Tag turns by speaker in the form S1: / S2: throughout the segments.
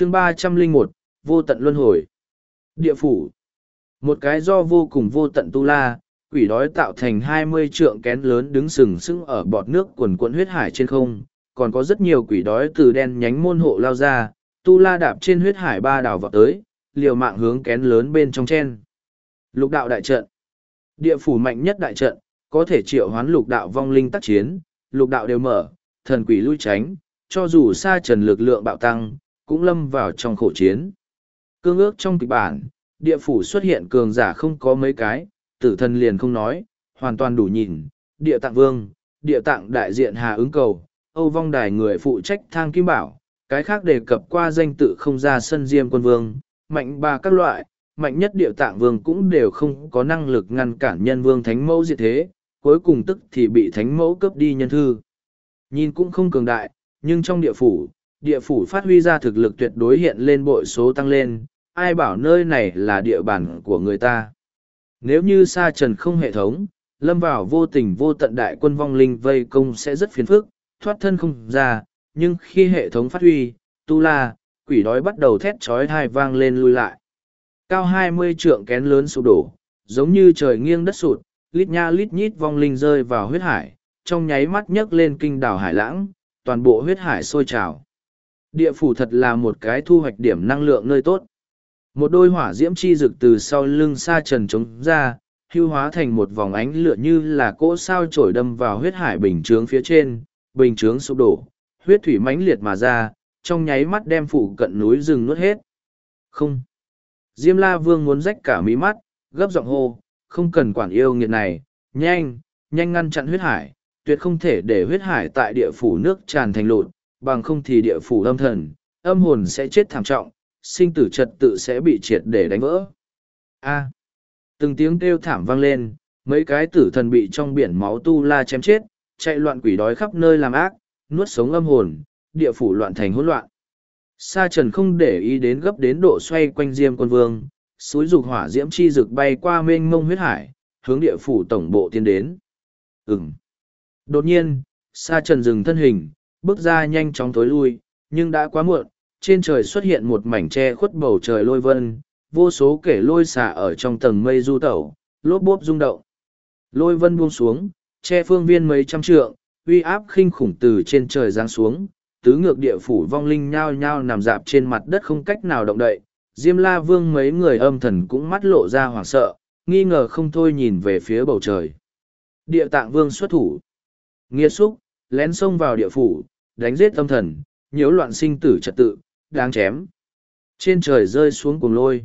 S1: chương ba trăm linh một, vô tận luân hồi. Địa phủ. Một cái do vô cùng vô tận tu la, quỷ đói tạo thành hai mươi trượng kén lớn đứng sừng sững ở bọt nước quần quận huyết hải trên không, còn có rất nhiều quỷ đói từ đen nhánh môn hộ lao ra, tu la đạp trên huyết hải ba đảo vào tới, liều mạng hướng kén lớn bên trong chen. Lục đạo đại trận. Địa phủ mạnh nhất đại trận, có thể triệu hoán lục đạo vong linh tác chiến, lục đạo đều mở, thần quỷ lui tránh, cho dù xa trần lực lượng bạo tăng cũng lâm vào trong khổ chiến. Cương ước trong kịch bản, địa phủ xuất hiện cường giả không có mấy cái, tử thần liền không nói, hoàn toàn đủ nhìn, địa tạng vương, địa tạng đại diện hà ứng cầu, âu vong đài người phụ trách thang kim bảo, cái khác đề cập qua danh tự không ra sân diêm quân vương, mạnh ba các loại, mạnh nhất địa tạng vương cũng đều không có năng lực ngăn cản nhân vương thánh mẫu diệt thế, cuối cùng tức thì bị thánh mẫu cướp đi nhân thư. Nhìn cũng không cường đại, nhưng trong địa phủ địa phủ phát huy ra thực lực tuyệt đối hiện lên bội số tăng lên, ai bảo nơi này là địa bàn của người ta. Nếu như sa trần không hệ thống, lâm vào vô tình vô tận đại quân vong linh vây công sẽ rất phiền phức, thoát thân không ra, nhưng khi hệ thống phát huy, tu la, quỷ đói bắt đầu thét chói hai vang lên lui lại. Cao hai mươi trượng kén lớn sụp đổ, giống như trời nghiêng đất sụt, lít nha lít nhít vong linh rơi vào huyết hải, trong nháy mắt nhấc lên kinh đảo hải lãng, toàn bộ huyết hải sôi trào địa phủ thật là một cái thu hoạch điểm năng lượng nơi tốt. Một đôi hỏa diễm chi rực từ sau lưng xa trần trống ra, hưu hóa thành một vòng ánh lửa như là cỗ sao trổi đâm vào huyết hải bình chướng phía trên, bình chướng sụp đổ, huyết thủy mãnh liệt mà ra, trong nháy mắt đem phủ cận núi rừng nuốt hết. Không. Diêm la vương muốn rách cả mí mắt, gấp giọng hô, không cần quản yêu nghiệt này, nhanh nhanh ngăn chặn huyết hải, tuyệt không thể để huyết hải tại địa phủ nước tràn thành lụt bằng không thì địa phủ âm thần âm hồn sẽ chết thảm trọng sinh tử trật tự sẽ bị triệt để đánh vỡ. A. từng tiếng kêu thảm vang lên, mấy cái tử thần bị trong biển máu tu la chém chết, chạy loạn quỷ đói khắp nơi làm ác, nuốt sống âm hồn, địa phủ loạn thành hỗn loạn. Sa trần không để ý đến gấp đến độ xoay quanh diêm quân vương, suối dục hỏa diễm chi rực bay qua mênh mông huyết hải, hướng địa phủ tổng bộ tiến đến. Ừm. Đột nhiên, sa trần dừng thân hình, bước ra nhanh chóng tối lui, nhưng đã quá muộn, trên trời xuất hiện một mảnh tre khuất bầu trời lôi vân, vô số kể lôi xả ở trong tầng mây du tẩu, lốp bốp rung động. Lôi vân buông xuống, che phương viên mấy trăm trượng, uy áp khinh khủng từ trên trời giáng xuống, tứ ngược địa phủ vong linh nhao nhao nằm dạp trên mặt đất không cách nào động đậy. Diêm la vương mấy người âm thần cũng mắt lộ ra hoảng sợ, nghi ngờ không thôi nhìn về phía bầu trời. Địa tạng vương xuất thủ. Nghĩa xúc, lén xông vào địa phủ, đánh giết tâm thần, nhiễu loạn sinh tử trật tự, đáng chém. Trên trời rơi xuống cùng lôi.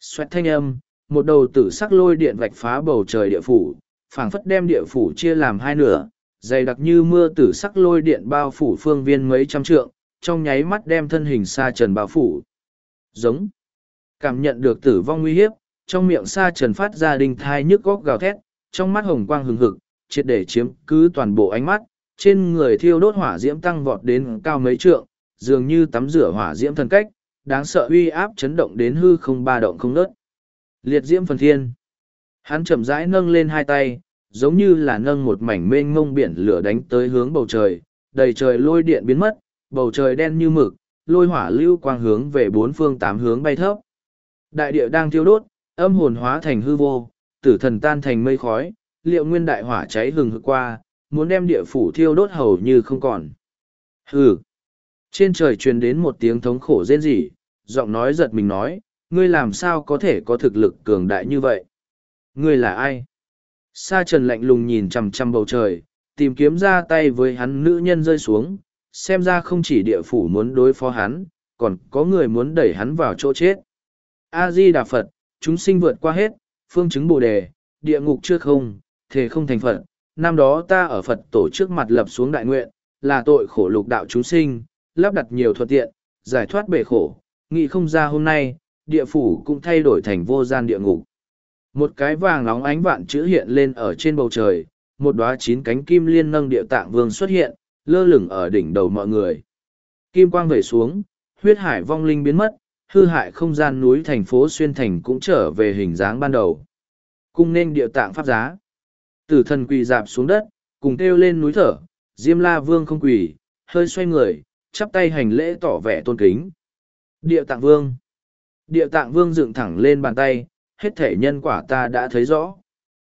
S1: Xoẹt thanh âm, một đầu tử sắc lôi điện vạch phá bầu trời địa phủ, phảng phất đem địa phủ chia làm hai nửa, dày đặc như mưa tử sắc lôi điện bao phủ phương viên mấy trăm trượng, trong nháy mắt đem thân hình sa trần bao phủ. Giống. Cảm nhận được tử vong nguy hiếp, trong miệng sa trần phát ra đình thai nhức góc gào thét, trong mắt hồng quang hừng hực, triệt để chiếm cứ toàn bộ ánh mắt, trên người thiêu đốt hỏa diễm tăng vọt đến cao mấy trượng, dường như tắm rửa hỏa diễm thần cách, đáng sợ uy áp chấn động đến hư không ba động không nớt. Liệt diễm phần thiên. Hắn chậm rãi nâng lên hai tay, giống như là nâng một mảnh mênh mông biển lửa đánh tới hướng bầu trời, đầy trời lôi điện biến mất, bầu trời đen như mực, lôi hỏa lưu quang hướng về bốn phương tám hướng bay thấp. Đại địa đang thiêu đốt, âm hồn hóa thành hư vô, tử thần tan thành mây khói, liệu nguyên đại hỏa cháy hừng hực qua, muốn đem địa phủ thiêu đốt hầu như không còn. Hừ. Trên trời truyền đến một tiếng thống khổ rên rỉ, giọng nói giật mình nói, ngươi làm sao có thể có thực lực cường đại như vậy? Ngươi là ai? Sa trần lạnh lùng nhìn chằm chằm bầu trời, tìm kiếm ra tay với hắn nữ nhân rơi xuống, xem ra không chỉ địa phủ muốn đối phó hắn, còn có người muốn đẩy hắn vào chỗ chết. A-di Đà Phật, chúng sinh vượt qua hết, phương chứng bồ đề, địa ngục chưa không, thể không thành Phật. Năm đó ta ở Phật tổ trước mặt lập xuống đại nguyện, là tội khổ lục đạo chúng sinh, lắp đặt nhiều thuận tiện, giải thoát bể khổ, nghĩ không ra hôm nay, địa phủ cũng thay đổi thành vô gian địa ngục. Một cái vàng nóng ánh vạn chữ hiện lên ở trên bầu trời, một đóa chín cánh kim liên nâng địa tạng vương xuất hiện, lơ lửng ở đỉnh đầu mọi người. Kim quang về xuống, huyết hải vong linh biến mất, hư hại không gian núi thành phố xuyên thành cũng trở về hình dáng ban đầu. Cung nên địa tạng pháp giá. Tử thần quỳ dạp xuống đất, cùng kêu lên núi thở, Diêm La Vương không quỳ, hơi xoay người, chắp tay hành lễ tỏ vẻ tôn kính. Địa tạng vương. Địa tạng vương dựng thẳng lên bàn tay, hết thể nhân quả ta đã thấy rõ.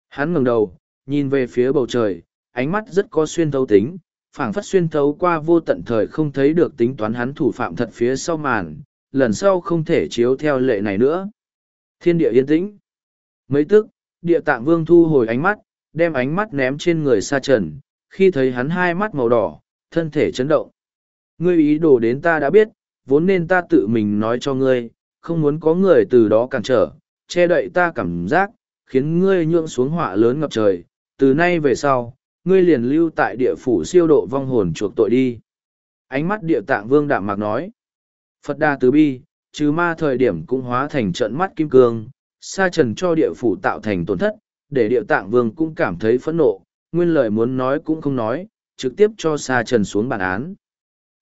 S1: Hắn ngẩng đầu, nhìn về phía bầu trời, ánh mắt rất có xuyên thấu tính, phảng phất xuyên thấu qua vô tận thời không thấy được tính toán hắn thủ phạm thật phía sau màn, lần sau không thể chiếu theo lệ này nữa. Thiên địa yên tĩnh. Mấy tức, địa tạng vương thu hồi ánh mắt, đem ánh mắt ném trên người sa trần, khi thấy hắn hai mắt màu đỏ, thân thể chấn động. Ngươi ý đồ đến ta đã biết, vốn nên ta tự mình nói cho ngươi, không muốn có người từ đó cản trở, che đậy ta cảm giác, khiến ngươi nhượng xuống họa lớn ngập trời. Từ nay về sau, ngươi liền lưu tại địa phủ siêu độ vong hồn chuộc tội đi. Ánh mắt địa tạng vương đạm mạc nói. Phật đa tứ bi, trừ ma thời điểm cũng hóa thành trận mắt kim cương, sa trần cho địa phủ tạo thành tổn thất, để địa tạng vương cũng cảm thấy phẫn nộ, nguyên lời muốn nói cũng không nói, trực tiếp cho sa trần xuống bản án.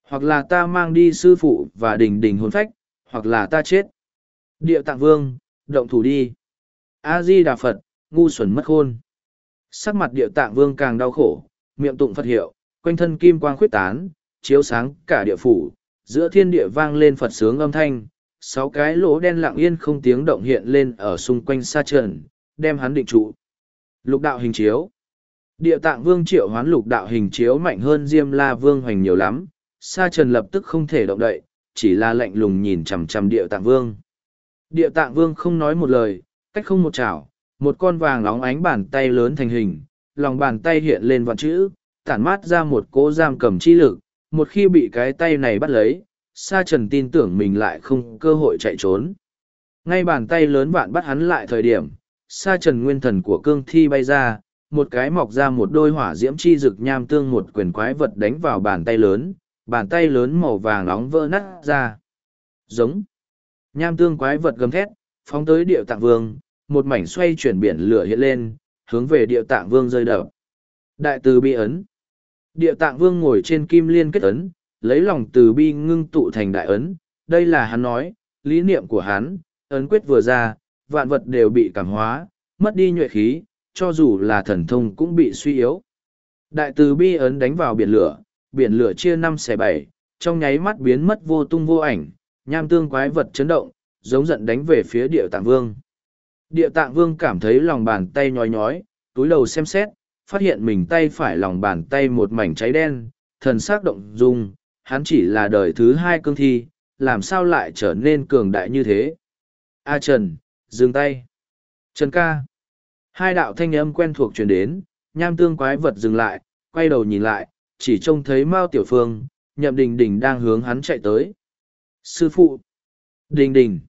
S1: Hoặc là ta mang đi sư phụ và đình đình hồn phách, hoặc là ta chết. Địa tạng vương, động thủ đi. A-di Đà Phật, ngu xuẩn mất khôn. Sắc mặt địa tạng vương càng đau khổ, miệng tụng Phật hiệu, quanh thân kim quang khuyết tán, chiếu sáng cả địa phủ, giữa thiên địa vang lên Phật sướng âm thanh, sáu cái lỗ đen lặng yên không tiếng động hiện lên ở xung quanh sa trần, đem hắn định trụ. Lục đạo hình chiếu Địa tạng vương triệu hoán lục đạo hình chiếu mạnh hơn Diêm La Vương hoành nhiều lắm, sa trần lập tức không thể động đậy, chỉ là lạnh lùng nhìn chằm chằm địa tạng vương. Địa tạng vương không nói một lời, cách không một chảo, một con vàng óng ánh bàn tay lớn thành hình, lòng bàn tay hiện lên vạn chữ, tản mát ra một cỗ giam cầm chi lực, một khi bị cái tay này bắt lấy, Sa Trần tin tưởng mình lại không cơ hội chạy trốn. Ngay bàn tay lớn vạn bắt hắn lại thời điểm, Sa Trần nguyên thần của cương thi bay ra, một cái mọc ra một đôi hỏa diễm chi rực nham tương một quyền quái vật đánh vào bàn tay lớn, bàn tay lớn màu vàng nóng vỡ nát ra. Giống. Nham tương quái vật gầm thét, phóng tới địa tạng vương, một mảnh xoay chuyển biển lửa hiện lên, hướng về địa tạng vương rơi đập. Đại từ bi ấn. Địa tạng vương ngồi trên kim liên kết ấn, lấy lòng từ bi ngưng tụ thành đại ấn. Đây là hắn nói, lý niệm của hắn, ấn quyết vừa ra, vạn vật đều bị cảm hóa, mất đi nhuệ khí, cho dù là thần thông cũng bị suy yếu. Đại từ bi ấn đánh vào biển lửa, biển lửa chia năm xẻ bảy, trong nháy mắt biến mất vô tung vô ảnh, nham tương quái vật chấn động, giống giận đánh về phía địa tạng vương. Địa tạng vương cảm thấy lòng bàn tay nhói nhói, túi đầu xem xét, phát hiện mình tay phải lòng bàn tay một mảnh cháy đen, thần sắc động dung, hắn chỉ là đời thứ hai cương thi, làm sao lại trở nên cường đại như thế. A Trần, dừng tay. Trần ca. Hai đạo thanh âm quen thuộc truyền đến, nham tương quái vật dừng lại, quay đầu nhìn lại, chỉ trông thấy Mao Tiểu Phương, nhậm đình đình đang hướng hắn chạy tới. Sư phụ. Đình đình.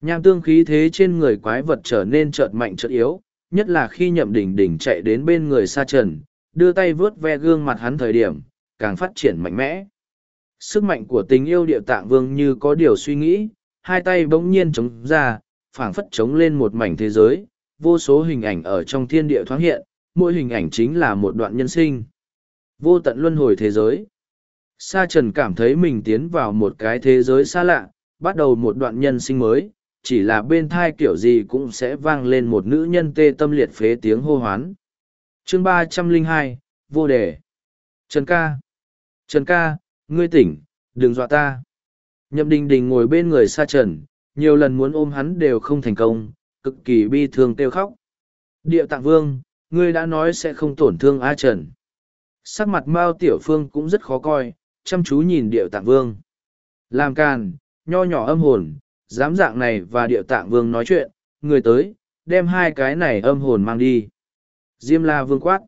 S1: Nham tương khí thế trên người quái vật trở nên chợt mạnh chợt yếu, nhất là khi nhậm đình đình chạy đến bên người sa trần, đưa tay vướt ve gương mặt hắn thời điểm, càng phát triển mạnh mẽ. Sức mạnh của tình yêu địa tạng vương như có điều suy nghĩ, hai tay bỗng nhiên chống ra, phảng phất trống lên một mảnh thế giới, vô số hình ảnh ở trong thiên địa thoáng hiện, mỗi hình ảnh chính là một đoạn nhân sinh. Vô tận luân hồi thế giới. Sa trần cảm thấy mình tiến vào một cái thế giới xa lạ, bắt đầu một đoạn nhân sinh mới, chỉ là bên thai kiểu gì cũng sẽ vang lên một nữ nhân tê tâm liệt phế tiếng hô hoán. chương ba trăm linh hai vô đề. Trần ca. Trần ca, ngươi tỉnh, đừng dọa ta. Nhậm đình đình ngồi bên người sa trần, nhiều lần muốn ôm hắn đều không thành công, cực kỳ bi thương kêu khóc. Địa tạng vương, ngươi đã nói sẽ không tổn thương A Trần. Sắc mặt Mao Tiểu Phương cũng rất khó coi, chăm chú nhìn địa tạng vương. Làm càn, nho nhỏ âm hồn, dám dạng này và địa tạng vương nói chuyện, người tới, đem hai cái này âm hồn mang đi. Diêm la vương quát.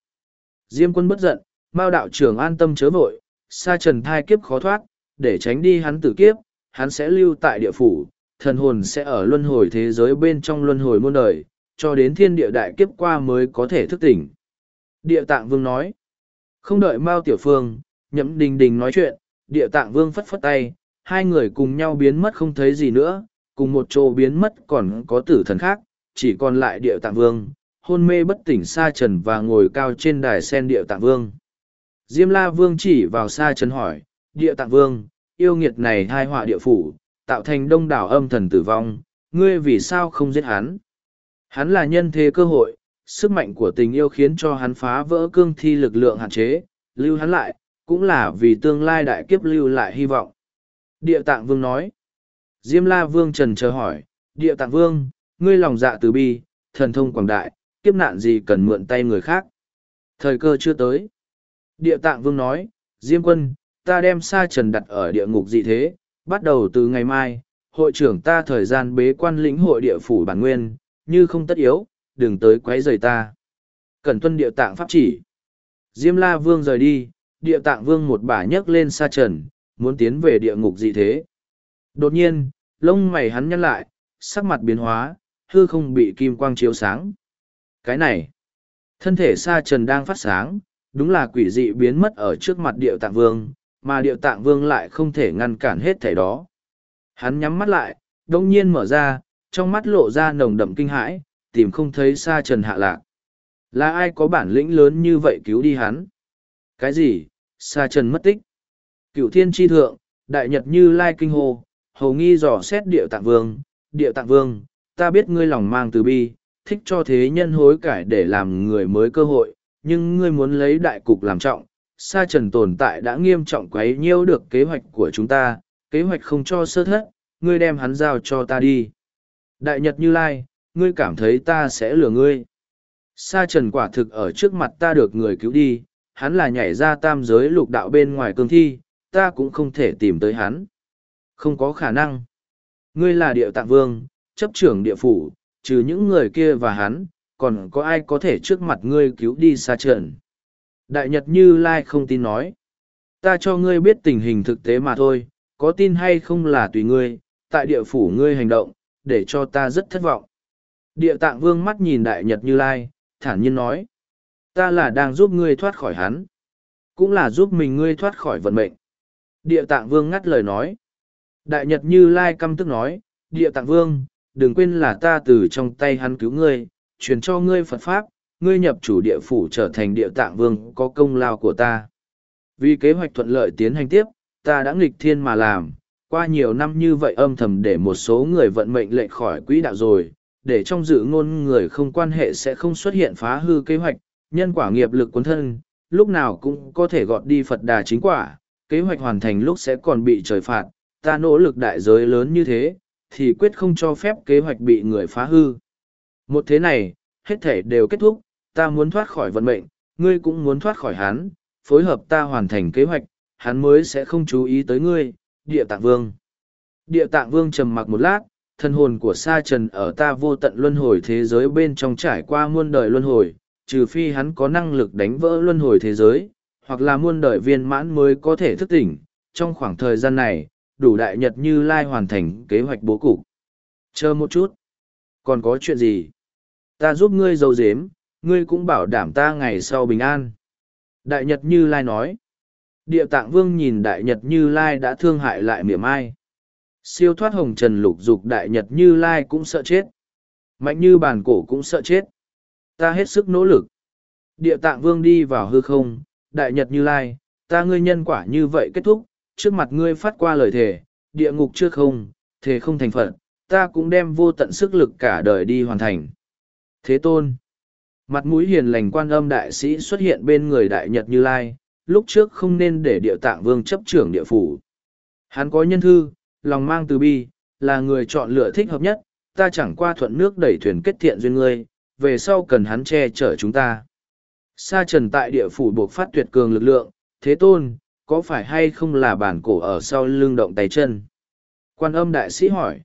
S1: Diêm quân bất giận, Mao đạo trưởng an tâm chớ vội, sa trần thai kiếp khó thoát, để tránh đi hắn tử kiếp, hắn sẽ lưu tại địa phủ, thần hồn sẽ ở luân hồi thế giới bên trong luân hồi muôn đời, cho đến thiên địa đại kiếp qua mới có thể thức tỉnh. Địa tạng vương nói, không đợi Mao Tiểu Phương, nhậm đình đình nói chuyện, địa tạng vương phất phất tay, hai người cùng nhau biến mất không thấy gì nữa, cùng một chỗ biến mất còn có tử thần khác, chỉ còn lại địa tạng vương, hôn mê bất tỉnh sa trần và ngồi cao trên đài sen địa tạng vương. Diêm la vương chỉ vào sa trần hỏi, địa tạng vương, yêu nghiệt này hai họa địa phủ, tạo thành đông đảo âm thần tử vong, ngươi vì sao không giết hắn? Hắn là nhân thế cơ hội, sức mạnh của tình yêu khiến cho hắn phá vỡ cương thi lực lượng hạn chế, lưu hắn lại, cũng là vì tương lai đại kiếp lưu lại hy vọng. Địa tạng vương nói, Diêm la vương trần chờ hỏi, địa tạng vương, ngươi lòng dạ từ bi, thần thông quảng đại, kiếp nạn gì cần mượn tay người khác. Thời cơ chưa tới. Địa tạng vương nói, Diêm quân, ta đem sa trần đặt ở địa ngục dị thế, bắt đầu từ ngày mai, hội trưởng ta thời gian bế quan lĩnh hội địa phủ bản nguyên, như không tất yếu, đừng tới quấy rầy ta. Cần tuân địa tạng pháp chỉ. Diêm la vương rời đi, địa tạng vương một bả nhấc lên sa trần, muốn tiến về địa ngục dị thế. Đột nhiên, lông mày hắn nhăn lại, sắc mặt biến hóa, hư không bị kim quang chiếu sáng. Cái này, thân thể sa trần đang phát sáng, đúng là quỷ dị biến mất ở trước mặt địa tạng vương, mà điệu tạng vương lại không thể ngăn cản hết thảy đó. Hắn nhắm mắt lại, đông nhiên mở ra, trong mắt lộ ra nồng đậm kinh hãi, tìm không thấy sa trần hạ lạc. Là ai có bản lĩnh lớn như vậy cứu đi hắn? Cái gì? Sa trần mất tích. Cựu thiên tri thượng, đại nhật như lai kinh hồ, hầu nghi dò xét điệu tạng vương. điệu tạng vương, ta biết ngươi lòng mang từ bi, thích cho thế nhân hối cải để làm người mới cơ hội, nhưng ngươi muốn lấy đại cục làm trọng. Sa trần tồn tại đã nghiêm trọng quấy nhiễu được kế hoạch của chúng ta, kế hoạch không cho sơ thất, ngươi đem hắn giao cho ta đi. Đại Nhật Như Lai, ngươi cảm thấy ta sẽ lừa ngươi. Sa trần quả thực ở trước mặt ta được người cứu đi, hắn là nhảy ra tam giới lục đạo bên ngoài cương thi, ta cũng không thể tìm tới hắn. Không có khả năng. Ngươi là địa tạng vương, chấp trưởng địa phủ, trừ những người kia và hắn, còn có ai có thể trước mặt ngươi cứu đi sa trần. Đại Nhật Như Lai không tin nói. Ta cho ngươi biết tình hình thực tế mà thôi, có tin hay không là tùy ngươi, tại địa phủ ngươi hành động, để cho ta rất thất vọng. Địa tạng vương mắt nhìn đại nhật như lai, thản nhiên nói. Ta là đang giúp ngươi thoát khỏi hắn. Cũng là giúp mình ngươi thoát khỏi vận mệnh. Địa tạng vương ngắt lời nói. Đại nhật như lai căm tức nói. Địa tạng vương, đừng quên là ta từ trong tay hắn cứu ngươi, truyền cho ngươi Phật Pháp, ngươi nhập chủ địa phủ trở thành địa tạng vương có công lao của ta. Vì kế hoạch thuận lợi tiến hành tiếp, ta đã nghịch thiên mà làm, qua nhiều năm như vậy âm thầm để một số người vận mệnh lệ khỏi quỹ đạo rồi, để trong dự ngôn người không quan hệ sẽ không xuất hiện phá hư kế hoạch, nhân quả nghiệp lực cuốn thân, lúc nào cũng có thể gọt đi Phật đà chính quả, kế hoạch hoàn thành lúc sẽ còn bị trời phạt, ta nỗ lực đại giới lớn như thế, thì quyết không cho phép kế hoạch bị người phá hư. Một thế này, hết thể đều kết thúc, ta muốn thoát khỏi vận mệnh, ngươi cũng muốn thoát khỏi hắn, phối hợp ta hoàn thành kế hoạch, hắn mới sẽ không chú ý tới ngươi, địa tạng vương. Địa tạng vương trầm mặc một lát, thân hồn của sa trần ở ta vô tận luân hồi thế giới bên trong trải qua muôn đời luân hồi, trừ phi hắn có năng lực đánh vỡ luân hồi thế giới, hoặc là muôn đời viên mãn mới có thể thức tỉnh. Trong khoảng thời gian này, đủ đại nhật như lai hoàn thành kế hoạch bố cục. Chờ một chút. Còn có chuyện gì? Ta giúp ngươi dâu dếm, ngươi cũng bảo đảm ta ngày sau bình an. Đại nhật như lai nói. Địa tạng vương nhìn đại nhật như lai đã thương hại lại miệng ai. Siêu thoát hồng trần lục dục đại nhật như lai cũng sợ chết. Mạnh như bàn cổ cũng sợ chết. Ta hết sức nỗ lực. Địa tạng vương đi vào hư không, đại nhật như lai, ta ngươi nhân quả như vậy kết thúc, trước mặt ngươi phát qua lời thề, địa ngục chưa không, thề không thành phận, ta cũng đem vô tận sức lực cả đời đi hoàn thành. Thế tôn, mặt mũi hiền lành quan âm đại sĩ xuất hiện bên người đại nhật như lai, lúc trước không nên để địa tạng vương chấp trưởng địa phủ. Hắn có nhân thư, lòng mang từ bi, là người chọn lựa thích hợp nhất, ta chẳng qua thuận nước đẩy thuyền kết thiện duyên ngươi, về sau cần hắn che chở chúng ta. Sa trần tại địa phủ buộc phát tuyệt cường lực lượng, thế tôn, có phải hay không là bản cổ ở sau lưng động tay chân? Quan âm đại sĩ hỏi.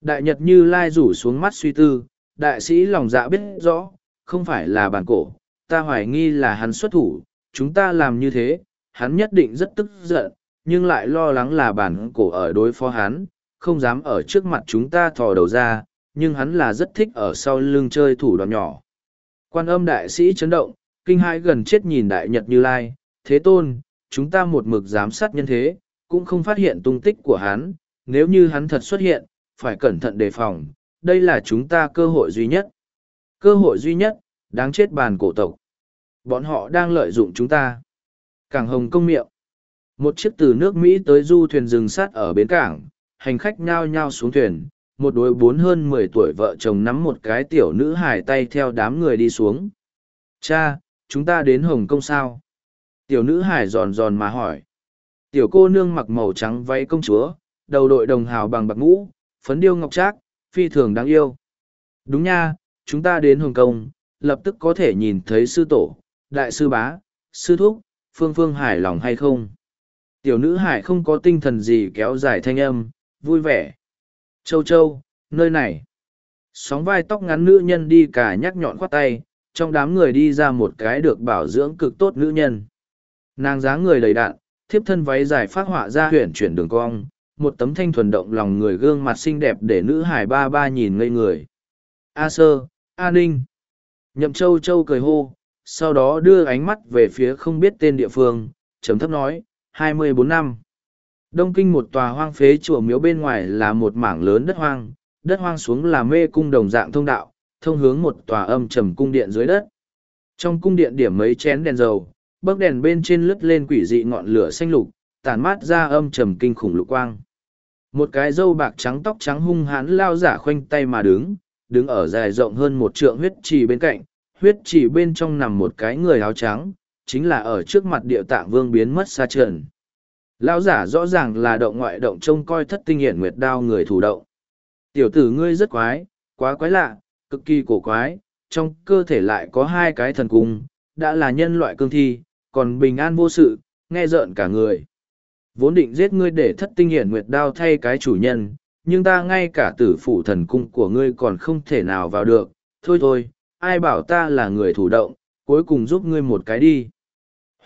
S1: Đại nhật như lai rủ xuống mắt suy tư, đại sĩ lòng dạ biết rõ, không phải là bản cổ, ta hoài nghi là hắn xuất thủ, chúng ta làm như thế, hắn nhất định rất tức giận, nhưng lại lo lắng là bản cổ ở đối phó hắn, không dám ở trước mặt chúng ta thò đầu ra, nhưng hắn là rất thích ở sau lưng chơi thủ đoạn nhỏ. Quan âm đại sĩ chấn động, kinh hãi gần chết nhìn đại nhật như lai, thế tôn, chúng ta một mực giám sát nhân thế, cũng không phát hiện tung tích của hắn, nếu như hắn thật xuất hiện, phải cẩn thận đề phòng, đây là chúng ta cơ hội duy nhất. Cơ hội duy nhất, đáng chết bàn cổ tộc. Bọn họ đang lợi dụng chúng ta. Cảng Hồng công miệng. Một chiếc từ nước Mỹ tới du thuyền rừng sát ở bến cảng, hành khách nhao nhao xuống thuyền, một đôi bốn hơn mười tuổi vợ chồng nắm một cái tiểu nữ hài tay theo đám người đi xuống. Cha, chúng ta đến Hồng Kông sao? Tiểu nữ hài giòn giòn mà hỏi. Tiểu cô nương mặc màu trắng váy công chúa, đầu đội đồng hào bằng bạc ngũ, phấn điêu ngọc trác, phi thường đáng yêu. Đúng nha, chúng ta đến Hồng Kông, lập tức có thể nhìn thấy sư tổ, đại sư bá, sư thúc, phương phương hài lòng hay không. Tiểu nữ hải không có tinh thần gì kéo dài thanh âm, vui vẻ. Châu châu, nơi này. Sóng vai tóc ngắn nữ nhân đi cả nhắc nhọn khoát tay, trong đám người đi ra một cái được bảo dưỡng cực tốt nữ nhân. Nàng dáng người đầy đạn, thiếp thân váy dài phát họa ra huyển chuyển đường cong, một tấm thanh thuần động lòng người gương mặt xinh đẹp để nữ hải ba ba nhìn ngây người. A sơ, A ninh. Nhậm châu châu cười hô, sau đó đưa ánh mắt về phía không biết tên địa phương, chấm thấp nói, hai mươi bốn năm. Đông Kinh một tòa hoang phế chùa miếu bên ngoài là một mảng lớn đất hoang, đất hoang xuống là mê cung đồng dạng thông đạo, thông hướng một tòa âm trầm cung điện dưới đất. Trong cung điện điểm mấy chén đèn dầu, bấc đèn bên trên lướt lên quỷ dị ngọn lửa xanh lục, tản mát ra âm trầm kinh khủng lục quang. Một cái râu bạc trắng tóc trắng hung hãn lao giả khoanh tay mà đứng, đứng ở dài rộng hơn một trượng huyết trì bên cạnh, huyết trì bên trong nằm một cái người áo trắng, chính là ở trước mặt địa tạng vương biến mất xa trần. Lão giả rõ ràng là động ngoại động trông coi thất tinh hiển nguyệt đao người thủ động. Tiểu tử ngươi rất quái, quá quái lạ, cực kỳ cổ quái, trong cơ thể lại có hai cái thần cung, đã là nhân loại cương thi, còn bình an vô sự, nghe rợn cả người. Vốn định giết ngươi để thất tinh hiển nguyệt đao thay cái chủ nhân, nhưng ta ngay cả tử phủ thần cung của ngươi còn không thể nào vào được. Thôi thôi, ai bảo ta là người thủ động, cuối cùng giúp ngươi một cái đi.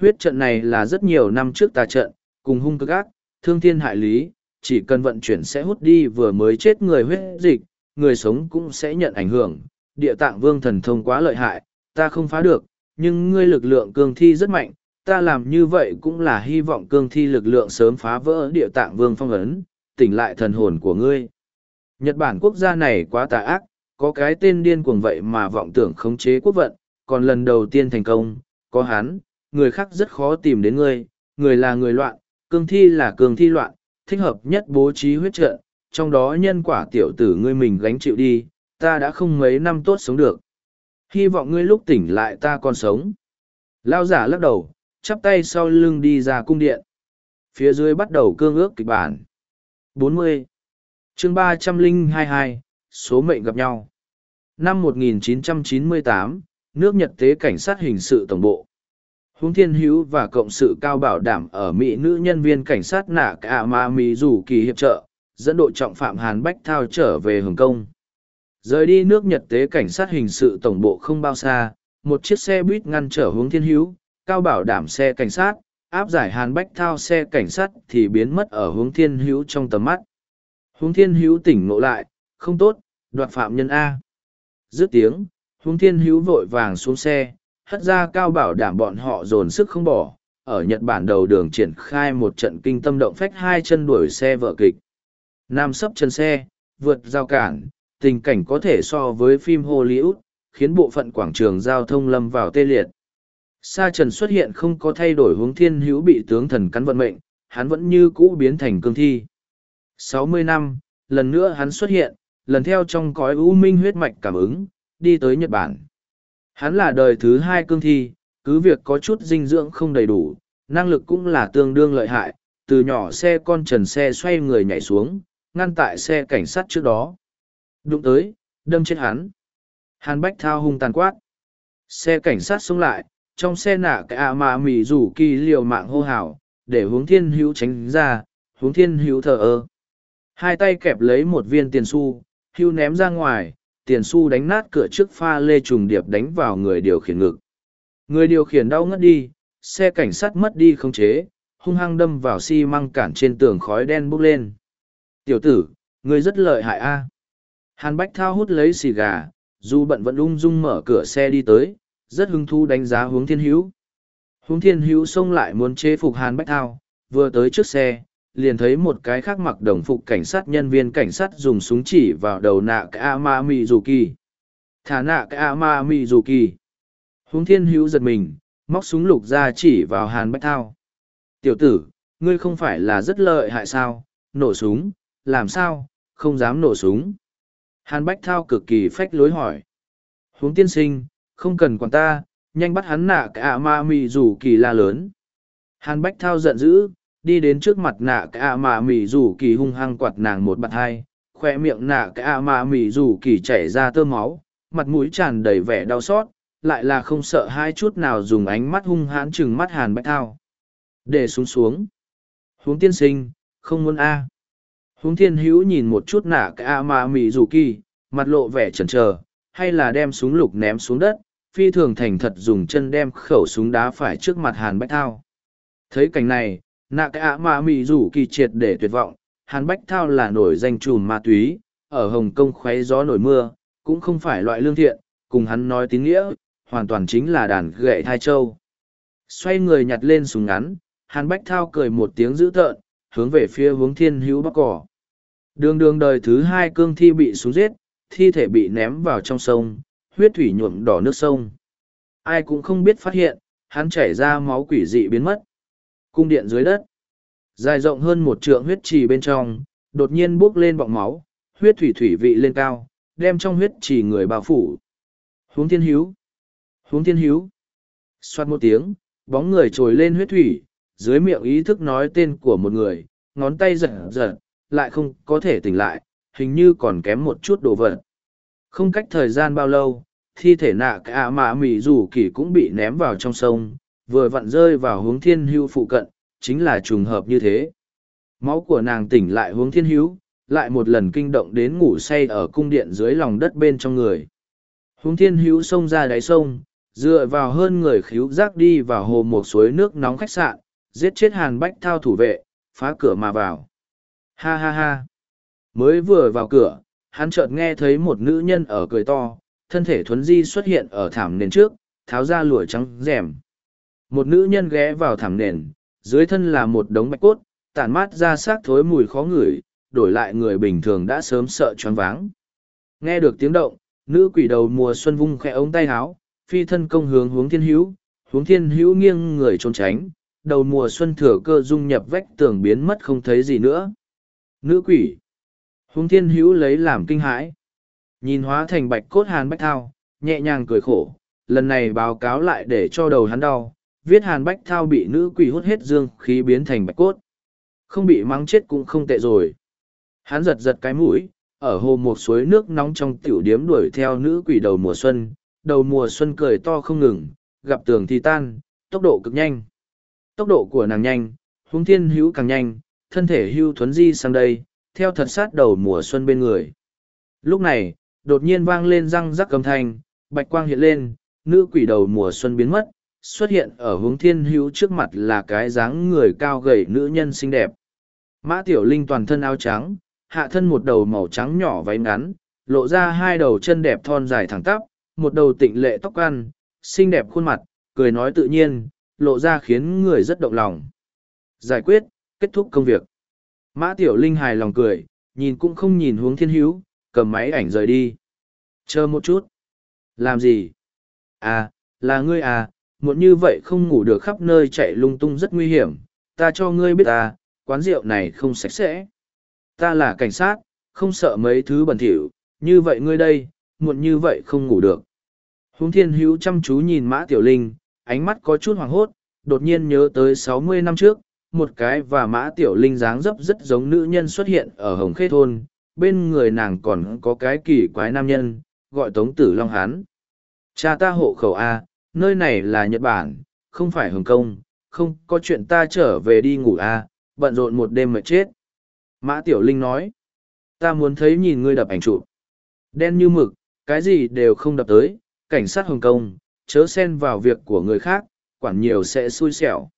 S1: Huyết trận này là rất nhiều năm trước ta trận, cùng hung cực ác, thương thiên hại lý, chỉ cần vận chuyển sẽ hút đi vừa mới chết người huyết dịch, người sống cũng sẽ nhận ảnh hưởng. Địa tạng vương thần thông quá lợi hại, ta không phá được, nhưng ngươi lực lượng cương thi rất mạnh, ta làm như vậy cũng là hy vọng cương thi lực lượng sớm phá vỡ địa tạng vương phong ấn, tỉnh lại thần hồn của ngươi. Nhật Bản quốc gia này quá tà ác, có cái tên điên cuồng vậy mà vọng tưởng khống chế quốc vận, còn lần đầu tiên thành công, có hắn, người khác rất khó tìm đến ngươi, người là người loạn, cương thi là cương thi loạn, thích hợp nhất bố trí huyết trận, trong đó nhân quả tiểu tử ngươi mình gánh chịu đi, ta đã không mấy năm tốt sống được. Hy vọng ngươi lúc tỉnh lại ta còn sống. Lao giả lắc đầu, chắp tay sau lưng đi ra cung điện. Phía dưới bắt đầu cương ước kịch bản. 40. chương 3022, số mệnh gặp nhau. Năm 1998, nước Nhật tế cảnh sát hình sự tổng bộ. Huống Thiên Hữu và Cộng sự Cao Bảo đảm ở Mỹ nữ nhân viên cảnh sát nạ cả mà Mỹ rủ kỳ hiệp trợ, dẫn đội trọng phạm Hàn Bách Thao trở về Hồng Kông. Rời đi nước Nhật tế cảnh sát hình sự tổng bộ không bao xa, một chiếc xe buýt ngăn trở hướng Thiên Hữu, Cao Bảo đảm xe cảnh sát, áp giải Hàn Bách Thao xe cảnh sát thì biến mất ở hướng Thiên Hữu trong tầm mắt. Hướng Thiên Hữu tỉnh ngộ lại, không tốt, đoạt phạm nhân A. Dứt tiếng, Hướng Thiên Hữu vội vàng xuống xe, hất ra cao bảo đảm bọn họ dồn sức không bỏ, ở Nhật Bản đầu đường triển khai một trận kinh tâm động phách hai chân đuổi xe vợ kịch. Nam sấp chân xe, vượt giao cản, tình cảnh có thể so với phim Hollywood, khiến bộ phận quảng trường giao thông lâm vào tê liệt. Sa trần xuất hiện không có thay đổi hướng thiên hữu bị tướng thần cắn vận mệnh, hắn vẫn như cũ biến thành cương thi. 60 năm, lần nữa hắn xuất hiện, lần theo trong cõi u minh huyết mạch cảm ứng, đi tới Nhật Bản. Hắn là đời thứ hai cương thi, cứ việc có chút dinh dưỡng không đầy đủ, năng lực cũng là tương đương lợi hại, từ nhỏ xe con trần xe xoay người nhảy xuống, ngăn tại xe cảnh sát trước đó. Đụng tới, đâm chết hắn. Hàn Bách thao hung tàn quát. Xe cảnh sát xuống lại, trong xe nạ cái ạ mà mỉ rủ kỳ liều mạng hô hào, để hướng thiên hữu tránh ra, hướng thiên hữu thờ ơ. Hai tay kẹp lấy một viên tiền xu, hữu ném ra ngoài, tiền xu đánh nát cửa trước pha lê trùng điệp đánh vào người điều khiển ngực. Người điều khiển đau ngất đi, xe cảnh sát mất đi không chế, hung hăng đâm vào xi măng cản trên tường khói đen bốc lên. Tiểu tử, ngươi rất lợi hại a. Hàn Bách Thao hút lấy xì gà, dù bận vẫn ung dung mở cửa xe đi tới, rất hứng thú đánh giá hướng thiên hữu. Hướng thiên hữu xông lại muốn chế phục Hàn Bách Thao, vừa tới trước xe, liền thấy một cái khác mặc đồng phục cảnh sát nhân viên cảnh sát dùng súng chỉ vào đầu nạ cái ama mizuki thả nạ cái ama mizuki Hướng thiên hữu giật mình móc súng lục ra chỉ vào hàn bách thao. Tiểu tử ngươi không phải là rất lợi hại sao? Nổ súng làm sao? Không dám nổ súng. Hàn bách thao cực kỳ phách lối hỏi. Hướng tiên sinh không cần quản ta, nhanh bắt hắn nạ cả ạ ma mị rủ kỳ la lớn. Hàn bách thao giận dữ, đi đến trước mặt nạ cả ạ mạ mỉ rủ kỳ hung hăng quạt nàng một bạt hai, khoe miệng nạ cả ạ mạ mỉ rủ kỳ chảy ra tơ máu, mặt mũi tràn đầy vẻ đau xót, lại là không sợ hai chút nào dùng ánh mắt hung hãn chừng mắt hàn bách thao. Để xuống xuống. Huống tiên sinh, không muốn a. Huống thiên hữu nhìn một chút nạ cả ạ mạ mỉ rủ kỳ, mặt lộ vẻ chần chờ hay là đem súng lục ném xuống đất, phi thường thành thật dùng chân đem khẩu súng đá phải trước mặt hàn bách thao. Thấy cảnh này, nạ cái ạ mà mị rủ kỳ triệt để tuyệt vọng, hàn bách thao là nổi danh chùm ma túy, ở hồng kông khoáy gió nổi mưa, cũng không phải loại lương thiện, cùng hắn nói tín nghĩa, hoàn toàn chính là đàn gậy thai châu. Xoay người nhặt lên súng ngắn, hàn bách thao cười một tiếng dữ tợn, hướng về phía hướng thiên hữu bắc cỏ. Đường đường đời thứ hai cương thi bị xuống giết thi thể bị ném vào trong sông, huyết thủy nhuộm đỏ nước sông. Ai cũng không biết phát hiện, hắn chảy ra máu quỷ dị biến mất. Cung điện dưới đất. Dài rộng hơn một trượng huyết trì bên trong, đột nhiên bốc lên bọng máu, huyết thủy thủy vị lên cao, đem trong huyết trì người bao phủ. Huống thiên hữu. Huống thiên hữu. Xoát một tiếng, bóng người trồi lên huyết thủy, dưới miệng ý thức nói tên của một người, ngón tay giật giật, lại không có thể tỉnh lại hình như còn kém một chút đồ vật. Không cách thời gian bao lâu, thi thể nạ cả mạ mị rủ kỳ cũng bị ném vào trong sông, vừa vặn rơi vào hướng thiên hưu phụ cận, chính là trùng hợp như thế. Máu của nàng tỉnh lại hướng thiên hữu lại một lần kinh động đến ngủ say ở cung điện dưới lòng đất bên trong người. Hướng thiên hữu xông ra đáy sông, dựa vào hơn người khíu rác đi vào hồ một suối nước nóng khách sạn, giết chết hàn bách thao thủ vệ, phá cửa mà vào. Ha ha ha mới vừa vào cửa, hắn chợt nghe thấy một nữ nhân ở cười to, thân thể thuấn di xuất hiện ở thảm nền trước, tháo ra lụa trắng rèm. Một nữ nhân ghé vào thảm nền, dưới thân là một đống bạch cốt, tản mát ra xác thối mùi khó ngửi, đổi lại người bình thường đã sớm sợ choáng váng. Nghe được tiếng động, nữ quỷ đầu mùa xuân vung khẽ ống tay háo phi thân công hướng hướng thiên hữu, hướng thiên hữu nghiêng người trốn tránh, đầu mùa xuân thừa cơ dung nhập vách tường biến mất không thấy gì nữa. Nữ quỷ Hùng thiên hữu lấy làm kinh hãi. Nhìn hóa thành bạch cốt hàn bách thao, nhẹ nhàng cười khổ, lần này báo cáo lại để cho đầu hắn đau, viết hàn bách thao bị nữ quỷ hút hết dương khí biến thành bạch cốt. Không bị mắng chết cũng không tệ rồi. Hắn giật giật cái mũi, ở hồ một suối nước nóng trong tiểu điếm đuổi theo nữ quỷ đầu mùa xuân. Đầu mùa xuân cười to không ngừng, gặp tường thì tan, tốc độ cực nhanh. Tốc độ của nàng nhanh huống thiên hữu càng nhanh, thân thể hưu thuấn di sang đây theo thật sát đầu mùa xuân bên người. Lúc này, đột nhiên vang lên răng rắc cầm thanh, bạch quang hiện lên, nữ quỷ đầu mùa xuân biến mất, xuất hiện ở hướng thiên hữu trước mặt là cái dáng người cao gầy nữ nhân xinh đẹp. Mã tiểu linh toàn thân áo trắng, hạ thân một đầu màu trắng nhỏ váy ngắn, lộ ra hai đầu chân đẹp thon dài thẳng tắp, một đầu tịnh lệ tóc ăn, xinh đẹp khuôn mặt, cười nói tự nhiên, lộ ra khiến người rất động lòng. Giải quyết, kết thúc công việc mã tiểu linh hài lòng cười nhìn cũng không nhìn hướng thiên hữu cầm máy ảnh rời đi. Chờ một chút. Làm gì? À là ngươi à muộn như vậy không ngủ được khắp nơi chạy lung tung rất nguy hiểm, ta cho ngươi biết à, quán rượu này không sạch sẽ. Ta là cảnh sát, không sợ mấy thứ bẩn thỉu, như vậy ngươi đây, muộn như vậy không ngủ được. Hướng thiên hữu chăm chú nhìn mã tiểu linh, ánh mắt có chút hoảng hốt, đột nhiên nhớ tới sáu mươi năm trước, một cái và mã tiểu linh dáng dấp rất giống nữ nhân xuất hiện ở hồng khê thôn, bên người nàng còn có cái kỳ quái nam nhân, gọi tống tử long hán. Cha ta hộ khẩu A, nơi này là Nhật Bản, không phải Hồng Kông, không có chuyện ta trở về đi ngủ a bận rộn một đêm mệt chết. Mã Tiểu Linh nói, ta muốn thấy nhìn ngươi đập ảnh chụp. Đen như mực, cái gì đều không đập tới, cảnh sát Hồng Kông, chớ xen vào việc của người khác, quản nhiều sẽ xui xẻo.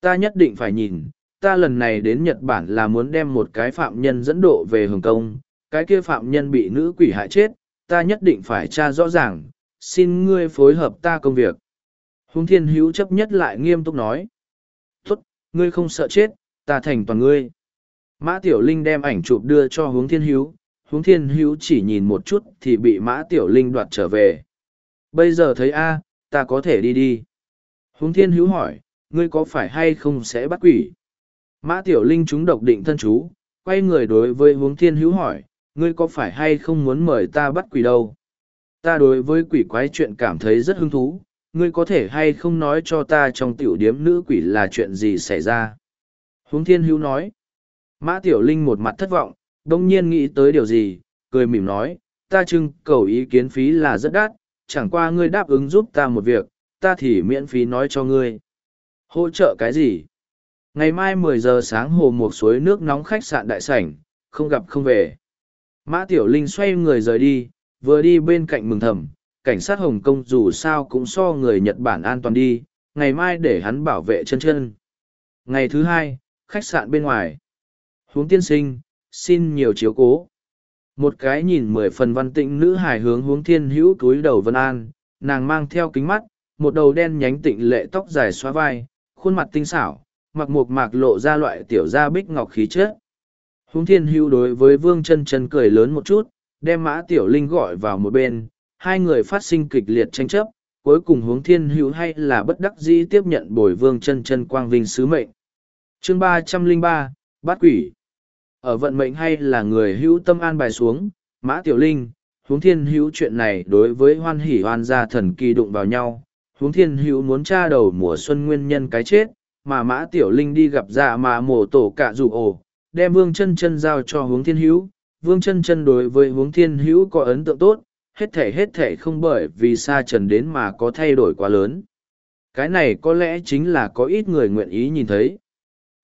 S1: Ta nhất định phải nhìn, ta lần này đến Nhật Bản là muốn đem một cái phạm nhân dẫn độ về Hồng Kông, cái kia phạm nhân bị nữ quỷ hại chết, ta nhất định phải tra rõ ràng, xin ngươi phối hợp ta công việc. Hùng thiên hữu chấp nhất lại nghiêm túc nói. Tốt, ngươi không sợ chết, ta thành toàn ngươi. Mã Tiểu Linh đem ảnh chụp đưa cho hướng thiên hữu, hướng thiên hữu chỉ nhìn một chút thì bị Mã Tiểu Linh đoạt trở về. Bây giờ thấy A, ta có thể đi đi. Hướng thiên hữu hỏi, ngươi có phải hay không sẽ bắt quỷ? Mã Tiểu Linh chúng độc định thân chú, quay người đối với hướng thiên hữu hỏi, ngươi có phải hay không muốn mời ta bắt quỷ đâu? ta đối với quỷ quái chuyện cảm thấy rất hứng thú ngươi có thể hay không nói cho ta trong tiểu điếm nữ quỷ là chuyện gì xảy ra Huống thiên hữu nói. Mã Tiểu Linh một mặt thất vọng, đông nhiên nghĩ tới điều gì, cười mỉm nói, ta trưng cầu ý kiến phí là rất đắt, chẳng qua ngươi đáp ứng giúp ta một việc, ta thì miễn phí nói cho ngươi. Hỗ trợ cái gì? Ngày mai mười giờ sáng hồ một suối nước nóng khách sạn đại sảnh, không gặp không về. Mã Tiểu Linh xoay người rời đi, vừa đi bên cạnh mừng thầm, cảnh sát Hồng Kông dù sao cũng so người Nhật Bản an toàn đi, ngày mai để hắn bảo vệ chân chân. Ngày thứ hai, khách sạn bên ngoài. Huống tiên sinh, xin nhiều chiếu cố. Một cái nhìn mười phần văn tịnh nữ hài hướng hướng thiên hữu túi đầu vân an, nàng mang theo kính mắt, một đầu đen nhánh tịnh lệ tóc dài xóa vai, khuôn mặt tinh xảo, mặc một mạc lộ ra loại tiểu gia bích ngọc khí chất. Hướng thiên hữu đối với vương chân chân cười lớn một chút, đem mã tiểu linh gọi vào một bên, hai người phát sinh kịch liệt tranh chấp, cuối cùng hướng thiên hữu hay là bất đắc dĩ tiếp nhận bồi vương chân chân quang vinh sứ mệnh. chương ba trăm linh ba bát quỷ ở vận mệnh hay là người hữu tâm an bài xuống mã tiểu linh huống thiên hữu chuyện này đối với hoan hỉ hoan gia thần kỳ đụng vào nhau huống thiên hữu muốn tra đầu mùa xuân nguyên nhân cái chết mà mã tiểu linh đi gặp dạ mà mổ tổ cả dù ổ đem vương chân chân giao cho huống thiên hữu vương chân chân đối với huống thiên hữu có ấn tượng tốt hết thể hết thể không bởi vì xa trần đến mà có thay đổi quá lớn cái này có lẽ chính là có ít người nguyện ý nhìn thấy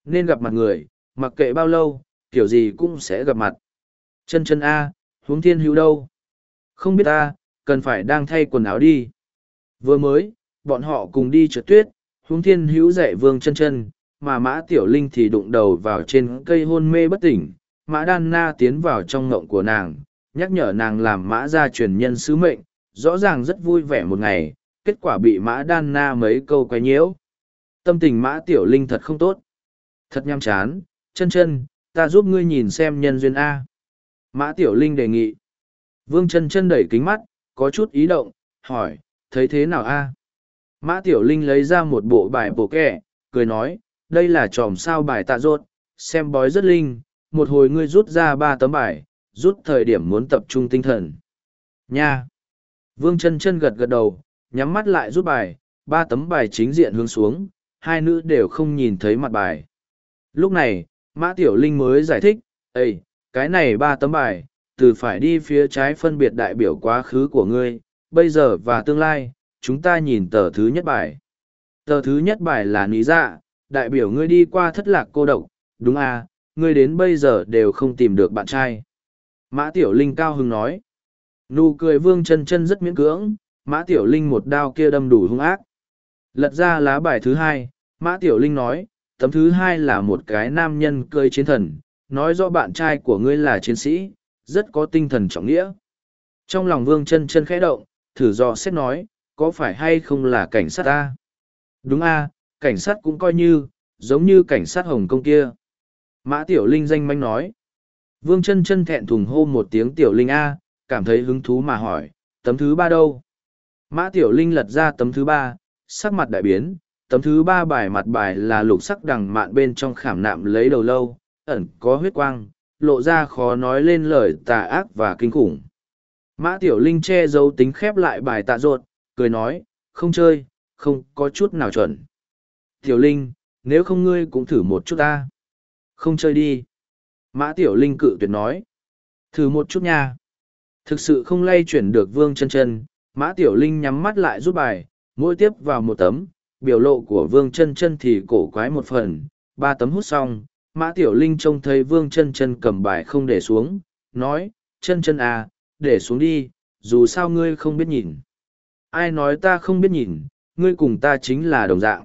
S1: nên gặp mặt người mặc kệ bao lâu kiểu gì cũng sẽ gặp mặt. Chân chân A, huống thiên hữu đâu? Không biết ta, cần phải đang thay quần áo đi. Vừa mới, bọn họ cùng đi trượt tuyết, huống thiên hữu dạy vương chân chân, mà mã tiểu linh thì đụng đầu vào trên cây hôn mê bất tỉnh. Mã đan na tiến vào trong ngộng của nàng, nhắc nhở nàng làm mã gia truyền nhân sứ mệnh, rõ ràng rất vui vẻ một ngày, kết quả bị mã đan na mấy câu quay nhiễu. Tâm tình mã tiểu linh thật không tốt. Thật nhăm chán, chân chân, ta giúp ngươi nhìn xem nhân duyên A. Mã Tiểu Linh đề nghị. Vương chân chân đẩy kính mắt, có chút ý động, hỏi, thấy thế nào A? Mã Tiểu Linh lấy ra một bộ bài bổ kẻ, cười nói, đây là tròm sao bài tạ rốt, xem bói rất linh, một hồi ngươi rút ra ba tấm bài, rút thời điểm muốn tập trung tinh thần. Nha! Vương chân chân gật gật đầu, nhắm mắt lại rút bài, ba tấm bài chính diện hướng xuống, hai nữ đều không nhìn thấy mặt bài. Lúc này, Mã Tiểu Linh mới giải thích, Ê, cái này ba tấm bài, từ phải đi phía trái phân biệt đại biểu quá khứ của ngươi, bây giờ và tương lai, chúng ta nhìn tờ thứ nhất bài. Tờ thứ nhất bài là lý dạ, đại biểu ngươi đi qua thất lạc cô độc, đúng à, ngươi đến bây giờ đều không tìm được bạn trai. Mã Tiểu Linh cao hứng nói. Nụ cười vương chân chân rất miễn cưỡng, Mã Tiểu Linh một đao kia đâm đủ hung ác. Lật ra lá bài thứ hai, Mã Tiểu Linh nói, tấm thứ hai là một cái nam nhân cơi chiến thần, nói rõ bạn trai của ngươi là chiến sĩ, rất có tinh thần trọng nghĩa. Trong lòng vương chân chân khẽ động, thử dò xét nói, có phải hay không là cảnh sát ta? Đúng a, cảnh sát cũng coi như, giống như cảnh sát Hồng Kông kia. Mã Tiểu Linh danh manh nói. Vương chân chân thẹn thùng hô một tiếng Tiểu Linh A, cảm thấy hứng thú mà hỏi, tấm thứ ba đâu? Mã Tiểu Linh lật ra tấm thứ ba, sắc mặt đại biến, tấm thứ ba bài mặt bài là lục sắc đằng mạn bên trong khảm nạm lấy đầu lâu, ẩn có huyết quang, lộ ra khó nói lên lời tà ác và kinh khủng. Mã Tiểu Linh che giấu tính khép lại bài tạ ruột, cười nói, không chơi, không có chút nào chuẩn. Tiểu Linh, nếu không ngươi cũng thử một chút ta. Không chơi đi. Mã Tiểu Linh cự tuyệt nói. Thử một chút nha. Thực sự không lay chuyển được vương chân chân, Mã Tiểu Linh nhắm mắt lại rút bài, mỗi tiếp vào một tấm, biểu lộ của vương chân chân thì cổ quái một phần ba tấm hút xong mã tiểu linh trông thấy vương chân chân cầm bài không để xuống nói chân chân à để xuống đi dù sao ngươi không biết nhìn ai nói ta không biết nhìn ngươi cùng ta chính là đồng dạng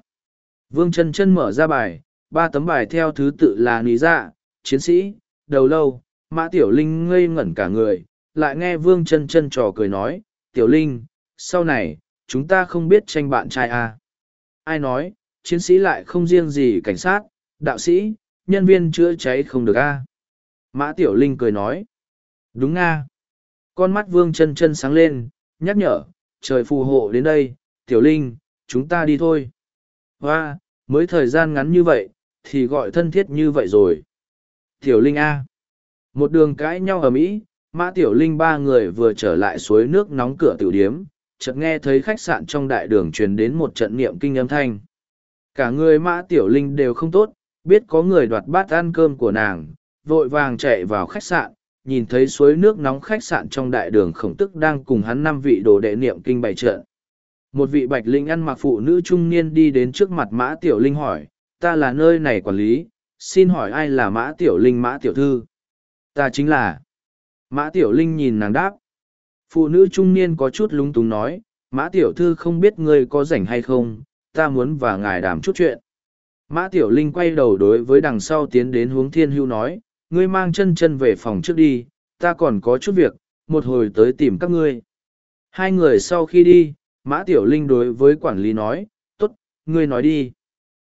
S1: vương chân chân mở ra bài ba tấm bài theo thứ tự là Ní dạ chiến sĩ đầu lâu mã tiểu linh ngây ngẩn cả người lại nghe vương chân chân trò cười nói tiểu linh sau này chúng ta không biết tranh bạn trai à ai nói, chiến sĩ lại không riêng gì cảnh sát, đạo sĩ, nhân viên chữa cháy không được a Mã Tiểu Linh cười nói. Đúng nga. Con mắt vương chân chân sáng lên, nhắc nhở, trời phù hộ đến đây, Tiểu Linh, chúng ta đi thôi. Hoa, mới thời gian ngắn như vậy, thì gọi thân thiết như vậy rồi. Tiểu Linh A. Một đường cãi nhau ở Mỹ, Mã Tiểu Linh ba người vừa trở lại suối nước nóng cửa tiểu điếm, chợt nghe thấy khách sạn trong đại đường truyền đến một trận niệm kinh âm thanh. Cả người mã tiểu linh đều không tốt, biết có người đoạt bát ăn cơm của nàng, vội vàng chạy vào khách sạn, nhìn thấy suối nước nóng khách sạn trong đại đường khổng tức đang cùng hắn năm vị đồ đệ niệm kinh bày trợ Một vị bạch linh ăn mặc phụ nữ trung niên đi đến trước mặt mã tiểu linh hỏi, ta là nơi này quản lý, xin hỏi ai là mã tiểu linh mã tiểu thư? Ta chính là. Mã tiểu linh nhìn nàng đáp. Phụ nữ trung niên có chút lúng túng nói, mã tiểu thư không biết ngươi có rảnh hay không, ta muốn và ngài đàm chút chuyện. Mã tiểu linh quay đầu đối với đằng sau tiến đến hướng thiên hưu nói, ngươi mang chân chân về phòng trước đi, ta còn có chút việc, một hồi tới tìm các ngươi. Hai người sau khi đi, Mã Tiểu Linh đối với quản lý nói, tốt, ngươi nói đi.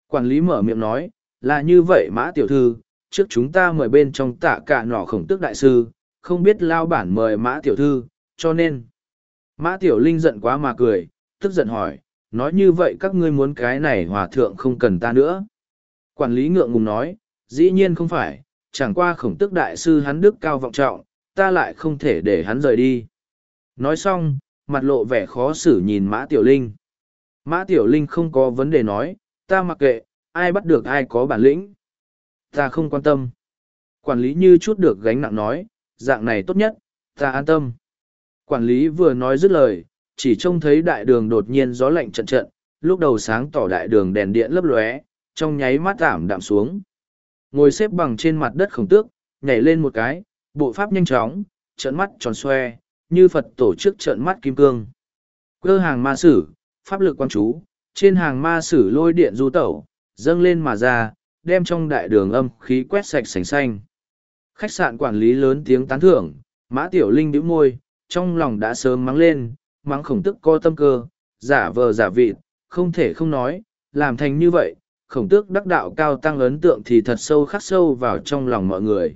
S1: Quản lý mở miệng nói, là như vậy Mã Tiểu Thư, trước chúng ta mời bên trong tạ cả nỏ khổng tức đại sư, không biết lao bản mời Mã Tiểu Thư, cho nên. Mã Tiểu Linh giận quá mà cười, tức giận hỏi, nói như vậy các ngươi muốn cái này hòa thượng không cần ta nữa. Quản lý ngượng ngùng nói, dĩ nhiên không phải, chẳng qua khổng tước đại sư hắn đức cao vọng trọng, ta lại không thể để hắn rời đi. Nói xong, mặt lộ vẻ khó xử nhìn Mã Tiểu Linh. Mã Tiểu Linh không có vấn đề nói, ta mặc kệ, ai bắt được ai có bản lĩnh. Ta không quan tâm. Quản lý như chút được gánh nặng nói, dạng này tốt nhất, ta an tâm. Quản lý vừa nói dứt lời, chỉ trông thấy đại đường đột nhiên gió lạnh trận trận, lúc đầu sáng tỏ đại đường đèn điện lấp lóe, trong nháy mắt ảm đạm xuống. Ngồi xếp bằng trên mặt đất khổng tước, nhảy lên một cái, bộ pháp nhanh chóng, trận mắt tròn xoe, như Phật tổ chức trận mắt kim cương. Cơ hàng ma sử, pháp lực quan chú, trên hàng ma sử lôi điện du tẩu, dâng lên mà ra, đem trong đại đường âm khí quét sạch sành xanh. Khách sạn quản lý lớn tiếng tán thưởng, mã tiểu linh bĩu môi, trong lòng đã sớm mắng lên, mắng khổng tức co tâm cơ, giả vờ giả vịt, không thể không nói, làm thành như vậy, khổng tước đắc đạo cao tăng ấn tượng thì thật sâu khắc sâu vào trong lòng mọi người.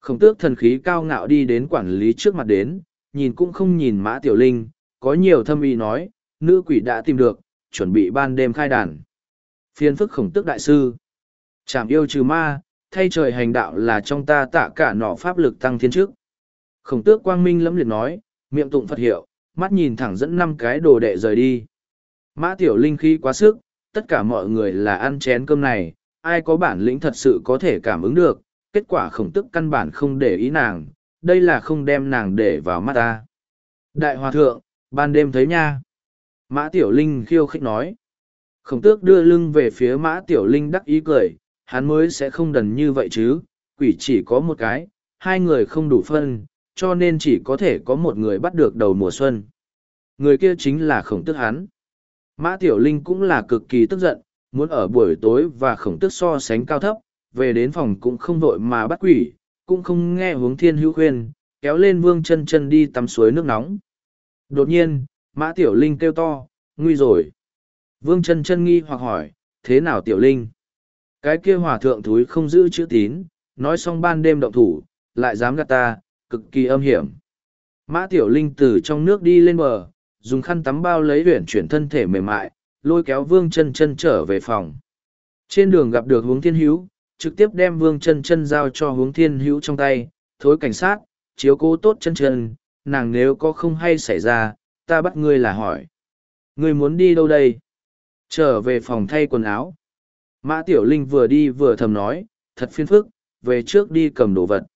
S1: Khổng tước thần khí cao ngạo đi đến quản lý trước mặt đến, nhìn cũng không nhìn mã tiểu linh, có nhiều thâm ý nói, nữ quỷ đã tìm được, chuẩn bị ban đêm khai đàn. Phiên phức khổng tước đại sư. Chảm yêu trừ ma, thay trời hành đạo là trong ta tạ cả nọ pháp lực tăng thiên trước. Khổng tước quang minh lẫm liệt nói, miệng tụng Phật hiệu, mắt nhìn thẳng dẫn năm cái đồ đệ rời đi. Mã tiểu linh khi quá sức, tất cả mọi người là ăn chén cơm này, ai có bản lĩnh thật sự có thể cảm ứng được, kết quả khổng tức căn bản không để ý nàng, đây là không đem nàng để vào mắt ta. Đại hòa thượng, ban đêm thấy nha. Mã Tiểu Linh khiêu khích nói. Khổng tước đưa lưng về phía Mã Tiểu Linh đắc ý cười, hắn mới sẽ không đần như vậy chứ, quỷ chỉ có một cái, hai người không đủ phân, cho nên chỉ có thể có một người bắt được đầu mùa xuân. Người kia chính là khổng tước hắn. Mã Tiểu Linh cũng là cực kỳ tức giận, muốn ở buổi tối và khổng tước so sánh cao thấp, về đến phòng cũng không vội mà bắt quỷ, cũng không nghe hướng thiên hữu khuyên, kéo lên vương chân chân đi tắm suối nước nóng. Đột nhiên, Mã Tiểu Linh kêu to, nguy rồi. Vương chân chân nghi hoặc hỏi, thế nào Tiểu Linh? Cái kia hòa thượng thúi không giữ chữ tín, nói xong ban đêm động thủ, lại dám gạt ta, cực kỳ âm hiểm. Mã Tiểu Linh từ trong nước đi lên bờ, dùng khăn tắm bao lấy luyện chuyển thân thể mềm mại, lôi kéo vương chân chân trở về phòng. Trên đường gặp được hướng thiên hữu, trực tiếp đem vương chân chân giao cho hướng thiên hữu trong tay, thối cảnh sát, chiếu cố tốt chân chân, nàng nếu có không hay xảy ra, ta bắt ngươi là hỏi. Ngươi muốn đi đâu đây? Trở về phòng thay quần áo. Mã Tiểu Linh vừa đi vừa thầm nói, thật phiền phức, về trước đi cầm đồ vật.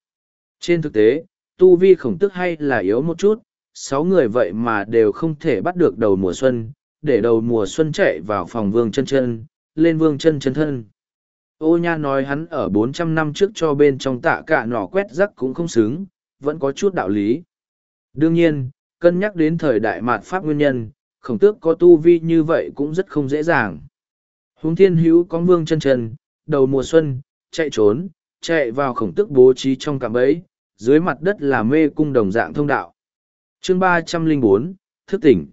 S1: Trên thực tế, tu vi khổng tức hay là yếu một chút, sáu người vậy mà đều không thể bắt được đầu mùa xuân, để đầu mùa xuân chạy vào phòng vương chân chân, lên vương chân chân thân. Ô nha nói hắn ở bốn trăm năm trước cho bên trong tạ cả nỏ quét rắc cũng không xứng, vẫn có chút đạo lý. Đương nhiên, cân nhắc đến thời đại mạt pháp nguyên nhân, khổng tước có tu vi như vậy cũng rất không dễ dàng. Hùng thiên hữu có vương chân chân, đầu mùa xuân, chạy trốn, chạy vào khổng tước bố trí trong cạm bẫy, dưới mặt đất là mê cung đồng dạng thông đạo chương ba trăm linh bốn thức tỉnh.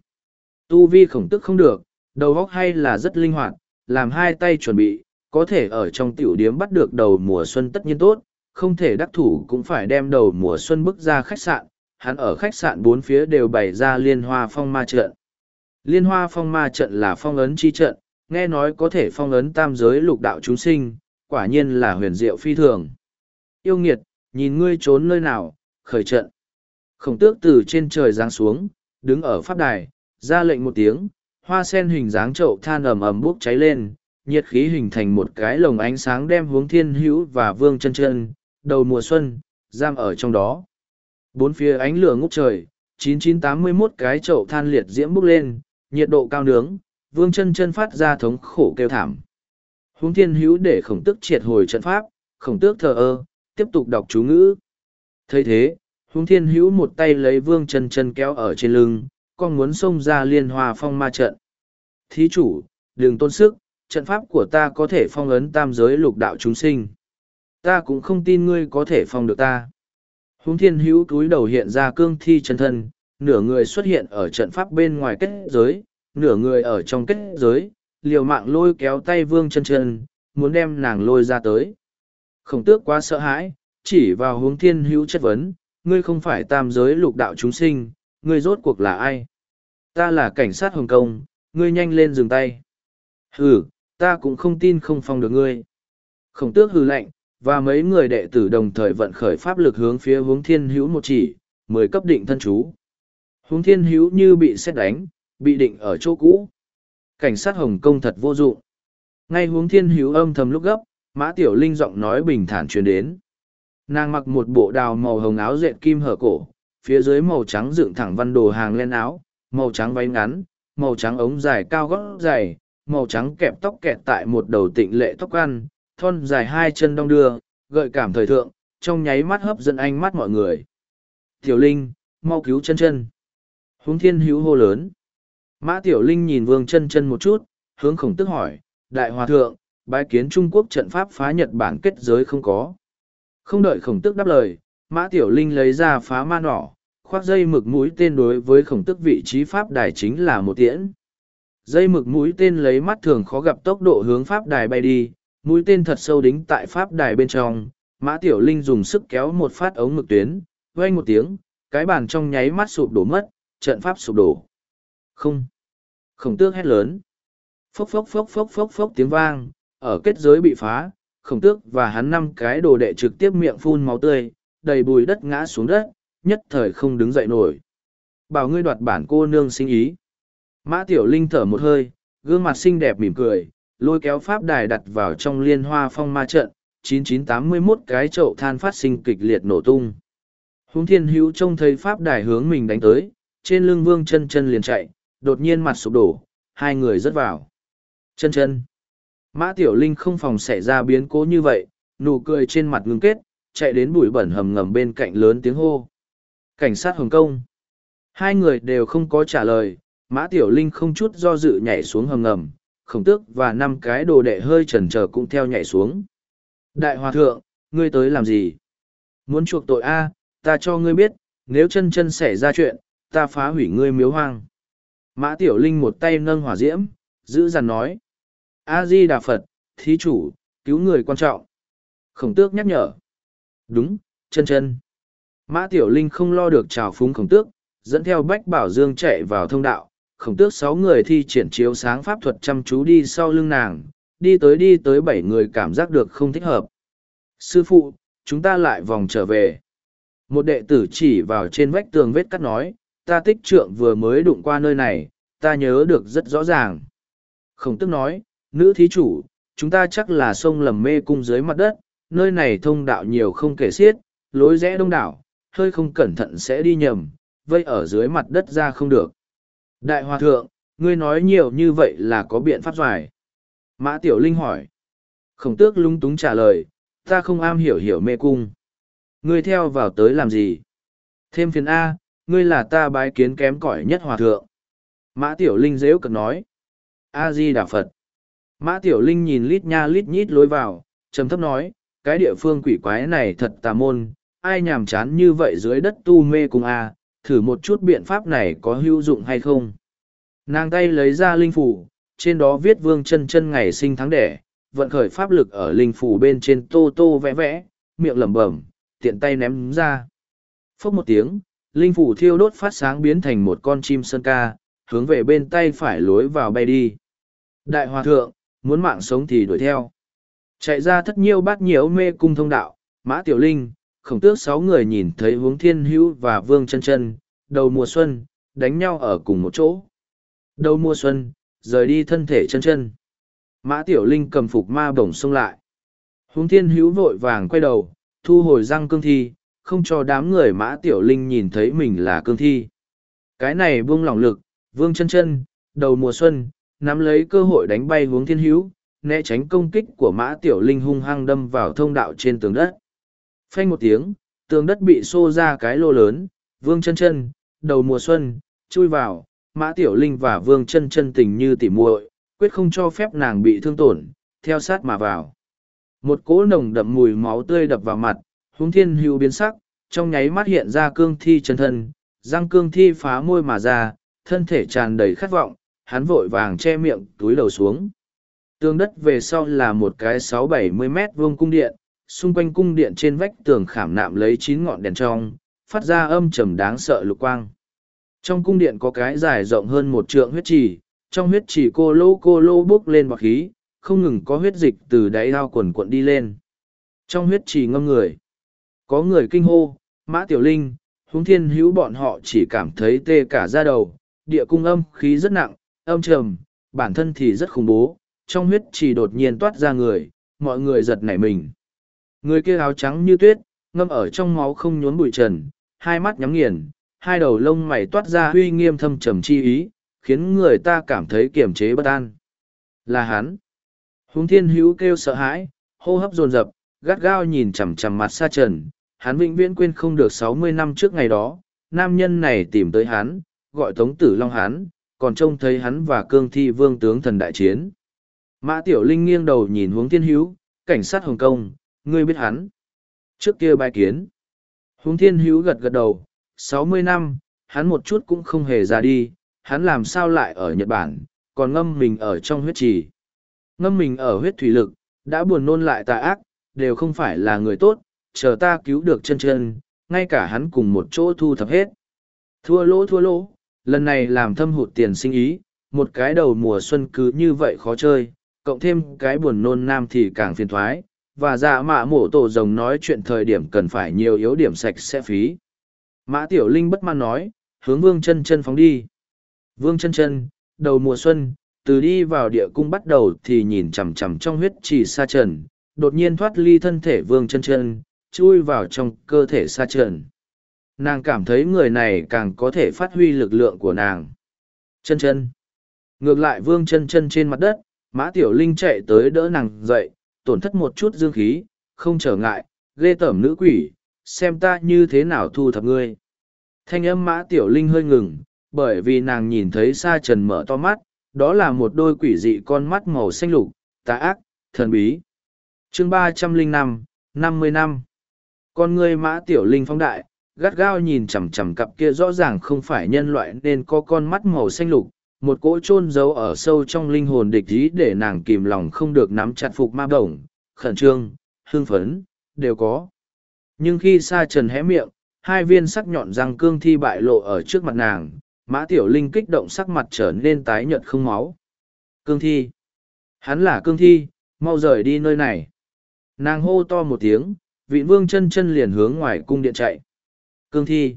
S1: Tu vi khổng tức không được, đầu góc hay là rất linh hoạt, làm hai tay chuẩn bị, có thể ở trong tiểu điếm bắt được đầu mùa xuân tất nhiên tốt, không thể đắc thủ cũng phải đem đầu mùa xuân bước ra khách sạn, hắn ở khách sạn bốn phía đều bày ra liên hoa phong ma trận. Liên hoa phong ma trận là phong ấn chi trận, nghe nói có thể phong ấn tam giới lục đạo chúng sinh, quả nhiên là huyền diệu phi thường. Yêu nghiệt, nhìn ngươi trốn nơi nào, khởi trận. Khổng tước từ trên trời giáng xuống, đứng ở pháp đài, ra lệnh một tiếng, hoa sen hình dáng chậu than ầm ầm bốc cháy lên, nhiệt khí hình thành một cái lồng ánh sáng đem hướng thiên hữu và vương chân chân, đầu mùa xuân, giam ở trong đó. Bốn phía ánh lửa ngút trời, 9981 cái chậu than liệt diễm bốc lên, nhiệt độ cao nướng, vương chân chân phát ra thống khổ kêu thảm. Hướng thiên hữu để khổng tức triệt hồi trận pháp, khổng tước thờ ơ, tiếp tục đọc chú ngữ. thấy thế, hướng thiên hữu một tay lấy vương chân chân kéo ở trên lưng, con muốn xông ra liên hòa phong ma trận. Thí chủ, đừng tôn sức, trận pháp của ta có thể phong ấn tam giới lục đạo chúng sinh. Ta cũng không tin ngươi có thể phong được ta. Hướng thiên hữu túi đầu hiện ra cương thi chân thân, nửa người xuất hiện ở trận pháp bên ngoài kết giới, nửa người ở trong kết giới, liều mạng lôi kéo tay vương chân chân, muốn đem nàng lôi ra tới. Khổng tước quá sợ hãi, chỉ vào hướng thiên hữu chất vấn, ngươi không phải tam giới lục đạo chúng sinh, ngươi rốt cuộc là ai? Ta là cảnh sát Hồng Kông, ngươi nhanh lên dừng tay. Hừ, ta cũng không tin không phong được ngươi. Khổng tước hừ lạnh, và mấy người đệ tử đồng thời vận khởi pháp lực hướng phía hướng thiên hữu một chỉ, mười cấp định thân chú. Hướng thiên hữu như bị xét đánh, bị định ở chỗ cũ. Cảnh sát Hồng Kông thật vô dụng. Ngay hướng thiên hữu âm thầm lúc gấp, Mã Tiểu Linh giọng nói bình thản truyền đến. Nàng mặc một bộ đào màu hồng áo dệt kim hở cổ, phía dưới màu trắng dựng thẳng văn đồ hàng lên áo, màu trắng váy ngắn, màu trắng ống dài cao gót dày, màu trắng kẹp tóc kẹt tại một đầu tịnh lệ tóc ăn, thon dài hai chân đong đưa, gợi cảm thời thượng, trong nháy mắt hấp dẫn ánh mắt mọi người. Tiểu Linh, mau cứu chân chân. Hướng thiên hữu hô lớn. Mã Tiểu Linh nhìn vương chân chân một chút, hướng khổng tức hỏi, Đại Hòa Thượng, bái kiến Trung Quốc trận pháp phá Nhật Bản kết giới không có. Không đợi khổng tức đáp lời, Mã Tiểu Linh lấy ra phá ma nỏ, khoác dây mực mũi tên đối với khổng tức vị trí pháp đài chính là một tiễn. Dây mực mũi tên lấy mắt thường khó gặp tốc độ hướng pháp đài bay đi, mũi tên thật sâu đính tại pháp đài bên trong, Mã Tiểu Linh dùng sức kéo một phát ống mực tuyến, vang một tiếng, cái bàn trong nháy mắt sụp đổ mất, trận pháp sụp đổ. Không. Khổng tước hét lớn. Phốc phốc phốc phốc phốc phốc tiếng vang, ở kết giới bị phá, khổng tước và hắn năm cái đồ đệ trực tiếp miệng phun máu tươi, đầy bùi đất ngã xuống đất, nhất thời không đứng dậy nổi. Bảo ngươi đoạt bản cô nương sinh ý. Mã Tiểu Linh thở một hơi, gương mặt xinh đẹp mỉm cười, lôi kéo pháp đài đặt vào trong liên hoa phong ma trận, 9981 cái chậu than phát sinh kịch liệt nổ tung. Húng thiên hữu trông thấy pháp đài hướng mình đánh tới, trên lưng vương chân chân liền chạy, đột nhiên mặt sụp đổ, hai người rớt vào. Chân chân. Mã Tiểu Linh không phòng xảy ra biến cố như vậy, nụ cười trên mặt ngưng kết, chạy đến bụi bẩn hầm ngầm bên cạnh lớn tiếng hô. Cảnh sát Hồng Kông. Hai người đều không có trả lời, Mã Tiểu Linh không chút do dự nhảy xuống hầm ngầm, khổng tước và năm cái đồ đệ hơi chần chờ cũng theo nhảy xuống. Đại Hòa Thượng, ngươi tới làm gì? Muốn chuộc tội A, ta cho ngươi biết, nếu chân chân xảy ra chuyện, ta phá hủy ngươi miếu hoang. Mã Tiểu Linh một tay nâng hỏa diễm, giữ dằn nói. A-di Đà Phật, thí chủ, cứu người quan trọng. Khổng tước nhắc nhở. Đúng, chân chân. Mã Tiểu Linh không lo được trào phúng khổng tước, dẫn theo Bách Bảo Dương chạy vào thông đạo. Khổng tước sáu người thi triển chiếu sáng pháp thuật chăm chú đi sau lưng nàng, đi tới đi tới bảy người cảm giác được không thích hợp. Sư phụ, chúng ta lại vòng trở về. Một đệ tử chỉ vào trên vách tường vết cắt nói, ta tích trượng vừa mới đụng qua nơi này, ta nhớ được rất rõ ràng. Khổng tức nói, nữ thí chủ, chúng ta chắc là sông lầm mê cung dưới mặt đất, nơi này thông đạo nhiều không kể xiết, lối rẽ đông đảo, hơi không cẩn thận sẽ đi nhầm, vây ở dưới mặt đất ra không được. Đại Hòa Thượng, ngươi nói nhiều như vậy là có biện pháp giải. Mã Tiểu Linh hỏi. Khổng tước lung túng trả lời, ta không am hiểu hiểu mê cung. Ngươi theo vào tới làm gì? Thêm phiền A, ngươi là ta bái kiến kém cỏi nhất hòa thượng. Mã Tiểu Linh dễu cực nói. A-di Đà Phật. Mã Tiểu Linh nhìn lít nha lít nhít lối vào, trầm thấp nói, cái địa phương quỷ quái này thật tà môn, ai nhàm chán như vậy dưới đất tu mê cùng A, thử một chút biện pháp này có hữu dụng hay không. Nàng tay lấy ra linh phủ, trên đó viết vương chân chân ngày sinh tháng đẻ, vận khởi pháp lực ở linh phủ bên trên tô tô vẽ vẽ, miệng lẩm bẩm, tiện tay ném ra. Phốc một tiếng, linh phủ thiêu đốt phát sáng biến thành một con chim sơn ca, hướng về bên tay phải lối vào bay đi. Đại hòa thượng, muốn mạng sống thì đuổi theo. Chạy ra thất nhiêu bát nhiễu mê cung thông đạo, mã tiểu linh, khổng tước sáu người nhìn thấy hướng thiên hữu và vương chân chân, đầu mùa xuân, đánh nhau ở cùng một chỗ. Đầu mùa xuân, rời đi thân thể chân chân. Mã Tiểu Linh cầm phục ma bổng xông lại. hướng thiên hữu vội vàng quay đầu, thu hồi răng cương thi, không cho đám người Mã Tiểu Linh nhìn thấy mình là cương thi. Cái này buông lỏng lực, vương chân chân, đầu mùa xuân, nắm lấy cơ hội đánh bay hướng thiên hữu, né tránh công kích của Mã Tiểu Linh hung hăng đâm vào thông đạo trên tường đất. Phanh một tiếng, tường đất bị xô ra cái lô lớn, vương chân chân, đầu mùa xuân, chui vào, Mã Tiểu Linh và vương chân chân tình như tỉ muội quyết không cho phép nàng bị thương tổn, theo sát mà vào. Một cỗ nồng đậm mùi máu tươi đập vào mặt, hướng thiên hữu biến sắc, trong nháy mắt hiện ra cương thi chân thân, răng cương thi phá môi mà ra, thân thể tràn đầy khát vọng, hắn vội vàng che miệng túi đầu xuống. Tường đất về sau là một cái sáu bảy mươi mét vuông cung điện, xung quanh cung điện trên vách tường khảm nạm lấy chín ngọn đèn trong, phát ra âm trầm đáng sợ lục quang. Trong cung điện có cái dài rộng hơn một trượng huyết trì, trong huyết trì cô lô cô lô bốc lên bọc khí, không ngừng có huyết dịch từ đáy ao quần cuộn đi lên. Trong huyết trì ngâm người, có người kinh hô, mã tiểu linh, húng thiên hữu bọn họ chỉ cảm thấy tê cả da đầu, địa cung âm khí rất nặng, âm trầm, bản thân thì rất khủng bố, trong huyết chỉ đột nhiên toát ra người, mọi người giật nảy mình. Người kia áo trắng như tuyết, ngâm ở trong máu không nhốn bụi trần, hai mắt nhắm nghiền, hai đầu lông mày toát ra uy nghiêm thâm trầm chi ý, khiến người ta cảm thấy kiềm chế bất an. Là hắn. Hùng thiên hữu kêu sợ hãi, hô hấp dồn dập, gắt gao nhìn chằm chằm mặt xa trần. Hắn vĩnh viễn quên không được sáu mươi năm trước ngày đó, nam nhân này tìm tới hắn, gọi tống tử long hắn, còn trông thấy hắn và cương thi vương tướng thần đại chiến. Mã Tiểu Linh nghiêng đầu nhìn hướng thiên hữu, cảnh sát Hồng Kông, ngươi biết hắn. Trước kia bài kiến. Hướng thiên hữu gật gật đầu, sáu mươi năm, hắn một chút cũng không hề ra đi, hắn làm sao lại ở Nhật Bản, còn ngâm mình ở trong huyết trì. Ngâm mình ở huyết thủy lực, đã buồn nôn lại tà ác, đều không phải là người tốt, chờ ta cứu được chân chân, ngay cả hắn cùng một chỗ thu thập hết. Thua lỗ thua lỗ, lần này làm thâm hụt tiền sinh ý, một cái đầu mùa xuân cứ như vậy khó chơi, cộng thêm cái buồn nôn nam thì càng phiền thoái, và dạ mạ mổ tổ rồng nói chuyện thời điểm cần phải nhiều yếu điểm sạch sẽ phí. Mã Tiểu Linh bất mãn nói, hướng Vương chân chân phóng đi. Vương chân chân, đầu mùa xuân, từ đi vào địa cung bắt đầu thì nhìn chằm chằm trong huyết trì sa trần, đột nhiên thoát ly thân thể Vương chân chân, chui vào trong cơ thể sa trần. Nàng cảm thấy người này càng có thể phát huy lực lượng của nàng. Chân chân. Ngược lại Vương chân chân trên mặt đất, Mã Tiểu Linh chạy tới đỡ nàng dậy, tổn thất một chút dương khí, không trở ngại, ghê tởm nữ quỷ, xem ta như thế nào thu thập ngươi. Thanh âm Mã Tiểu Linh hơi ngừng, bởi vì nàng nhìn thấy Sa Trần mở to mắt, đó là một đôi quỷ dị con mắt màu xanh lục, tà ác, thần bí. chương ba trăm linh năm, năm mươi năm. Con ngươi Mã Tiểu Linh phóng đại, gắt gao nhìn chằm chằm cặp kia rõ ràng không phải nhân loại nên có con mắt màu xanh lục, một cỗ chôn giấu ở sâu trong linh hồn địch ý để nàng kìm lòng không được nắm chặt phục ma bổng khẩn trương, hương phấn, đều có. Nhưng khi sa trần hé miệng, hai viên sắc nhọn răng cương thi bại lộ ở trước mặt nàng, mã tiểu linh kích động sắc mặt trở nên tái nhợt không máu. Cương thi. Hắn là cương thi, mau rời đi nơi này. Nàng hô to một tiếng, vị vương chân chân liền hướng ngoài cung điện chạy. Cương thi.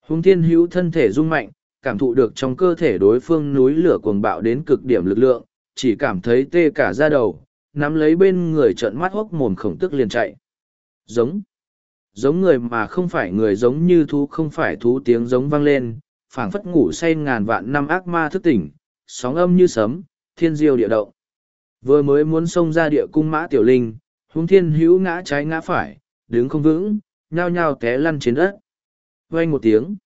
S1: Hùng thiên hữu thân thể rung mạnh, cảm thụ được trong cơ thể đối phương núi lửa cuồng bạo đến cực điểm lực lượng, chỉ cảm thấy tê cả da đầu, nắm lấy bên người trợn mắt hốc mồm khổng tức liền chạy. Giống. Giống người mà không phải người giống như thú không phải thú tiếng giống vang lên, phảng phất ngủ say ngàn vạn năm ác ma thức tỉnh, sóng âm như sấm, thiên diêu địa động. Vừa mới muốn xông ra địa cung mã tiểu linh, hung thiên hữu ngã trái ngã phải, đứng không vững, nhao nhao té lăn trên đất. Vang một tiếng.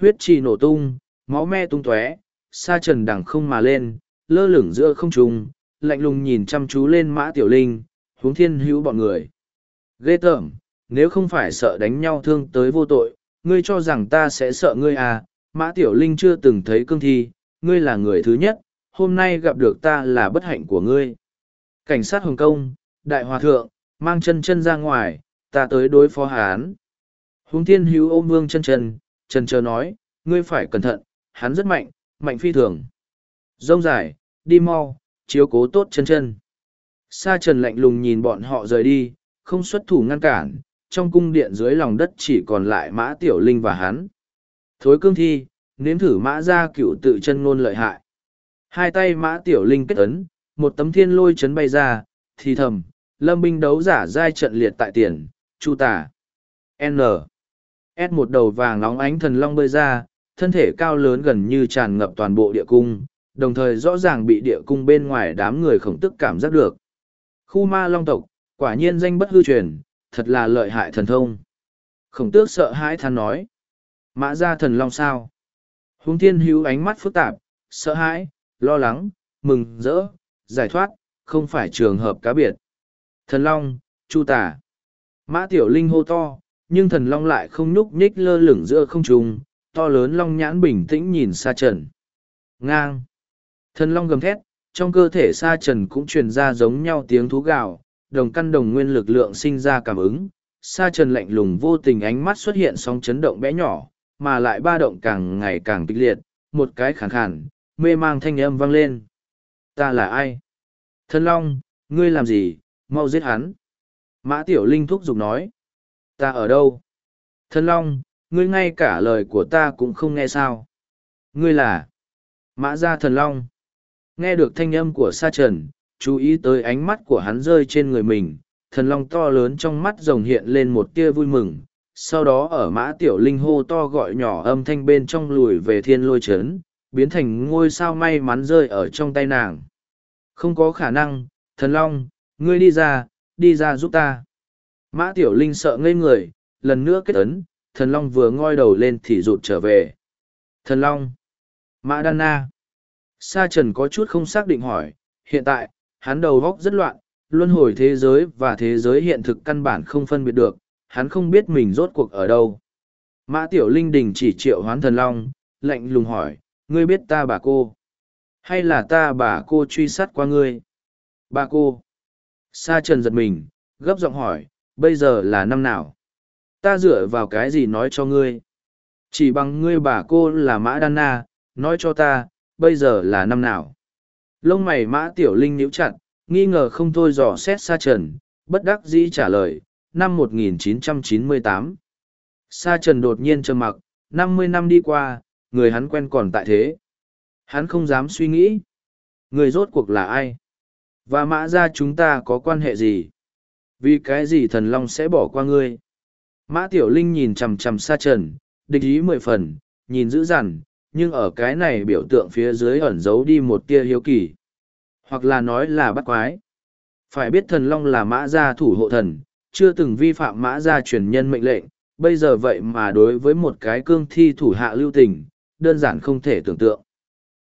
S1: Huyết trì nổ tung, máu me tung tóe, sa trần đằng không mà lên, lơ lửng giữa không trung, lạnh lùng nhìn chăm chú lên mã tiểu linh, huống thiên hữu bọn người. Ghê tởm, nếu không phải sợ đánh nhau thương tới vô tội, ngươi cho rằng ta sẽ sợ ngươi à, mã tiểu linh chưa từng thấy cương thi, ngươi là người thứ nhất, hôm nay gặp được ta là bất hạnh của ngươi. Cảnh sát Hồng Kông, đại hòa thượng, mang chân chân ra ngoài, ta tới đối phó hán. Huống thiên hữu ôm vương chân chân, Trần chờ nói, ngươi phải cẩn thận, hắn rất mạnh, mạnh phi thường. Rông dài, đi mau, chiếu cố tốt chân chân. Sa trần lạnh lùng nhìn bọn họ rời đi, không xuất thủ ngăn cản, trong cung điện dưới lòng đất chỉ còn lại mã tiểu linh và hắn. Thối cương thi, nếm thử mã ra cựu tự chân ngôn lợi hại. Hai tay mã tiểu linh kết ấn, một tấm thiên lôi chấn bay ra, thì thầm, lâm binh đấu giả giai trận liệt tại tiền, chu tả. N. S một đầu vàng nóng ánh thần long bơi ra, thân thể cao lớn gần như tràn ngập toàn bộ địa cung, đồng thời rõ ràng bị địa cung bên ngoài đám người khổng tức cảm giác được. Khu ma long tộc, quả nhiên danh bất hư truyền, thật là lợi hại thần thông. Khổng tước sợ hãi than nói. Mã ra thần long sao? Hùng thiên hữu ánh mắt phức tạp, sợ hãi, lo lắng, mừng, rỡ, giải thoát, không phải trường hợp cá biệt. Thần long, chu tả. Mã tiểu linh hô to, nhưng thần long lại không nhúc nhích lơ lửng giữa không trung, to lớn long nhãn bình tĩnh nhìn xa trần. Ngang. Thần long gầm thét, trong cơ thể sa trần cũng truyền ra giống nhau tiếng thú gào, đồng căn đồng nguyên lực lượng sinh ra cảm ứng. Sa trần lạnh lùng vô tình ánh mắt xuất hiện sóng chấn động bé nhỏ, mà lại ba động càng ngày càng kịch liệt, một cái khàn khàn, mê mang thanh âm vang lên. Ta là ai? Thần long, ngươi làm gì, mau giết hắn. Mã tiểu linh thúc giục nói. Ta ở đâu? Thần long, ngươi ngay cả lời của ta cũng không nghe sao. Ngươi là Mã gia thần long. Nghe được thanh âm của sa trần, chú ý tới ánh mắt của hắn rơi trên người mình, thần long to lớn trong mắt rồng hiện lên một tia vui mừng. Sau đó ở mã tiểu linh hô to gọi nhỏ âm thanh bên trong lùi về thiên lôi chấn, biến thành ngôi sao may mắn rơi ở trong tay nàng. Không có khả năng, thần long, ngươi đi ra, đi ra giúp ta. Mã tiểu linh sợ ngây người, lần nữa kết ấn, thần long vừa ngoi đầu lên thì rụt trở về. Thần long, mã đan na. Sa trần có chút không xác định hỏi, hiện tại, hắn đầu góc rất loạn, luân hồi thế giới và thế giới hiện thực căn bản không phân biệt được, hắn không biết mình rốt cuộc ở đâu. Mã Tiểu Linh đình chỉ triệu hoán thần long, lạnh lùng hỏi, ngươi biết ta bà cô? Hay là ta bà cô truy sát qua ngươi? Bà cô? Sa trần giật mình, gấp giọng hỏi, bây giờ là năm nào? Ta dựa vào cái gì nói cho ngươi? Chỉ bằng ngươi bà cô là Mã Đan Na, nói cho ta, bây giờ là năm nào? Lông mày Mã Tiểu Linh nhíu chặt, nghi ngờ không thôi dò xét Sa Trần, bất đắc dĩ trả lời, năm 1998. Sa Trần đột nhiên trầm mặc, năm mươi năm đi qua, người hắn quen còn tại thế. Hắn không dám suy nghĩ. Người rốt cuộc là ai? Và mã ra chúng ta có quan hệ gì? Vì cái gì thần long sẽ bỏ qua ngươi? Mã Tiểu Linh nhìn chằm chằm xa Trần, địch ý mười phần, nhìn dữ dằn, nhưng ở cái này biểu tượng phía dưới ẩn giấu đi một tia hiếu kỳ. Hoặc là nói là bắt quái. Phải biết thần long là mã gia thủ hộ thần, chưa từng vi phạm mã gia truyền nhân mệnh lệnh, bây giờ vậy mà đối với một cái cương thi thủ hạ lưu tình, đơn giản không thể tưởng tượng.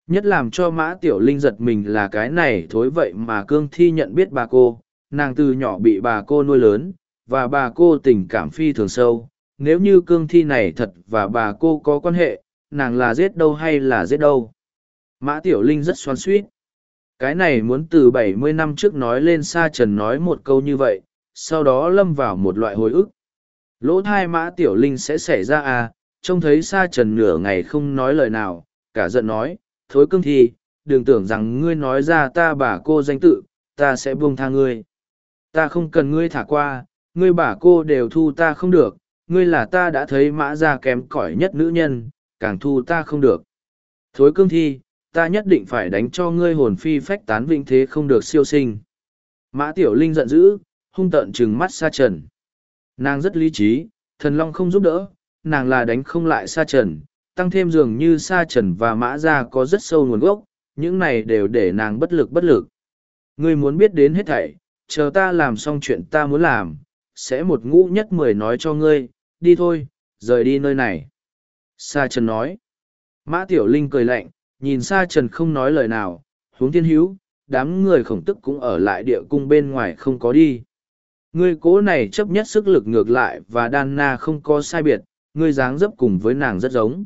S1: Nhất làm cho mã tiểu linh giật mình là cái này thối vậy mà cương thi nhận biết bà cô, nàng từ nhỏ bị bà cô nuôi lớn, và bà cô tình cảm phi thường sâu. Nếu như cương thi này thật và bà cô có quan hệ, nàng là giết đâu hay là giết đâu? Mã Tiểu Linh rất xoắn suýt. Cái này muốn từ bảy mươi năm trước nói lên Sa Trần nói một câu như vậy, sau đó lâm vào một loại hồi ức. Lỗ thai Mã Tiểu Linh sẽ xảy ra à, trông thấy Sa Trần nửa ngày không nói lời nào, cả giận nói, thối cương thi, đừng tưởng rằng ngươi nói ra ta bà cô danh tự, ta sẽ buông tha ngươi. Ta không cần ngươi thả qua, ngươi bà cô đều thu ta không được, ngươi là ta đã thấy mã ra kém cỏi nhất nữ nhân, càng thu ta không được. Thối cương thi, ta nhất định phải đánh cho ngươi hồn phi phách tán vinh thế không được siêu sinh. Mã Tiểu Linh giận dữ, hung tợn trừng mắt sa trần. Nàng rất lý trí, thần long không giúp đỡ, nàng là đánh không lại sa trần, tăng thêm dường như sa trần và mã gia có rất sâu nguồn gốc, những này đều để nàng bất lực bất lực. Ngươi muốn biết đến hết thảy, chờ ta làm xong chuyện ta muốn làm, sẽ một ngũ nhất mười nói cho ngươi, đi thôi, rời đi nơi này. Sa Trần nói. Mã Tiểu Linh cười lạnh, nhìn Sa Trần không nói lời nào, hướng thiên hữu, đám người khổng tức cũng ở lại địa cung bên ngoài không có đi. Ngươi cố này chấp nhất sức lực ngược lại và Đan Na không có sai biệt, ngươi dáng dấp cùng với nàng rất giống.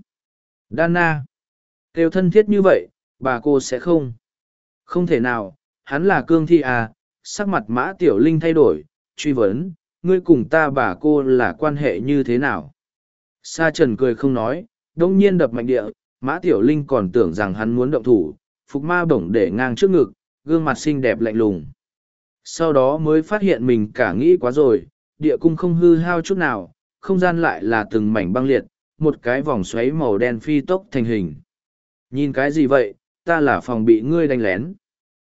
S1: Đan Na. Kêu thân thiết như vậy, bà cô sẽ không. Không thể nào, hắn là cương thi à, sắc mặt mã tiểu linh thay đổi, truy vấn, ngươi cùng ta bà cô là quan hệ như thế nào? Sa trần cười không nói, đông nhiên đập mạnh địa, mã tiểu linh còn tưởng rằng hắn muốn động thủ, phục ma bổng để ngang trước ngực, gương mặt xinh đẹp lạnh lùng. Sau đó mới phát hiện mình cả nghĩ quá rồi, địa cung không hư hao chút nào, không gian lại là từng mảnh băng liệt, một cái vòng xoáy màu đen phi tốc thành hình. Nhìn cái gì vậy, ta là phòng bị ngươi đánh lén.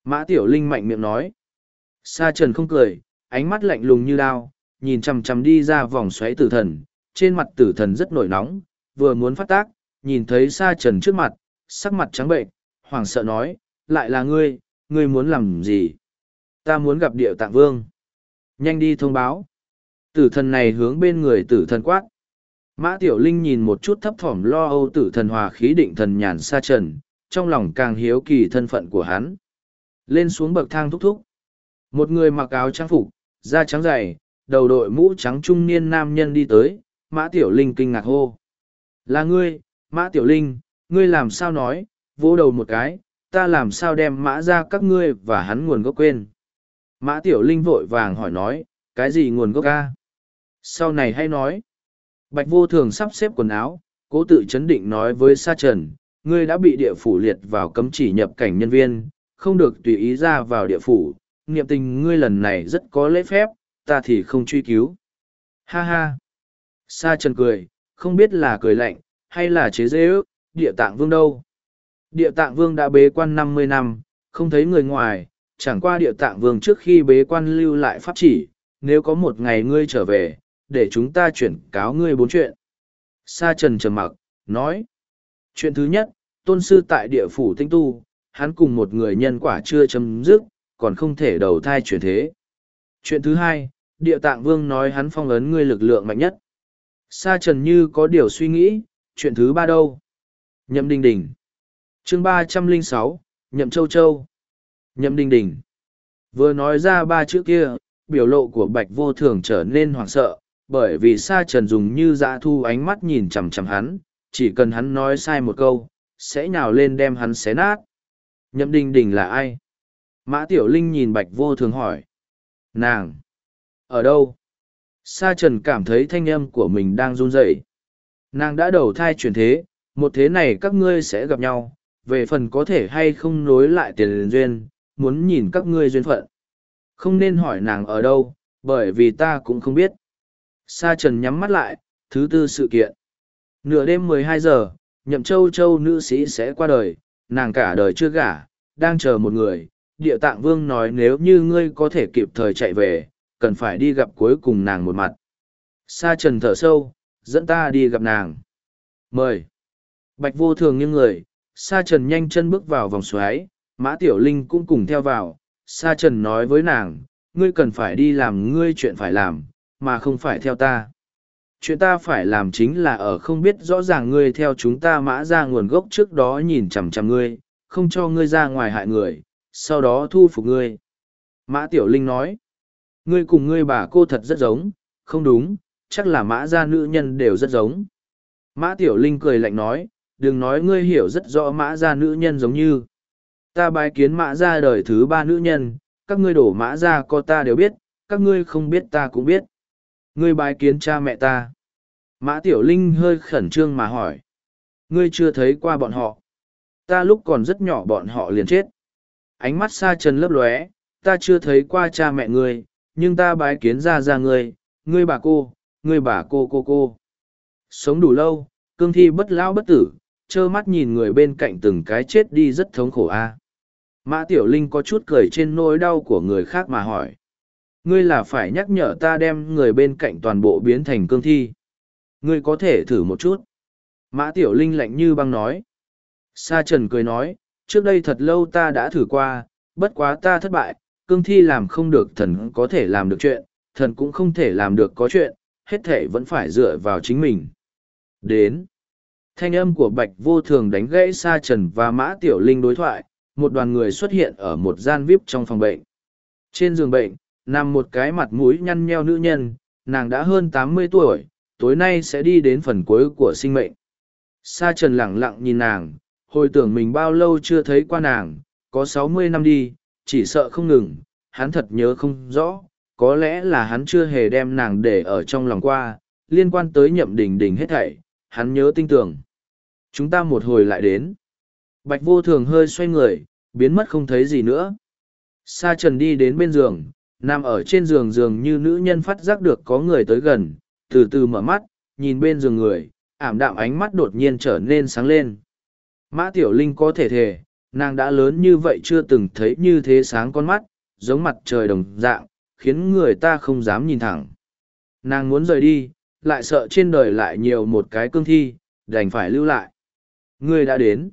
S1: Mã Tiểu Linh mạnh miệng nói. Sa trần không cười, ánh mắt lạnh lùng như đao, nhìn chằm chằm đi ra vòng xoáy tử thần, trên mặt tử thần rất nổi nóng, vừa muốn phát tác, nhìn thấy sa trần trước mặt, sắc mặt trắng bệnh, hoảng sợ nói, lại là ngươi, ngươi muốn làm gì? Ta muốn gặp điệu tạng vương. Nhanh đi thông báo. Tử thần này hướng bên người tử thần quát. Mã Tiểu Linh nhìn một chút thấp thỏm lo âu tử thần hòa khí định thần nhàn sa trần, trong lòng càng hiếu kỳ thân phận của hắn. Lên xuống bậc thang thúc thúc. Một người mặc áo trang phục, da trắng dày, đầu đội mũ trắng trung niên nam nhân đi tới, Mã Tiểu Linh kinh ngạc hô. Là ngươi, Mã Tiểu Linh, ngươi làm sao nói, vỗ đầu một cái, ta làm sao đem mã ra các ngươi và hắn nguồn gốc quên. Mã Tiểu Linh vội vàng hỏi nói, cái gì nguồn gốc ca? Sau này hay nói. Bạch vô thường sắp xếp quần áo, cố tự chấn định nói với Sa Trần, ngươi đã bị địa phủ liệt vào cấm chỉ nhập cảnh nhân viên, không được tùy ý ra vào địa phủ, niệm tình ngươi lần này rất có lễ phép, ta thì không truy cứu. Ha ha! Sa Trần cười, không biết là cười lạnh, hay là chế dễ ước, địa tạng vương đâu. Địa tạng vương đã bế quan năm mươi năm, không thấy người ngoài, chẳng qua địa tạng vương trước khi bế quan lưu lại pháp chỉ, nếu có một ngày ngươi trở về, để chúng ta chuyển cáo ngươi bốn chuyện. Sa trần trầm mặc, nói. Chuyện thứ nhất, tôn sư tại địa phủ tinh tu, hắn cùng một người nhân quả chưa chấm dứt, còn không thể đầu thai chuyển thế. Chuyện thứ hai, địa tạng vương nói hắn phong ấn ngươi lực lượng mạnh nhất. Sa trần như có điều suy nghĩ, chuyện thứ ba đâu? Nhậm đình đình. chương ba trăm linh sáu, Nhậm châu châu. Nhậm đình đình. Vừa nói ra ba chữ kia, biểu lộ của bạch vô thường trở nên hoảng sợ, bởi vì sa trần dùng như dạ thu ánh mắt nhìn chằm chằm hắn, chỉ cần hắn nói sai một câu, sẽ nhào lên đem hắn xé nát. Nhậm đình đình là ai? Mã Tiểu Linh nhìn bạch vô thường hỏi. Nàng! Ở đâu? Sa trần cảm thấy thanh âm của mình đang run rẩy. Nàng đã đầu thai chuyển thế, một thế này các ngươi sẽ gặp nhau, về phần có thể hay không nối lại tiền duyên, muốn nhìn các ngươi duyên phận. Không nên hỏi nàng ở đâu, bởi vì ta cũng không biết. Sa trần nhắm mắt lại, thứ tư sự kiện. Nửa đêm mười hai giờ, nhậm châu châu nữ sĩ sẽ qua đời, nàng cả đời chưa gả, đang chờ một người. Địa tạng vương nói nếu như ngươi có thể kịp thời chạy về, cần phải đi gặp cuối cùng nàng một mặt. Sa trần thở sâu, dẫn ta đi gặp nàng. Mời. Bạch vô thường nghiêng người, Sa trần nhanh chân bước vào vòng xoáy, Mã Tiểu Linh cũng cùng theo vào. Sa trần nói với nàng, ngươi cần phải đi làm ngươi chuyện phải làm, mà không phải theo ta. Chuyện ta phải làm chính là ở không biết rõ ràng ngươi theo chúng ta mã ra nguồn gốc trước đó nhìn chằm chằm ngươi, không cho ngươi ra ngoài hại người, sau đó thu phục ngươi. Mã Tiểu Linh nói, ngươi cùng ngươi bà cô thật rất giống, không đúng, chắc là mã gia nữ nhân đều rất giống. Mã Tiểu Linh cười lạnh nói, đừng nói ngươi hiểu rất rõ mã gia nữ nhân giống như. Ta bái kiến mã gia đời thứ ba nữ nhân, các ngươi đổ mã gia có ta đều biết, các ngươi không biết ta cũng biết. Ngươi bái kiến cha mẹ ta. Mã Tiểu Linh hơi khẩn trương mà hỏi. Ngươi chưa thấy qua bọn họ. Ta lúc còn rất nhỏ bọn họ liền chết. Ánh mắt xa trần lấp lóe, ta chưa thấy qua cha mẹ ngươi, nhưng ta bái kiến ra ra ngươi, ngươi bà cô, ngươi bà cô cô cô. Sống đủ lâu, cương thi bất lão bất tử, trơ mắt nhìn người bên cạnh từng cái chết đi rất thống khổ a. Mã Tiểu Linh có chút cười trên nỗi đau của người khác mà hỏi. Ngươi là phải nhắc nhở ta đem người bên cạnh toàn bộ biến thành cương thi. Ngươi có thể thử một chút. Mã Tiểu Linh lạnh như băng nói. Sa Trần cười nói, trước đây thật lâu ta đã thử qua, bất quá ta thất bại, cương thi làm không được thần có thể làm được chuyện, thần cũng không thể làm được có chuyện, hết thể vẫn phải dựa vào chính mình. Đến. Thanh âm của Bạch Vô Thường đánh gãy Sa Trần và Mã Tiểu Linh đối thoại, một đoàn người xuất hiện ở một gian VIP trong phòng bệnh. Trên giường bệnh, nằm một cái mặt mũi nhăn nheo nữ nhân, nàng đã hơn tám mươi tuổi, tối nay sẽ đi đến phần cuối của sinh mệnh. Sa trần lặng lặng nhìn nàng, hồi tưởng mình bao lâu chưa thấy qua nàng, có sáu mươi năm đi, chỉ sợ không ngừng, hắn thật nhớ không rõ, có lẽ là hắn chưa hề đem nàng để ở trong lòng qua, liên quan tới nhậm đình đình hết thảy, hắn nhớ tinh tưởng. Chúng ta một hồi lại đến. Bạch vô thường hơi xoay người, biến mất không thấy gì nữa. Sa trần đi đến bên giường, nằm ở trên giường giường như nữ nhân phát giác được có người tới gần từ từ mở mắt nhìn bên giường người ảm đạm ánh mắt đột nhiên trở nên sáng lên mã tiểu linh có thể thề, nàng đã lớn như vậy chưa từng thấy như thế sáng con mắt, giống mặt trời đồng dạng, khiến người ta không dám nhìn thẳng. Nàng muốn rời đi, lại sợ trên đời lại nhiều một cái cương thi, đành phải lưu lại. Ngươi đã đến.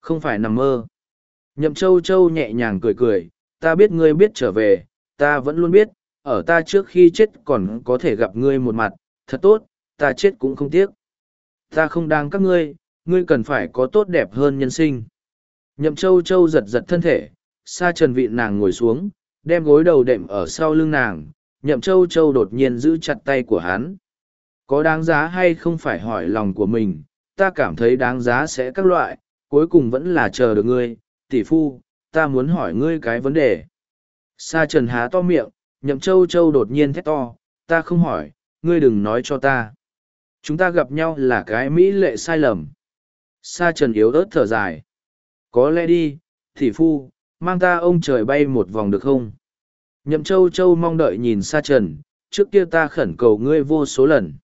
S1: Không phải nằm mơ. Nhậm châu châu nhẹ nhàng cười cười, ta biết ngươi biết trở về, ta vẫn luôn biết, ở ta trước khi chết còn có thể gặp ngươi một mặt, thật tốt, ta chết cũng không tiếc. Ta không đang các ngươi ngươi cần phải có tốt đẹp hơn nhân sinh. Nhậm châu châu giật giật thân thể, sa trần vịn nàng ngồi xuống, đem gối đầu đệm ở sau lưng nàng, nhậm châu châu đột nhiên giữ chặt tay của hắn. Có đáng giá hay không phải hỏi lòng của mình, ta cảm thấy đáng giá sẽ các loại, cuối cùng vẫn là chờ được ngươi, tỷ phu, ta muốn hỏi ngươi cái vấn đề. Sa trần há to miệng, nhậm châu châu đột nhiên thét to, ta không hỏi, ngươi đừng nói cho ta. Chúng ta gặp nhau là cái mỹ lệ sai lầm sa trần yếu ớt thở dài. Có lẽ đi thị phu mang ta ông trời bay một vòng được không? Nhậm châu châu mong đợi nhìn sa trần trước kia ta khẩn cầu ngươi vô số lần.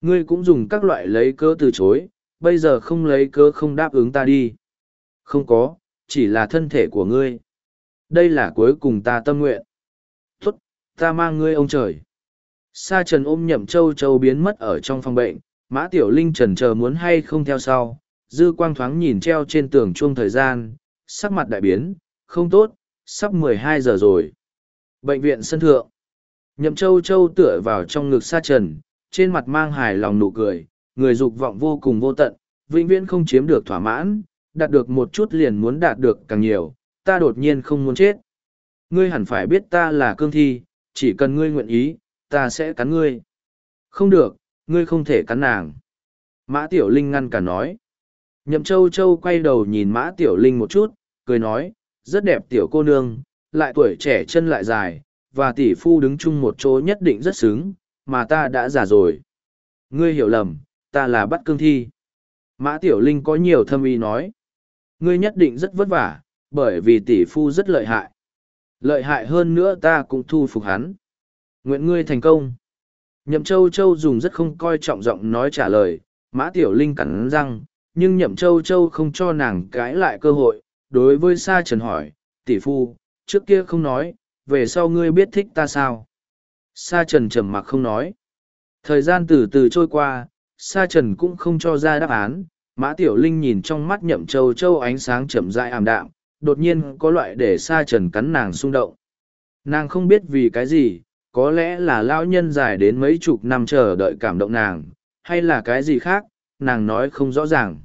S1: Ngươi cũng dùng các loại lấy cớ từ chối bây giờ không lấy cớ không đáp ứng ta đi. Không có chỉ là thân thể của ngươi. Đây là cuối cùng ta tâm nguyện. Thốt, ta mang ngươi ông trời. Sa trần ôm nhậm châu châu biến mất ở trong phòng bệnh mã tiểu linh trần chờ muốn hay không theo sau dư quang thoáng nhìn treo trên tường chuông thời gian, sắc mặt đại biến, không tốt, sắp mười hai giờ rồi. Bệnh viện sân thượng. Nhậm châu châu tựa vào trong ngực sa trần, trên mặt mang hài lòng nụ cười, người dục vọng vô cùng vô tận, vĩnh viễn không chiếm được thỏa mãn, đạt được một chút liền muốn đạt được càng nhiều, ta đột nhiên không muốn chết. Ngươi hẳn phải biết ta là cương thi, chỉ cần ngươi nguyện ý, ta sẽ cắn ngươi. Không được, ngươi không thể cắn nàng. Mã tiểu linh ngăn cả nói nhậm châu châu quay đầu nhìn mã tiểu linh một chút, cười nói, rất đẹp tiểu cô nương, lại tuổi trẻ chân lại dài, và tỷ phu đứng chung một chỗ nhất định rất xứng, mà ta đã già rồi. Ngươi hiểu lầm, ta là bắt cương thi. Mã tiểu linh có nhiều thâm ý nói, ngươi nhất định rất vất vả, bởi vì tỷ phu rất lợi hại. Lợi hại hơn nữa ta cũng thu phục hắn. Nguyện ngươi thành công. Nhậm châu châu dùng rất không coi trọng giọng nói trả lời, mã tiểu linh cắn răng nhưng nhậm châu châu không cho nàng cãi lại cơ hội, đối với sa trần hỏi, tỷ phu, trước kia không nói, về sau ngươi biết thích ta sao? Sa trần trầm mặc không nói. Thời gian từ từ trôi qua, sa trần cũng không cho ra đáp án. Mã tiểu linh nhìn trong mắt nhậm châu châu ánh sáng chậm rãi ảm đạm, đột nhiên có loại để sa trần cắn nàng xung động. Nàng không biết vì cái gì, có lẽ là lão nhân dài đến mấy chục năm chờ đợi cảm động nàng, hay là cái gì khác, nàng nói không rõ ràng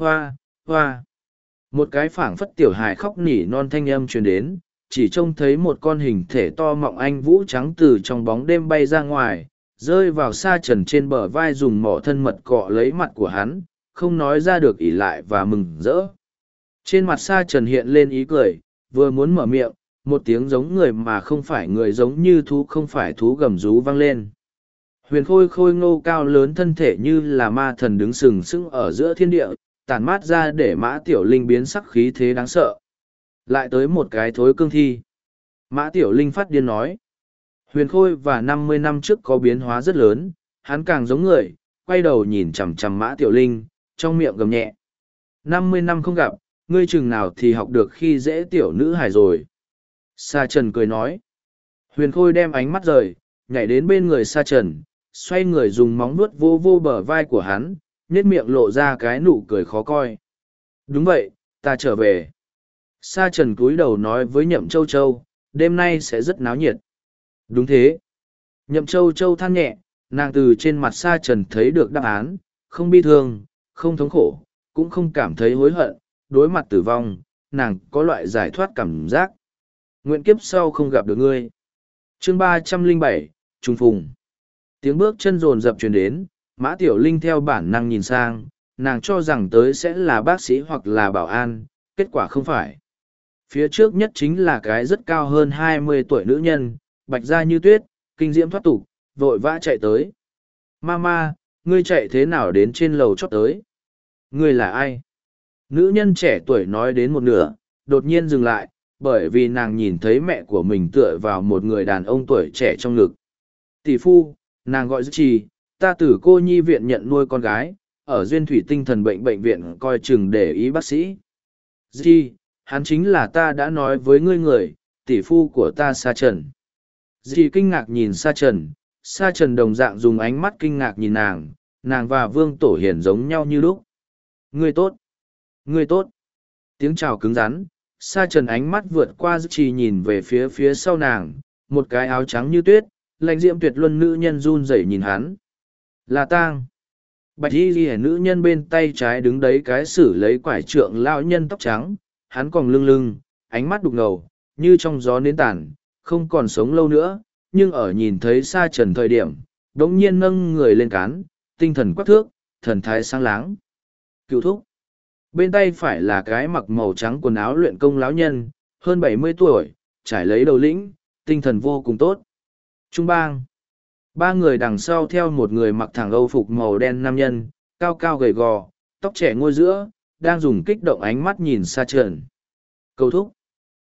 S1: hoa hoa. Một cái phảng phất tiểu hài khóc nỉ non thanh âm truyền đến, chỉ trông thấy một con hình thể to mọng anh vũ trắng từ trong bóng đêm bay ra ngoài, rơi vào xa trần trên bờ vai dùng mỏ thân mật cọ lấy mặt của hắn, không nói ra được ỉ lại và mừng rỡ. Trên mặt xa trần hiện lên ý cười, vừa muốn mở miệng, một tiếng giống người mà không phải người giống như thú không phải thú gầm rú vang lên. Huyền khôi khôi ngô cao lớn thân thể như là ma thần đứng sừng sững ở giữa thiên địa tản mát ra để mã tiểu linh biến sắc khí thế đáng sợ. Lại tới một cái thối cương thi. Mã tiểu linh phát điên nói, huyền khôi và năm mươi năm trước có biến hóa rất lớn, hắn càng giống người, quay đầu nhìn chằm chằm mã tiểu linh, trong miệng gầm nhẹ, năm mươi năm không gặp, ngươi chừng nào thì học được khi dễ tiểu nữ hải rồi. Sa trần cười nói, huyền khôi đem ánh mắt rời, nhảy đến bên người sa trần, xoay người dùng móng nuốt vô vô bờ vai của hắn nhét miệng lộ ra cái nụ cười khó coi. Đúng vậy, ta trở về. Sa trần cúi đầu nói với nhậm châu châu, đêm nay sẽ rất náo nhiệt. Đúng thế. Nhậm châu châu than nhẹ, nàng từ trên mặt sa trần thấy được đáp án, không bi thương, không thống khổ, cũng không cảm thấy hối hận, đối mặt tử vong, nàng có loại giải thoát cảm giác. Nguyện kiếp sau không gặp được ngươi. Chương ba trăm linh bảy trung phùng. Tiếng bước chân rồn rập truyền đến mã tiểu linh theo bản năng nhìn sang nàng cho rằng tới sẽ là bác sĩ hoặc là bảo an kết quả không phải. Phía trước nhất chính là cái rất cao hơn hai mươi tuổi nữ nhân bạch da như tuyết kinh diễm thoát tục vội vã chạy tới. Mama, ngươi chạy thế nào đến trên lầu chót tới? Ngươi là ai? Nữ nhân trẻ tuổi nói đến một nửa đột nhiên dừng lại bởi vì nàng nhìn thấy mẹ của mình tựa vào một người đàn ông tuổi trẻ trong ngực. Tỷ phu nàng gọi dư trì ta từ cô nhi viện nhận nuôi con gái ở duyên thủy tinh thần bệnh bệnh viện coi chừng để ý bác sĩ Di, hắn chính là ta đã nói với ngươi người, tỷ phu của ta Sa Trần. Di kinh ngạc nhìn Sa Trần, Sa Trần đồng dạng dùng ánh mắt kinh ngạc nhìn nàng, nàng và Vương Tổ Hiển giống nhau như lúc. Ngươi tốt! Ngươi tốt! Tiếng chào cứng rắn, Sa Trần ánh mắt vượt qua chỉ nhìn về phía phía sau nàng, một cái áo trắng như tuyết, lạnh diệm tuyệt luân nữ nhân run rẩy nhìn hắn. Là tang. Bạch y ghi nữ nhân bên tay trái đứng đấy cái xử lấy quải trượng lão nhân tóc trắng, hắn còn lưng lưng, ánh mắt đục ngầu, như trong gió nến tàn, không còn sống lâu nữa, nhưng ở nhìn thấy xa Trần thời điểm, đống nhiên nâng người lên cán, tinh thần quắc thước, thần thái sáng láng. Cựu thúc. Bên tay phải là cái mặc màu trắng quần áo luyện công lão nhân, hơn bảy mươi tuổi, trải lấy đầu lĩnh, tinh thần vô cùng tốt. Trung bang. Ba người đằng sau theo một người mặc thẳng âu phục màu đen nam nhân, cao cao gầy gò, tóc trẻ ngôi giữa, đang dùng kích động ánh mắt nhìn xa trần. Cầu thúc.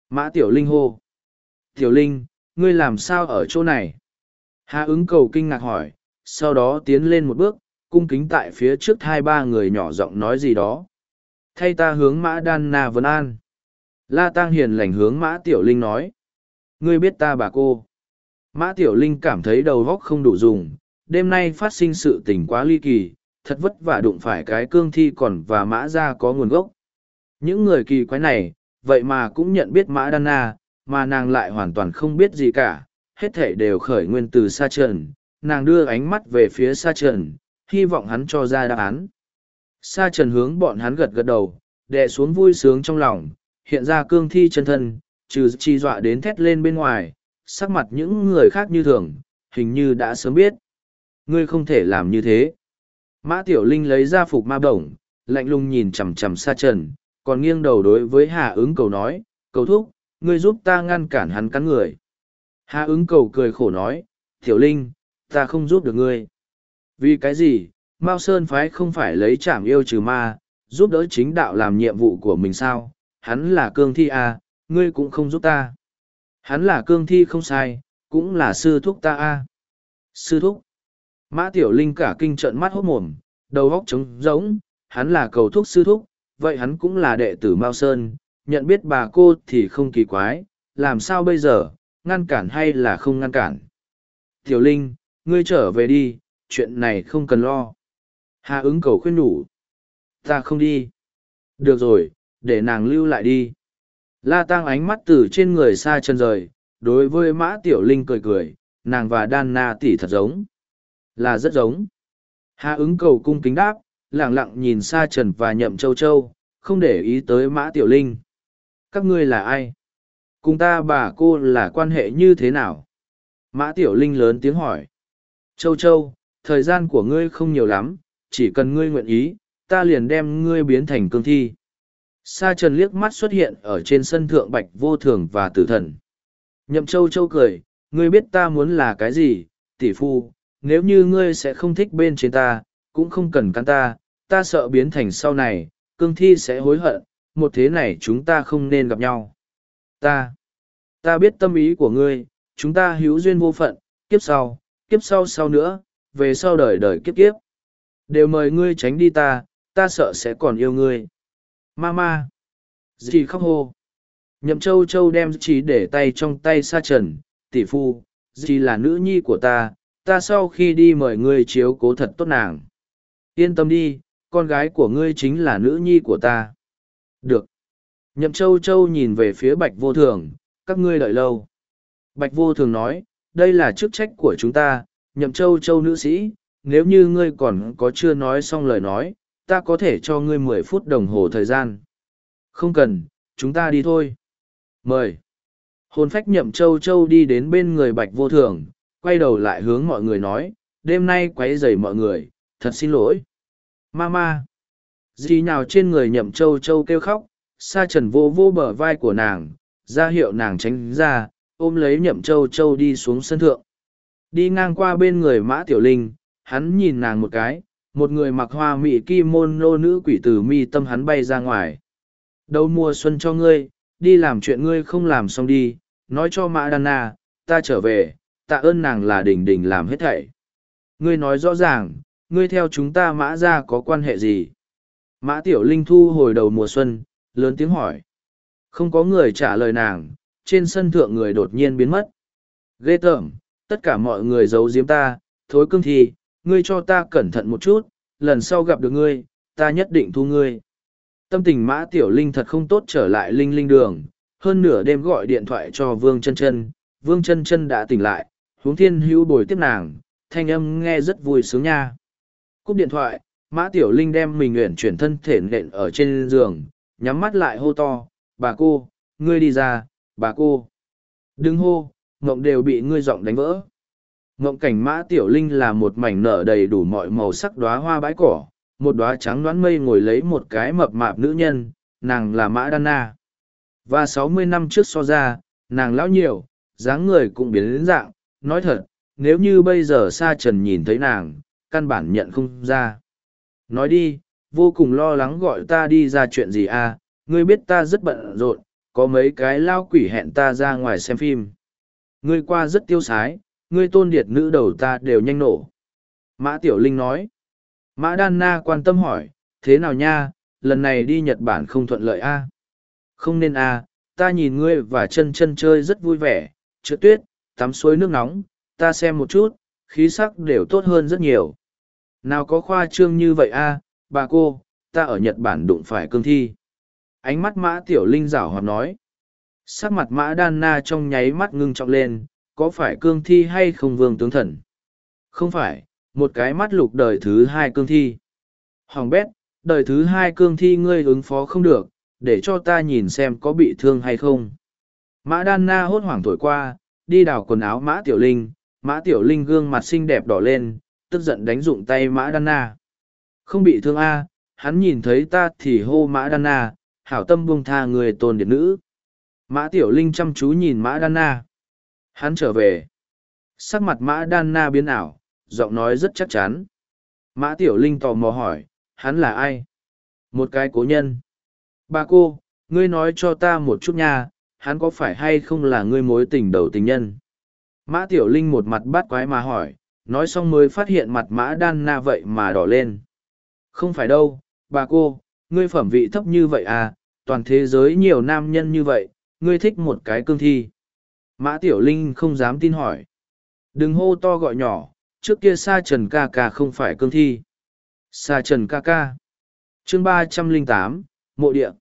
S1: Mã Tiểu Linh hô. Tiểu Linh, ngươi làm sao ở chỗ này? Hạ ứng cầu kinh ngạc hỏi, sau đó tiến lên một bước, cung kính tại phía trước hai ba người nhỏ giọng nói gì đó. Thay ta hướng mã đan na vấn an. La Tăng hiền lành hướng mã Tiểu Linh nói. Ngươi biết ta bà cô. Mã Tiểu Linh cảm thấy đầu góc không đủ dùng, đêm nay phát sinh sự tình quá ly kỳ, thật vất vả đụng phải cái cương thi còn và mã ra có nguồn gốc. Những người kỳ quái này, vậy mà cũng nhận biết mã đan na, mà nàng lại hoàn toàn không biết gì cả, hết thể đều khởi nguyên từ xa trần, nàng đưa ánh mắt về phía xa trần, hy vọng hắn cho ra đáp án. Sa trần hướng bọn hắn gật gật đầu, đè xuống vui sướng trong lòng, hiện ra cương thi chân thân, trừ chi dọa đến thét lên bên ngoài, sắc mặt những người khác như thường, hình như đã sớm biết. Ngươi không thể làm như thế. Mã Tiểu Linh lấy ra phục ma bổng, lạnh lùng nhìn chằm chằm xa Trần, còn nghiêng đầu đối với Hà ứng cầu nói, cầu thúc, ngươi giúp ta ngăn cản hắn cắn người. Hà ứng cầu cười khổ nói, Tiểu Linh, ta không giúp được ngươi. Vì cái gì, Mao Sơn phái không phải lấy trảm yêu trừ ma, giúp đỡ chính đạo làm nhiệm vụ của mình sao, hắn là cương thi à, ngươi cũng không giúp ta. Hắn là cương thi không sai, cũng là sư thúc ta a. Sư thúc. Mã Tiểu Linh cả kinh trận mắt hốt mồm, đầu góc trống rỗng, hắn là cầu thúc sư thúc, vậy hắn cũng là đệ tử Mao Sơn, nhận biết bà cô thì không kỳ quái, làm sao bây giờ, ngăn cản hay là không ngăn cản. Tiểu Linh, ngươi trở về đi, chuyện này không cần lo. Hà ứng cầu khuyên nhủ. Ta không đi. Được rồi, để nàng lưu lại đi. La Tăng ánh mắt từ trên người xa chân rời, đối với Mã Tiểu Linh cười cười, nàng và Đan Na tỷ thật giống. Là rất giống. Hạ ứng cầu cung kính đáp, lặng lặng nhìn xa trần và nhậm châu châu, không để ý tới Mã Tiểu Linh. Các ngươi là ai? Cùng ta bà cô là quan hệ như thế nào? Mã Tiểu Linh lớn tiếng hỏi. Châu châu, thời gian của ngươi không nhiều lắm, chỉ cần ngươi nguyện ý, ta liền đem ngươi biến thành cương thi. Sa trần liếc mắt xuất hiện ở trên sân thượng bạch vô thường và tử thần. Nhậm châu châu cười, ngươi biết ta muốn là cái gì, tỷ phu, nếu như ngươi sẽ không thích bên trên ta, cũng không cần căn ta, ta sợ biến thành sau này, cương thi sẽ hối hận, một thế này chúng ta không nên gặp nhau. Ta, ta biết tâm ý của ngươi, chúng ta hữu duyên vô phận, kiếp sau, kiếp sau sau nữa, về sau đời đời kiếp kiếp. Đều mời ngươi tránh đi ta, ta sợ sẽ còn yêu ngươi. Mama. Dì khóc hô. Nhậm châu châu đem chỉ để tay trong tay sa trần, tỷ phu, dì là nữ nhi của ta, ta sau khi đi mời ngươi chiếu cố thật tốt nàng. Yên tâm đi, con gái của ngươi chính là nữ nhi của ta. Được. Nhậm châu châu nhìn về phía bạch vô thường, các ngươi đợi lâu. Bạch vô thường nói, đây là chức trách của chúng ta, nhậm châu châu nữ sĩ, nếu như ngươi còn có chưa nói xong lời nói, ta có thể cho ngươi mười phút đồng hồ thời gian. Không cần, chúng ta đi thôi. Mời. Hồn phách nhậm châu châu đi đến bên người bạch vô thường, quay đầu lại hướng mọi người nói, đêm nay quấy rầy mọi người, thật xin lỗi. Mama. Dì nào trên người nhậm châu châu kêu khóc, sa trần vô vô bờ vai của nàng, ra hiệu nàng tránh ra, ôm lấy nhậm châu châu đi xuống sân thượng. Đi ngang qua bên người mã tiểu linh, hắn nhìn nàng một cái, một người mặc hoa mị kimono nữ quỷ từ mi tâm hắn bay ra ngoài. Đâu mùa xuân cho ngươi, đi làm chuyện ngươi không làm xong đi, nói cho Mã Đan Na, ta trở về, tạ ơn nàng là đình đình làm hết thảy. Ngươi nói rõ ràng, ngươi theo chúng ta mã ra có quan hệ gì? Mã Tiểu Linh thu hồi đầu mùa xuân, lớn tiếng hỏi. Không có người trả lời nàng, trên sân thượng người đột nhiên biến mất. Ghê tởm, tất cả mọi người giấu giếm ta, thối cương thi, ngươi cho ta cẩn thận một chút, lần sau gặp được ngươi, ta nhất định thu ngươi. Tâm tình mã tiểu linh thật không tốt trở lại linh linh đường, hơn nửa đêm gọi điện thoại cho vương chân chân, vương chân chân đã tỉnh lại, huống thiên hữu bồi tiếp nàng, thanh âm nghe rất vui sướng nha. Cúp điện thoại, mã tiểu linh đem mình nguyện chuyển thân thể nện ở trên giường, nhắm mắt lại hô to, bà cô, ngươi đi ra, bà cô. Đừng hô, ngộng đều bị ngươi giọng đánh vỡ. Ngộng cảnh mã tiểu linh là một mảnh nở đầy đủ mọi màu sắc đóa hoa bãi cỏ, một đóa trắng đoán mây ngồi lấy một cái mập mạp nữ nhân, nàng là mã đan na. Và sáu mươi năm trước so ra, nàng lão nhiều, dáng người cũng biến đến dạng, nói thật, nếu như bây giờ sa trần nhìn thấy nàng, căn bản nhận không ra. Nói đi, vô cùng lo lắng gọi ta đi ra chuyện gì à, ngươi biết ta rất bận rộn, có mấy cái lao quỷ hẹn ta ra ngoài xem phim. Ngươi qua rất tiêu sái, ngươi tôn điệt nữ đầu ta đều nhanh nổ. Mã Tiểu Linh nói. Mã Đan Na quan tâm hỏi, thế nào nha, lần này đi Nhật Bản không thuận lợi a Không nên a ta nhìn ngươi và chân chân chơi rất vui vẻ, trượt tuyết, tắm suối nước nóng, ta xem một chút, khí sắc đều tốt hơn rất nhiều. Nào có khoa trương như vậy a bà cô, ta ở Nhật Bản đụng phải cương thi. Ánh mắt Mã Tiểu Linh rảo hoạt nói. Sắc mặt Mã Đan Na trong nháy mắt ngưng trọng lên, có phải cương thi hay không vương tướng thần? Không phải, một cái mắt lục đời thứ hai cương thi. Hoàng bét, đời thứ hai cương thi ngươi ứng phó không được, để cho ta nhìn xem có bị thương hay không. Mã Đan Na hốt hoảng thổi qua, đi đào quần áo Mã Tiểu Linh, Mã Tiểu Linh gương mặt xinh đẹp đỏ lên, tức giận đánh dụng tay Mã Đan Na. Không bị thương a hắn nhìn thấy ta thì hô Mã Đan Na, hảo tâm buông tha người tôn điện nữ. Mã Tiểu Linh chăm chú nhìn Mã Đan Na. Hắn trở về. Sắc mặt Mã Đan Na biến ảo, giọng nói rất chắc chắn. Mã Tiểu Linh tò mò hỏi, hắn là ai? Một cái cố nhân. Bà cô, ngươi nói cho ta một chút nha, hắn có phải hay không là ngươi mối tình đầu tình nhân? Mã Tiểu Linh một mặt bắt quái mà hỏi, nói xong mới phát hiện mặt Mã Đan Na vậy mà đỏ lên. Không phải đâu, bà cô, ngươi phẩm vị thấp như vậy à, toàn thế giới nhiều nam nhân như vậy, ngươi thích một cái cương thi. Mã Tiểu Linh không dám tin hỏi. Đừng hô to gọi nhỏ, trước kia Sa Trần ca ca không phải cương thi. Sa Trần ca ca. chương ba trăm linh tám Mộ Địa.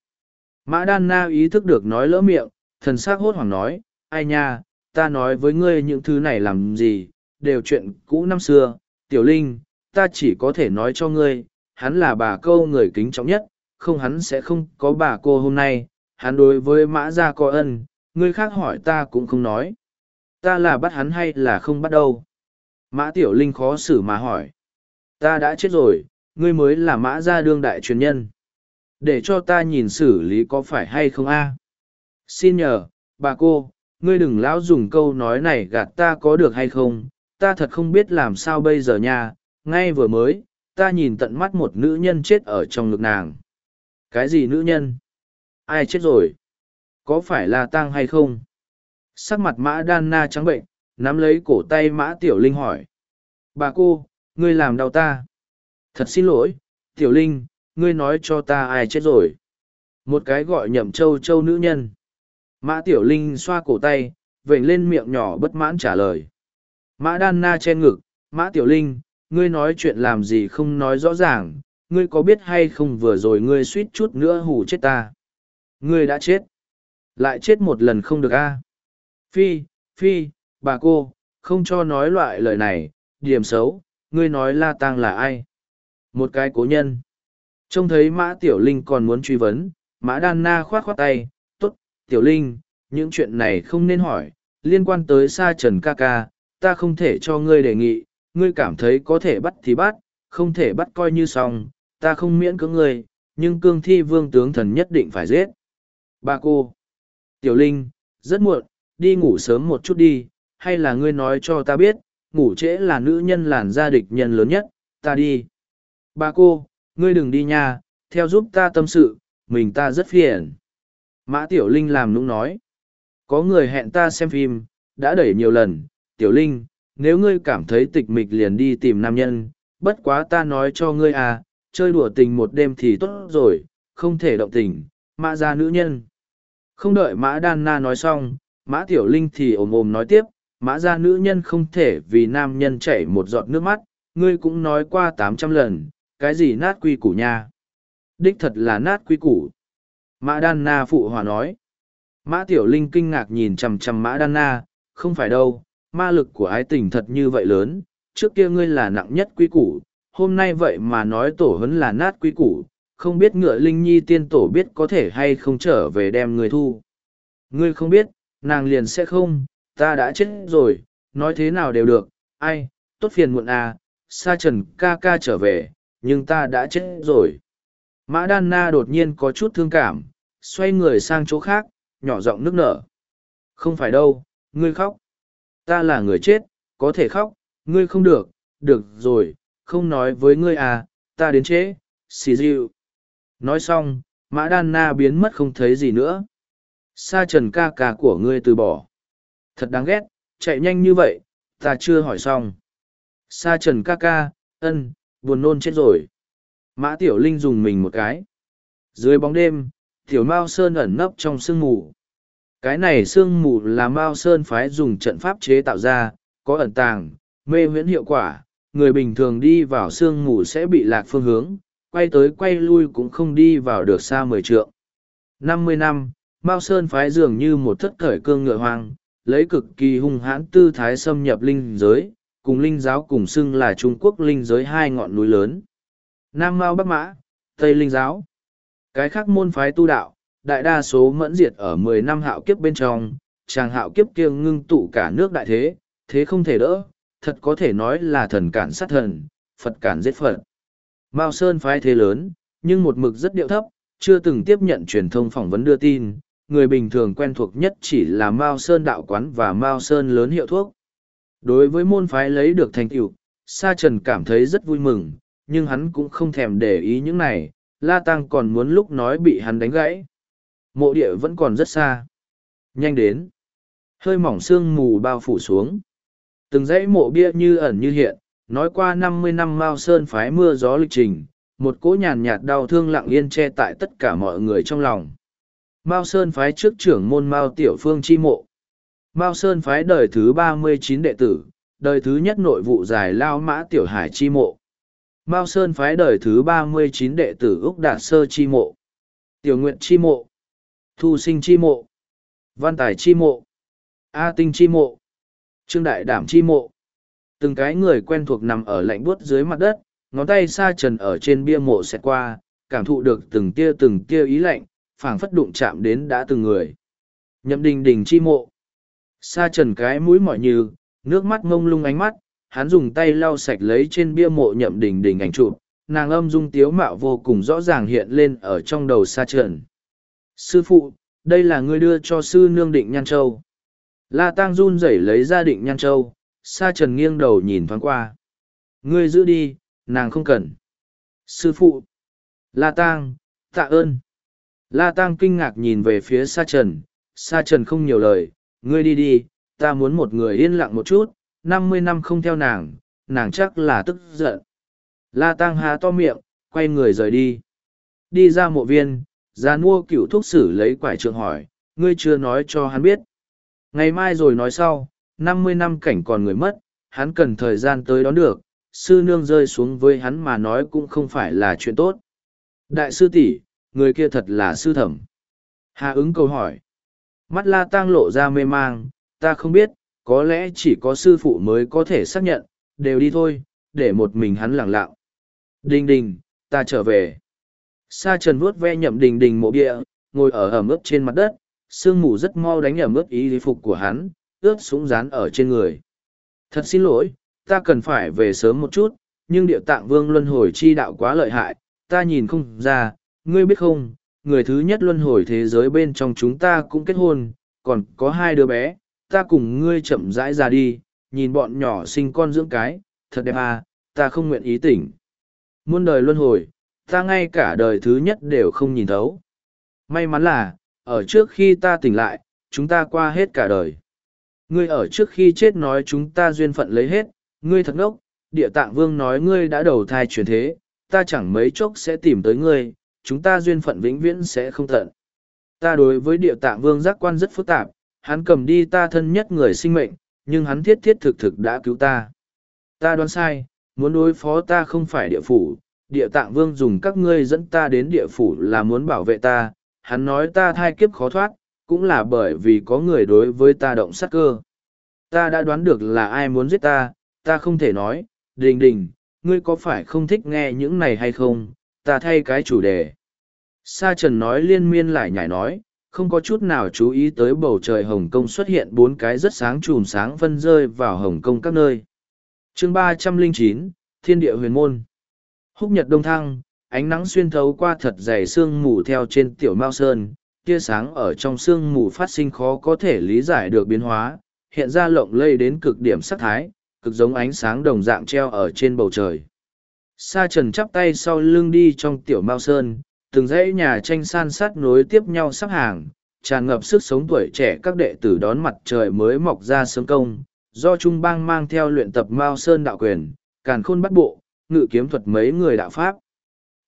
S1: Mã Đan Na ý thức được nói lỡ miệng, thần sắc hốt hoảng nói, ai nha, ta nói với ngươi những thứ này làm gì, đều chuyện cũ năm xưa, Tiểu Linh, ta chỉ có thể nói cho ngươi, hắn là bà câu người kính trọng nhất, không hắn sẽ không có bà cô hôm nay, hắn đối với mã gia có ân, người khác hỏi ta cũng không nói. Ta là bắt hắn hay là không bắt đâu? Mã Tiểu Linh khó xử mà hỏi. Ta đã chết rồi, ngươi mới là mã gia đương đại truyền nhân. Để cho ta nhìn xử lý có phải hay không a? Xin nhờ, bà cô, ngươi đừng lão dùng câu nói này gạt ta có được hay không, ta thật không biết làm sao bây giờ nha, ngay vừa mới, ta nhìn tận mắt một nữ nhân chết ở trong ngực nàng. Cái gì nữ nhân? Ai chết rồi? Có phải là tang hay không? Sắc mặt mã đan na trắng bệnh, nắm lấy cổ tay mã tiểu linh hỏi. Bà cô, ngươi làm đau ta. Thật xin lỗi, tiểu linh, ngươi nói cho ta ai chết rồi. Một cái gọi nhậm châu châu nữ nhân. Mã tiểu linh xoa cổ tay, vểnh lên miệng nhỏ bất mãn trả lời. Mã đan na che ngực, mã tiểu linh, ngươi nói chuyện làm gì không nói rõ ràng, ngươi có biết hay không vừa rồi ngươi suýt chút nữa hù chết ta. Ngươi đã chết. Lại chết một lần không được a Phi, Phi, bà cô, không cho nói loại lời này, điểm xấu, ngươi nói La tang là ai? Một cái cố nhân. Trông thấy Mã Tiểu Linh còn muốn truy vấn, Mã Đan Na khoát khoát tay, tốt, Tiểu Linh, những chuyện này không nên hỏi, liên quan tới Sa Trần ca ca, ta không thể cho ngươi đề nghị, ngươi cảm thấy có thể bắt thì bắt, không thể bắt coi như xong, ta không miễn cưỡng ngươi, nhưng cương thi vương tướng thần nhất định phải giết. Ba cô. Tiểu Linh, rất muộn, đi ngủ sớm một chút đi, hay là ngươi nói cho ta biết, ngủ trễ là nữ nhân làn gia địch nhân lớn nhất, ta đi. Ba cô, ngươi đừng đi nha, theo giúp ta tâm sự, mình ta rất phiền. Mã Tiểu Linh làm nũng nói. Có người hẹn ta xem phim, đã đẩy nhiều lần, Tiểu Linh, nếu ngươi cảm thấy tịch mịch liền đi tìm nam nhân, bất quá ta nói cho ngươi à, chơi đùa tình một đêm thì tốt rồi, không thể động tình, mã ra nữ nhân. Không đợi mã đan na nói xong, mã tiểu linh thì ồm ồm nói tiếp, mã gia nữ nhân không thể vì nam nhân chảy một giọt nước mắt, ngươi cũng nói qua tám trăm lần, cái gì nát quy củ nha. Đích thật là nát quy củ. Mã đan na phụ hòa nói. Mã tiểu linh kinh ngạc nhìn chằm chằm mã đan na, không phải đâu, ma lực của ái tình thật như vậy lớn, trước kia ngươi là nặng nhất quy củ, hôm nay vậy mà nói tổ hấn là nát quy củ, không biết ngựa linh nhi tiên tổ biết có thể hay không trở về đem người thu. Ngươi không biết, nàng liền sẽ không, ta đã chết rồi, nói thế nào đều được, ai, tốt phiền muộn à, sa trần ca ca trở về, nhưng ta đã chết rồi. Mã Đan Na đột nhiên có chút thương cảm, xoay người sang chỗ khác, nhỏ giọng nước nở. Không phải đâu, ngươi khóc. Ta là người chết, có thể khóc, ngươi không được, được rồi, không nói với ngươi à, ta đến trễ, xì dịu. Nói xong, Mã Đan Na biến mất không thấy gì nữa. Sa trần ca ca của ngươi từ bỏ. Thật đáng ghét, chạy nhanh như vậy, ta chưa hỏi xong. Sa trần ca ca, ân, buồn nôn chết rồi. Mã Tiểu Linh dùng mình một cái. Dưới bóng đêm, Tiểu Mao Sơn ẩn nấp trong sương mù. Cái này sương mù là Mao Sơn phái dùng trận pháp chế tạo ra, có ẩn tàng, mê huyễn hiệu quả. Người bình thường đi vào sương mù sẽ bị lạc phương hướng, quay tới quay lui cũng không đi vào được xa mười trượng. năm mươi năm, Mao Sơn phái dường như một thất thời cương ngựa hoang, lấy cực kỳ hung hãn tư thái xâm nhập linh giới, cùng linh giáo cùng xưng là Trung Quốc linh giới hai ngọn núi lớn. Nam Mao Bắc Mã, Tây Linh Giáo. Cái khác môn phái tu đạo, đại đa số mẫn diệt ở mười năm hạo kiếp bên trong, chàng hạo kiếp kia ngưng tụ cả nước đại thế, thế không thể đỡ, thật có thể nói là thần cản sát thần, Phật cản giết Phật. Mao Sơn phái thế lớn, nhưng một mực rất điệu thấp, chưa từng tiếp nhận truyền thông phỏng vấn đưa tin, người bình thường quen thuộc nhất chỉ là Mao Sơn đạo quán và Mao Sơn lớn hiệu thuốc. Đối với môn phái lấy được thành tựu, Sa Trần cảm thấy rất vui mừng, nhưng hắn cũng không thèm để ý những này, La Tăng còn muốn lúc nói bị hắn đánh gãy. Mộ địa vẫn còn rất xa. Nhanh đến. Hơi mỏng sương mù bao phủ xuống. Từng dãy mộ bia như ẩn như hiện, nói qua năm mươi năm Mao Sơn phái mưa gió lịch trình, một cỗ nhàn nhạt đau thương lặng yên che tại tất cả mọi người trong lòng. Mao Sơn phái trước trưởng môn Mao Tiểu Phương chi mộ. Mao Sơn phái đời thứ ba mươi chín đệ tử, đời thứ nhất nội vụ giải lao mã Tiểu Hải chi mộ. Mao Sơn phái đời thứ ba mươi chín đệ tử Úc Đạt Sơ chi mộ. Tiểu Nguyện chi mộ. Thu Sinh chi mộ. Văn Tài chi mộ. A Tinh chi mộ. Trương Đại Đảm chi mộ. Từng cái người quen thuộc nằm ở lạnh buốt dưới mặt đất, ngón tay sa trần ở trên bia mộ xẹt qua, cảm thụ được từng tia từng tia ý lạnh, phảng phất đụng chạm đến đã từng người. Nhậm đình đình chi mộ. Sa trần cái mũi mỏi như, nước mắt ngông lung ánh mắt, hắn dùng tay lau sạch lấy trên bia mộ nhậm đình đình ảnh chụp, nàng âm dung tiếu mạo vô cùng rõ ràng hiện lên ở trong đầu sa trần. Sư phụ, đây là ngươi đưa cho sư nương định nhan châu. La tang run rẩy lấy ra định nhan châu, sa trần nghiêng đầu nhìn thoáng qua. Ngươi giữ đi, nàng không cần. Sư phụ. La tang, tạ ơn. La tang kinh ngạc nhìn về phía sa trần, sa trần không nhiều lời, ngươi đi đi, ta muốn một người yên lặng một chút, năm mươi năm không theo nàng, nàng chắc là tức giận. La Tăng há to miệng, quay người rời đi. Đi ra mộ viên, ra mua cựu thuốc sử lấy quải trượng hỏi, ngươi chưa nói cho hắn biết. Ngày mai rồi nói sau, năm mươi năm cảnh còn người mất, hắn cần thời gian tới đón được, sư nương rơi xuống với hắn mà nói cũng không phải là chuyện tốt. Đại sư tỷ, người kia thật là sư thẩm. Hà ứng câu hỏi. Mắt la tang lộ ra mê mang, ta không biết, có lẽ chỉ có sư phụ mới có thể xác nhận, đều đi thôi, để một mình hắn lẳng lặng. Đình đình, ta trở về. Sa trần vuốt ve nhậm đình đình mộ bia, ngồi ở ẩm ướt trên mặt đất, sương mù rất mau đánh ẩm ướt ý lý phục của hắn, ướt súng rán ở trên người. Thật xin lỗi, ta cần phải về sớm một chút, nhưng địa tạng vương luân hồi chi đạo quá lợi hại, ta nhìn không ra, ngươi biết không, người thứ nhất luân hồi thế giới bên trong chúng ta cũng kết hôn, còn có hai đứa bé, ta cùng ngươi chậm rãi ra đi, nhìn bọn nhỏ sinh con dưỡng cái, thật đẹp à, ta không nguyện ý tỉnh. Muôn đời luân hồi, ta ngay cả đời thứ nhất đều không nhìn thấu. May mắn là, ở trước khi ta tỉnh lại, chúng ta qua hết cả đời. Ngươi ở trước khi chết nói chúng ta duyên phận lấy hết, ngươi thật ngốc, địa tạng vương nói ngươi đã đầu thai chuyển thế, ta chẳng mấy chốc sẽ tìm tới ngươi, chúng ta duyên phận vĩnh viễn sẽ không tận. Ta đối với địa tạng vương giác quan rất phức tạp, hắn cầm đi ta thân nhất người sinh mệnh, nhưng hắn thiết thiết thực thực đã cứu ta. Ta đoán sai, muốn đối phó ta không phải địa phủ, địa tạng vương dùng các ngươi dẫn ta đến địa phủ là muốn bảo vệ ta, hắn nói ta thai kiếp khó thoát, cũng là bởi vì có người đối với ta động sát cơ. Ta đã đoán được là ai muốn giết ta, ta không thể nói, đình đình, ngươi có phải không thích nghe những này hay không, ta thay cái chủ đề. Sa trần nói liên miên lại nhảy nói, không có chút nào chú ý tới bầu trời Hồng Kông xuất hiện bốn cái rất sáng chùm sáng phân rơi vào Hồng Kông các nơi. chương ba trăm linh chín Thiên địa huyền môn. Húc nhật đông thăng, ánh nắng xuyên thấu qua thật dày sương mù theo trên tiểu mao sơn, tia sáng ở trong sương mù phát sinh khó có thể lý giải được biến hóa, hiện ra lộng lây đến cực điểm sắc thái, cực giống ánh sáng đồng dạng treo ở trên bầu trời. Sa trần chắp tay sau lưng đi trong tiểu mao sơn, từng dãy nhà tranh san sát nối tiếp nhau sắp hàng, tràn ngập sức sống tuổi trẻ các đệ tử đón mặt trời mới mọc ra sớm công, do Trung Bang mang theo luyện tập Mao Sơn đạo quyền, càn khôn bắt bộ, ngự kiếm thuật mấy người đạo Pháp.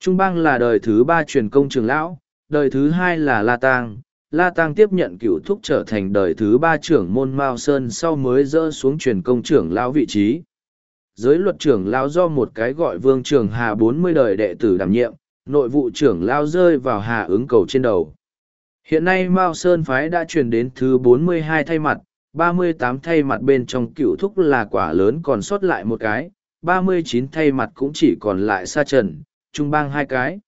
S1: Trung Bang là đời thứ ba truyền công trường lão, đời thứ hai là La Tang. La Tang tiếp nhận cựu thúc trở thành đời thứ ba trưởng môn Mao Sơn sau mới dỡ xuống truyền công trưởng lão vị trí. Giới luật trưởng lão do một cái gọi vương trường hà bốn mươi đời đệ tử đảm nhiệm, nội vụ trưởng lão rơi vào hà ứng cầu trên đầu. Hiện nay Mao Sơn Phái đã truyền đến thứ 42 thay mặt, 38 thay mặt bên trong cựu thúc là quả lớn còn sót lại một cái, 39 thay mặt cũng chỉ còn lại sa trần, trung bang hai cái.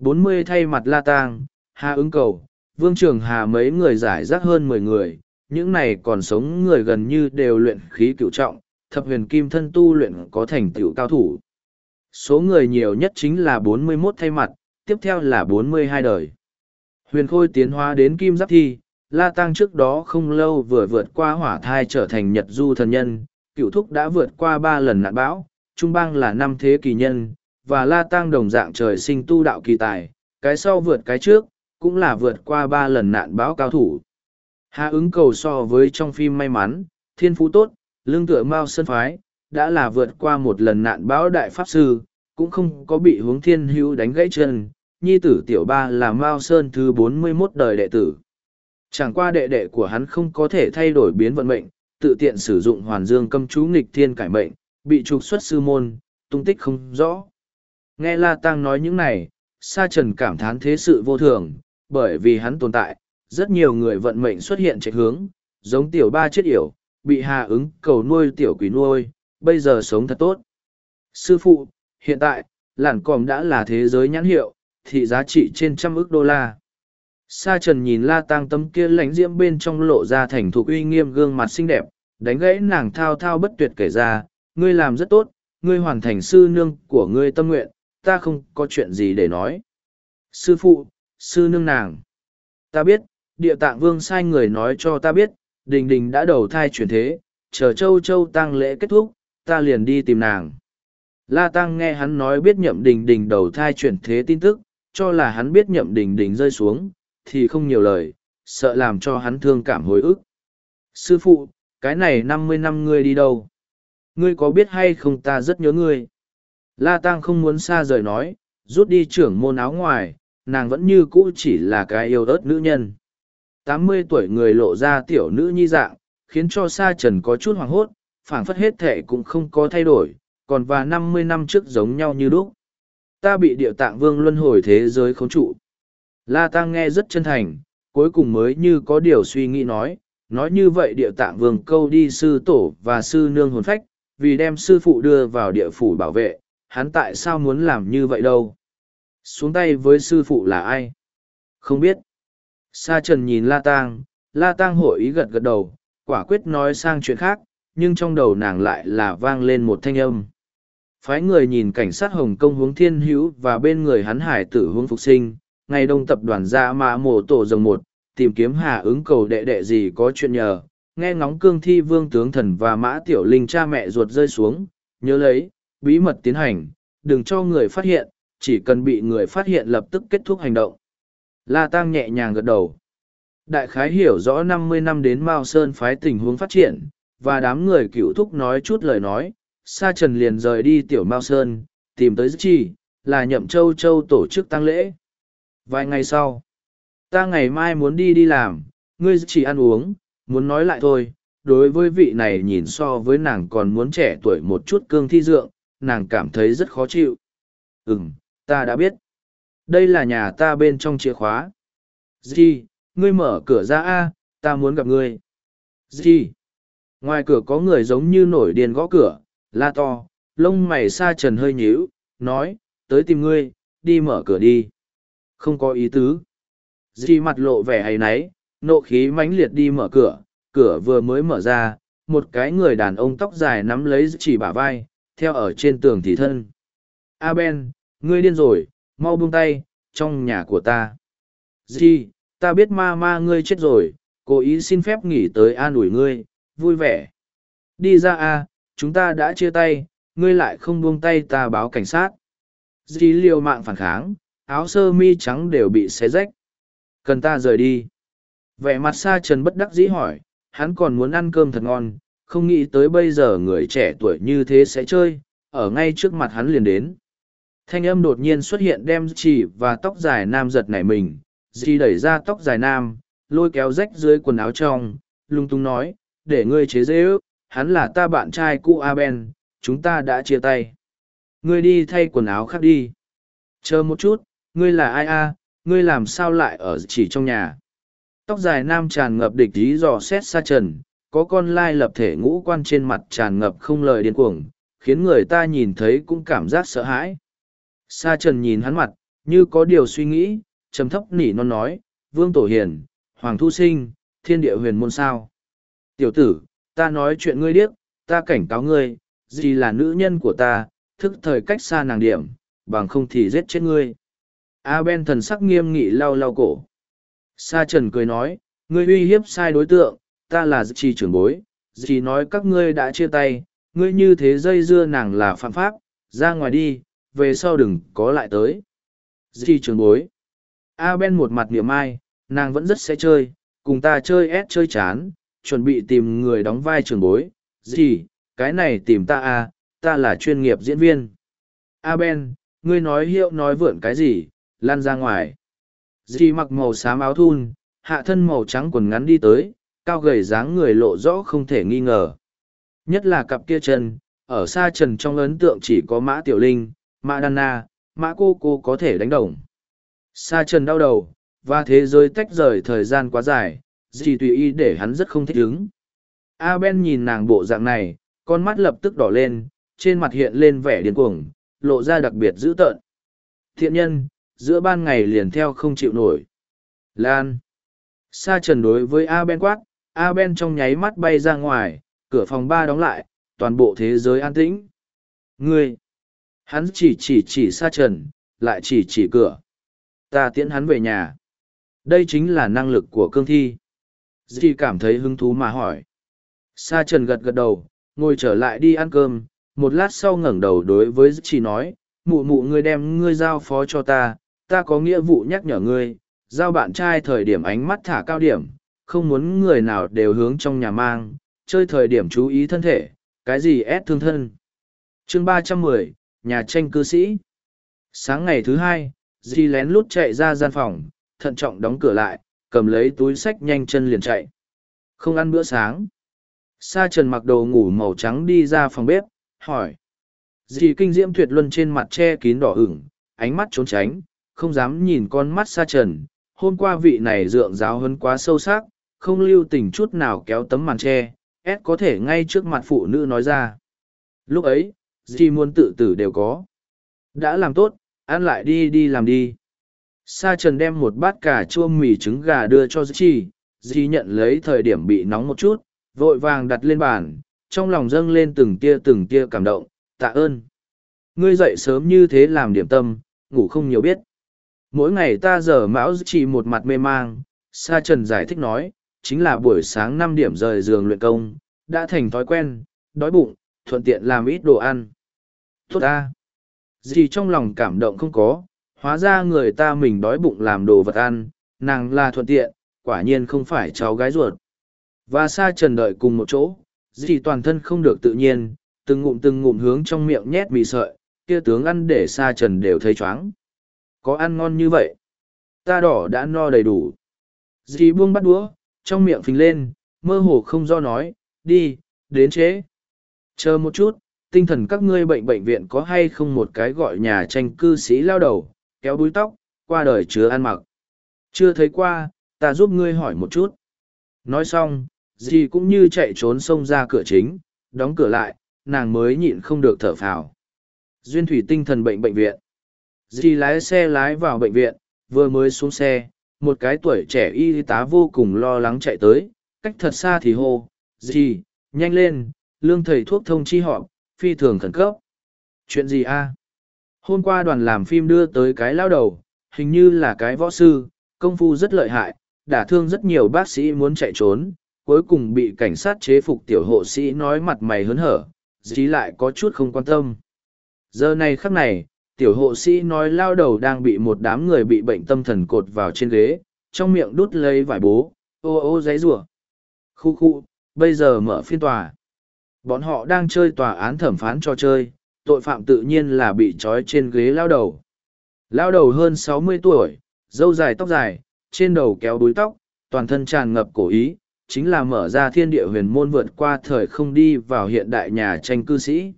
S1: 40 thay mặt la tang, hà ứng cầu, vương trường hà mấy người giải rác hơn 10 người, những này còn sống người gần như đều luyện khí cựu trọng, thập huyền kim thân tu luyện có thành tựu cao thủ. Số người nhiều nhất chính là 41 thay mặt, tiếp theo là 42 đời. Huyền Khôi tiến hóa đến Kim Giáp Thi, La Tăng trước đó không lâu vừa vượt qua hỏa thai trở thành Nhật Du thần nhân, cựu thúc đã vượt qua ba lần nạn bão, Trung Bang là năm thế kỳ nhân, và La tang đồng dạng trời sinh tu đạo kỳ tài, cái sau vượt cái trước, cũng là vượt qua ba lần nạn bão cao thủ. Hạ ứng cầu so với trong phim may mắn, thiên phú tốt, lương tựa Mao Sơn Phái, đã là vượt qua một lần nạn bão đại pháp sư, cũng không có bị hướng thiên hữu đánh gãy chân, nhi tử tiểu ba là Mao Sơn thứ bốn mươi 41 đời đệ tử. Chẳng qua đệ đệ của hắn không có thể thay đổi biến vận mệnh, tự tiện sử dụng hoàn dương câm chú nghịch thiên cải mệnh, bị trục xuất sư môn, tung tích không rõ. Nghe La Tăng nói những này, Sa Trần cảm thán thế sự vô thường, bởi vì hắn tồn tại, rất nhiều người vận mệnh xuất hiện trạch hướng, giống tiểu ba chết yểu, bị hà ứng cầu nuôi tiểu quỷ nuôi, bây giờ sống thật tốt. Sư phụ, hiện tại, lản còm đã là thế giới nhãn hiệu, thị giá trị trên trăm ức đô la. Sa trần nhìn la Tăng tấm kia lãnh diễm bên trong lộ ra thành thục uy nghiêm gương mặt xinh đẹp, đánh gãy nàng thao thao bất tuyệt kể ra, ngươi làm rất tốt, ngươi hoàn thành sư nương của ngươi tâm nguyện, ta không có chuyện gì để nói. Sư phụ, sư nương nàng. Ta biết, địa tạng vương sai người nói cho ta biết, đình đình đã đầu thai chuyển thế, chờ châu châu tang lễ kết thúc, ta liền đi tìm nàng. La Tăng nghe hắn nói biết nhậm đình đình đầu thai chuyển thế tin tức, cho là hắn biết nhậm đình đình rơi xuống, thì không nhiều lời, sợ làm cho hắn thương cảm hối ức. Sư phụ, cái này năm mươi năm ngươi đi đâu? Ngươi có biết hay không ta rất nhớ ngươi? La Tăng không muốn xa rời nói, rút đi trưởng môn áo ngoài, nàng vẫn như cũ chỉ là cái yêu ớt nữ nhân. Tám mươi tuổi người lộ ra tiểu nữ nhi dạng, khiến cho Sa Trần có chút hoảng hốt, phảng phất hết thể cũng không có thay đổi, còn và năm mươi năm trước giống nhau như lúc. Ta bị địa tạng vương luân hồi thế giới khống trụ. La Tăng nghe rất chân thành, cuối cùng mới như có điều suy nghĩ nói, nói như vậy địa tạng vương câu đi sư tổ và sư nương hồn phách, vì đem sư phụ đưa vào địa phủ bảo vệ, hắn tại sao muốn làm như vậy đâu? Xuống tay với sư phụ là ai? Không biết. Sa trần nhìn La Tăng, La Tăng hội ý gật gật đầu, quả quyết nói sang chuyện khác, nhưng trong đầu nàng lại là vang lên một thanh âm. Phái người nhìn cảnh sát Hồng Kông hướng thiên hữu và bên người hắn hải tử hướng phục sinh, ngày đông tập đoàn ra mạ mổ tổ rồng một, tìm kiếm hà ứng cầu đệ đệ gì có chuyện nhờ, nghe ngóng cương thi vương tướng thần và mã tiểu linh cha mẹ ruột rơi xuống, nhớ lấy, bí mật tiến hành, đừng cho người phát hiện, chỉ cần bị người phát hiện lập tức kết thúc hành động. La Tăng nhẹ nhàng gật đầu. Đại khái hiểu rõ năm mươi năm đến Mao Sơn phái tình huống phát triển, và đám người cựu thúc nói chút lời nói, Sa Trần liền rời đi Tiểu Mao Sơn, tìm tới Chi, là nhậm châu châu tổ chức tăng lễ. Vài ngày sau, Ta ngày mai muốn đi đi làm, ngươi chỉ ăn uống, muốn nói lại thôi. Đối với vị này nhìn so với nàng còn muốn trẻ tuổi một chút cương thi dượng, nàng cảm thấy rất khó chịu. Ừm, ta đã biết. Đây là nhà ta bên trong chìa khóa. Di, ngươi mở cửa ra a, ta muốn gặp ngươi. Di. Ngoài cửa có người giống như nổi điên gõ cửa, la to, lông mày sa trần hơi nhíu, nói, tới tìm ngươi, đi mở cửa đi. Không có ý tứ. Di mặt lộ vẻ hay náy, nộ khí mãnh liệt đi mở cửa, cửa vừa mới mở ra, một cái người đàn ông tóc dài nắm lấy chỉ bả vai, theo ở trên tường thì thân. A Ben, ngươi điên rồi, mau buông tay, trong nhà của ta. Di, ta biết ma ma ngươi chết rồi, cố ý xin phép nghỉ tới an ủi ngươi, vui vẻ. Đi ra a, chúng ta đã chia tay, ngươi lại không buông tay ta báo cảnh sát. Di liều mạng phản kháng, áo sơ mi trắng đều bị xé rách. Cần ta rời đi. Vẻ mặt xa trần bất đắc dĩ hỏi, hắn còn muốn ăn cơm thật ngon, không nghĩ tới bây giờ người trẻ tuổi như thế sẽ chơi, ở ngay trước mặt hắn liền đến. Thanh âm đột nhiên xuất hiện đem chỉ và tóc dài nam giật nảy mình, dì đẩy ra tóc dài nam, lôi kéo rách dưới quần áo trong, lung tung nói, để ngươi chế dễ ước, hắn là ta bạn trai cũ Aben, chúng ta đã chia tay. Ngươi đi thay quần áo khác đi. Chờ một chút, ngươi là ai a? ngươi làm sao lại ở chỉ trong nhà. Tóc dài nam tràn ngập địch ý dò xét xa trần, có con lai lập thể ngũ quan trên mặt tràn ngập không lời điên cuồng, khiến người ta nhìn thấy cũng cảm giác sợ hãi. Sa trần nhìn hắn mặt, như có điều suy nghĩ, trầm thấp nỉ non nói, Vương Tổ Hiền, Hoàng Thu Sinh, thiên địa huyền môn sao. Tiểu tử, ta nói chuyện ngươi điếc, ta cảnh cáo ngươi, gì là nữ nhân của ta, thức thời cách xa nàng điểm, bằng không thì giết chết ngươi. A Ben thần sắc nghiêm nghị lau lau cổ. Sa trần cười nói, ngươi uy hiếp sai đối tượng, ta là chi trưởng bối, chỉ nói các ngươi đã chia tay, ngươi như thế dây dưa nàng là phạm pháp, ra ngoài đi, về sau đừng có lại tới. Chi trưởng bối. A Ben một mặt niệm ai, nàng vẫn rất sẽ chơi, cùng ta chơi ép chơi chán, chuẩn bị tìm người đóng vai trưởng bối. Gì, cái này tìm ta à, ta là chuyên nghiệp diễn viên. A Ben, ngươi nói hiệu nói vượn cái gì, lan ra ngoài. Dì mặc màu xám áo thun, hạ thân màu trắng quần ngắn đi tới, cao gầy dáng người lộ rõ không thể nghi ngờ. Nhất là cặp kia chân, ở xa trần trong ấn tượng chỉ có mã tiểu linh, mã đan na, mã cô cô có thể đánh đồng. Sa trần đau đầu, và thế giới tách rời thời gian quá dài, chỉ tùy ý để hắn rất không thích ứng. A Ben nhìn nàng bộ dạng này, con mắt lập tức đỏ lên, trên mặt hiện lên vẻ điên cuồng, lộ ra đặc biệt dữ tợn. Thiện nhân, giữa ban ngày liền theo không chịu nổi. Lan. Sa trần đối với A Ben quát, A Ben trong nháy mắt bay ra ngoài, cửa phòng ba đóng lại, toàn bộ thế giới an tĩnh. Ngươi. Hắn chỉ chỉ chỉ xa trần, lại chỉ chỉ cửa. Ta tiễn hắn về nhà. Đây chính là năng lực của cương thi. Dì cảm thấy hứng thú mà hỏi. Sa trần gật gật đầu, ngồi trở lại đi ăn cơm, một lát sau ngẩng đầu đối với dì nói, mụ mụ ngươi đem ngươi giao phó cho ta, ta có nghĩa vụ nhắc nhở ngươi, giao bạn trai thời điểm ánh mắt thả cao điểm, không muốn người nào đều hướng trong nhà mang, chơi thời điểm chú ý thân thể, cái gì ép thương thân. chương ba trăm mười nhà tranh cư sĩ. Sáng ngày thứ hai, Di lén lút chạy ra gian phòng, thận trọng đóng cửa lại, cầm lấy túi sách nhanh chân liền chạy. Không ăn bữa sáng. Sa trần mặc đồ ngủ màu trắng đi ra phòng bếp, hỏi. di kinh diễm tuyệt luân trên mặt che kín đỏ ửng, ánh mắt trốn tránh, không dám nhìn con mắt sa trần. Hôm qua vị này dượng giáo hơn quá sâu sắc, không lưu tình chút nào kéo tấm màn che, ép có thể ngay trước mặt phụ nữ nói ra. Lúc ấy, gì muốn tự tử đều có. Đã làm tốt, ăn lại đi đi làm đi. Sa trần đem một bát cà chua mì trứng gà đưa cho Di, Di nhận lấy thời điểm bị nóng một chút, vội vàng đặt lên bàn, trong lòng dâng lên từng tia từng tia cảm động, tạ ơn. Ngươi dậy sớm như thế làm điểm tâm, ngủ không nhiều biết. Mỗi ngày ta giờ mão chỉ một mặt mê mang, Sa Trần giải thích nói, chính là buổi sáng năm điểm rời giường luyện công, đã thành thói quen, đói bụng, thuận tiện làm ít đồ ăn. Tốt ta! Gì trong lòng cảm động không có, hóa ra người ta mình đói bụng làm đồ vật ăn, nàng là thuận tiện, quả nhiên không phải cháu gái ruột. Và Sa Trần đợi cùng một chỗ, gì toàn thân không được tự nhiên, từng ngụm từng ngụm hướng trong miệng nhét mì sợi, kia tướng ăn để Sa Trần đều thấy chóng. Có ăn ngon như vậy. Ta đỏ đã no đầy đủ. dì buông bắt đũa trong miệng phình lên, mơ hồ không do nói, đi, đến chế chờ một chút, tinh thần các ngươi bệnh bệnh viện có hay không một cái gọi nhà tranh cư sĩ lao đầu, kéo búi tóc, qua đời chứa ăn mặc? Chưa thấy qua, ta giúp ngươi hỏi một chút. Nói xong, dì cũng như chạy trốn xông ra cửa chính, đóng cửa lại, nàng mới nhịn không được thở phào. Duyên thủy tinh thần bệnh bệnh viện. Dì lái xe lái vào bệnh viện, vừa mới xuống xe một cái tuổi trẻ y tá vô cùng lo lắng chạy tới cách thật xa thì hô gì, nhanh lên lương thầy thuốc thông chi họ phi thường khẩn cấp. Chuyện gì a? Hôm qua đoàn làm phim đưa tới cái lao đầu hình như là cái võ sư công phu rất lợi hại đả thương rất nhiều bác sĩ muốn chạy trốn cuối cùng bị cảnh sát chế phục tiểu hộ sĩ nói mặt mày hớn hở dí lại có chút không quan tâm. Giờ này khắc này tiểu hộ sĩ nói lao đầu đang bị một đám người bị bệnh tâm thần cột vào trên ghế, trong miệng đút lấy vải bố, ô ô giấy rủa. Khu khu, bây giờ mở phiên tòa. Bọn họ đang chơi tòa án thẩm phán cho chơi, tội phạm tự nhiên là bị trói trên ghế lao đầu. Lao đầu hơn sáu mươi tuổi dâu dài tóc dài, trên đầu kéo đuôi tóc, toàn thân tràn ngập cổ ý, chính là mở ra thiên địa huyền môn vượt qua thời không đi vào hiện đại nhà tranh cư sĩ.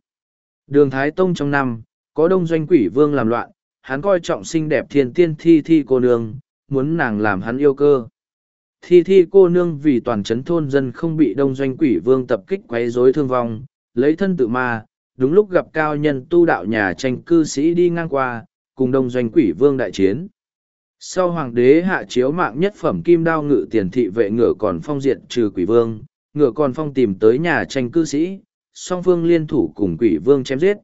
S1: Đường thái tông trong năm có đông doanh quỷ vương làm loạn, hắn coi trọng xinh đẹp thiên tiên thi thi cô nương, muốn nàng làm hắn yêu cơ. Thi thi cô nương vì toàn chấn thôn dân không bị đông doanh quỷ vương tập kích quấy rối thương vong, lấy thân tự ma, đúng lúc gặp cao nhân tu đạo nhà tranh cư sĩ đi ngang qua, cùng đông doanh quỷ vương đại chiến. Sau hoàng đế hạ chiếu mạng nhất phẩm kim đao ngự tiền thị vệ ngựa còn phong diện trừ quỷ vương, ngựa còn phong tìm tới nhà tranh cư sĩ, song phương liên thủ cùng quỷ vương chém giết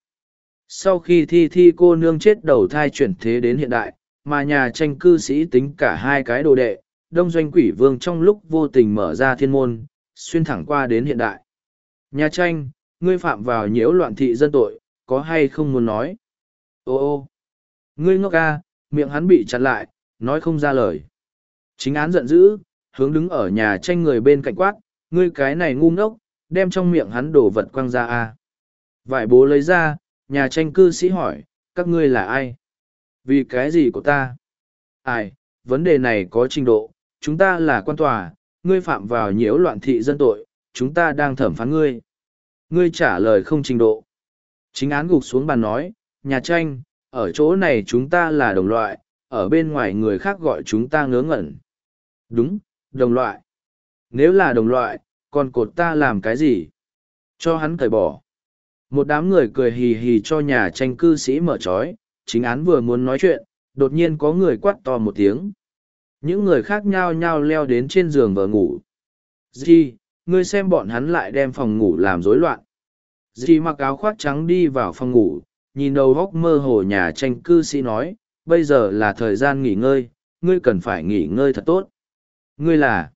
S1: sau khi thi thi cô nương chết đầu thai chuyển thế đến hiện đại, mà nhà tranh cư sĩ tính cả hai cái đồ đệ, đông doanh quỷ vương trong lúc vô tình mở ra thiên môn, xuyên thẳng qua đến hiện đại. Nhà tranh, ngươi phạm vào nhiễu loạn thị dân tội, có hay không muốn nói? Ô ô, ngươi ngốc ca, miệng hắn bị chặn lại, nói không ra lời. Chính án giận dữ, hướng đứng ở nhà tranh người bên cạnh quát, ngươi cái này ngu ngốc, đem trong miệng hắn đổ vật quăng ra a. Vải bố lấy ra nhà tranh cư sĩ hỏi, các ngươi là ai? Vì cái gì của ta? Ai, vấn đề này có trình độ, chúng ta là quan tòa, ngươi phạm vào nhiễu loạn thị dân tội, chúng ta đang thẩm phán ngươi. Ngươi trả lời không trình độ. Chính án gục xuống bàn nói, nhà tranh, ở chỗ này chúng ta là đồng loại, ở bên ngoài người khác gọi chúng ta ngớ ngẩn. Đúng, đồng loại. Nếu là đồng loại, còn cột ta làm cái gì? Cho hắn cởi bỏ một đám người cười hì hì cho nhà tranh cư sĩ mở trói, chính án vừa muốn nói chuyện, đột nhiên có người quát to một tiếng. Những người khác nhao nhao leo đến trên giường vờ ngủ. Di, ngươi xem bọn hắn lại đem phòng ngủ làm rối loạn. Di mặc áo khoác trắng đi vào phòng ngủ, nhìn đầu góc mơ hồ nhà tranh cư sĩ nói, bây giờ là thời gian nghỉ ngơi, ngươi cần phải nghỉ ngơi thật tốt. Ngươi là?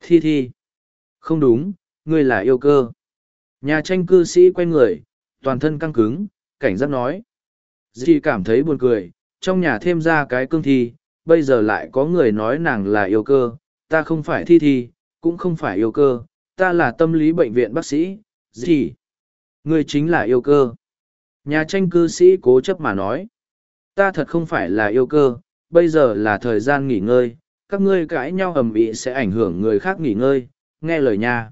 S1: Thi thi. Không đúng, ngươi là yêu cơ nhà tranh cư sĩ quay người toàn thân căng cứng cảnh giác nói. Dì cảm thấy buồn cười trong nhà thêm ra cái cương thi bây giờ lại có người nói nàng là yêu cơ ta không phải thi thi cũng không phải yêu cơ ta là tâm lý bệnh viện bác sĩ Dì, ngươi chính là yêu cơ. Nhà tranh cư sĩ cố chấp mà nói. Ta thật không phải là yêu cơ bây giờ là thời gian nghỉ ngơi các ngươi cãi nhau ầm ĩ sẽ ảnh hưởng người khác nghỉ ngơi nghe lời nha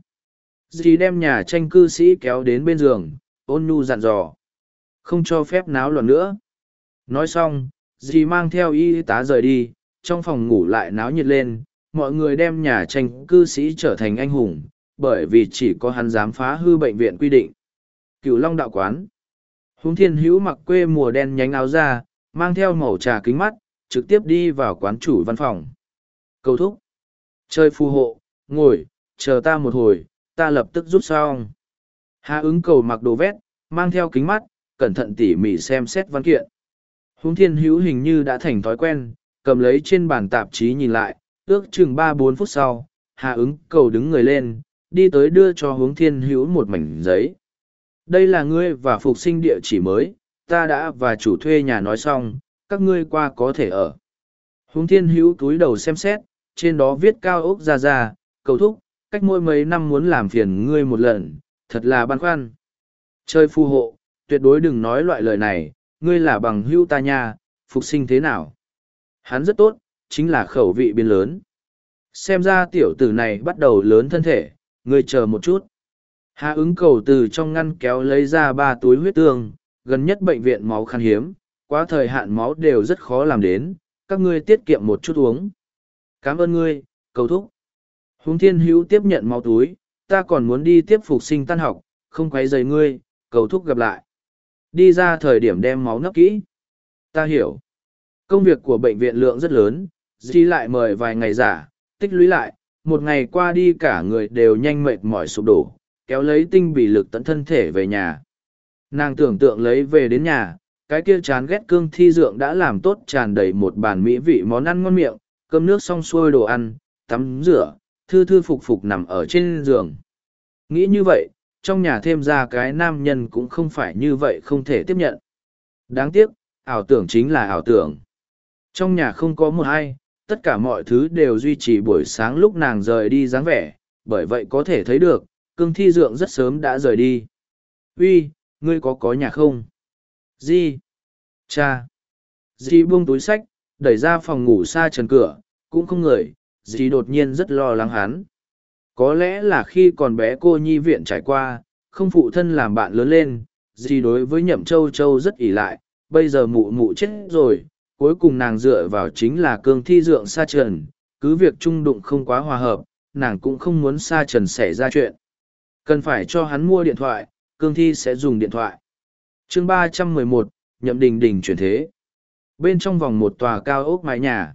S1: dì đem nhà tranh cư sĩ kéo đến bên giường, ôn nhu dặn dò. Không cho phép náo loạn nữa. Nói xong, dì mang theo y tá rời đi, trong phòng ngủ lại náo nhiệt lên, mọi người đem nhà tranh cư sĩ trở thành anh hùng, bởi vì chỉ có hắn dám phá hư bệnh viện quy định. Cựu long đạo quán. Húng thiên hữu mặc quê mùa đen nhánh áo ra mang theo màu trà kính mắt, trực tiếp đi vào quán chủ văn phòng. Cầu thúc. Chơi phù hộ, ngồi, chờ ta một hồi ta lập tức rút xong. Hà ứng cầu mặc đồ vét, mang theo kính mắt, cẩn thận tỉ mỉ xem xét văn kiện. Huống thiên hữu hình như đã thành thói quen, cầm lấy trên bàn tạp chí nhìn lại, ước chừng ba bốn phút sau hà ứng cầu đứng người lên, đi tới đưa cho hướng thiên hữu một mảnh giấy. Đây là ngươi và phục sinh địa chỉ mới, ta đã và chủ thuê nhà nói xong, các ngươi qua có thể ở. Hướng thiên hữu túi đầu xem xét, trên đó viết cao ốc ra ra cầu thúc cách mỗi mấy năm muốn làm phiền ngươi một lần, thật là băn khoăn. Chơi phù hộ, tuyệt đối đừng nói loại lời này, ngươi là bằng hữu ta nha, phục sinh thế nào? Hắn rất tốt, chính là khẩu vị biến lớn. Xem ra tiểu tử này bắt đầu lớn thân thể, ngươi chờ một chút. Hạ ứng cầu từ trong ngăn kéo lấy ra ba túi huyết tương, gần nhất bệnh viện máu khan hiếm, quá thời hạn máu đều rất khó làm đến, các ngươi tiết kiệm một chút uống. Cảm ơn ngươi, cầu thúc hùng thiên hữu tiếp nhận máu túi, ta còn muốn đi tiếp phục sinh tan học, không quấy dày ngươi, cầu thúc gặp lại. Đi ra thời điểm đem máu nấp kỹ. Ta hiểu. Công việc của bệnh viện lượng rất lớn, di lại mời vài ngày giả, tích lũy lại, một ngày qua đi cả người đều nhanh mệt mỏi sụp đổ, kéo lấy tinh bị lực tận thân thể về nhà. Nàng tưởng tượng lấy về đến nhà, cái kia chán ghét cương thi dượng đã làm tốt tràn đầy một bàn mỹ vị món ăn ngon miệng, cơm nước xong xuôi đồ ăn, tắm rửa thư thư phục phục nằm ở trên giường. Nghĩ như vậy, trong nhà thêm ra cái nam nhân cũng không phải như vậy không thể tiếp nhận. Đáng tiếc, ảo tưởng chính là ảo tưởng. Trong nhà không có một ai, tất cả mọi thứ đều duy trì buổi sáng lúc nàng rời đi dáng vẻ, bởi vậy có thể thấy được, cương thi dượng rất sớm đã rời đi. Uy, ngươi có có nhà không? Di. Cha. Di buông túi sách, đẩy ra phòng ngủ xa trần cửa, cũng không người di đột nhiên rất lo lắng hắn. Có lẽ là khi còn bé cô nhi viện trải qua, không phụ thân làm bạn lớn lên di đối với nhậm châu châu rất ỉ lại, bây giờ mụ mụ chết rồi, cuối cùng nàng dựa vào chính là cương thi dượng sa trần, cứ việc trung đụng không quá hòa hợp, nàng cũng không muốn sa trần xảy ra chuyện. Cần phải cho hắn mua điện thoại, cương thi sẽ dùng điện thoại. Chương ba trăm mười một, nhậm đình đình chuyển thế. Bên trong vòng một tòa cao ốc mái nhà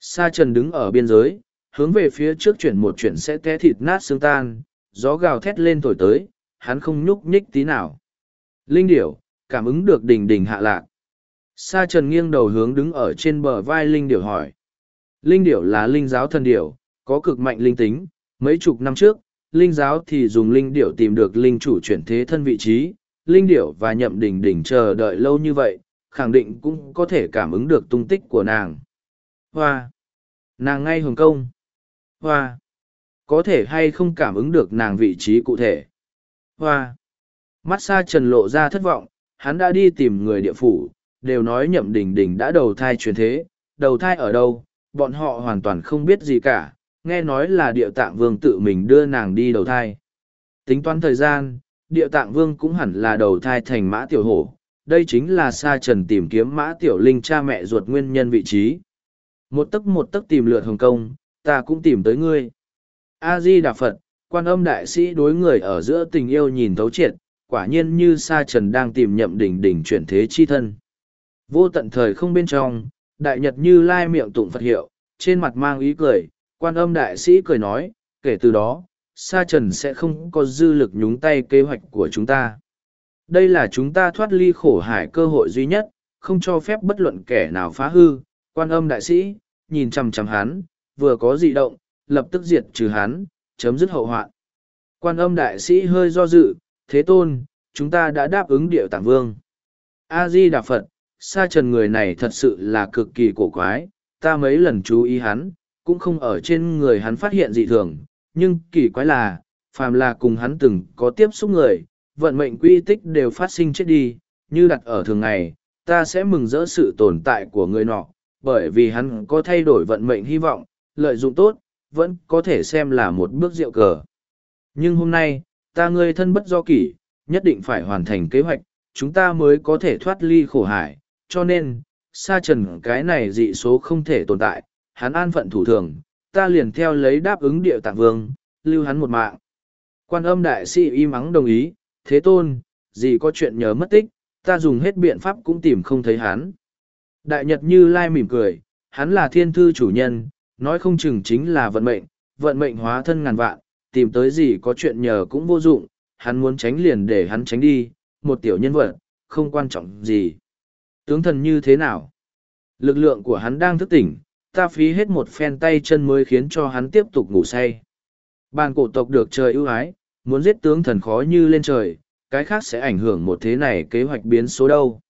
S1: sa trần đứng ở biên giới, hướng về phía trước chuyển một chuyển sẽ té thịt nát xương tan, gió gào thét lên thổi tới, hắn không nhúc nhích tí nào. Linh điểu, cảm ứng được đỉnh đỉnh hạ lạc. Sa trần nghiêng đầu hướng đứng ở trên bờ vai linh điểu hỏi. Linh điểu là linh giáo thần điểu, có cực mạnh linh tính. Mấy chục năm trước, linh giáo thì dùng linh điểu tìm được linh chủ chuyển thế thân vị trí. Linh điểu và nhậm đỉnh đỉnh chờ đợi lâu như vậy, khẳng định cũng có thể cảm ứng được tung tích của nàng hoa. Nàng ngay hồng kông. Hoa. Có thể hay không cảm ứng được nàng vị trí cụ thể? Hoa. Mắt xa trần lộ ra thất vọng, hắn đã đi tìm người địa phủ, đều nói nhậm đình đình đã đầu thai truyền thế, đầu thai ở đâu, bọn họ hoàn toàn không biết gì cả, nghe nói là địa tạng vương tự mình đưa nàng đi đầu thai. Tính toán thời gian, địa tạng vương cũng hẳn là đầu thai thành mã tiểu hổ, đây chính là sa trần tìm kiếm mã tiểu linh cha mẹ ruột nguyên nhân vị trí một tấc một tấc tìm lượt hồng kông, ta cũng tìm tới ngươi. A di đà phật quan âm đại sĩ đối người ở giữa tình yêu nhìn thấu triệt, quả nhiên như sa trần đang tìm nhậm đỉnh đỉnh chuyển thế chi thân. Vô tận thời không bên trong, đại nhật như lai miệng tụng phật hiệu, trên mặt mang ý cười, quan âm đại sĩ cười nói, kể từ đó, sa trần sẽ không có dư lực nhúng tay kế hoạch của chúng ta. Đây là chúng ta thoát ly khổ hải cơ hội duy nhất, không cho phép bất luận kẻ nào phá hư quan âm đại sĩ, nhìn chằm chằm hắn, vừa có dị động, lập tức diệt trừ hắn, chấm dứt hậu hoạn. Quan âm đại sĩ hơi do dự, thế tôn, chúng ta đã đáp ứng điệu tạng vương. A di đà phật, sa trần người này thật sự là cực kỳ cổ quái, ta mấy lần chú ý hắn, cũng không ở trên người hắn phát hiện dị thường, nhưng kỳ quái là, phàm là cùng hắn từng có tiếp xúc người, vận mệnh quy tích đều phát sinh chết đi, như đặt ở thường ngày, ta sẽ mừng rỡ sự tồn tại của người nọ bởi vì hắn có thay đổi vận mệnh hy vọng, lợi dụng tốt, vẫn có thể xem là một bước rượu cờ. Nhưng hôm nay, ta ngươi thân bất do kỷ, nhất định phải hoàn thành kế hoạch, chúng ta mới có thể thoát ly khổ hải. Cho nên, sa trần cái này dị số không thể tồn tại, hắn an phận thủ thường, ta liền theo lấy đáp ứng địa tạng vương, lưu hắn một mạng. Quan âm đại sĩ y mắng đồng ý, thế tôn, gì có chuyện nhớ mất tích, ta dùng hết biện pháp cũng tìm không thấy hắn đại nhật như lai mỉm cười, hắn là thiên thư chủ nhân, nói không chừng chính là vận mệnh vận mệnh hóa thân ngàn vạn, tìm tới gì có chuyện nhờ cũng vô dụng, hắn muốn tránh liền để hắn tránh đi, một tiểu nhân vật, không quan trọng gì. Tướng thần như thế nào? Lực lượng của hắn đang thức tỉnh, ta phí hết một phen tay chân mới khiến cho hắn tiếp tục ngủ say. Bàn cổ tộc được trời ưu ái, muốn giết tướng thần khó như lên trời, cái khác sẽ ảnh hưởng một thế này kế hoạch biến số đâu.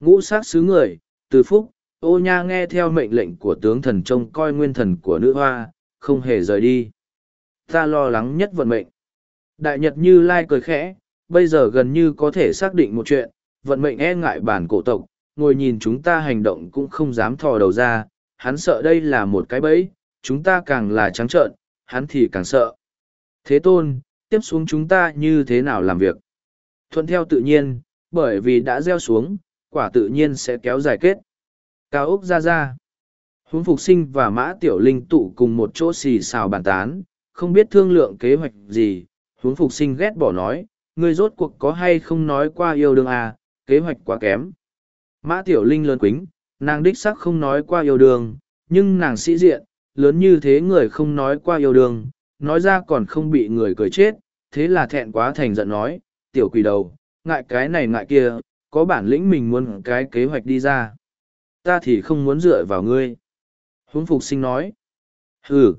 S1: Ngũ sát xứ người từ phúc ô nha nghe theo mệnh lệnh của tướng thần trông coi nguyên thần của nữ hoa không hề rời đi ta lo lắng nhất vận mệnh đại nhật như lai cười khẽ bây giờ gần như có thể xác định một chuyện vận mệnh e ngại bản cổ tộc ngồi nhìn chúng ta hành động cũng không dám thò đầu ra hắn sợ đây là một cái bẫy chúng ta càng là trắng trợn, hắn thì càng sợ. Thế tôn, tiếp xuống chúng ta như thế nào làm việc? Thuận theo tự nhiên, bởi vì đã gieo xuống, quả tự nhiên sẽ kéo dài kết. Cao Úc ra ra. Huống Phục Sinh và Mã Tiểu Linh tụ cùng một chỗ xì xào bàn tán, không biết thương lượng kế hoạch gì. Huống Phục Sinh ghét bỏ nói, ngươi rốt cuộc có hay không nói qua yêu đương à, kế hoạch quá kém. Mã Tiểu Linh lớn quính, nàng đích sắc không nói qua yêu đương, nhưng nàng sĩ diện, lớn như thế người không nói qua yêu đương, nói ra còn không bị người cười chết, thế là thẹn quá thành giận nói, tiểu quỷ đầu, ngại cái này ngại kia, có bản lĩnh mình muốn cái kế hoạch đi ra. Ta thì không muốn dựa vào ngươi. Huống Phục Sinh nói, hừ,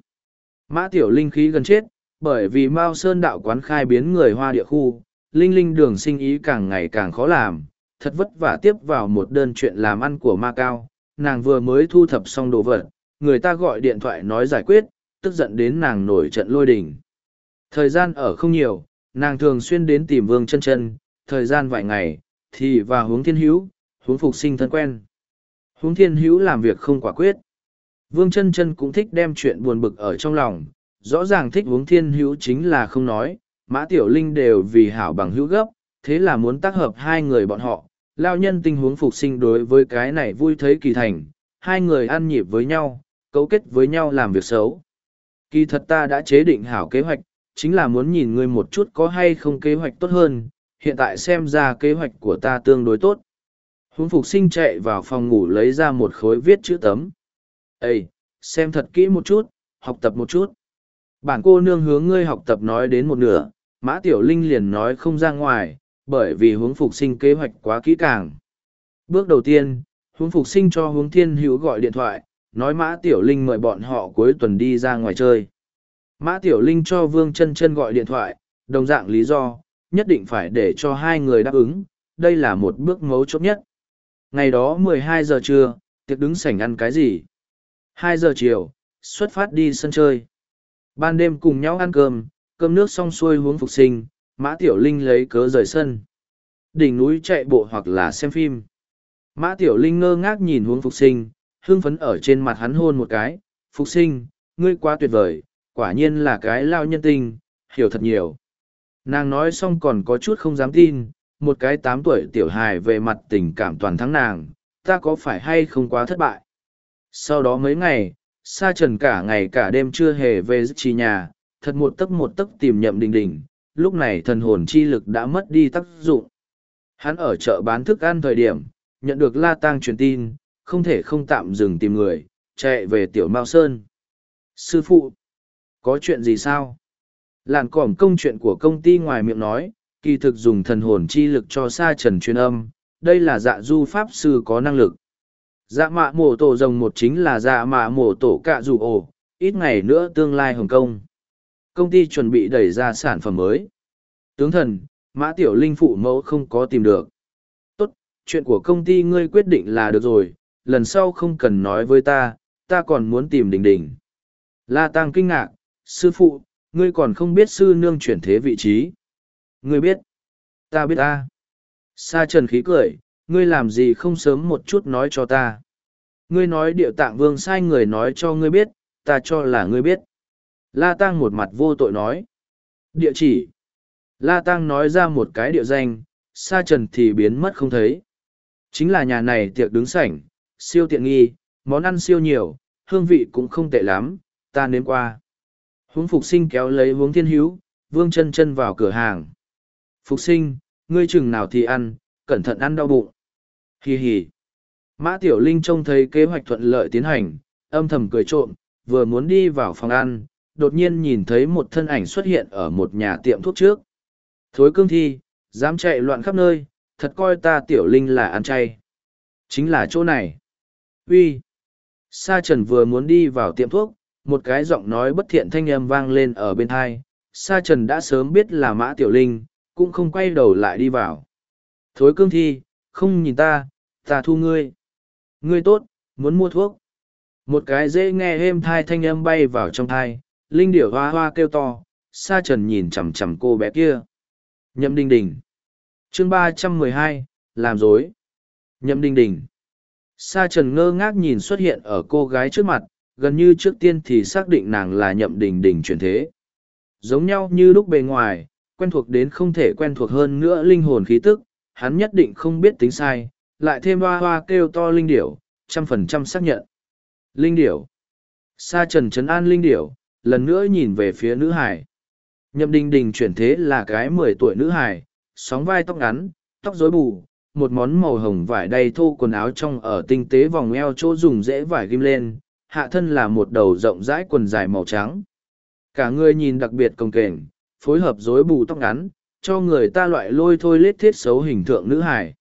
S1: Mã Tiểu Linh khí gần chết, bởi vì Mao Sơn đạo quán khai biến người hoa địa khu, Linh Linh đường sinh ý càng ngày càng khó làm, thật vất vả tiếp vào một đơn chuyện làm ăn của Ma Cao, nàng vừa mới thu thập xong đồ vật, người ta gọi điện thoại nói giải quyết, tức giận đến nàng nổi trận lôi đình. Thời gian ở không nhiều, nàng thường xuyên đến tìm Vương chân chân, thời gian vài ngày, thì và hướng thiên hữu, hướng phục sinh thân quen. Hướng thiên hữu làm việc không quả quyết. Vương chân chân cũng thích đem chuyện buồn bực ở trong lòng, rõ ràng thích hướng thiên hữu chính là không nói, mã tiểu linh đều vì hảo bằng hữu gấp, thế là muốn tác hợp hai người bọn họ, lao nhân tình huống phục sinh đối với cái này vui thấy kỳ thành, hai người ăn nhịp với nhau, cấu kết với nhau làm việc xấu. Kỳ thật ta đã chế định hảo kế hoạch, chính là muốn nhìn ngươi một chút có hay không kế hoạch tốt hơn, hiện tại xem ra kế hoạch của ta tương đối tốt. Huống phục sinh chạy vào phòng ngủ lấy ra một khối viết chữ tấm. Ê, xem thật kỹ một chút, học tập một chút. Bản cô nương hướng ngươi học tập nói đến một nửa, Mã Tiểu Linh liền nói không ra ngoài, bởi vì hướng phục sinh kế hoạch quá kỹ càng. Bước đầu tiên, hướng phục sinh cho hướng thiên hữu gọi điện thoại, nói Mã Tiểu Linh mời bọn họ cuối tuần đi ra ngoài chơi. Mã Tiểu Linh cho Vương chân chân gọi điện thoại, đồng dạng lý do, nhất định phải để cho hai người đáp ứng, đây là một bước mấu chốt nhất. Ngày đó 12 giờ trưa, tiệc đứng sảnh ăn cái gì? 2 giờ chiều, xuất phát đi sân chơi. Ban đêm cùng nhau ăn cơm, cơm nước xong xuôi huống phục sinh, Mã Tiểu Linh lấy cớ rời sân. Đỉnh núi chạy bộ hoặc là xem phim. Mã Tiểu Linh ngơ ngác nhìn huống phục sinh, hương phấn ở trên mặt hắn hôn một cái. Phục sinh, ngươi quá tuyệt vời, quả nhiên là cái lao nhân tình, hiểu thật nhiều. Nàng nói xong còn có chút không dám tin, một cái tám tuổi tiểu hài về mặt tình cảm toàn thắng nàng, ta có phải hay không quá thất bại. Sau đó mấy ngày, sa trần cả ngày cả đêm chưa hề về trì nhà, thật một tấc một tấc tìm nhậm đình đình, lúc này thần hồn chi lực đã mất đi tác dụng. Hắn ở chợ bán thức ăn thời điểm, nhận được La tang truyền tin, không thể không tạm dừng tìm người, chạy về tiểu Mao Sơn. Sư phụ, có chuyện gì sao? Làn cỏm công chuyện của công ty ngoài miệng nói, kỳ thực dùng thần hồn chi lực cho sa trần truyền âm, đây là dạ du pháp sư có năng lực. Dạ mạ mổ tổ rồng một chính là dạ mạ mổ tổ cạ dù ổ, ít ngày nữa tương lai Hồng Kông. Công ty chuẩn bị đẩy ra sản phẩm mới. Tướng thần, mã tiểu linh phụ mẫu không có tìm được. Tốt, chuyện của công ty ngươi quyết định là được rồi, lần sau không cần nói với ta, ta còn muốn tìm đình đình. La Tăng kinh ngạc, sư phụ, ngươi còn không biết sư nương chuyển thế vị trí. Ngươi biết, ta biết ta. Sa trần khí cười, ngươi làm gì không sớm một chút nói cho ta. Ngươi nói điệu tạng vương sai người nói cho ngươi biết, ta cho là ngươi biết. La Tăng một mặt vô tội nói. Địa chỉ. La Tăng nói ra một cái địa danh, sa trần thì biến mất không thấy. Chính là nhà này tiệc đứng sảnh, siêu tiện nghi, món ăn siêu nhiều, hương vị cũng không tệ lắm, ta nếm qua. Huống phục sinh kéo lấy huống thiên hữu, vương chân chân vào cửa hàng. Phục sinh, ngươi chừng nào thì ăn, cẩn thận ăn đau bụng. Hì hì. Mã Tiểu Linh trông thấy kế hoạch thuận lợi tiến hành, âm thầm cười trộm, vừa muốn đi vào phòng ăn, đột nhiên nhìn thấy một thân ảnh xuất hiện ở một nhà tiệm thuốc trước. Thối cương thi, dám chạy loạn khắp nơi, thật coi ta Tiểu Linh là ăn chay. Chính là chỗ này. Uy. Sa Trần vừa muốn đi vào tiệm thuốc, một cái giọng nói bất thiện thanh âm vang lên ở bên thai. Sa Trần đã sớm biết là Mã Tiểu Linh, cũng không quay đầu lại đi vào. Thối cương thi, không nhìn ta, ta thu ngươi. Ngươi tốt, muốn mua thuốc. Một cái dễ nghe êm thai thanh âm bay vào trong thai, linh điểu hoa hoa kêu to, sa trần nhìn chằm chằm cô bé kia. Nhậm đình đình. chương ba trăm mười hai làm dối. Nhậm đình đình. Sa trần ngơ ngác nhìn xuất hiện ở cô gái trước mặt, gần như trước tiên thì xác định nàng là nhậm đình đình chuyển thế. Giống nhau như lúc bề ngoài, quen thuộc đến không thể quen thuộc hơn nữa linh hồn khí tức, hắn nhất định không biết tính sai, lại thêm hoa hoa kêu to linh điểu, trăm phần trăm xác nhận. Linh điểu. Sa trần trấn an linh điểu, lần nữa nhìn về phía nữ hải. Nhậm đình đình chuyển thế là cái mười tuổi nữ hải, sóng vai tóc ngắn, tóc rối bù, một món màu hồng vải đầy thô quần áo trong ở tinh tế vòng eo chỗ dùng dễ vải ghim lên, hạ thân là một đầu rộng rãi quần dài màu trắng. Cả người nhìn đặc biệt công kềnh, phối hợp rối bù tóc ngắn, cho người ta loại lôi thôi lết thiết xấu hình tượng nữ hải.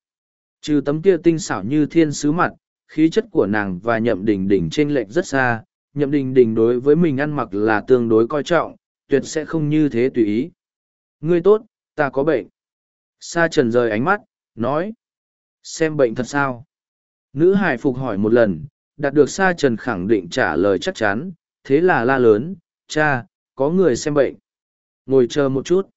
S1: Trừ tấm kia tinh xảo như thiên sứ mặt, khí chất của nàng và nhậm đình đình trên lệch rất xa, nhậm đình đình đối với mình ăn mặc là tương đối coi trọng, tuyệt sẽ không như thế tùy ý. Ngươi tốt, ta có bệnh. Sa trần rời ánh mắt, nói. Xem bệnh thật sao? Nữ hải phục hỏi một lần, đạt được Sa Trần khẳng định trả lời chắc chắn, thế là la lớn, cha, có người xem bệnh. Ngồi chờ một chút.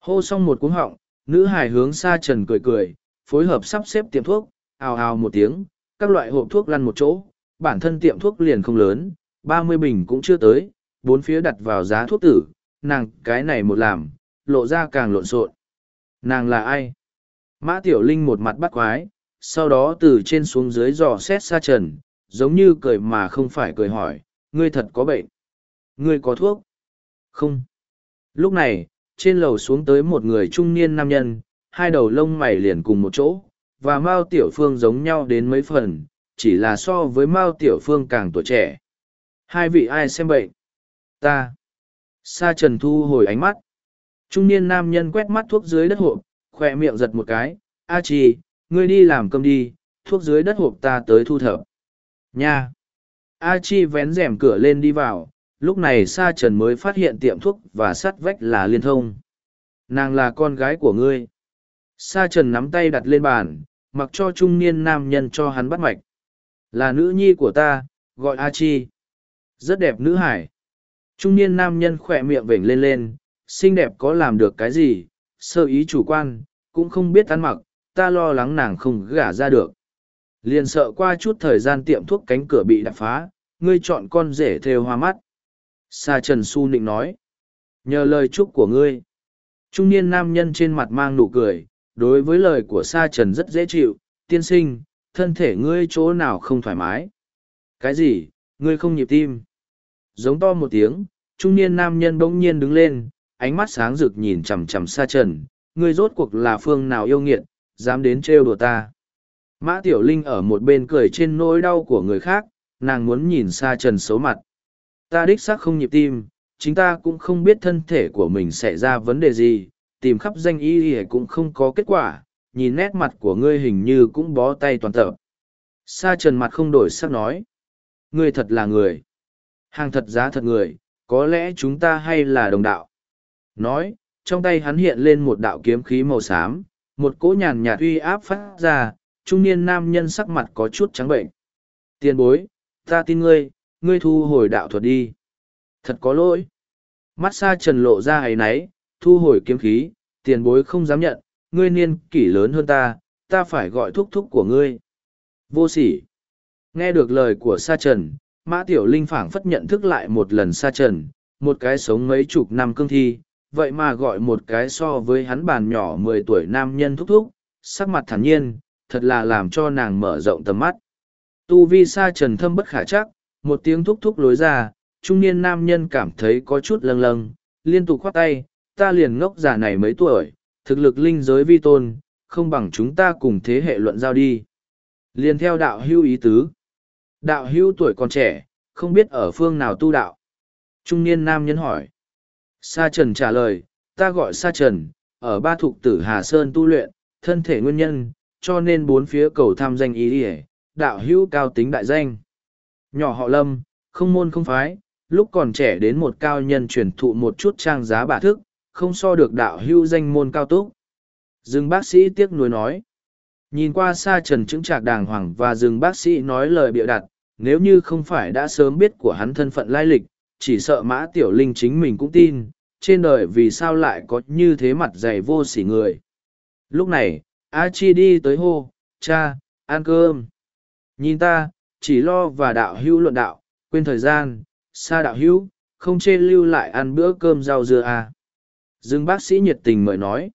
S1: Hô xong một cuống họng, nữ hải hướng Sa Trần cười cười, phối hợp sắp xếp tiệm thuốc, ào ào một tiếng, các loại hộp thuốc lăn một chỗ, bản thân tiệm thuốc liền không lớn, ba mươi bình cũng chưa tới, bốn phía đặt vào giá thuốc tử, nàng cái này một làm, lộ ra càng lộn xộn. Nàng là ai? Mã Tiểu Linh một mặt bắt quái, sau đó từ trên xuống dưới dò xét xa trần, giống như cười mà không phải cười hỏi, ngươi thật có bệnh? Ngươi có thuốc? Không. Lúc này, trên lầu xuống tới một người trung niên nam nhân, hai đầu lông mày liền cùng một chỗ, và Mao Tiểu Phương giống nhau đến mấy phần, chỉ là so với Mao Tiểu Phương càng tuổi trẻ. Hai vị ai xem bệnh? Ta. Sa Trần thu hồi ánh mắt. Trung niên nam nhân quét mắt thuốc dưới đất hộp, khoe miệng giật một cái, A Chi, ngươi đi làm cơm đi, thuốc dưới đất hộp ta tới thu thập. Nha! A Chi vén rèm cửa lên đi vào, lúc này Sa Trần mới phát hiện tiệm thuốc và sắt vách là liên thông. Nàng là con gái của ngươi. Sa Trần nắm tay đặt lên bàn, mặc cho trung niên nam nhân cho hắn bắt mạch. Là nữ nhi của ta, gọi A Chi. Rất đẹp nữ hải. Trung niên nam nhân khỏe miệng vểnh lên lên, xinh đẹp có làm được cái gì, sơ ý chủ quan, cũng không biết ăn mặc, ta lo lắng nàng không gả ra được. Liền sợ qua chút thời gian tiệm thuốc cánh cửa bị đập phá, ngươi chọn con rể theo hoa mắt. Sa Trần Su Nịnh nói, nhờ lời chúc của ngươi. Trung niên nam nhân trên mặt mang nụ cười, đối với lời của Sa Trần rất dễ chịu, tiên sinh, thân thể ngươi chỗ nào không thoải mái. Cái gì, ngươi không nhịp tim. Giống to một tiếng, trung niên nam nhân bỗng nhiên đứng lên, ánh mắt sáng rực nhìn chằm chằm Sa Trần, ngươi rốt cuộc là phương nào yêu nghiệt, dám đến trêu đùa ta. Mã Tiểu Linh ở một bên cười trên nỗi đau của người khác, nàng muốn nhìn xa Trần xấu mặt. Ta đích xác không nhịp tim, chính ta cũng không biết thân thể của mình sẽ ra vấn đề gì, tìm khắp danh y y cũng không có kết quả, nhìn nét mặt của ngươi hình như cũng bó tay toàn tập. Sa Trần mặt không đổi sắc nói. Ngươi thật là người. Hàng thật giá thật người, có lẽ chúng ta hay là đồng đạo. Nói, trong tay hắn hiện lên một đạo kiếm khí màu xám, một cỗ nhàn nhạt uy áp phát ra, trung niên nam nhân sắc mặt có chút trắng bệnh. Tiền bối, ta tin ngươi, ngươi thu hồi đạo thuật đi. Thật có lỗi. Mắt xa trần lộ ra ấy náy, thu hồi kiếm khí, tiền bối không dám nhận, ngươi niên kỷ lớn hơn ta, ta phải gọi thúc thúc của ngươi. Vô sỉ. Nghe được lời của sa trần, mã tiểu linh phảng phất nhận thức lại một lần sa trần, một cái sống mấy chục năm cương thi, vậy mà gọi một cái so với hắn bàn nhỏ mười tuổi nam nhân thúc thúc, sắc mặt thản nhiên, thật là làm cho nàng mở rộng tầm mắt. Tu vi sa trần thâm bất khả chắc, một tiếng thúc thúc lối ra, trung niên nam nhân cảm thấy có chút lâng lâng, liên tục khoát tay, ta liền ngốc giả này mấy tuổi, thực lực linh giới vi tôn, không bằng chúng ta cùng thế hệ luận giao đi. Liền theo đạo hưu ý tứ. Đạo hưu tuổi còn trẻ, không biết ở phương nào tu đạo. Trung niên nam nhân hỏi. Sa Trần trả lời, ta gọi Sa Trần, ở ba thục tử Hà Sơn tu luyện, thân thể nguyên nhân, cho nên bốn phía cầu tham danh ý ỉa đạo hữu cao tính đại danh. Nhỏ họ lâm, không môn không phái, lúc còn trẻ đến một cao nhân truyền thụ một chút trang giá bả thức, không so được đạo hữu danh môn cao túc. Dương bác sĩ tiếc nuối nói. Nhìn qua xa Trần chứng trạc đàng hoàng và dừng bác sĩ nói lời bịa đặt, nếu như không phải đã sớm biết của hắn thân phận lai lịch, chỉ sợ mã tiểu linh chính mình cũng tin, trên đời vì sao lại có như thế mặt dày vô sỉ người. Lúc này, A Chi đi tới hô, cha, ăn cơm. Nhìn ta, chỉ lo và đạo hữu luận đạo, quên thời gian, xa đạo hữu, không chê lưu lại ăn bữa cơm rau dưa à. Dương bác sĩ nhiệt tình mời nói.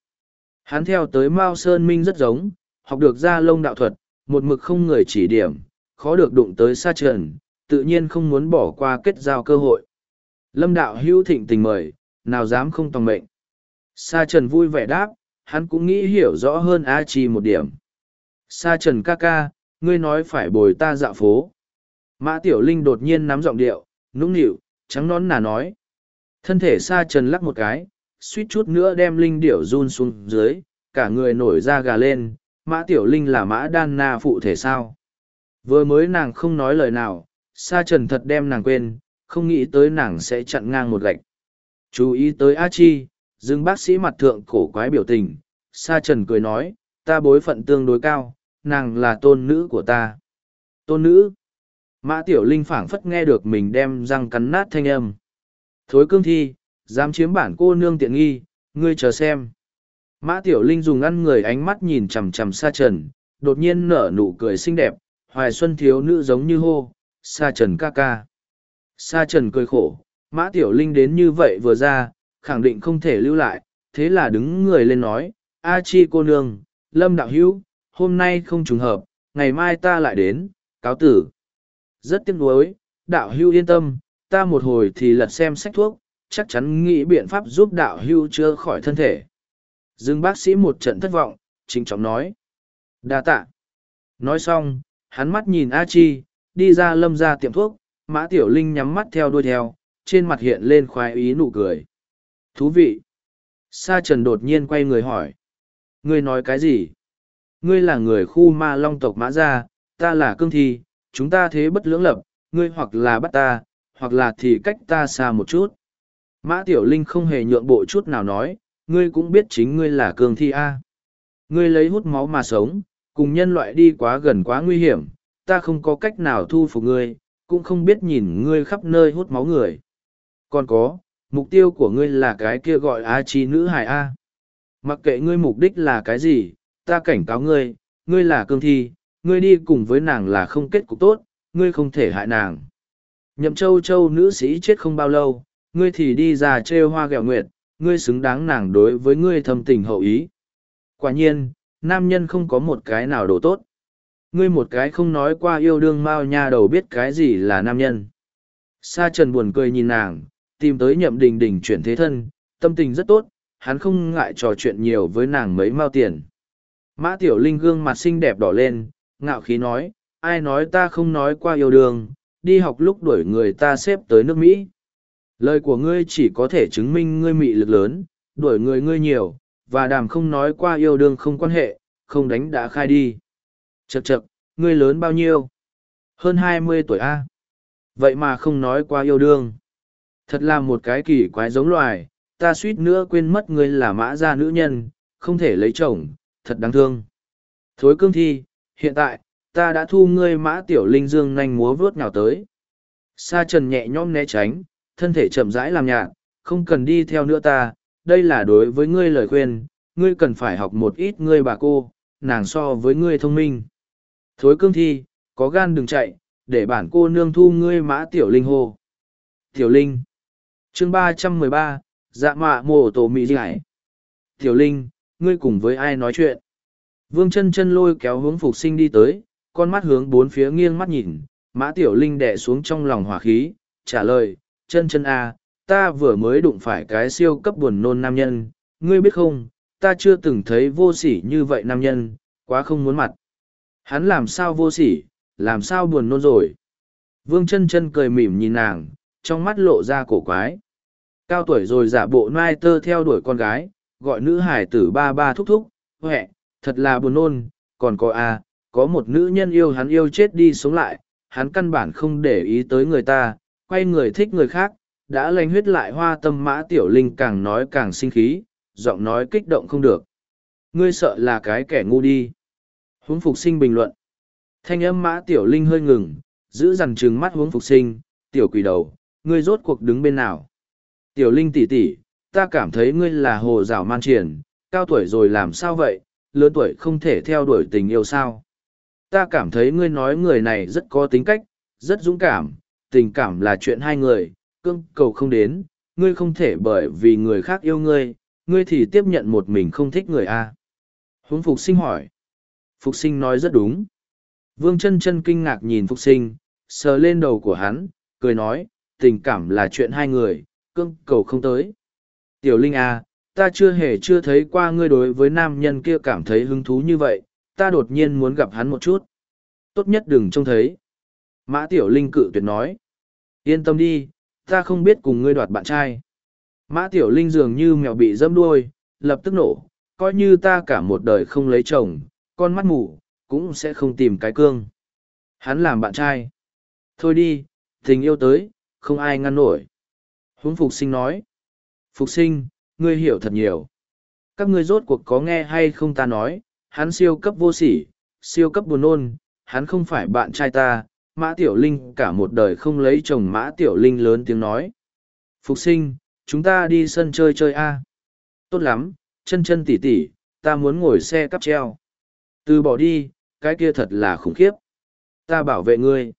S1: Hắn theo tới Mao Sơn Minh rất giống, học được ra lông đạo thuật, một mực không người chỉ điểm, khó được đụng tới sa trần, tự nhiên không muốn bỏ qua kết giao cơ hội. Lâm đạo hữu thịnh tình mời, nào dám không tòng mệnh. Sa trần vui vẻ đáp, hắn cũng nghĩ hiểu rõ hơn A Chi một điểm. Sa trần ca ca, ngươi nói phải bồi ta dạo phố. Mã Tiểu Linh đột nhiên nắm giọng điệu, nũng nịu, trắng nón nà nói. Thân thể sa trần lắc một cái, suýt chút nữa đem Linh điểu run xuống dưới, cả người nổi da gà lên, Mã Tiểu Linh là Mã Đan Na phụ thể sao. Vừa mới nàng không nói lời nào, sa trần thật đem nàng quên, không nghĩ tới nàng sẽ chặn ngang một gạch. Chú ý tới A Chi, Dương bác sĩ mặt thượng cổ quái biểu tình, sa trần cười nói, ta bối phận tương đối cao, nàng là tôn nữ của ta. Tôn nữ. Mã Tiểu Linh phảng phất nghe được mình đem răng cắn nát thanh âm. Thối cương thi, dám chiếm bản cô nương tiện nghi, ngươi chờ xem. Mã Tiểu Linh dùng ăn người ánh mắt nhìn chằm chằm Sa Trần, đột nhiên nở nụ cười xinh đẹp, hoài xuân thiếu nữ giống như hô, Sa Trần ca ca. Sa Trần cười khổ, Mã Tiểu Linh đến như vậy vừa ra, khẳng định không thể lưu lại, thế là đứng người lên nói, A Chi cô nương, Lâm Đạo Hữu hôm nay không trùng hợp, ngày mai ta lại đến, cáo tử. Rất tiếc nuối, đạo hưu yên tâm, ta một hồi thì lật xem sách thuốc, chắc chắn nghĩ biện pháp giúp đạo hưu chữa khỏi thân thể. Dương bác sĩ một trận thất vọng, chính chóng nói. đa tạ. Nói xong, hắn mắt nhìn A Chi, đi ra lâm ra tiệm thuốc, mã tiểu linh nhắm mắt theo đuôi theo, trên mặt hiện lên khoái ý nụ cười. Thú vị. Sa trần đột nhiên quay người hỏi. Ngươi nói cái gì? Ngươi là người khu ma long tộc mã gia, ta là cương thi, chúng ta thế bất lưỡng lập, ngươi hoặc là bắt ta, hoặc là thì cách ta xa một chút. Mã Tiểu Linh không hề nhượng bộ chút nào nói, ngươi cũng biết chính ngươi là cương thi A. Ngươi lấy hút máu mà sống, cùng nhân loại đi quá gần quá nguy hiểm, ta không có cách nào thu phục ngươi, cũng không biết nhìn ngươi khắp nơi hút máu người. Còn có, mục tiêu của ngươi là cái kia gọi A chi nữ hài A. Mặc kệ ngươi mục đích là cái gì, ta cảnh cáo ngươi, ngươi là cương thi, ngươi đi cùng với nàng là không kết cục tốt, ngươi không thể hại nàng. Nhậm châu châu nữ sĩ chết không bao lâu, ngươi thì đi ra trêu hoa ghẹo nguyệt, ngươi xứng đáng nàng đối với ngươi thâm tình hậu ý. Quả nhiên, nam nhân không có một cái nào đồ tốt. Ngươi một cái không nói qua yêu đương mao nha đầu biết cái gì là nam nhân. Sa trần buồn cười nhìn nàng, tìm tới nhậm đình đình chuyển thế thân, tâm tình rất tốt, hắn không ngại trò chuyện nhiều với nàng mấy mao tiền. Mã Tiểu Linh gương mặt xinh đẹp đỏ lên, ngạo khí nói, ai nói ta không nói qua yêu đương, đi học lúc đuổi người ta xếp tới nước Mỹ. Lời của ngươi chỉ có thể chứng minh ngươi mị lực lớn, đuổi người ngươi nhiều, và đàm không nói qua yêu đương không quan hệ, không đánh đã khai đi. Chậc chậc, ngươi lớn bao nhiêu? Hơn hai mươi tuổi A. Vậy mà không nói qua yêu đương. Thật là một cái kỳ quái giống loài, ta suýt nữa quên mất ngươi là mã gia nữ nhân, không thể lấy chồng, thật đáng thương. Thối cương thi, hiện tại, ta đã thu ngươi mã tiểu linh dương nhanh múa vớt nào tới. Sa trần nhẹ nhõm né tránh, thân thể chậm rãi làm nhạt, không cần đi theo nữa ta, đây là đối với ngươi lời khuyên, ngươi cần phải học một ít ngươi bà cô, nàng so với ngươi thông minh. Thối cương thi, có gan đừng chạy, để bản cô nương thu ngươi mã tiểu linh hô. Tiểu linh. Chương ba trăm mười ba, dạ mạ mồ tổ mỹ giải. Tiểu linh, ngươi cùng với ai nói chuyện? Vương chân chân lôi kéo hướng phục sinh đi tới, con mắt hướng bốn phía nghiêng mắt nhìn, mã tiểu linh đẻ xuống trong lòng hỏa khí, trả lời, chân chân a, à, ta vừa mới đụng phải cái siêu cấp buồn nôn nam nhân, ngươi biết không, ta chưa từng thấy vô sỉ như vậy nam nhân, quá không muốn mặt. Hắn làm sao vô sỉ, làm sao buồn nôn rồi. Vương chân chân cười mỉm nhìn nàng, trong mắt lộ ra cổ quái. Cao tuổi rồi giả bộ nai tơ theo đuổi con gái, gọi nữ hải tử ba ba thúc thúc, huệ, thật là buồn nôn, còn có à, có một nữ nhân yêu hắn yêu chết đi sống lại, hắn căn bản không để ý tới người ta, quay người thích người khác, đã lành huyết lại hoa tâm mã tiểu linh càng nói càng sinh khí, giọng nói kích động không được. Ngươi sợ là cái kẻ ngu đi. Huống phục sinh bình luận. Thanh âm mã tiểu linh hơi ngừng, giữ dằn trừng mắt huống phục sinh, tiểu quỷ đầu, ngươi rốt cuộc đứng bên nào. Tiểu linh tỷ tỷ, ta cảm thấy ngươi là hồ rào man triển, cao tuổi rồi làm sao vậy, lớn tuổi không thể theo đuổi tình yêu sao. Ta cảm thấy ngươi nói người này rất có tính cách, rất dũng cảm, tình cảm là chuyện hai người, cưng cầu không đến, ngươi không thể bởi vì người khác yêu ngươi, ngươi thì tiếp nhận một mình không thích người a. Huống Phục Sinh hỏi. Phục Sinh nói rất đúng. Vương chân chân kinh ngạc nhìn Phục Sinh, sờ lên đầu của hắn, cười nói, tình cảm là chuyện hai người, cưng cầu không tới. Tiểu Linh à, ta chưa hề chưa thấy qua ngươi đối với nam nhân kia cảm thấy hứng thú như vậy, ta đột nhiên muốn gặp hắn một chút. Tốt nhất đừng trông thấy. Mã Tiểu Linh cự tuyệt nói. Yên tâm đi, ta không biết cùng ngươi đoạt bạn trai. Mã Tiểu Linh dường như mèo bị dâm đuôi, lập tức nổ, coi như ta cả một đời không lấy chồng, con mắt mù, cũng sẽ không tìm cái cương. Hắn làm bạn trai. Thôi đi, tình yêu tới, không ai ngăn nổi. Huống Phục Sinh nói. Phục Sinh, ngươi hiểu thật nhiều. Các ngươi rốt cuộc có nghe hay không ta nói, hắn siêu cấp vô sỉ, siêu cấp buồn nôn, hắn không phải bạn trai ta, Mã Tiểu Linh cả một đời không lấy chồng Mã Tiểu Linh lớn tiếng nói. Phục sinh, chúng ta đi sân chơi chơi a Tốt lắm, chân chân tỉ tỉ, ta muốn ngồi xe cắp treo. Từ bỏ đi, cái kia thật là khủng khiếp. Ta bảo vệ ngươi.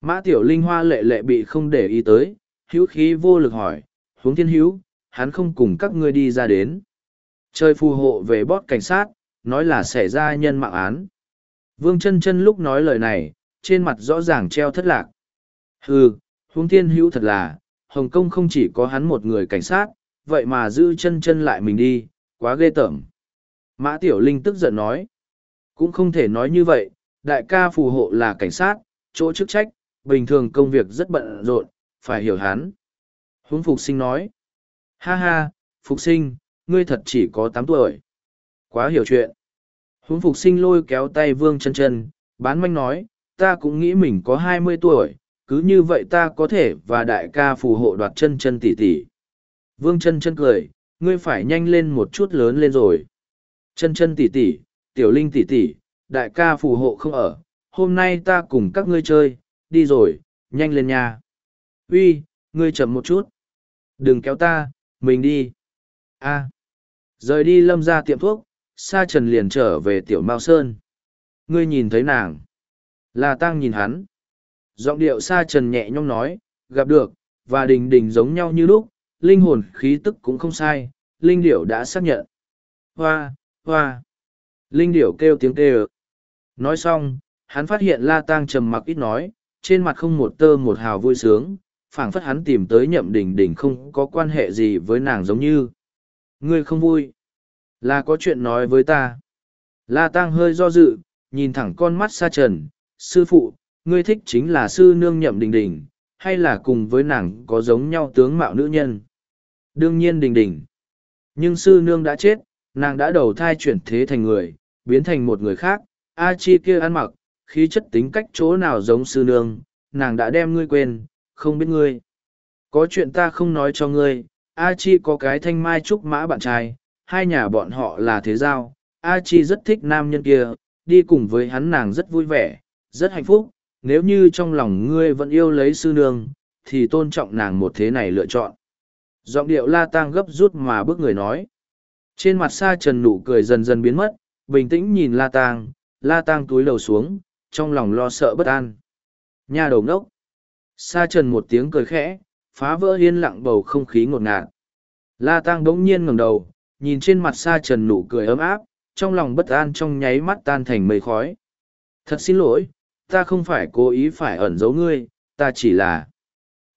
S1: Mã Tiểu Linh hoa lệ lệ bị không để ý tới, hữu khí vô lực hỏi, huống thiên hữu, hắn không cùng các ngươi đi ra đến. Chơi phù hộ về bót cảnh sát, nói là xảy ra nhân mạng án. Vương chân chân lúc nói lời này, trên mặt rõ ràng treo thất lạc. Hừ, huống thiên hữu thật là, Hồng Kông không chỉ có hắn một người cảnh sát, vậy mà giữ chân chân lại mình đi, quá ghê tởm. Mã Tiểu Linh tức giận nói, cũng không thể nói như vậy, đại ca phù hộ là cảnh sát, chỗ chức trách, bình thường công việc rất bận rộn, phải hiểu hắn. Huống Phục Sinh nói, ha ha, Phục Sinh, ngươi thật chỉ có tám tuổi. Quá hiểu chuyện. Huống Phục Sinh lôi kéo tay Vương chân chân, bán manh nói, ta cũng nghĩ mình có hai mươi tuổi, cứ như vậy ta có thể và đại ca phù hộ đoạt chân chân tỷ tỷ. Vương chân chân cười, ngươi phải nhanh lên một chút lớn lên rồi. Chân chân tỷ tỷ, tiểu linh tỷ tỷ, đại ca phù hộ không ở, hôm nay ta cùng các ngươi chơi, đi rồi, nhanh lên nha. Uy, ngươi chậm một chút. Đừng kéo ta, mình đi. A. Rời đi lâm ra tiệm thuốc, sa trần liền trở về tiểu mao sơn. Ngươi nhìn thấy nàng. Là tăng nhìn hắn. Giọng điệu sa trần nhẹ nhõm nói, gặp được, và đình đình giống nhau như lúc, linh hồn khí tức cũng không sai, linh điểu đã xác nhận. Hoa, hoa. Linh điểu kêu tiếng kêu. Nói xong, hắn phát hiện la tang trầm mặc ít nói, trên mặt không một tơ một hào vui sướng, phảng phất hắn tìm tới nhậm đình đình không có quan hệ gì với nàng giống như. Ngươi không vui. Là có chuyện nói với ta. La tang hơi do dự, nhìn thẳng con mắt sa trần, sư phụ, ngươi thích chính là sư nương nhậm đình đình, hay là cùng với nàng có giống nhau tướng mạo nữ nhân? Đương nhiên đình đình. Nhưng sư nương đã chết, nàng đã đầu thai chuyển thế thành người, biến thành một người khác, A Chi kia ăn mặc, khí chất tính cách chỗ nào giống sư nương, nàng đã đem ngươi quên, không biết ngươi. Có chuyện ta không nói cho ngươi, A Chi có cái thanh mai trúc mã bạn trai, hai nhà bọn họ là thế giao, A Chi rất thích nam nhân kia, đi cùng với hắn nàng rất vui vẻ, rất hạnh phúc, nếu như trong lòng ngươi vẫn yêu lấy sư nương, thì tôn trọng nàng một thế này lựa chọn. Giọng điệu la tang gấp rút mà bước người nói. Trên mặt sa trần nụ cười dần dần biến mất, bình tĩnh nhìn la tang, la tang túi đầu xuống, trong lòng lo sợ bất an. Nhà đầu ngốc. Sa trần một tiếng cười khẽ, phá vỡ yên lặng bầu không khí ngột ngạt. La tang đống nhiên ngẩng đầu, nhìn trên mặt sa trần nụ cười ấm áp, trong lòng bất an trong nháy mắt tan thành mây khói. Thật xin lỗi, ta không phải cố ý phải ẩn giấu ngươi, ta chỉ là...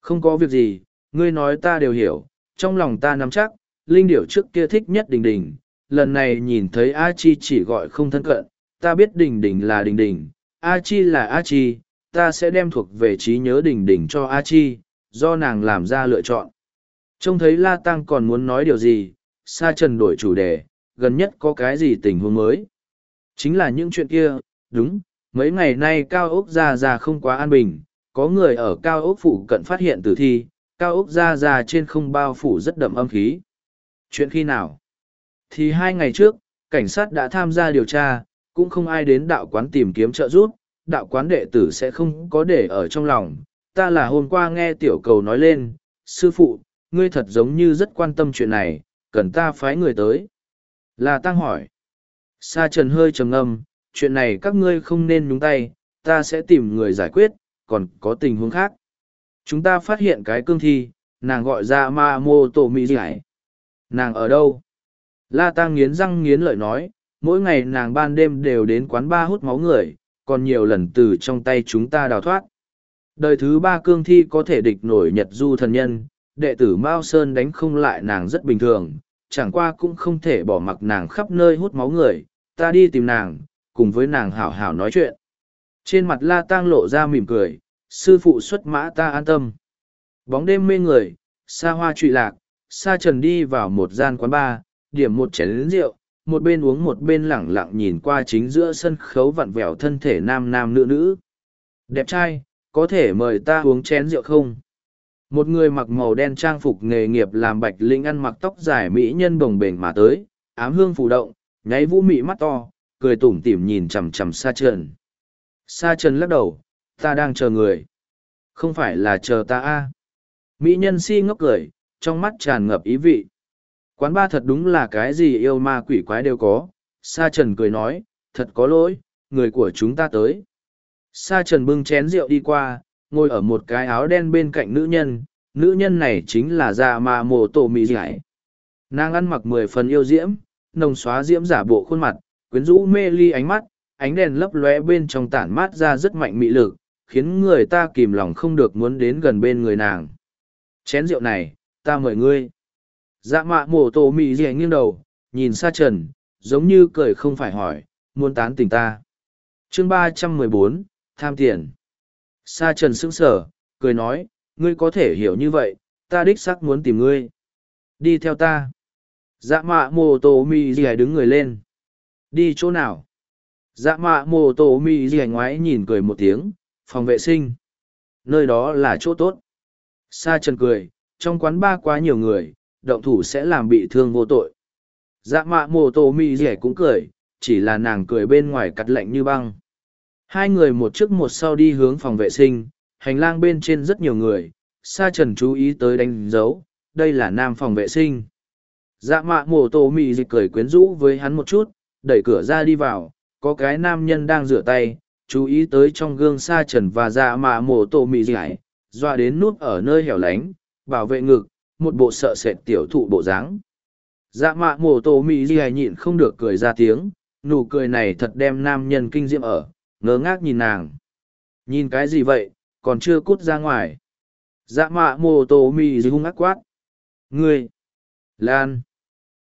S1: Không có việc gì, ngươi nói ta đều hiểu, trong lòng ta nắm chắc, linh điểu trước kia thích nhất đình đình, lần này nhìn thấy A Chi chỉ gọi không thân cận, ta biết đình đình là đình đình, A Chi là A Chi, ta sẽ đem thuộc về trí nhớ đỉnh đỉnh cho A Chi, do nàng làm ra lựa chọn. Trông thấy La Tăng còn muốn nói điều gì, Sa Trần đổi chủ đề, gần nhất có cái gì tình huống mới. Chính là những chuyện kia, đúng, mấy ngày nay cao ốc ra ra không quá an bình có người ở cao ốc phủ cận phát hiện tử thi cao ốc ra ra trên không bao phủ rất đậm âm khí chuyện khi nào thì hai ngày trước cảnh sát đã tham gia điều tra cũng không ai đến đạo quán tìm kiếm trợ giúp đạo quán đệ tử sẽ không có để ở trong lòng. Ta là hôm qua nghe tiểu cầu nói lên sư phụ ngươi thật giống như rất quan tâm chuyện này cần ta phái người tới. Là tăng hỏi. Sa trần hơi trầm ngâm chuyện này các ngươi không nên nhúng tay, ta sẽ tìm người giải quyết, còn có tình huống khác. chúng ta phát hiện cái cương thi nàng gọi ra ma mô tổ mỹ giải nàng ở đâu? La Tăng nghiến răng nghiến lợi nói mỗi ngày nàng ban đêm đều đến quán ba hút máu người, còn nhiều lần từ trong tay chúng ta đào thoát. Đời thứ ba cương thi có thể địch nổi nhật du thần nhân, đệ tử mao sơn đánh không lại nàng rất bình thường, chẳng qua cũng không thể bỏ mặc nàng khắp nơi hút máu người, ta đi tìm nàng, cùng với nàng hảo hảo nói chuyện. Trên mặt la tang lộ ra mỉm cười, sư phụ xuất mã ta an tâm. Bóng đêm mê người, xa hoa trụy lạc sa trần đi vào một gian quán bar điểm một chén lính rượu một bên uống một bên lẳng lặng nhìn qua chính giữa sân khấu vặn vẹo thân thể nam nam nữ nữ. Đẹp trai, có thể mời ta uống chén rượu không? Một người mặc màu đen trang phục nghề nghiệp làm bạch linh ăn mặc tóc dài mỹ nhân bồng bềnh mà tới, ám hương phù động, nháy vũ mị mắt to, cười tủm tỉm nhìn chằm chằm sa trần. Sa trần lắc đầu, ta đang chờ người. Không phải là chờ ta a? Mỹ nhân si ngốc cười, trong mắt tràn ngập ý vị quán ba thật đúng là cái gì yêu ma quỷ quái đều có. Sa trần cười nói, thật có lỗi, người của chúng ta tới. Sa trần bưng chén rượu đi qua, ngồi ở một cái áo đen bên cạnh nữ nhân. Nữ nhân này chính là dạ mà mồ tổ mị giải nàng ăn mặc mười phần yêu diễm, nồng xóa diễm giả bộ khuôn mặt, quyến rũ mê ly ánh mắt, ánh đèn lấp lóe bên trong tản mát ra rất mạnh mị lực, khiến người ta kìm lòng không được muốn đến gần bên người nàng. Chén rượu này, ta mời ngươi dạ mạ mổ tổ mị dẻ nghiêng đầu, nhìn xa trần, giống như cười không phải hỏi, muốn tán tỉnh ta? Chương ba trăm mười bốn, tham tiền. Sa trần sững sờ, cười nói, ngươi có thể hiểu như vậy, ta đích xác muốn tìm ngươi. Đi theo ta. Dạ mạ mồ tô mì dì đứng người lên. Đi chỗ nào? Dạ mạ mồ tô mì dì ngoái nhìn cười một tiếng, phòng vệ sinh. Nơi đó là chỗ tốt. Sa trần cười, trong quán ba quá nhiều người động thủ sẽ làm bị thương vô tội. Dạ mạ mô tô mi rẻ cũng cười, chỉ là nàng cười bên ngoài cắt lạnh như băng. Hai người một trước một sau đi hướng phòng vệ sinh, hành lang bên trên rất nhiều người, sa trần chú ý tới đánh dấu, đây là nam phòng vệ sinh. Dạ mạ mô tô mi dì cười quyến rũ với hắn một chút, đẩy cửa ra đi vào, có cái nam nhân đang rửa tay, chú ý tới trong gương sa trần và dạ mạ mổ tổ mị dải dọa đến nút ở nơi hẻo lánh, bảo vệ ngực một bộ sợ sệt tiểu thụ bộ dáng. Dạ mạ mổ tổ mị hài nhịn không được cười ra tiếng, nụ cười này thật đem nam nhân kinh diễm ở ngớ ngác nhìn nàng. Nhìn cái gì vậy, còn chưa cút ra ngoài. Dạ mạ mổ tổ mị dải hung ác quát. Ngươi, lan.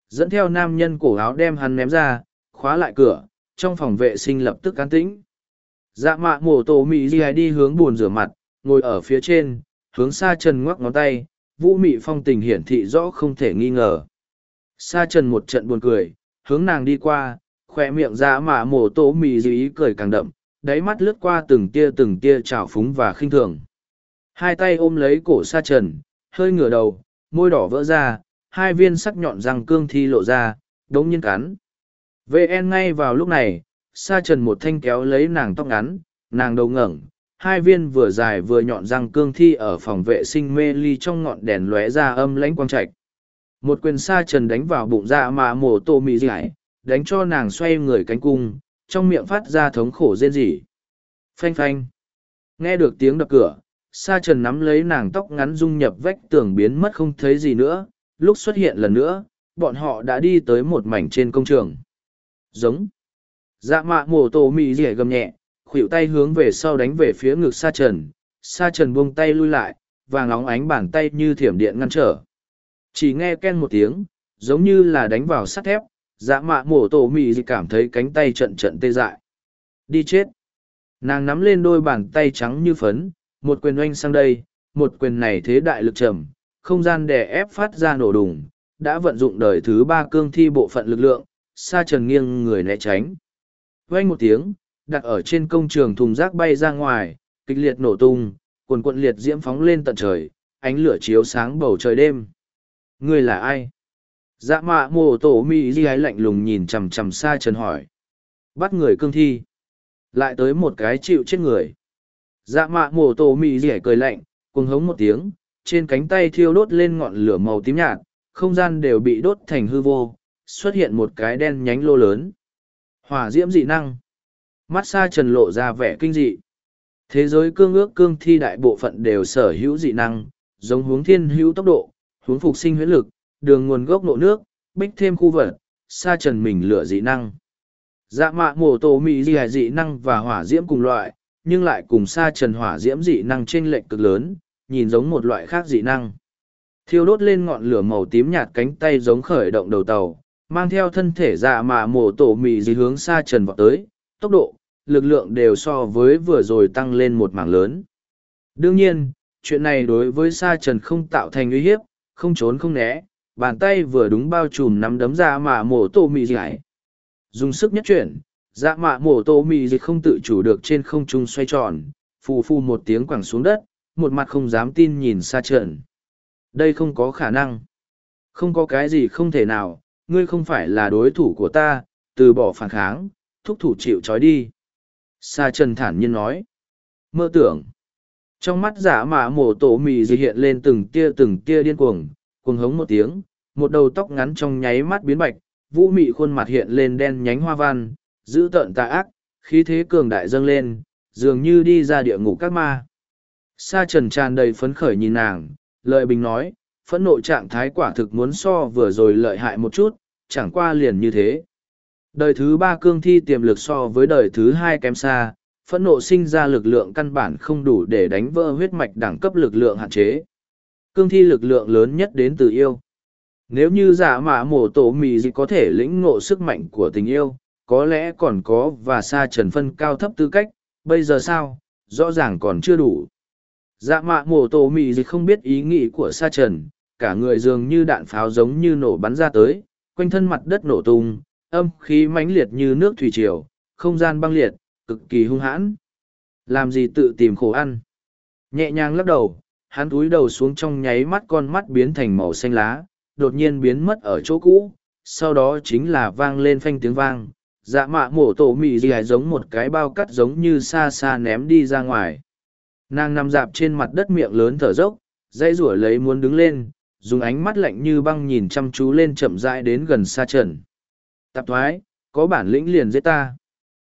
S1: Dẫn theo nam nhân cổ áo đem hắn ném ra, khóa lại cửa, trong phòng vệ sinh lập tức cán tĩnh. Dạ mạ mổ tổ mị di đi hướng bùn rửa mặt, ngồi ở phía trên, hướng xa trần ngoắc ngón tay vũ mị phong tình hiển thị rõ không thể nghi ngờ. Sa trần một trận buồn cười, hướng nàng đi qua khoe miệng ra mà mổ tổ mì dư ý cười càng đậm, đáy mắt lướt qua từng tia từng tia trào phúng và khinh thường. Hai tay ôm lấy cổ sa trần, hơi ngửa đầu, môi đỏ vỡ ra, hai viên sắc nhọn răng cương thi lộ ra, đống nhiên cắn. Vn ngay vào lúc này, sa trần một thanh kéo lấy nàng tóc ngắn, nàng đầu ngẩng hai viên vừa dài vừa nhọn răng cương thi ở phòng vệ sinh mê ly trong ngọn đèn lóe ra âm lãnh quang trạch. Một quyền sa trần đánh vào bụng dạ mà mổ tô mì dải đánh cho nàng xoay người cánh cung, trong miệng phát ra thống khổ rên rỉ. Phanh phanh. Nghe được tiếng đập cửa, sa trần nắm lấy nàng tóc ngắn dung nhập vách tường biến mất không thấy gì nữa. Lúc xuất hiện lần nữa, bọn họ đã đi tới một mảnh trên công trường. Giống. Dạ mạ mổ tổ mị rỉa gầm nhẹ khuỵu tay hướng về sau đánh về phía ngực sa trần. Sa trần buông tay lui lại vàng óng ánh bàn tay như thiểm điện ngăn trở. Chỉ nghe ken một tiếng giống như là đánh vào sắt thép dạ mạ mổ tổ mị dị cảm thấy cánh tay trận trận tê dại. Đi chết. Nàng nắm lên đôi bàn tay trắng như phấn một quyền oanh sang đây một quyền này thế đại lực trầm không gian đè ép phát ra nổ đùng đã vận dụng đời thứ ba cương thi bộ phận lực lượng sa trần nghiêng người né tránh. Oanh một tiếng, đặt ở trên công trường thùng rác bay ra ngoài, kịch liệt nổ tung, cuồn cuộn liệt diễm phóng lên tận trời, ánh lửa chiếu sáng bầu trời đêm. Người là ai? Dạ mạ mồ tổ mị di ái lạnh lùng nhìn chằm chằm xa trần hỏi. Bắt người cương thi. Lại tới một cái chịu chết người. Dạ mạ mồ tổ mị di cười lạnh, cuồng hống một tiếng, trên cánh tay thiêu đốt lên ngọn lửa màu tím nhạt, không gian đều bị đốt thành hư vô, xuất hiện một cái đen nhánh lô lớn. Hỏa diễm dị năng. Mắt xa trần lộ ra vẻ kinh dị. Thế giới cương ước cương thi đại bộ phận đều sở hữu dị năng, giống hướng thiên hữu tốc độ, hướng phục sinh huyễn lực, đường nguồn gốc nộ nước, bích thêm khu vật, sa trần mình lửa dị năng. Dạ mạ mổ tổ mị dị dị năng và hỏa diễm cùng loại, nhưng lại cùng sa trần hỏa diễm dị năng trên lệch cực lớn, nhìn giống một loại khác dị năng. Thiêu đốt lên ngọn lửa màu tím nhạt cánh tay giống khởi động đầu tàu, mang theo thân thể dạ mạ mổ tổ mị dị hướng sa trần vọt tới, tốc độ, lực lượng đều so với vừa rồi tăng lên một mảng lớn. Đương nhiên, chuyện này đối với sa trần không tạo thành uy hiếp, không trốn không né, bàn tay vừa đúng bao trùm nắm đấm dạ ra mà mổ tổ mị giải. Dùng sức nhất chuyển, dạ mạ mổ tổ mị dịch không tự chủ được trên không trung xoay tròn, phù phù một tiếng quẳng xuống đất, một mặt không dám tin nhìn sa trần. Đây không có khả năng. Không có cái gì không thể nào, ngươi không phải là đối thủ của ta, từ bỏ phản kháng, thúc thủ chịu trói đi. Sa trần thản nhiên nói. Mơ tưởng. Trong mắt giả mạ mổ tổ mì dị hiện lên từng tia từng tia điên cuồng, cuồng hống một tiếng, một đầu tóc ngắn trong nháy mắt biến bạch, vũ mị khuôn mặt hiện lên đen nhánh hoa văn, giữ tợn tà ác, khí thế cường đại dâng lên, dường như đi ra địa ngục các ma. Sa trần tràn đầy phấn khởi nhìn nàng, lợi bình nói, phẫn nộ trạng thái quả thực muốn so vừa rồi lợi hại một chút, chẳng qua liền như thế. Đời thứ ba cương thi tiềm lực so với đời thứ hai kém xa, phẫn nộ sinh ra lực lượng căn bản không đủ để đánh vỡ huyết mạch đẳng cấp lực lượng hạn chế. Cương thi lực lượng lớn nhất đến từ yêu. Nếu như giả mạ mổ tổ mì gì có thể lĩnh ngộ sức mạnh của tình yêu, có lẽ còn có và xa trần phân cao thấp tư cách, bây giờ sao, rõ ràng còn chưa đủ. Dạ mạ mổ tổ mì gì không biết ý nghĩ của sa trần, cả người dường như đạn pháo giống như nổ bắn ra tới, quanh thân mặt đất nổ tung, âm khí mãnh liệt như nước thủy triều, không gian băng liệt, cực kỳ hung hãn. Làm gì tự tìm khổ ăn. Nhẹ nhàng lắc đầu, hắn túi đầu xuống trong nháy mắt con mắt biến thành màu xanh lá, đột nhiên biến mất ở chỗ cũ, sau đó chính là vang lên phanh tiếng vang. Dạ mạ mổ tổ mị gì giống một cái bao cắt giống như xa xa ném đi ra ngoài. Nàng nằm dạp trên mặt đất miệng lớn thở dốc, dây rủa lấy muốn đứng lên, dùng ánh mắt lạnh như băng nhìn chăm chú lên chậm rãi đến gần xa trần. Tạp thoái, có bản lĩnh liền giết ta.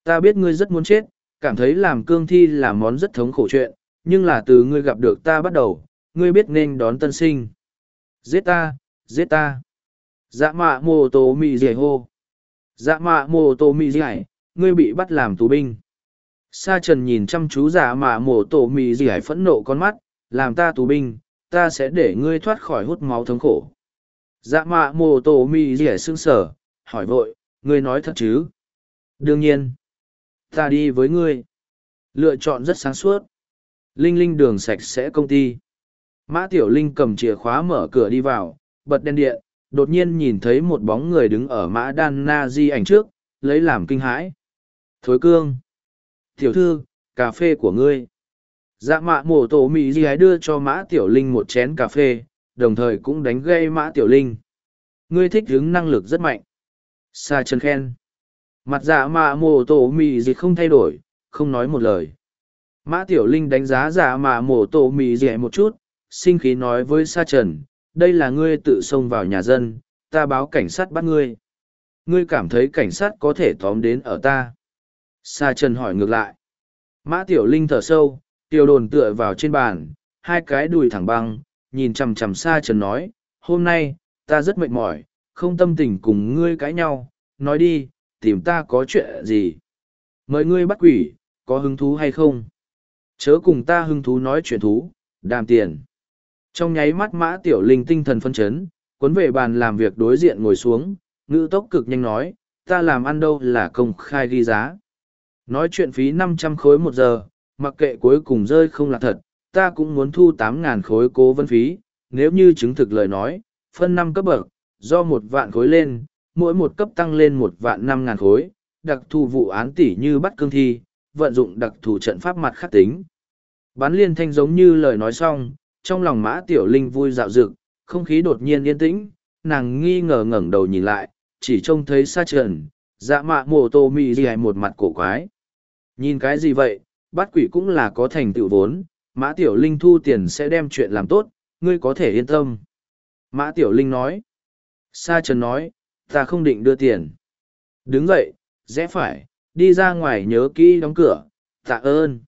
S1: Ta biết ngươi rất muốn chết, cảm thấy làm cương thi là món rất thống khổ chuyện, nhưng là từ ngươi gặp được ta bắt đầu, ngươi biết nên đón tân sinh. Giết ta, giết ta. Dạ mạ mô tô mì dẻ hô. Dạ mạ mô tô mì dẻ, ngươi bị bắt làm tù binh. Sa trần nhìn chăm chú dạ mạ mô tô mì dẻ phẫn nộ con mắt, làm ta tù binh, ta sẽ để ngươi thoát khỏi hút máu thống khổ. Dạ mạ mô tô mì dẻ sưng sở, hỏi vội, ngươi nói thật chứ? Đương nhiên. Ta đi với ngươi. Lựa chọn rất sáng suốt. Linh Linh đường sạch sẽ công ty. Mã Tiểu Linh cầm chìa khóa mở cửa đi vào, bật đèn điện, đột nhiên nhìn thấy một bóng người đứng ở mã đan na di ảnh trước, lấy làm kinh hãi. Thối cương. Tiểu thư, cà phê của ngươi. Dạ mạ mổ tổ mì di ái đưa cho mã Tiểu Linh một chén cà phê, đồng thời cũng đánh gây mã Tiểu Linh. Ngươi thích hứng năng lực rất mạnh. Sa chân khen. Mặt dạ mạ mổ tổ mì gì không thay đổi, không nói một lời. Mã Tiểu Linh đánh giá dạ mạ mổ tổ mì gì một chút, sinh khí nói với Sa Trần, đây là ngươi tự xông vào nhà dân, ta báo cảnh sát bắt ngươi. Ngươi cảm thấy cảnh sát có thể tóm đến ở ta. Sa Trần hỏi ngược lại. Mã Tiểu Linh thở sâu, tiểu đồn tựa vào trên bàn, hai cái đùi thẳng băng, nhìn chằm chằm Sa Trần nói, hôm nay, ta rất mệt mỏi, không tâm tình cùng ngươi cãi nhau, nói đi, tìm ta có chuyện gì? Mời ngươi bắt quỷ, có hứng thú hay không? Chớ cùng ta hứng thú nói chuyện thú, đàm tiền. Trong nháy mắt mã tiểu linh tinh thần phân chấn, cuốn về bàn làm việc đối diện ngồi xuống, ngữ tốc cực nhanh nói, ta làm ăn đâu là công khai ghi giá. Nói chuyện phí năm trăm khối một giờ, mặc kệ cuối cùng rơi không là thật, ta cũng muốn thu tám ngàn khối cố vân phí, nếu như chứng thực lời nói, phân năm cấp bậc, do một vạn khối lên, mỗi một cấp tăng lên một vạn năm ngàn khối, đặc thù vụ án tỷ như bắt cương thi, vận dụng đặc thù trận pháp mặt khắc tính. Bán liên thanh giống như lời nói xong, trong lòng mã tiểu linh vui dạo dực, không khí đột nhiên yên tĩnh, nàng nghi ngờ ngẩng đầu nhìn lại, chỉ trông thấy xa trần, dạ mạ mồ tô mì gì một mặt cổ quái. Nhìn cái gì vậy, bắt quỷ cũng là có thành tựu vốn, mã tiểu linh thu tiền sẽ đem chuyện làm tốt, ngươi có thể yên tâm. Mã tiểu linh nói. Sa trần nói, ta không định đưa tiền đứng dậy rẽ phải đi ra ngoài nhớ kỹ đóng cửa tạ ơn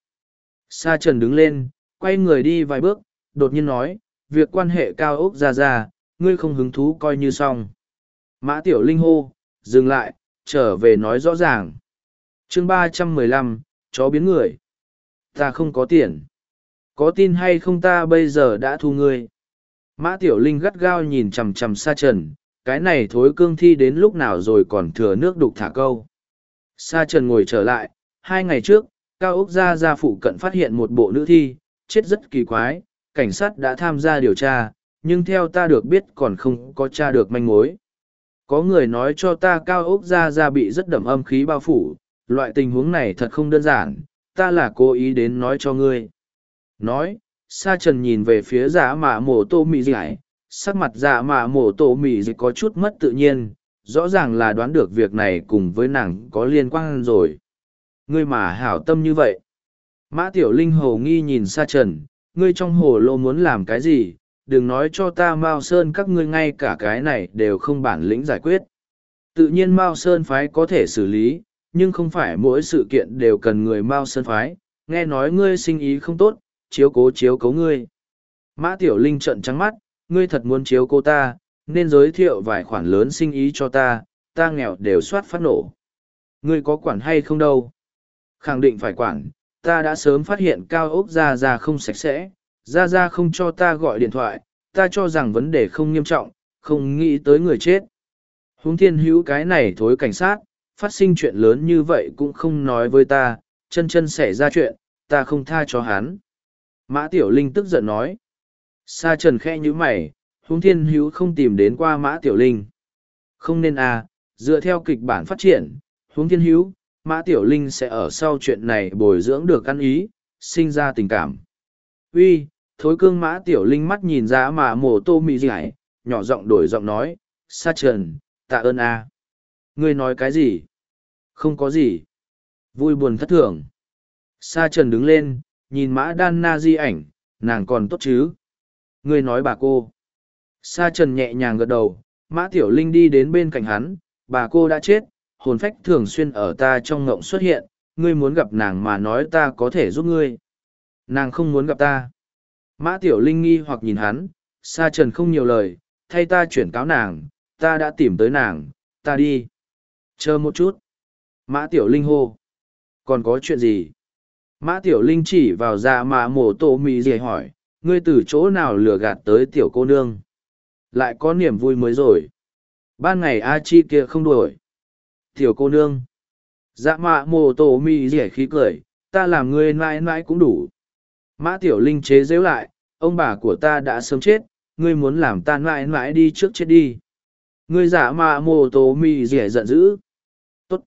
S1: Sa trần đứng lên, quay người đi vài bước, đột nhiên nói, việc quan hệ cao ốc ra ra, ngươi không hứng thú coi như xong. Mã tiểu linh hô, dừng lại, trở về nói rõ ràng. chương ba trăm mười lăm chó biến người. Ta không có tiền. Có tin hay không ta bây giờ đã thu ngươi. Mã tiểu linh gắt gao nhìn chằm chằm sa trần, cái này thối cương thi đến lúc nào rồi còn thừa nước đục thả câu. Sa trần ngồi trở lại, hai ngày trước, Cao Úc Gia Gia phụ cận phát hiện một bộ nữ thi, chết rất kỳ quái, cảnh sát đã tham gia điều tra, nhưng theo ta được biết còn không có tra được manh mối. Có người nói cho ta Cao Úc Gia Gia bị rất đậm âm khí bao phủ, loại tình huống này thật không đơn giản, ta là cố ý đến nói cho ngươi. Nói, Sa Trần nhìn về phía giả mạ mổ tô Mị giải sắc mặt dạ mạ mổ tổ mì dịch có chút mất tự nhiên, rõ ràng là đoán được việc này cùng với nàng có liên quan rồi. Ngươi mà hảo tâm như vậy. Mã Tiểu Linh hồ nghi nhìn xa Trần, ngươi trong hồ lô muốn làm cái gì, đừng nói cho ta Mao Sơn các ngươi ngay cả cái này đều không bản lĩnh giải quyết. Tự nhiên Mao Sơn phái có thể xử lý, nhưng không phải mỗi sự kiện đều cần người Mao Sơn phái, nghe nói ngươi sinh ý không tốt, chiếu cố chiếu cố ngươi. Mã Tiểu Linh trợn trắng mắt, ngươi thật muốn chiếu cô ta, nên giới thiệu vài khoản lớn sinh ý cho ta, ta nghèo đều soát phát nổ. Ngươi có quản hay không đâu? Khẳng định phải quản, ta đã sớm phát hiện cao ốc ra ra không sạch sẽ, ra ra không cho ta gọi điện thoại, ta cho rằng vấn đề không nghiêm trọng, không nghĩ tới người chết. Huống thiên hữu cái này thối cảnh sát, phát sinh chuyện lớn như vậy cũng không nói với ta, chân chân xảy ra chuyện, ta không tha cho hắn. Mã Tiểu Linh tức giận nói. Sa trần khe như mày, huống thiên hữu không tìm đến qua Mã Tiểu Linh. Không nên à, dựa theo kịch bản phát triển, huống thiên hữu, Mã Tiểu Linh sẽ ở sau chuyện này bồi dưỡng được ăn ý, sinh ra tình cảm. Uy, thối cương Mã Tiểu Linh mắt nhìn ra mà mổ tô mì dại, nhỏ giọng đổi giọng nói, Sa trần, tạ ơn a. À. Ngươi nói cái gì? Không có gì. Vui buồn thất thường. Sa trần đứng lên, nhìn mã đan na di ảnh, nàng còn tốt chứ? Ngươi nói bà cô. Sa trần nhẹ nhàng gật đầu, mã tiểu linh đi đến bên cạnh hắn, bà cô đã chết, hồn phách thường xuyên ở ta trong ngộng xuất hiện, ngươi muốn gặp nàng mà nói ta có thể giúp ngươi. Nàng không muốn gặp ta. Mã tiểu linh nghi hoặc nhìn hắn, sa trần không nhiều lời, thay ta chuyển cáo nàng, ta đã tìm tới nàng, ta đi. Chờ một chút. Mã tiểu linh hô. Còn có chuyện gì? Mã tiểu linh chỉ vào ra mà mổ tổ mì gì hỏi, ngươi từ chỗ nào lừa gạt tới tiểu cô nương? Lại có niềm vui mới rồi. Ban ngày A Chi kia không đuổi. Tiểu cô nương. Dạ mạ mô tô mi rẻ khí cười, ta làm ngươi mãi mãi cũng đủ. Mã tiểu linh chế dễu lại, ông bà của ta đã sớm chết, ngươi muốn làm ta mãi mãi đi trước chết đi. Ngươi dạ mạ mô tô mi rẻ giận dữ. Tốt.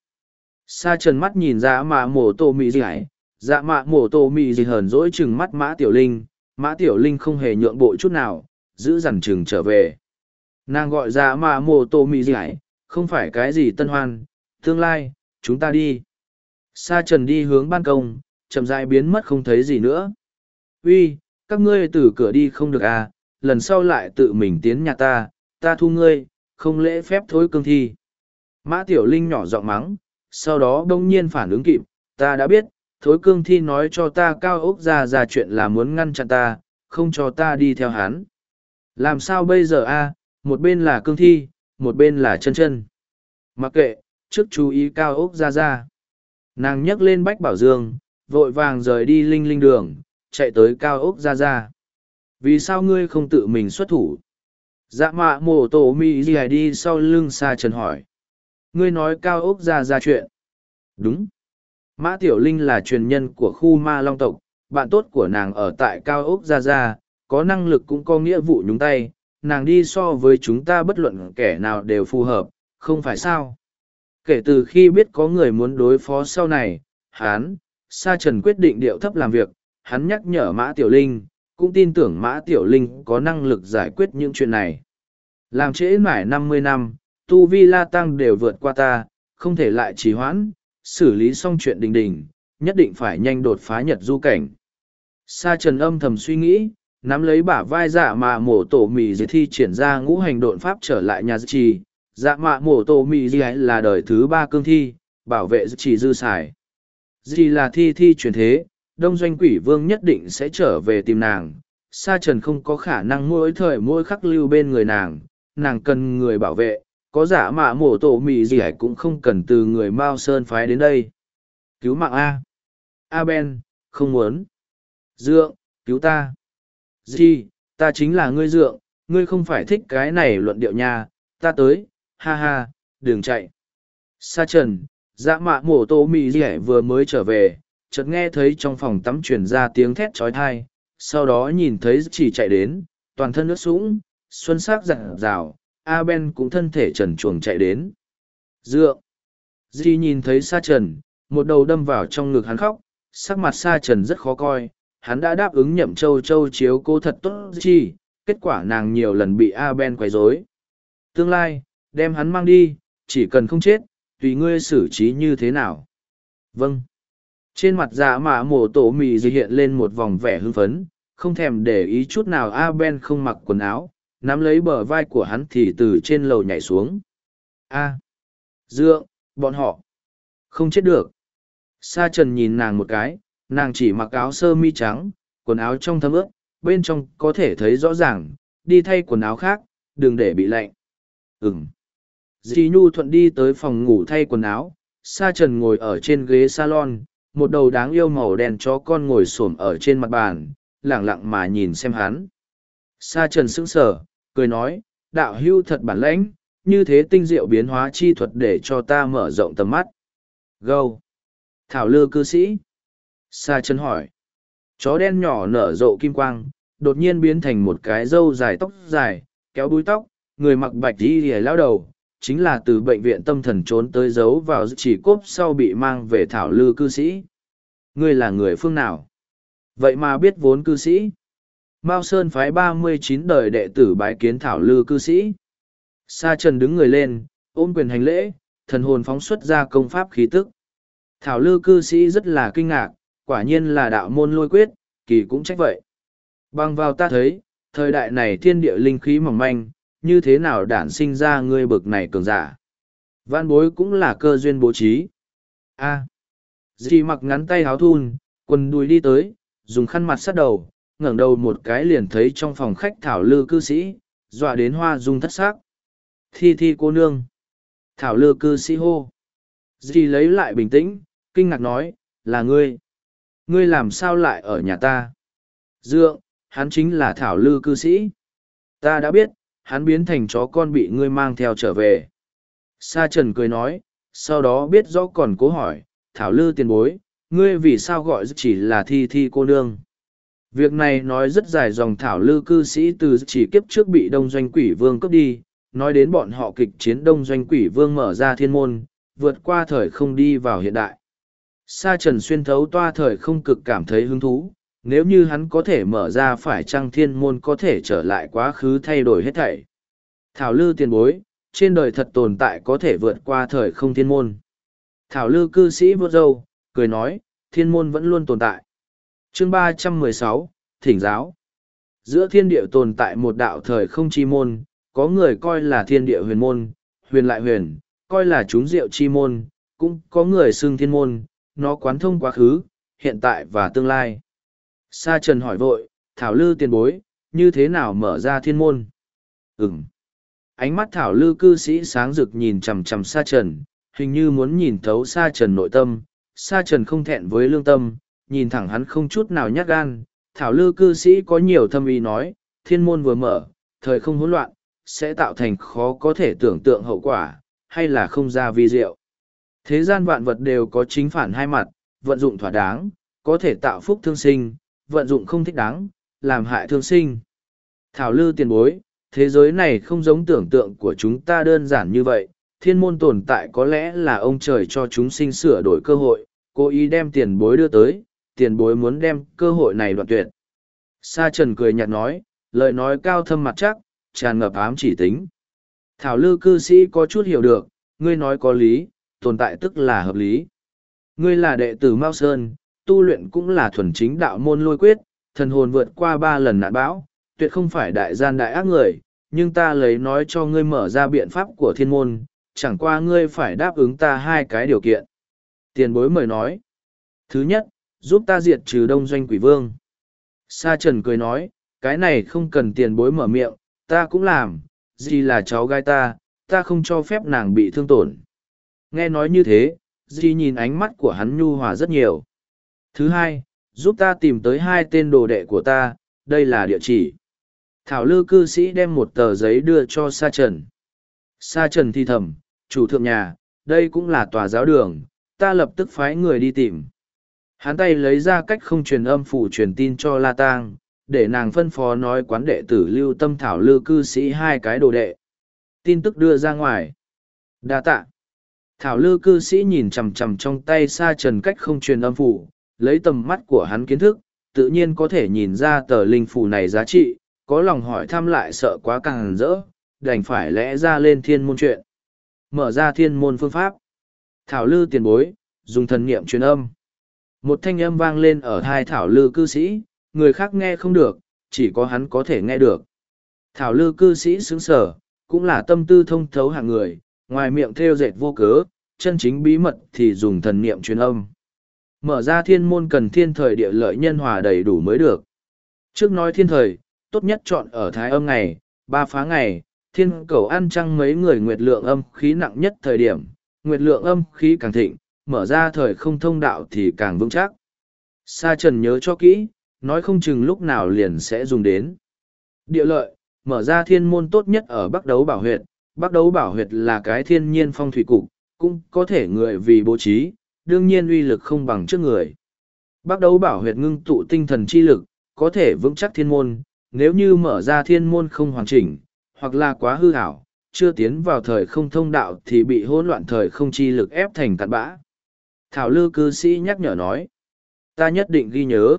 S1: Sa trần mắt nhìn dạ mạ mô tô mi rẻ dạ mạ mổ tô mị dì hờn dỗi chừng mắt mã tiểu linh mã tiểu linh không hề nhượng bộ chút nào giữ dằn chừng trở về. Nàng gọi ra mạ Mô Tô mì giải, không phải cái gì tân hoan tương lai chúng ta đi. Sa trần đi hướng ban công chậm rãi biến mất không thấy gì nữa. Uy các ngươi từ cửa đi không được à lần sau lại tự mình tiến nhà ta ta thu ngươi không lễ phép thối cương thi. Mã tiểu linh nhỏ giọng mắng sau đó đông nhiên phản ứng kịp ta đã biết thối cương thi nói cho ta cao ốc ra ra chuyện là muốn ngăn chặn ta, không cho ta đi theo hắn. Làm sao bây giờ a? Một bên là cương thi, một bên là chân chân. Mặc kệ, trước chú ý cao ốc ra ra. Nàng nhấc lên bách bảo dương, vội vàng rời đi linh linh đường, chạy tới cao ốc ra ra. Vì sao ngươi không tự mình xuất thủ? Dạ mạ mổ tổ mỹ gì đi sau lưng xa trần hỏi. Ngươi nói cao ốc ra ra chuyện. Đúng. Mã Tiểu Linh là truyền nhân của khu ma long tộc, bạn tốt của nàng ở tại Cao Ốc Gia Gia, có năng lực cũng có nghĩa vụ nhúng tay, nàng đi so với chúng ta bất luận kẻ nào đều phù hợp, không phải sao. Kể từ khi biết có người muốn đối phó sau này, hắn, Sa Trần quyết định điệu thấp làm việc, hắn nhắc nhở Mã Tiểu Linh, cũng tin tưởng Mã Tiểu Linh có năng lực giải quyết những chuyện này. Làm trễ mãi năm mươi năm, Tu Vi La Tăng đều vượt qua ta, không thể lại trì hoãn, xử lý xong chuyện đình đình, nhất định phải nhanh đột phá nhật du cảnh. Sa trần âm thầm suy nghĩ, nắm lấy bả vai dạ mạ mổ tổ mì dì thi triển ra ngũ hành độn pháp trở lại nhà trì. Dạ mạ mổ tổ mì dì là đời thứ ba cương thi, bảo vệ trì dư xài. Dì là thi thi truyền thế, đông doanh quỷ vương nhất định sẽ trở về tìm nàng. Sa trần không có khả năng mỗi thời mỗi khắc lưu bên người nàng, nàng cần người bảo vệ, có giả mạ mổ tổ mì gì ấy cũng không cần từ người Mao Sơn phái đến đây. Cứu mạng A. A Ben, không muốn. Dượng, cứu ta. Gì, ta chính là ngươi dượng, ngươi không phải thích cái này luận điệu nhà ta tới, ha ha, đừng chạy. Sa trần, dạ mạ mổ tô mì gì vừa mới trở về, chợt nghe thấy trong phòng tắm truyền ra tiếng thét trói thai, sau đó nhìn thấy chỉ chạy đến, toàn thân nước sũng, xuân sắc rạng rào, A Ben cũng thân thể trần chuồng chạy đến. Dựa. Di nhìn thấy sa trần, một đầu đâm vào trong ngực hắn khóc, sắc mặt sa trần rất khó coi, hắn đã đáp ứng nhậm châu châu chiếu cô thật tốt chi, kết quả nàng nhiều lần bị A Ben quấy rối. Tương lai, đem hắn mang đi, chỉ cần không chết, tùy ngươi xử trí như thế nào. Vâng. Trên mặt dạ mạ mổ tổ mì di hiện lên một vòng vẻ hưng phấn, không thèm để ý chút nào A Ben không mặc quần áo, nắm lấy bờ vai của hắn thì từ trên lầu nhảy xuống. A. Dượng, bọn họ. Không chết được. Sa trần nhìn nàng một cái, nàng chỉ mặc áo sơ mi trắng, quần áo trong thấm ướt, bên trong có thể thấy rõ ràng, đi thay quần áo khác, đừng để bị lạnh. Ừm. Dì Nhu thuận đi tới phòng ngủ thay quần áo, Sa Trần ngồi ở trên ghế salon, một đầu đáng yêu màu đen chó con ngồi xổm ở trên mặt bàn, lẳng lặng mà nhìn xem hắn. Sa Trần sững sờ, cười nói, đạo hưu thật bản lãnh, như thế tinh diệu biến hóa chi thuật để cho ta mở rộng tầm mắt. Gâu! Thảo lư cư sĩ. Sa chân hỏi. Chó đen nhỏ nở rộ kim quang, đột nhiên biến thành một cái râu dài tóc dài, kéo búi tóc, người mặc bạch đi lìa lao đầu, chính là từ bệnh viện tâm thần trốn tới giấu vào chỉ cốp sau bị mang về thảo lư cư sĩ. Ngươi là người phương nào? Vậy mà biết vốn cư sĩ. Mao Sơn phái ba mươi chín đời đệ tử bái kiến thảo lư cư sĩ. Sa Trần đứng người lên, ôm quyền hành lễ, thần hồn phóng xuất ra công pháp khí tức. Thảo lư cư sĩ rất là kinh ngạc, quả nhiên là đạo môn lôi quyết, kỳ cũng trách vậy. Bằng vào ta thấy, thời đại này thiên địa linh khí mỏng manh, như thế nào đản sinh ra ngươi bực này cường giả. Văn bối cũng là cơ duyên bố trí. A. À. Dì mặc ngắn tay háo thun, quần đùi đi tới, dùng khăn mặt sát đầu, ngẩng đầu một cái liền thấy trong phòng khách thảo lư cư sĩ, dọa đến hoa dung thất xác. Thi thi cô nương. Thảo lư cư sĩ hô. Dì lấy lại bình tĩnh, kinh ngạc nói, là ngươi. Ngươi làm sao lại ở nhà ta? Dượng, hắn chính là thảo lư cư sĩ. Ta đã biết, hắn biến thành chó con bị ngươi mang theo trở về. Sa trần cười nói, sau đó biết rõ còn cố hỏi, thảo lư tiền bối, ngươi vì sao gọi chỉ là thi thi cô nương. Việc này nói rất dài dòng thảo lư cư sĩ từ chỉ kiếp trước bị đông doanh quỷ vương cướp đi, nói đến bọn họ kịch chiến đông doanh quỷ vương mở ra thiên môn, vượt qua thời không đi vào hiện đại. Sa trần xuyên thấu toa thời không cực cảm thấy hứng thú, nếu như hắn có thể mở ra phải chăng thiên môn có thể trở lại quá khứ thay đổi hết thảy. Thảo lư tiền bối, trên đời thật tồn tại có thể vượt qua thời không thiên môn. Thảo lư cư sĩ vô dâu, cười nói, thiên môn vẫn luôn tồn tại chương ba trăm mười sáu Thỉnh giáo. Giữa thiên địa tồn tại một đạo thời không chi môn, có người coi là thiên địa huyền môn, huyền lại huyền, coi là chúng diệu chi môn, cũng có người xưng thiên môn, nó quán thông quá khứ, hiện tại và tương lai. Sa Trần hỏi vội, Thảo Lư tiền bối, như thế nào mở ra thiên môn? Ừm. Ánh mắt Thảo Lư cư sĩ sáng rực nhìn chằm chằm Sa Trần, hình như muốn nhìn thấu Sa Trần nội tâm. Sa Trần không thẹn với lương tâm, nhìn thẳng hắn không chút nào nhát gan. Thảo Lư cư sĩ có nhiều thâm ý nói, thiên môn vừa mở, thời không hỗn loạn, sẽ tạo thành khó có thể tưởng tượng hậu quả, hay là không ra vi diệu. Thế gian vạn vật đều có chính phản hai mặt, vận dụng thỏa đáng, có thể tạo phúc thương sinh, vận dụng không thích đáng, làm hại thương sinh. Thảo lư tiền bối, thế giới này không giống tưởng tượng của chúng ta đơn giản như vậy, thiên môn tồn tại có lẽ là ông trời cho chúng sinh sửa đổi cơ hội, cố ý đem tiền bối đưa tới, tiền bối muốn đem cơ hội này đoạn tuyệt. Sa trần cười nhạt nói, lời nói cao thâm mặt chắc, tràn ngập ám chỉ tính. Thảo lư cư sĩ có chút hiểu được, ngươi nói có lý, tồn tại tức là hợp lý. Ngươi là đệ tử Mao Sơn, tu luyện cũng là thuần chính đạo môn lôi quyết, thần hồn vượt qua ba lần nạn bão, tuyệt không phải đại gian đại ác người, nhưng ta lấy nói cho ngươi mở ra biện pháp của thiên môn, chẳng qua ngươi phải đáp ứng ta hai cái điều kiện. Tiền bối mời nói. Thứ nhất, giúp ta diệt trừ đông doanh quỷ vương. Sa trần cười nói, cái này không cần tiền bối mở miệng, ta cũng làm, gì là cháu gái ta, ta không cho phép nàng bị thương tổn. Nghe nói như thế, Di nhìn ánh mắt của hắn nhu hòa rất nhiều. Thứ hai, giúp ta tìm tới hai tên đồ đệ của ta, đây là địa chỉ. Thảo lư cư sĩ đem một tờ giấy đưa cho Sa Trần. Sa Trần thi thầm, chủ thượng nhà, đây cũng là tòa giáo đường, ta lập tức phái người đi tìm. Hắn tay lấy ra cách không truyền âm phủ truyền tin cho La Tang, để nàng phân phó nói quán đệ tử lưu tâm thảo lư cư sĩ hai cái đồ đệ. Tin tức đưa ra ngoài. Đa tạ. Thảo lư cư sĩ nhìn chằm chằm trong tay Sa Trần cách không truyền âm phủ, lấy tầm mắt của hắn kiến thức, tự nhiên có thể nhìn ra tờ linh phủ này giá trị, có lòng hỏi thăm lại sợ quá càng rỡ, đành phải lẽ ra lên thiên môn chuyện. Mở ra thiên môn phương pháp. Thảo lư tiền bối, dùng thần niệm truyền âm. Một thanh âm vang lên ở hai thảo lư cư sĩ, người khác nghe không được, chỉ có hắn có thể nghe được. Thảo lư cư sĩ xứng sở, cũng là tâm tư thông thấu hạng người, ngoài miệng theo dệt vô cớ, chân chính bí mật thì dùng thần niệm truyền âm. Mở ra thiên môn cần thiên thời địa lợi nhân hòa đầy đủ mới được. Trước nói thiên thời, tốt nhất chọn ở thái âm ngày, ba phá ngày, thiên cầu ăn trăng mấy người nguyệt lượng âm khí nặng nhất thời điểm, nguyệt lượng âm khí càng thịnh, mở ra thời không thông đạo thì càng vững chắc. Sa trần nhớ cho kỹ, nói không chừng lúc nào liền sẽ dùng đến. Địa lợi, mở ra thiên môn tốt nhất ở Bắc Đấu Bảo Huyệt. Bắc Đấu Bảo Huyệt là cái thiên nhiên phong thủy cục, cũng có thể người vì bố trí, đương nhiên uy lực không bằng trước người. Bắc Đấu Bảo Huyệt ngưng tụ tinh thần chi lực, có thể vững chắc thiên môn, nếu như mở ra thiên môn không hoàn chỉnh, hoặc là quá hư ảo, chưa tiến vào thời không thông đạo thì bị hỗn loạn thời không chi lực ép thành cặn bã. Thảo Lư cư sĩ nhắc nhở nói, ta nhất định ghi nhớ.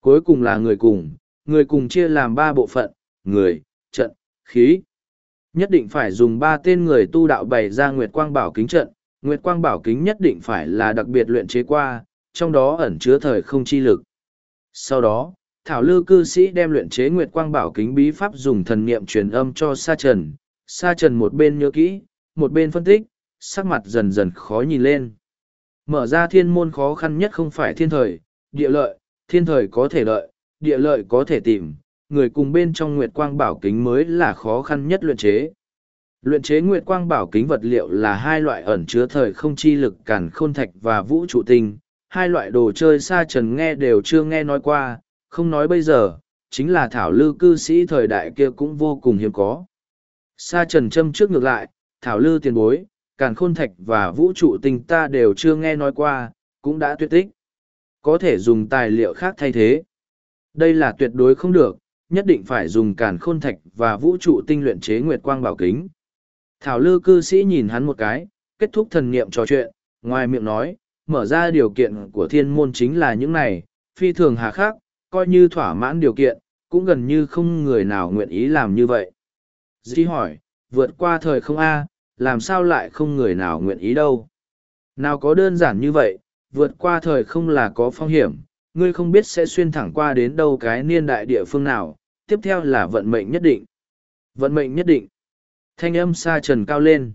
S1: Cuối cùng là người cùng, người cùng chia làm ba bộ phận, người, trận, khí. Nhất định phải dùng ba tên người tu đạo bày ra Nguyệt Quang Bảo Kính trận, Nguyệt Quang Bảo Kính nhất định phải là đặc biệt luyện chế qua, trong đó ẩn chứa thời không chi lực. Sau đó, Thảo Lư cư sĩ đem luyện chế Nguyệt Quang Bảo Kính bí pháp dùng thần niệm truyền âm cho Sa Trần. Sa Trần một bên nhớ kỹ, một bên phân tích, sắc mặt dần dần khó nhìn lên. Mở ra thiên môn khó khăn nhất không phải thiên thời, địa lợi, thiên thời có thể lợi, địa lợi có thể tìm, người cùng bên trong Nguyệt Quang Bảo Kính mới là khó khăn nhất luyện chế. Luyện chế Nguyệt Quang Bảo Kính vật liệu là hai loại ẩn chứa thời không chi lực cản khôn thạch và vũ trụ tinh, hai loại đồ chơi Sa Trần nghe đều chưa nghe nói qua, không nói bây giờ, chính là thảo lư cư sĩ thời đại kia cũng vô cùng hiếm có. Sa trần châm trước ngược lại, thảo lư tiền bối, càn khôn thạch và vũ trụ tinh ta đều chưa nghe nói qua, cũng đã tuyệt tích. Có thể dùng tài liệu khác thay thế. Đây là tuyệt đối không được, nhất định phải dùng càn khôn thạch và vũ trụ tinh luyện chế nguyệt quang bảo kính. Thảo lư cư sĩ nhìn hắn một cái, kết thúc thần niệm trò chuyện, ngoài miệng nói, mở ra điều kiện của thiên môn chính là những này, phi thường hà khắc, coi như thỏa mãn điều kiện, cũng gần như không người nào nguyện ý làm như vậy. Dĩ hỏi, vượt qua thời không A, làm sao lại không người nào nguyện ý đâu? Nào có đơn giản như vậy, vượt qua thời không là có phong hiểm, ngươi không biết sẽ xuyên thẳng qua đến đâu cái niên đại địa phương nào, tiếp theo là vận mệnh nhất định. Vận mệnh nhất định. Thanh âm xa trần cao lên.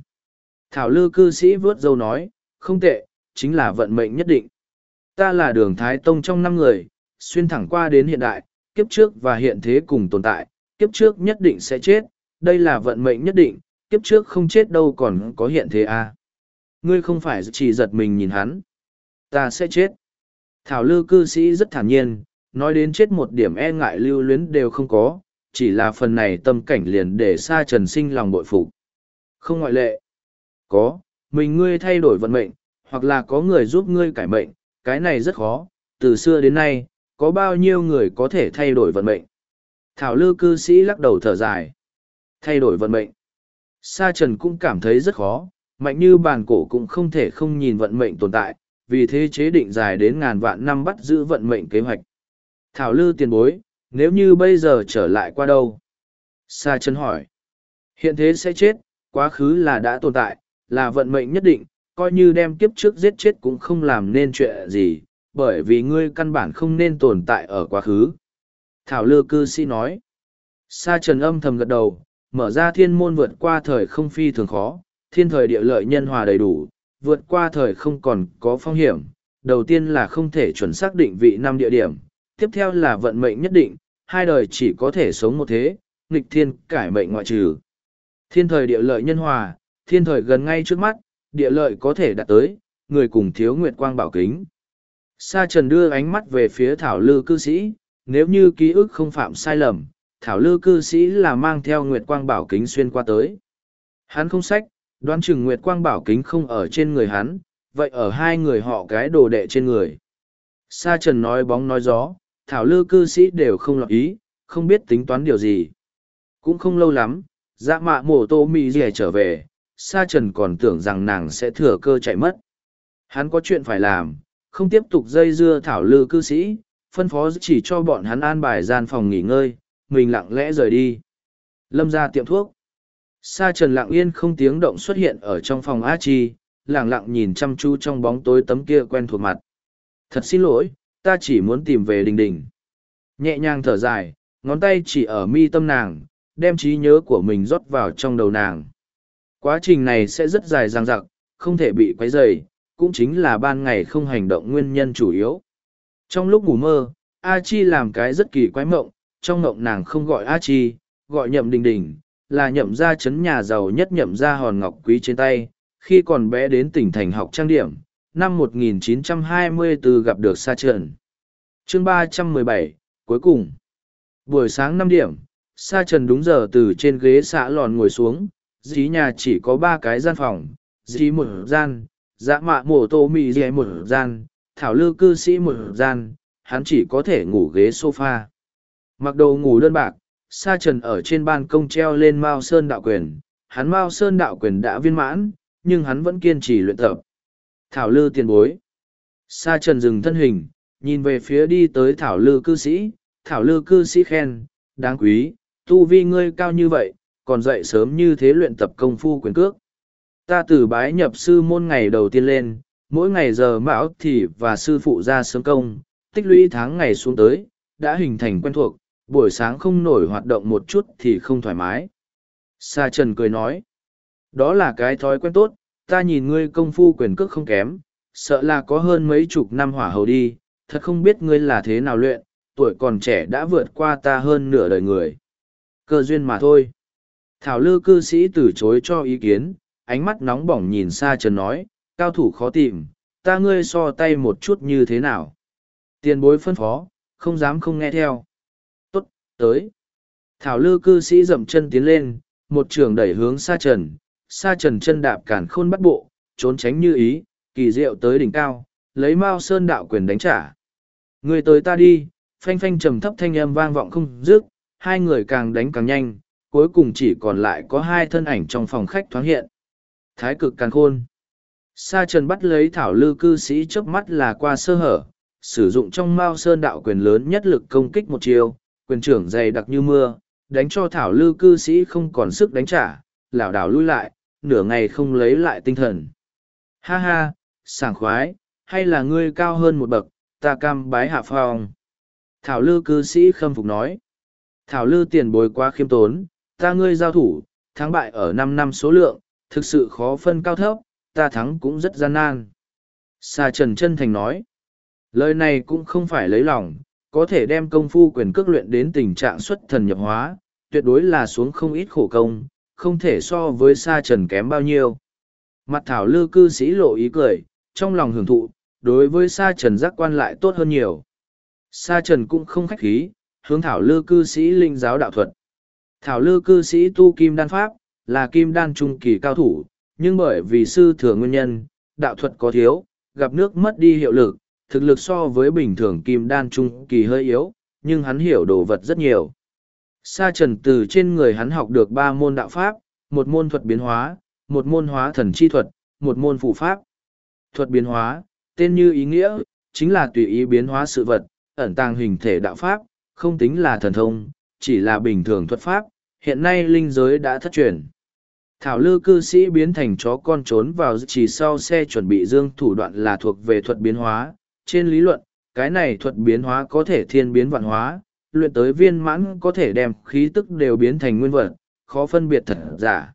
S1: Thảo lư cư sĩ vớt dâu nói, không tệ, chính là vận mệnh nhất định. Ta là đường Thái Tông trong năm người, xuyên thẳng qua đến hiện đại, kiếp trước và hiện thế cùng tồn tại, kiếp trước nhất định sẽ chết, đây là vận mệnh nhất định, kiếp trước không chết đâu còn có hiện thế à. Ngươi không phải chỉ giật mình nhìn hắn. Ta sẽ chết. Thảo lư cư sĩ rất thản nhiên, nói đến chết một điểm e ngại lưu luyến đều không có, chỉ là phần này tâm cảnh liền để xa trần sinh lòng bội phục. Không ngoại lệ. Có, mình ngươi thay đổi vận mệnh, hoặc là có người giúp ngươi cải mệnh, cái này rất khó, từ xưa đến nay, có bao nhiêu người có thể thay đổi vận mệnh thảo lư cư sĩ lắc đầu thở dài thay đổi vận mệnh sa trần cũng cảm thấy rất khó mạnh như bàn cổ cũng không thể không nhìn vận mệnh tồn tại vì thế chế định dài đến ngàn vạn năm bắt giữ vận mệnh kế hoạch thảo lư tiền bối nếu như bây giờ trở lại qua đâu sa trần hỏi hiện thế sẽ chết quá khứ là đã tồn tại là vận mệnh nhất định coi như đem kiếp trước giết chết cũng không làm nên chuyện gì bởi vì ngươi căn bản không nên tồn tại ở quá khứ. Thảo lư cư sĩ nói. Sa trần âm thầm gật đầu, mở ra thiên môn vượt qua thời không phi thường khó, thiên thời địa lợi nhân hòa đầy đủ, vượt qua thời không còn có phong hiểm, đầu tiên là không thể chuẩn xác định vị năm địa điểm, tiếp theo là vận mệnh nhất định, hai đời chỉ có thể sống một thế, nghịch thiên cải mệnh ngoại trừ. Thiên thời địa lợi nhân hòa, thiên thời gần ngay trước mắt, địa lợi có thể đạt tới, người cùng thiếu nguyệt quang bảo kính. Sa trần đưa ánh mắt về phía thảo lư cư sĩ, nếu như ký ức không phạm sai lầm, thảo lư cư sĩ là mang theo nguyệt quang bảo kính xuyên qua tới. Hắn không sách, đoán chừng nguyệt quang bảo kính không ở trên người hắn, vậy ở hai người họ cái đồ đệ trên người. Sa trần nói bóng nói gió, thảo lư cư sĩ đều không lọt ý, không biết tính toán điều gì. Cũng không lâu lắm, dạ mạ mổ tô mỹ rẻ trở về, sa trần còn tưởng rằng nàng sẽ thừa cơ chạy mất. Hắn có chuyện phải làm, không tiếp tục dây dưa thảo lư cư sĩ, phân phó chỉ cho bọn hắn an bài gian phòng nghỉ ngơi, mình lặng lẽ rời đi. Lâm ra tiệm thuốc. Sa trần lặng yên không tiếng động xuất hiện ở trong phòng A Chi, lặng lặng nhìn chăm chú trong bóng tối tấm kia quen thuộc mặt. Thật xin lỗi, ta chỉ muốn tìm về đình đình. Nhẹ nhàng thở dài, ngón tay chỉ ở mi tâm nàng, đem trí nhớ của mình rót vào trong đầu nàng. Quá trình này sẽ rất dài dằng dặc, không thể bị quấy rầy, cũng chính là ban ngày không hành động nguyên nhân chủ yếu. Trong lúc ngủ mơ, A Chi làm cái rất kỳ quái mộng, trong ngộng nàng không gọi A Chi, gọi nhậm đình đình, là nhậm ra chấn nhà giàu nhất nhậm ra hòn ngọc quý trên tay, khi còn bé đến tỉnh thành học trang điểm, năm 1924 gặp được Sa Trần. Chương 317, cuối cùng. Buổi sáng năm điểm, Sa Trần đúng giờ từ trên ghế xã lòn ngồi xuống, dí nhà chỉ có ba cái gian phòng, dí một gian, dạ mạ mổ tô mì dì một gian, thảo lư cư sĩ một gian, hắn chỉ có thể ngủ ghế sofa. Mặc đồ ngủ đơn bạc, Sa Trần ở trên ban công treo lên Mao Sơn đạo quyền, hắn Mao Sơn đạo quyền đã viên mãn, nhưng hắn vẫn kiên trì luyện tập. Thảo lư tiền bối. Sa Trần dừng thân hình, nhìn về phía đi tới Thảo lư cư sĩ, Thảo lư cư sĩ khen, đáng quý, tu vi ngươi cao như vậy, còn dậy sớm như thế luyện tập công phu quyền cước. Ta từ bái nhập sư môn ngày đầu tiên lên, mỗi ngày giờ mão thì và sư phụ ra sớm công, tích lũy tháng ngày xuống tới, đã hình thành quen thuộc, buổi sáng không nổi hoạt động một chút thì không thoải mái. Sa Trần cười nói, đó là cái thói quen tốt, ta nhìn ngươi công phu quyền cước không kém, sợ là có hơn mấy chục năm hỏa hầu đi, thật không biết ngươi là thế nào luyện, tuổi còn trẻ đã vượt qua ta hơn nửa đời người. Cơ duyên mà thôi. Thảo lư cư sĩ từ chối cho ý kiến, ánh mắt nóng bỏng nhìn Sa trần nói, cao thủ khó tìm, ta ngươi so tay một chút như thế nào. Tiền bối phân phó, không dám không nghe theo. Tới. Thảo lư cư sĩ dậm chân tiến lên, một trường đẩy hướng xa trần, xa trần chân đạp cản khôn bắt bộ, trốn tránh như ý, kỳ diệu tới đỉnh cao, lấy mao sơn đạo quyền đánh trả. Người tới ta đi, phanh phanh trầm thấp thanh âm vang vọng không dứt, hai người càng đánh càng nhanh, cuối cùng chỉ còn lại có hai thân ảnh trong phòng khách thoáng hiện. Thái cực càng khôn. Sa trần bắt lấy thảo lư cư sĩ trước mắt là qua sơ hở, sử dụng trong mao sơn đạo quyền lớn nhất lực công kích một chiều, quyền trưởng dày đặc như mưa, đánh cho thảo lư cư sĩ không còn sức đánh trả, lảo đảo lui lại, nửa ngày không lấy lại tinh thần. Ha ha, sảng khoái, hay là ngươi cao hơn một bậc, ta cam bái hạ phong. Thảo lư cư sĩ khâm phục nói. Thảo lư tiền bối quá khiêm tốn, ta ngươi giao thủ, thắng bại ở năm năm số lượng, thực sự khó phân cao thấp, ta thắng cũng rất gian nan. Sa Trần chân thành nói, lời này cũng không phải lấy lòng, có thể đem công phu quyền cước luyện đến tình trạng xuất thần nhập hóa, tuyệt đối là xuống không ít khổ công, không thể so với Sa Trần kém bao nhiêu. Mặt thảo lư cư sĩ lộ ý cười, trong lòng hưởng thụ, đối với Sa Trần giác quan lại tốt hơn nhiều. Sa Trần cũng không khách khí, hướng thảo lư cư sĩ linh giáo đạo thuật. Thảo lư cư sĩ tu kim đan pháp, là kim đan trung kỳ cao thủ, nhưng bởi vì sư thừa nguyên nhân, đạo thuật có thiếu, gặp nước mất đi hiệu lực, thực lực so với bình thường kim đan trung kỳ hơi yếu, nhưng hắn hiểu đồ vật rất nhiều. Sa trần từ trên người hắn học được ba môn đạo pháp, một môn thuật biến hóa, một môn hóa thần chi thuật, một môn phụ pháp. Thuật biến hóa, tên như ý nghĩa, chính là tùy ý biến hóa sự vật, ẩn tàng hình thể đạo pháp, không tính là thần thông, chỉ là bình thường thuật pháp, hiện nay linh giới đã thất truyền. Thảo lư cư sĩ biến thành chó con trốn vào chỉ sau xe chuẩn bị dương thủ đoạn là thuộc về thuật biến hóa. Trên lý luận, cái này thuật biến hóa có thể thiên biến vạn hóa, luyện tới viên mãn có thể đem khí tức đều biến thành nguyên vật, khó phân biệt thật giả.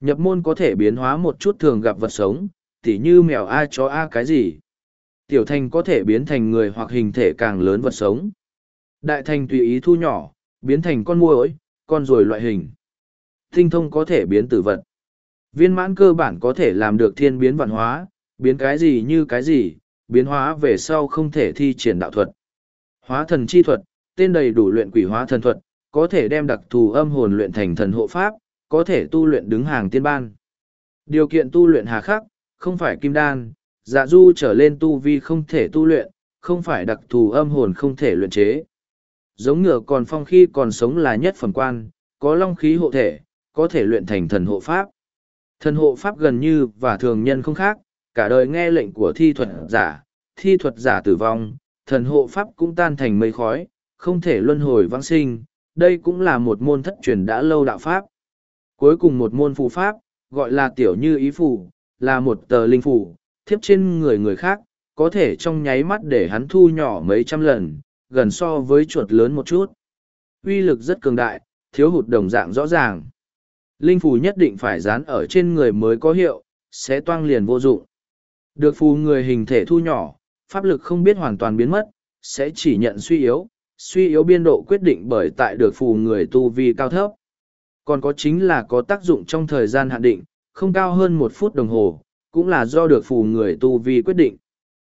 S1: Nhập môn có thể biến hóa một chút thường gặp vật sống, tỉ như mèo a chó a cái gì. Tiểu thành có thể biến thành người hoặc hình thể càng lớn vật sống. Đại thành tùy ý thu nhỏ, biến thành con muỗi, con ruồi loại hình. Tinh thông có thể biến tử vật. Viên mãn cơ bản có thể làm được thiên biến vạn hóa, biến cái gì như cái gì, biến hóa về sau không thể thi triển đạo thuật. Hóa thần chi thuật, tên đầy đủ luyện quỷ hóa thần thuật, có thể đem đặc thù âm hồn luyện thành thần hộ pháp, có thể tu luyện đứng hàng tiên ban. Điều kiện tu luyện hà khắc, không phải kim đan, dạ du trở lên tu vi không thể tu luyện, không phải đặc thù âm hồn không thể luyện chế. Giống ngựa còn phong khi còn sống là nhất phẩm quan, có long khí hộ thể, có thể luyện thành thần hộ pháp. Thần hộ pháp gần như và thường nhân không khác, cả đời nghe lệnh của thi thuật giả, thi thuật giả tử vong, thần hộ pháp cũng tan thành mây khói, không thể luân hồi vãng sinh, đây cũng là một môn thất truyền đã lâu đạo pháp. Cuối cùng một môn phù pháp, gọi là tiểu như ý phù, là một tờ linh phù, thiếp trên người người khác, có thể trong nháy mắt để hắn thu nhỏ mấy trăm lần, gần so với chuột lớn một chút. Uy lực rất cường đại, thiếu hụt đồng dạng rõ ràng. Linh phù nhất định phải dán ở trên người mới có hiệu, sẽ toang liền vô dụng. Được phù người hình thể thu nhỏ, pháp lực không biết hoàn toàn biến mất, sẽ chỉ nhận suy yếu, suy yếu biên độ quyết định bởi tại được phù người tu vi cao thấp. Còn có chính là có tác dụng trong thời gian hạn định, không cao hơn một phút đồng hồ, cũng là do được phù người tu vi quyết định.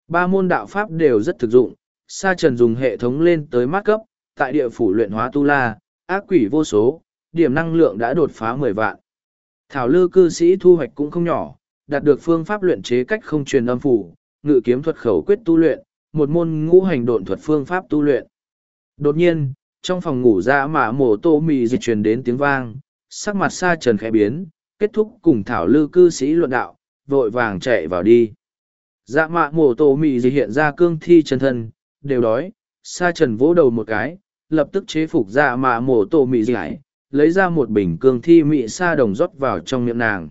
S1: Ba môn đạo pháp đều rất thực dụng, Sa Trần dùng hệ thống lên tới mát cấp, tại địa phủ luyện hóa tu la, ác quỷ vô số, điểm năng lượng đã đột phá mười vạn. Thảo lư cư sĩ thu hoạch cũng không nhỏ, đạt được phương pháp luyện chế cách không truyền âm phủ, ngự kiếm thuật khẩu quyết tu luyện, một môn ngũ hành độn thuật phương pháp tu luyện. Đột nhiên, trong phòng ngủ dạ ra mà mổ tô mì dịch truyền đến tiếng vang, sắc mặt Sa Trần khẽ biến, kết thúc cùng Thảo lư cư sĩ luận đạo, vội vàng chạy vào đi. Dạ mạ mổ tổ mị gì hiện ra cương thi chân thân, đều đói, sa trần vỗ đầu một cái, lập tức chế phục dạ mạ mổ tổ mị gì lại, lấy ra một bình cương thi mị sa đồng rót vào trong miệng nàng.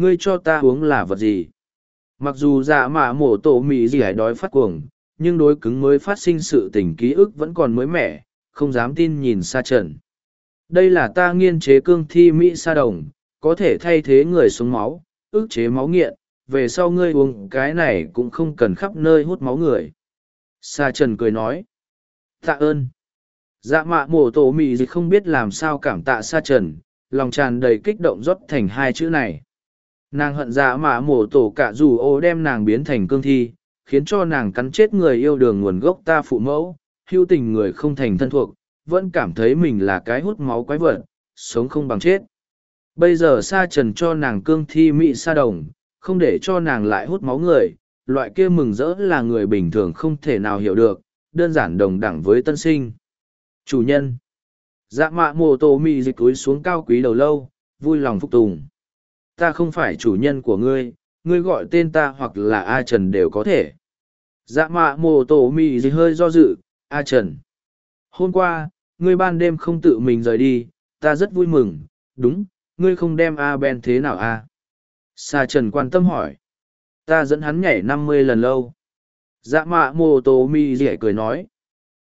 S1: Ngươi cho ta uống là vật gì? Mặc dù dạ mạ mổ tổ mị gì hải đói phát cuồng, nhưng đối cứng mới phát sinh sự tình ký ức vẫn còn mới mẻ, không dám tin nhìn sa trần. Đây là ta nghiên chế cương thi mỹ sa đồng, có thể thay thế người sống máu, ức chế máu nghiện, về sau ngươi uống cái này cũng không cần khắp nơi hút máu người. Sa Trần cười nói. Tạ ơn. Dạ mạ mổ tổ mị gì không biết làm sao cảm tạ Sa Trần, lòng tràn đầy kích động rót thành hai chữ này. Nàng hận dạ mạ mổ tổ cả dù ô đem nàng biến thành cương thi, khiến cho nàng cắn chết người yêu đường nguồn gốc ta phụ mẫu, hưu tình người không thành thân thuộc, vẫn cảm thấy mình là cái hút máu quái vật, sống không bằng chết. Bây giờ sa trần cho nàng cương thi mị sa đồng, không để cho nàng lại hút máu người, loại kia mừng rỡ là người bình thường không thể nào hiểu được, đơn giản đồng đẳng với tân sinh. Chủ nhân Dạ mạ mô tổ mị dịch túi xuống cao quý đầu lâu, vui lòng phục tùng. Ta không phải chủ nhân của ngươi, ngươi gọi tên ta hoặc là A Trần đều có thể. Dạ mạ Mô tổ mị gì hơi do dự, A Trần. Hôm qua, ngươi ban đêm không tự mình rời đi, ta rất vui mừng, đúng, ngươi không đem A Ben thế nào A? Sa Trần quan tâm hỏi. Ta dẫn hắn nhảy năm mươi lần lâu. Dạ mạ mô tô mi dẻ cười nói.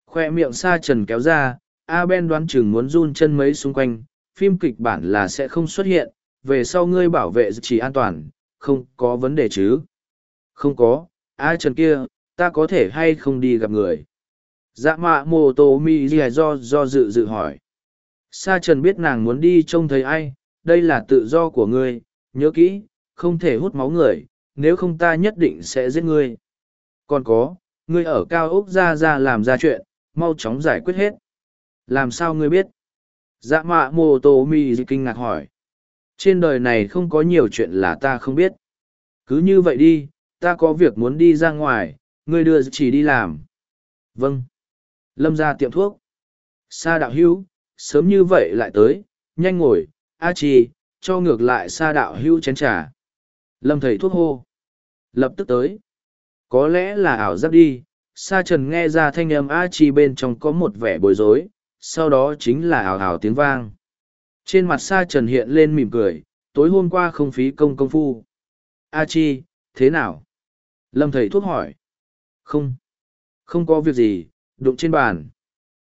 S1: Khoe miệng Sa Trần kéo ra, A Ben đoán chừng muốn run chân mấy xung quanh, phim kịch bản là sẽ không xuất hiện, về sau ngươi bảo vệ chỉ an toàn, không có vấn đề chứ. Không có, ai Trần kia, ta có thể hay không đi gặp người. Dạ mạ mô tô mi do do dự dự hỏi. Sa Trần biết nàng muốn đi trông thấy ai, đây là tự do của ngươi, nhớ kỹ, không thể hút máu người, nếu không ta nhất định sẽ giết ngươi. Còn có, ngươi ở cao ốc ra ra làm ra chuyện, mau chóng giải quyết hết. Làm sao ngươi biết? Dạ mạ mô tô mi kinh ngạc hỏi. Trên đời này không có nhiều chuyện là ta không biết. Cứ như vậy đi, ta có việc muốn đi ra ngoài, ngươi đưa chỉ đi làm. Vâng. Lâm ra tiệm thuốc. Sa đạo hữu, sớm như vậy lại tới, nhanh ngồi, A chi, cho ngược lại sa đạo hữu chén trà. Lâm thầy thuốc hô. Lập tức tới. Có lẽ là ảo giác đi, sa trần nghe ra thanh âm A chi bên trong có một vẻ bối rối, sau đó chính là ảo ảo tiếng vang. Trên mặt sa trần hiện lên mỉm cười, tối hôm qua không phí công công phu. A chi, thế nào? Lâm thầy thuốc hỏi. Không. Không có việc gì, đụng trên bàn.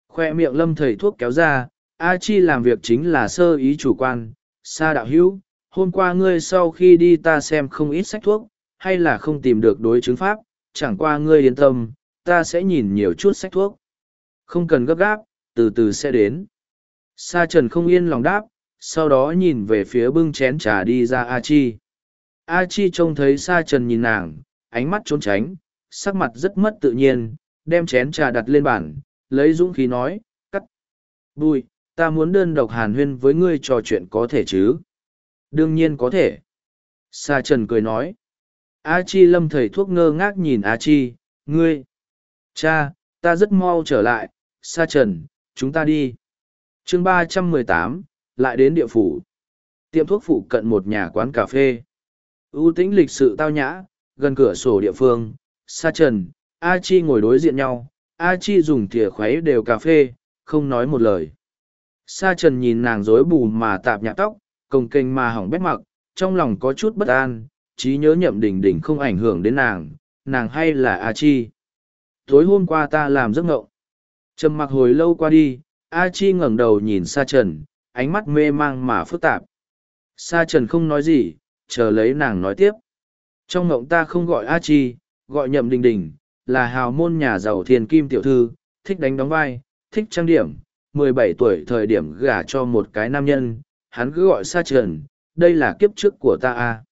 S1: Khoe miệng lâm thầy thuốc kéo ra, A Chi làm việc chính là sơ ý chủ quan, Sa đạo hữu, hôm qua ngươi sau khi đi ta xem không ít sách thuốc, hay là không tìm được đối chứng pháp, chẳng qua ngươi yên tâm, ta sẽ nhìn nhiều chút sách thuốc. Không cần gấp gáp, từ từ sẽ đến. Sa trần không yên lòng đáp, sau đó nhìn về phía bưng chén trà đi ra A Chi. A Chi trông thấy Sa trần nhìn nàng, ánh mắt trốn tránh, sắc mặt rất mất tự nhiên, đem chén trà đặt lên bàn, lấy dũng khí nói, cắt. Bùi, ta muốn đơn độc hàn huyên với ngươi trò chuyện có thể chứ? Đương nhiên có thể. Sa trần cười nói. A Chi lâm thầy thuốc ngơ ngác nhìn A Chi, ngươi. Cha, ta rất mau trở lại, Sa trần, chúng ta đi chương ba trăm mười tám lại đến địa phủ. Tiệm thuốc phụ cận một nhà quán cà phê. ưu tĩnh lịch sự tao nhã, gần cửa sổ địa phương, Sa trần, A Chi ngồi đối diện nhau, A Chi dùng thìa khuấy đều cà phê, không nói một lời. Sa trần nhìn nàng rối bù mà tạp nhạc tóc, cồng kênh mà hỏng bét mặc, trong lòng có chút bất an, trí nhớ nhậm đỉnh đỉnh không ảnh hưởng đến nàng, nàng hay là A Chi. Tối hôm qua ta làm giấc ngộng. Trầm mặc hồi lâu qua đi, A Chi ngẩng đầu nhìn Sa Trần, ánh mắt mê mang mà phức tạp. Sa Trần không nói gì, chờ lấy nàng nói tiếp. Trong ngộng ta không gọi A Chi, gọi nhậm đình đình, là hào môn nhà giàu thiền kim tiểu thư, thích đánh đóng vai, thích trang điểm, mười bảy tuổi thời điểm gả cho một cái nam nhân, hắn cứ gọi Sa Trần, đây là kiếp trước của ta a.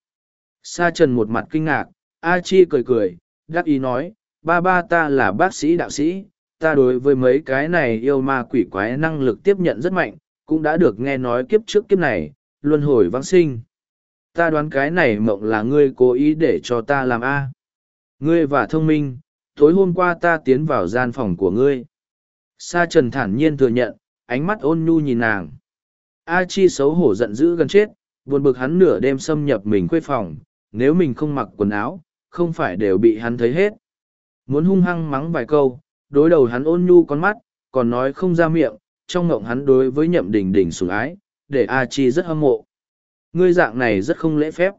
S1: Sa Trần một mặt kinh ngạc, A Chi cười cười, đắc ý nói, ba ba ta là bác sĩ đạo sĩ, ta đối với mấy cái này yêu ma quỷ quái năng lực tiếp nhận rất mạnh, cũng đã được nghe nói kiếp trước kiếp này, luân hồi vãng sinh. Ta đoán cái này mộng là ngươi cố ý để cho ta làm A. Ngươi và thông minh, tối hôm qua ta tiến vào gian phòng của ngươi. Sa trần thản nhiên thừa nhận, ánh mắt ôn nhu nhìn nàng. A Chi xấu hổ giận dữ gần chết, buồn bực hắn nửa đêm xâm nhập mình khuê phòng, nếu mình không mặc quần áo, không phải đều bị hắn thấy hết. Muốn hung hăng mắng vài câu, đối đầu hắn ôn nhu con mắt, còn nói không ra miệng, trong ngộng hắn đối với nhậm đình đình sủng ái, để A Chi rất hâm mộ. Ngươi dạng này rất không lễ phép.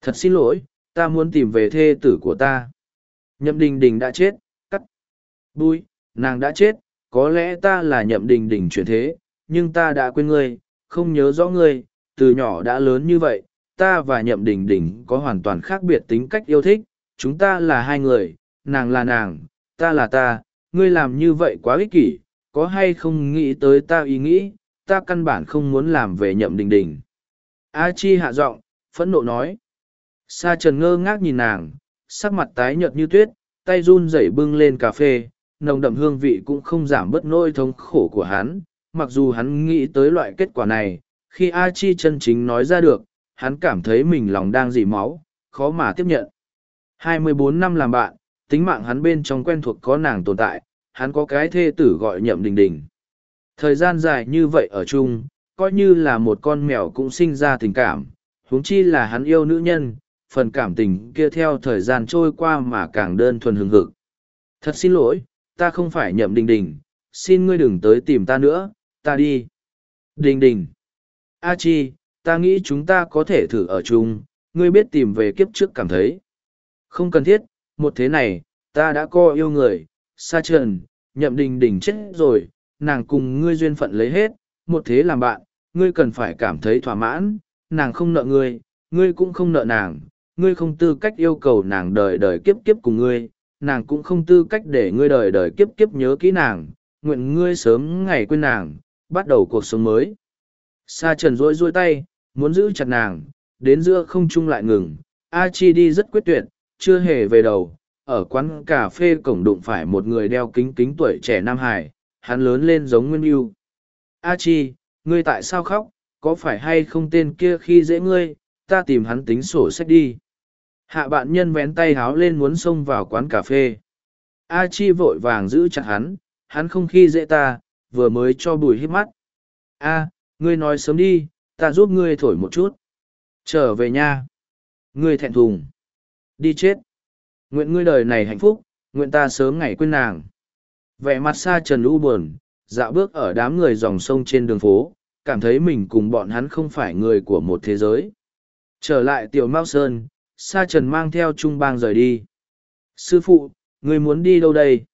S1: Thật xin lỗi, ta muốn tìm về thê tử của ta. Nhậm đình đình đã chết, cắt. Bùi, nàng đã chết, có lẽ ta là nhậm đình đình chuyển thế, nhưng ta đã quên ngươi, không nhớ rõ ngươi, từ nhỏ đã lớn như vậy, ta và nhậm đình đình có hoàn toàn khác biệt tính cách yêu thích, chúng ta là hai người, nàng là nàng, ta là ta, ngươi làm như vậy quá ích kỷ, có hay không nghĩ tới ta ý nghĩ, ta căn bản không muốn làm về nhậm đình đình. A Chi hạ giọng, phẫn nộ nói. Sa trần ngơ ngác nhìn nàng, sắc mặt tái nhợt như tuyết, tay run rẩy bưng lên cà phê, nồng đậm hương vị cũng không giảm bớt nỗi thống khổ của hắn. Mặc dù hắn nghĩ tới loại kết quả này, khi A Chi chân chính nói ra được, hắn cảm thấy mình lòng đang dỉ máu, khó mà tiếp nhận. 24 năm làm bạn, tính mạng hắn bên trong quen thuộc có nàng tồn tại, hắn có cái thê tử gọi nhậm đình đình. Thời gian dài như vậy ở chung, coi như là một con mèo cũng sinh ra tình cảm, huống chi là hắn yêu nữ nhân, phần cảm tình kia theo thời gian trôi qua mà càng đơn thuần hừng hực. Thật xin lỗi, ta không phải nhậm đình đình, xin ngươi đừng tới tìm ta nữa, ta đi. Đình đình. A Chi, ta nghĩ chúng ta có thể thử ở chung, ngươi biết tìm về kiếp trước cảm thấy. Không cần thiết, một thế này, ta đã co yêu người, sa trần, nhậm đình đình chết rồi, nàng cùng ngươi duyên phận lấy hết, một thế làm bạn, ngươi cần phải cảm thấy thỏa mãn, nàng không nợ ngươi, ngươi cũng không nợ nàng, ngươi không tư cách yêu cầu nàng đời đời kiếp kiếp cùng ngươi, nàng cũng không tư cách để ngươi đời đời kiếp kiếp nhớ kỹ nàng, nguyện ngươi sớm ngày quên nàng, bắt đầu cuộc sống mới. Sa trần rỗi rỗi tay, muốn giữ chặt nàng, đến giữa không trung lại ngừng, A Chi đi rất quyết tuyệt, chưa hề về đầu, ở quán cà phê cổng đụng phải một người đeo kính kính tuổi trẻ Nam Hải, hắn lớn lên giống Nguyên Yêu. A Chi, ngươi tại sao khóc, có phải hay không tên kia khi dễ ngươi, ta tìm hắn tính sổ sách đi. Hạ bạn nhân vén tay háo lên muốn xông vào quán cà phê. A Chi vội vàng giữ chặt hắn, hắn không khi dễ ta, vừa mới cho bùi hít mắt. A, ngươi nói sớm đi, ta giúp ngươi thổi một chút. Trở về nha. Ngươi thẹn thùng. Đi chết. Nguyện ngươi đời này hạnh phúc, nguyện ta sớm ngày quên nàng. Vẻ mặt xa trần u buồn, dạo bước ở đám người dòng sông trên đường phố, cảm thấy mình cùng bọn hắn không phải người của một thế giới. Trở lại tiểu Mao Sơn, Sa Trần mang theo Trung Bang rời đi. Sư phụ, người muốn đi đâu đây?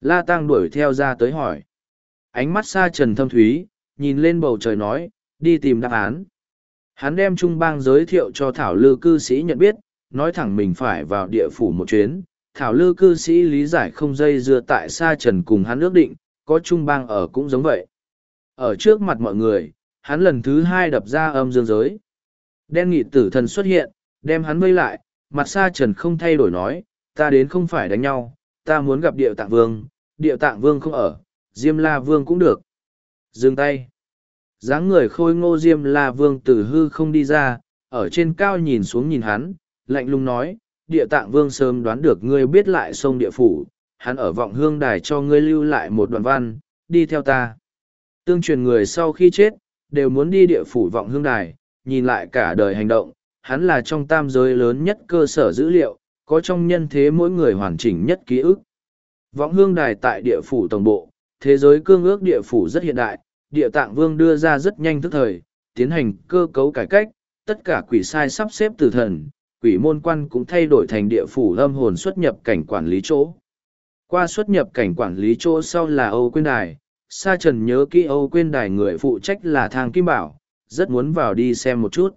S1: La Tăng đuổi theo ra tới hỏi. Ánh mắt Sa Trần thâm thúy, nhìn lên bầu trời nói, đi tìm đáp án. Hắn đem Trung Bang giới thiệu cho Thảo Lư cư sĩ nhận biết, nói thẳng mình phải vào địa phủ một chuyến, thảo lư cư sĩ lý giải không dây dưa tại sa trần cùng hắn ước định có trung bang ở cũng giống vậy. Ở trước mặt mọi người hắn lần thứ hai đập ra âm dương giới. Đen nghị tử thần xuất hiện đem hắn vây lại mặt sa trần không thay đổi nói ta đến không phải đánh nhau ta muốn gặp địa tạng vương địa tạng vương không ở diêm la vương cũng được. Dừng tay. Dáng người khôi ngô diêm la vương từ hư không đi ra ở trên cao nhìn xuống nhìn hắn lạnh lùng nói, địa tạng vương sớm đoán được ngươi biết lại sông địa phủ, hắn ở vọng hương đài cho ngươi lưu lại một đoạn văn, đi theo ta. Tương truyền người sau khi chết, đều muốn đi địa phủ vọng hương đài, nhìn lại cả đời hành động, hắn là trong tam giới lớn nhất cơ sở dữ liệu, có trong nhân thế mỗi người hoàn chỉnh nhất ký ức. Vọng hương đài tại địa phủ tổng bộ, thế giới cương ước địa phủ rất hiện đại, địa tạng vương đưa ra rất nhanh tức thời, tiến hành cơ cấu cải cách, tất cả quỷ sai sắp xếp từ thần quỷ môn quan cũng thay đổi thành địa phủ âm hồn xuất nhập cảnh quản lý chỗ. Qua xuất nhập cảnh quản lý chỗ sau là Âu Quyên Đài, Sa Trần nhớ kỹ Âu Quyên Đài người phụ trách là Thang Kim Bảo, rất muốn vào đi xem một chút.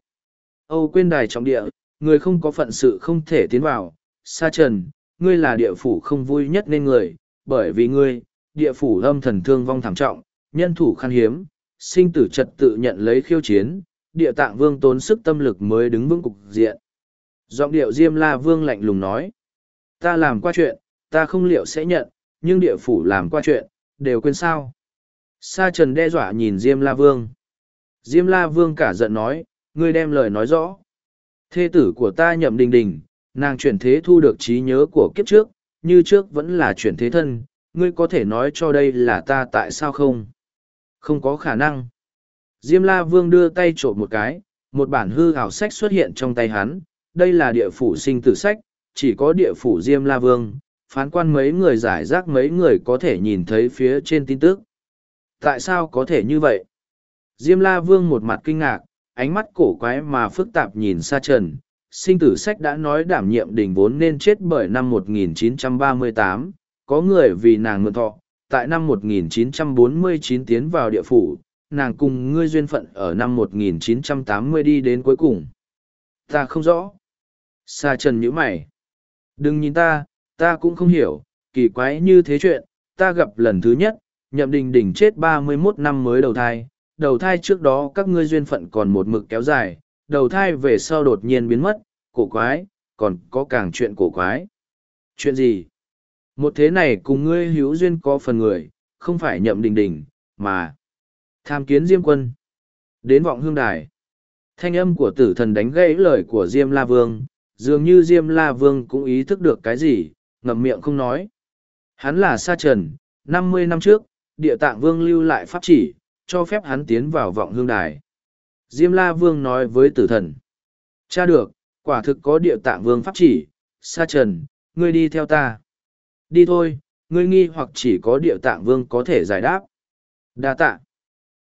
S1: Âu Quyên Đài trọng địa, người không có phận sự không thể tiến vào. Sa Trần, ngươi là địa phủ không vui nhất nên người, bởi vì ngươi, địa phủ âm thần thương vong thảm trọng, nhân thủ khan hiếm, sinh tử trật tự nhận lấy khiêu chiến, địa tạng vương tốn sức tâm lực mới đứng vững cục diện. Giọng điệu Diêm La Vương lạnh lùng nói. Ta làm qua chuyện, ta không liệu sẽ nhận, nhưng địa phủ làm qua chuyện, đều quên sao. Sa Trần đe dọa nhìn Diêm La Vương. Diêm La Vương cả giận nói, ngươi đem lời nói rõ. Thê tử của ta nhậm đình đình, nàng chuyển thế thu được trí nhớ của kiếp trước, như trước vẫn là chuyển thế thân, ngươi có thể nói cho đây là ta tại sao không? Không có khả năng. Diêm La Vương đưa tay trộm một cái, một bản hư ảo sách xuất hiện trong tay hắn, đây là địa phủ sinh tử sách, chỉ có địa phủ Diêm La Vương, phán quan mấy người giải rác mấy người có thể nhìn thấy phía trên tin tức. Tại sao có thể như vậy? Diêm La Vương một mặt kinh ngạc, ánh mắt cổ quái mà phức tạp nhìn xa trần. Sinh tử sách đã nói đảm nhiệm đỉnh vốn nên chết bởi năm 1938, có người vì nàng mượn thọ, tại năm 1949 tiến vào địa phủ, nàng cùng ngươi duyên phận ở năm 1980 đi đến cuối cùng. Ta không rõ. Sa trần nhíu mày. Đừng nhìn ta, ta cũng không hiểu, kỳ quái như thế chuyện, ta gặp lần thứ nhất, nhậm đình đình chết ba mươi 31 năm mới đầu thai, đầu thai trước đó các ngươi duyên phận còn một mực kéo dài, đầu thai về sau đột nhiên biến mất, cổ quái, còn có càng chuyện cổ quái. Chuyện gì? Một thế này cùng ngươi hữu duyên có phần người, không phải nhậm đình đình, mà tham kiến diêm quân. Đến vọng hương đài. Thanh âm của tử thần đánh gãy lời của Diêm La Vương, dường như Diêm La Vương cũng ý thức được cái gì, ngậm miệng không nói. Hắn là Sa Trần, năm mươi năm trước, địa tạng vương lưu lại pháp chỉ, cho phép hắn tiến vào vọng hương đài. Diêm La Vương nói với tử thần. Cha được, quả thực có địa tạng vương pháp chỉ, Sa Trần, ngươi đi theo ta. Đi thôi, ngươi nghi hoặc chỉ có địa tạng vương có thể giải đáp. Đa tạ.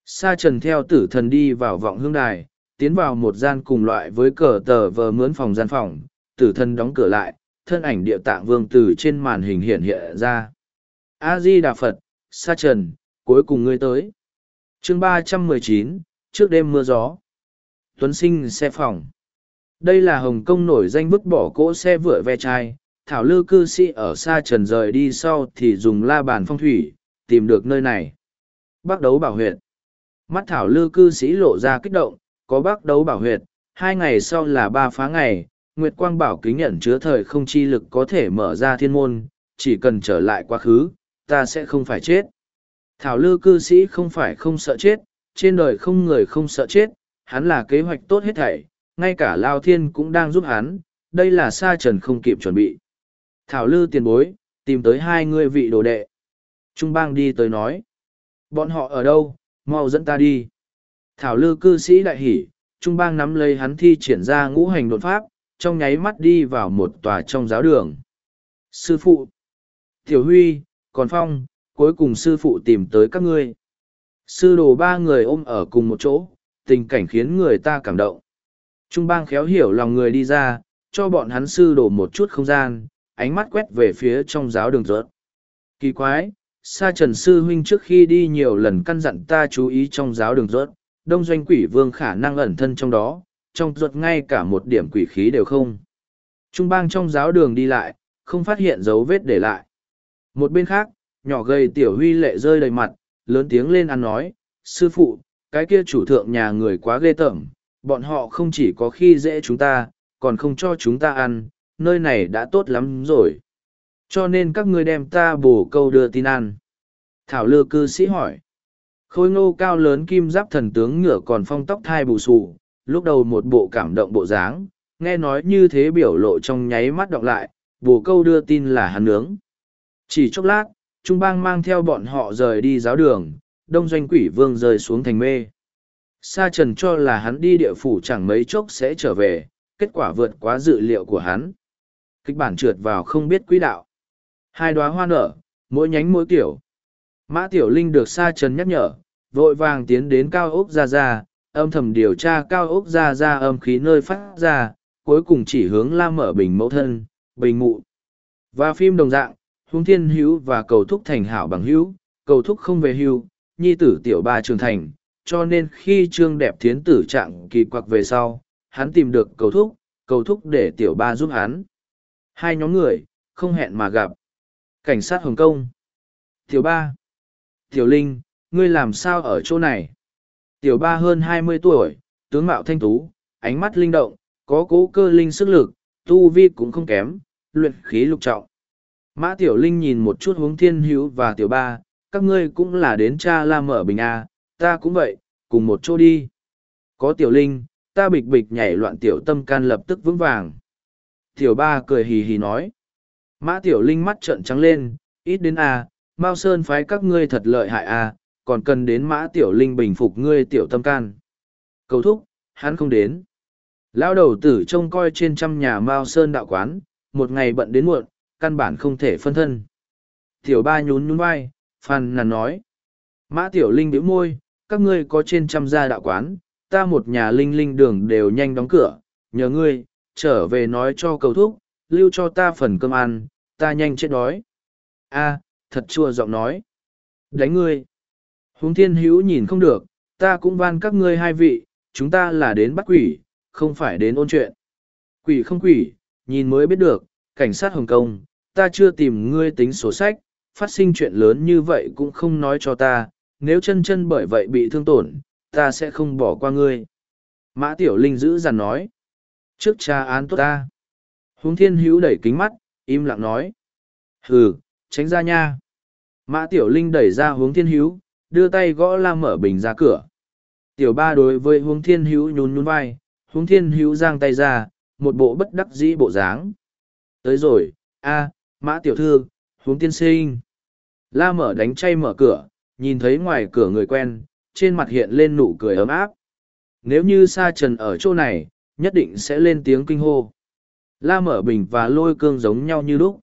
S1: Sa Trần theo tử thần đi vào vọng hương đài, tiến vào một gian cùng loại với cờ tờ vờ mướn phòng gian phòng, tử thân đóng cửa lại, thân ảnh địa tạng vương từ trên màn hình hiện hiện ra. A-di Đà Phật, Sa Trần, cuối cùng ngươi tới. chương ba trăm mười chín trước đêm mưa gió. Tuấn sinh xe phòng. Đây là Hồng Kông nổi danh vứt bỏ cỗ xe vựa ve chai, Thảo Lư cư sĩ ở Sa Trần rời đi sau thì dùng la bàn phong thủy, tìm được nơi này. Bắt đấu bảo huyện. Mắt Thảo Lư cư sĩ lộ ra kích động, có bác đấu bảo huyệt, hai ngày sau là ba phá ngày, Nguyệt Quang bảo kính nhận chứa thời không chi lực có thể mở ra thiên môn, chỉ cần trở lại quá khứ, ta sẽ không phải chết. Thảo lư cư sĩ không phải không sợ chết, trên đời không người không sợ chết, hắn là kế hoạch tốt hết thảy, ngay cả Lao Thiên cũng đang giúp hắn, đây là sa trần không kịp chuẩn bị. Thảo lư tiền bối, tìm tới hai người vị đồ đệ. Trung bang đi tới nói. Bọn họ ở đâu, mau dẫn ta đi. Thảo lư cư sĩ đại hỉ, Trung bang nắm lấy hắn thi triển ra ngũ hành đột pháp, trong nháy mắt đi vào một tòa trong giáo đường. Sư phụ, Tiểu Huy, còn Phong, cuối cùng sư phụ tìm tới các ngươi. Sư đồ ba người ôm ở cùng một chỗ, tình cảnh khiến người ta cảm động. Trung bang khéo hiểu lòng người đi ra, cho bọn hắn sư đồ một chút không gian, ánh mắt quét về phía trong giáo đường rớt. Kỳ quái, Sa Trần Sư Huynh trước khi đi nhiều lần căn dặn ta chú ý trong giáo đường rớt, đông doanh quỷ vương khả năng ẩn thân trong đó, trong ruột ngay cả một điểm quỷ khí đều không. Trung bang trong giáo đường đi lại, không phát hiện dấu vết để lại. Một bên khác, nhỏ gầy tiểu huy lệ rơi đầy mặt, lớn tiếng lên ăn nói, sư phụ, cái kia chủ thượng nhà người quá ghê tởm, bọn họ không chỉ có khi dễ chúng ta, còn không cho chúng ta ăn, nơi này đã tốt lắm rồi. Cho nên các ngươi đem ta bổ câu đưa tin ăn. Thảo lư cư sĩ hỏi. Khôi ngô cao lớn kim giáp thần tướng ngựa còn phong tóc thai bù xù, lúc đầu một bộ cảm động bộ dáng, nghe nói như thế biểu lộ trong nháy mắt đọc lại, bồ câu đưa tin là hắn nướng. Chỉ chốc lát, Trung bang mang theo bọn họ rời đi giáo đường, đông doanh quỷ vương rơi xuống thành mê. Sa trần cho là hắn đi địa phủ chẳng mấy chốc sẽ trở về, kết quả vượt quá dự liệu của hắn. Kịch bản trượt vào không biết quỹ đạo. Hai đóa hoa nở, mỗi nhánh mỗi kiểu. Mã Tiểu Linh được Sa trần nhắc nhở, vội vàng tiến đến cao ốc ra ra, âm thầm điều tra cao ốc ra ra âm khí nơi phát ra, cuối cùng chỉ hướng la mở bình mẫu thân, bình mụ. Và phim đồng dạng, Hùng Thiên Hữu và cầu thúc thành hảo bằng hữu, cầu thúc không về hưu, nhi tử tiểu ba trưởng thành, cho nên khi trương đẹp thiến tử trạng kỳ quặc về sau, hắn tìm được cầu thúc, cầu thúc để tiểu ba giúp hắn. Hai nhóm người, không hẹn mà gặp. Cảnh sát Hồng Kông. Tiểu ba. Tiểu Linh, ngươi làm sao ở chỗ này? Tiểu ba hơn hai mươi tuổi, tướng mạo thanh tú, ánh mắt linh động, có cố cơ linh sức lực, tu vi cũng không kém, luyện khí lục trọng. Mã Tiểu Linh nhìn một chút hướng thiên hữu và tiểu ba, các ngươi cũng là đến cha la mở bình A, ta cũng vậy, cùng một chỗ đi. Có Tiểu Linh, ta bịch bịch nhảy loạn tiểu tâm can lập tức vững vàng. Tiểu ba cười hì hì nói. Mã Tiểu Linh mắt trợn trắng lên, ít đến A, Mao Sơn phái các ngươi thật lợi hại A, còn cần đến Mã Tiểu Linh bình phục ngươi tiểu tâm can. Cầu thúc, hắn không đến. Lão đầu tử trông coi trên trăm nhà Mao Sơn đạo quán, một ngày bận đến muộn, căn bản không thể phân thân. Tiểu ba nhún nhún vai, phàn nàn nói. Mã tiểu linh bĩu môi, các ngươi có trên trăm gia đạo quán, ta một nhà linh linh đường đều nhanh đóng cửa, nhờ ngươi, trở về nói cho cầu thúc, lưu cho ta phần cơm ăn, ta nhanh chết đói. a thật chua giọng nói. Đánh ngươi. Huống thiên hữu nhìn không được, ta cũng van các ngươi hai vị, chúng ta là đến bắt quỷ, không phải đến ôn chuyện. Quỷ không quỷ, nhìn mới biết được, cảnh sát Hồng Kông, ta chưa tìm ngươi tính sổ sách, phát sinh chuyện lớn như vậy cũng không nói cho ta, nếu chân chân bởi vậy bị thương tổn, ta sẽ không bỏ qua ngươi. Mã Tiểu Linh giữ dằn nói. Trước cha án tốt ta. Huống Thiên Hữu đẩy kính mắt, im lặng nói. Hừ, tránh ra nha. Mã Tiểu Linh đẩy ra hướng Thiên Hữu, đưa tay gõ la mở bình ra cửa. Tiểu ba đối với huống Thiên Hữu nhún nhún vai, huống Thiên Hữu giang tay ra, một bộ bất đắc dĩ bộ dáng. Tới rồi, a mã tiểu thư, huống tiên sinh. La mở đánh chay mở cửa, nhìn thấy ngoài cửa người quen, trên mặt hiện lên nụ cười ấm áp. Nếu như sa trần ở chỗ này, nhất định sẽ lên tiếng kinh hô. La mở bình và lôi cương giống nhau như lúc.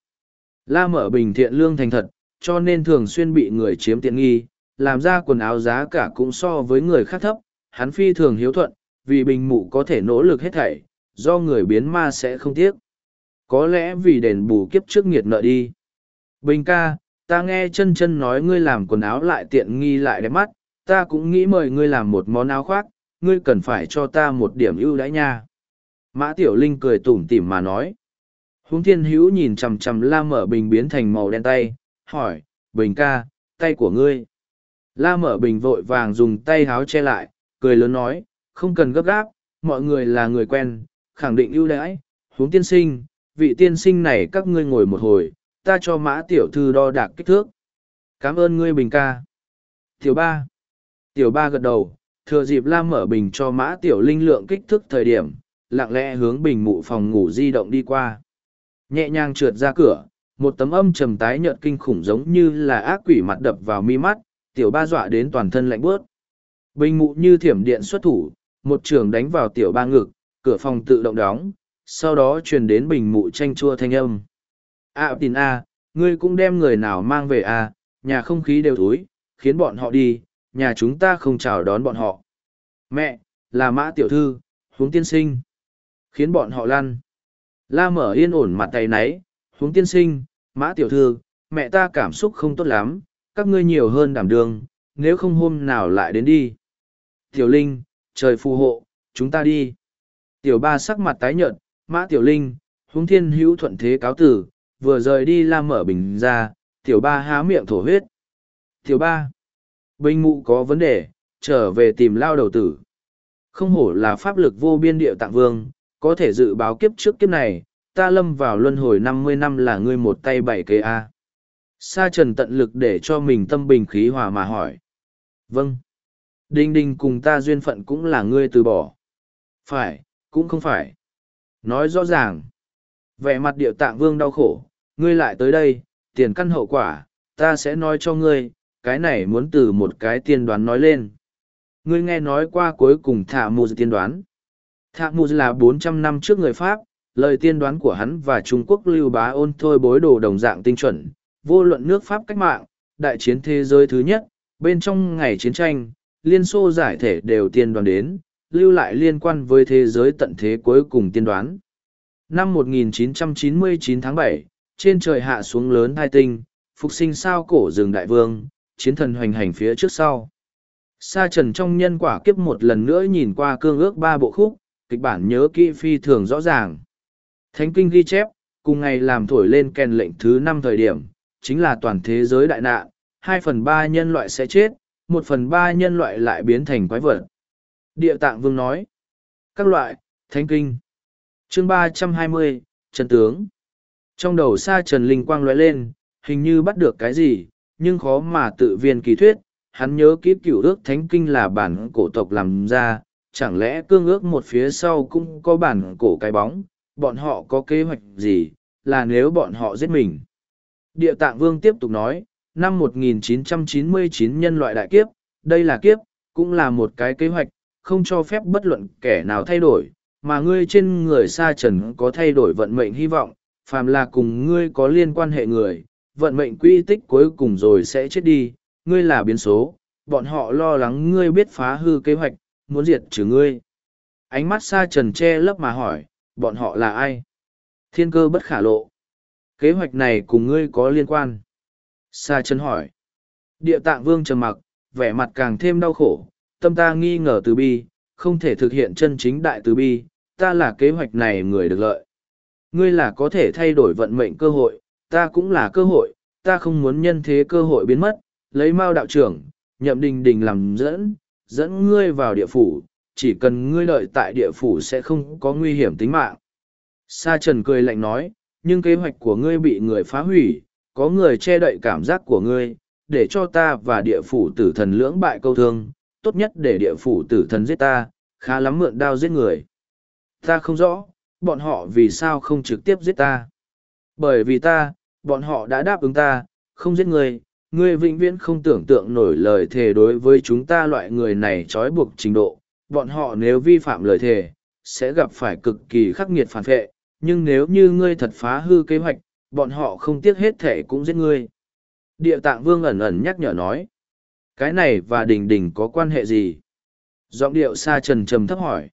S1: La mở bình thiện lương thành thật, cho nên thường xuyên bị người chiếm tiện nghi, làm ra quần áo giá cả cũng so với người khác thấp. Hắn phi thường hiếu thuận, vì bình mụ có thể nỗ lực hết thảy, do người biến ma sẽ không tiếc có lẽ vì đền bù kiếp trước nghiệt nợ đi. Bình ca, ta nghe chân chân nói ngươi làm quần áo lại tiện nghi lại đẹp mắt, ta cũng nghĩ mời ngươi làm một món áo khoác, ngươi cần phải cho ta một điểm ưu đãi nha. Mã Tiểu Linh cười tủm tỉm mà nói. Húng thiên hữu nhìn chằm chằm la mở bình biến thành màu đen tay, hỏi, bình ca, tay của ngươi. La mở bình vội vàng dùng tay háo che lại, cười lớn nói, không cần gấp gáp, mọi người là người quen, khẳng định ưu đãi, huống tiên sinh, vị tiên sinh này các ngươi ngồi một hồi, ta cho mã tiểu thư đo đạc kích thước. Cảm ơn ngươi bình ca. Tiểu ba. Tiểu ba gật đầu, thừa dịp La mở bình cho mã tiểu linh lượng kích thước thời điểm, lặng lẽ hướng bình mụ phòng ngủ di động đi qua. Nhẹ nhàng trượt ra cửa, một tấm âm trầm tái nhợt kinh khủng giống như là ác quỷ mặt đập vào mi mắt, tiểu ba dọa đến toàn thân lạnh bướt. Bình mụ như thiểm điện xuất thủ, một trường đánh vào tiểu ba ngực, cửa phòng tự động đóng, sau đó truyền đến bình mụ tranh chua thanh âm. À tin a, ngươi cũng đem người nào mang về à, nhà không khí đều thối, khiến bọn họ đi, nhà chúng ta không chào đón bọn họ. Mẹ, là mã tiểu thư, huống tiên sinh. Khiến bọn họ lăn. La mở yên ổn mặt tay náy, huống tiên sinh, mã tiểu thư, mẹ ta cảm xúc không tốt lắm, các ngươi nhiều hơn đảm đường, nếu không hôm nào lại đến đi. Tiểu Linh, trời phù hộ, chúng ta đi. Tiểu ba sắc mặt tái nhợt, Mã Tiểu Linh, Húng Thiên Hữu thuận thế cáo tử, vừa rời đi la mở bình ra, tiểu ba há miệng thổ huyết. Tiểu ba, bình mụ có vấn đề, trở về tìm lao đầu tử. Không hổ là pháp lực vô biên địa tạng vương, có thể dự báo kiếp trước kiếp này, ta lâm vào luân hồi năm mươi năm là ngươi một tay bảy kế A. Sa trần tận lực để cho mình tâm bình khí hòa mà hỏi. Vâng. Đinh đinh cùng ta duyên phận cũng là ngươi từ bỏ. Phải, cũng không phải. Nói rõ ràng. Vẻ mặt điệu tạng vương đau khổ, ngươi lại tới đây, tiền căn hậu quả, ta sẽ nói cho ngươi, cái này muốn từ một cái tiên đoán nói lên. Ngươi nghe nói qua cuối cùng Thạ mù tiên đoán. Thạ mù là bốn trăm năm trước người Pháp, lời tiên đoán của hắn và Trung Quốc lưu bá ôn thôi bối đồ đồng dạng tinh chuẩn, vô luận nước Pháp cách mạng, đại chiến thế giới thứ nhất, bên trong ngày chiến tranh, Liên Xô giải thể đều tiên đoán đến, lưu lại liên quan với thế giới tận thế cuối cùng tiên đoán. Năm 1999 tháng 7, trên trời hạ xuống lớn hai tinh, phục sinh sao cổ rừng đại vương, chiến thần hoành hành phía trước sau. Sa trần trong nhân quả kiếp một lần nữa nhìn qua cương ước ba bộ khúc, kịch bản nhớ kỹ phi thường rõ ràng. Thánh kinh ghi chép, cùng ngày làm thổi lên kèn lệnh thứ năm thời điểm, chính là toàn thế giới đại nạn, hai phần ba nhân loại sẽ chết, một phần ba nhân loại lại biến thành quái vật. Địa tạng vương nói, các loại, thánh kinh. chương ba trăm hai mươi Trần Tướng. Trong đầu sa Trần Linh Quang lóe lên, hình như bắt được cái gì, nhưng khó mà tự viên kỳ thuyết, hắn nhớ kiếp cửu ước thánh kinh là bản cổ tộc làm ra, chẳng lẽ cương ước một phía sau cũng có bản cổ cái bóng, bọn họ có kế hoạch gì, là nếu bọn họ giết mình. Địa tạng vương tiếp tục nói, năm 1999 nhân loại đại kiếp, đây là kiếp, cũng là một cái kế hoạch, không cho phép bất luận kẻ nào thay đổi, mà ngươi trên người sa trần có thay đổi vận mệnh hy vọng, phàm là cùng ngươi có liên quan hệ người, vận mệnh quy tích cuối cùng rồi sẽ chết đi, ngươi là biến số, bọn họ lo lắng ngươi biết phá hư kế hoạch, muốn diệt trừ ngươi. Ánh mắt sa trần che lấp mà hỏi, bọn họ là ai? Thiên cơ bất khả lộ. Kế hoạch này cùng ngươi có liên quan. Sa chân hỏi. Địa tạng vương trầm mặc, vẻ mặt càng thêm đau khổ, tâm ta nghi ngờ từ bi, không thể thực hiện chân chính đại từ bi, ta là kế hoạch này người được lợi. Ngươi là có thể thay đổi vận mệnh cơ hội, ta cũng là cơ hội, ta không muốn nhân thế cơ hội biến mất, lấy mao đạo trưởng, nhậm đình đình làm dẫn, dẫn ngươi vào địa phủ, chỉ cần ngươi lợi tại địa phủ sẽ không có nguy hiểm tính mạng. Sa trần cười lạnh nói, nhưng kế hoạch của ngươi bị người phá hủy, có người che đậy cảm giác của ngươi, để cho ta và địa phủ tử thần lưỡng bại câu thương, tốt nhất để địa phủ tử thần giết ta, khá lắm mượn đao giết người. Ta không rõ, bọn họ vì sao không trực tiếp giết ta. Bởi vì ta, bọn họ đã đáp ứng ta, không giết người, ngươi vĩnh viễn không tưởng tượng nổi lời thề đối với chúng ta loại người này trói buộc trình độ. Bọn họ nếu vi phạm lời thề, sẽ gặp phải cực kỳ khắc nghiệt phản vệ, nhưng nếu như ngươi thật phá hư kế hoạch, bọn họ không tiếc hết thể cũng giết ngươi. Địa tạng vương ẩn ẩn nhắc nhở nói, cái này và đình đình có quan hệ gì? Giọng điệu xa trần trầm thấp hỏi.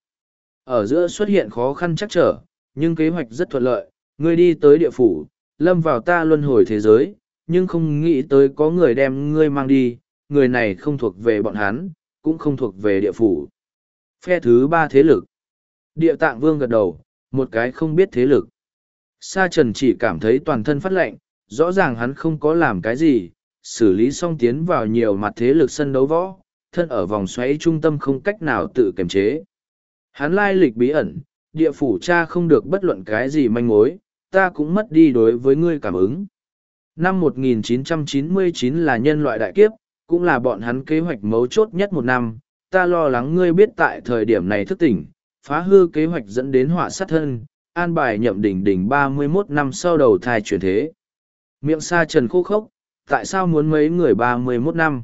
S1: Ở giữa xuất hiện khó khăn chắc trở, nhưng kế hoạch rất thuận lợi, ngươi đi tới địa phủ, lâm vào ta luân hồi thế giới, nhưng không nghĩ tới có người đem ngươi mang đi, người này không thuộc về bọn hắn, cũng không thuộc về địa phủ. Phe thứ ba thế lực. Địa tạng vương gật đầu, một cái không biết thế lực. Sa trần chỉ cảm thấy toàn thân phát lạnh, rõ ràng hắn không có làm cái gì, xử lý xong tiến vào nhiều mặt thế lực sân đấu võ, thân ở vòng xoáy trung tâm không cách nào tự kiềm chế. Hắn lai lịch bí ẩn, địa phủ cha không được bất luận cái gì manh mối, ta cũng mất đi đối với ngươi cảm ứng. Năm 1999 là nhân loại đại kiếp, cũng là bọn hắn kế hoạch mấu chốt nhất một năm, ta lo lắng ngươi biết tại thời điểm này thức tỉnh, phá hư kế hoạch dẫn đến họa sát thân, an bài nhậm đỉnh đỉnh 31 năm sau đầu thai chuyển thế. Miệng sa trần khô khốc, tại sao muốn mấy người 31 năm?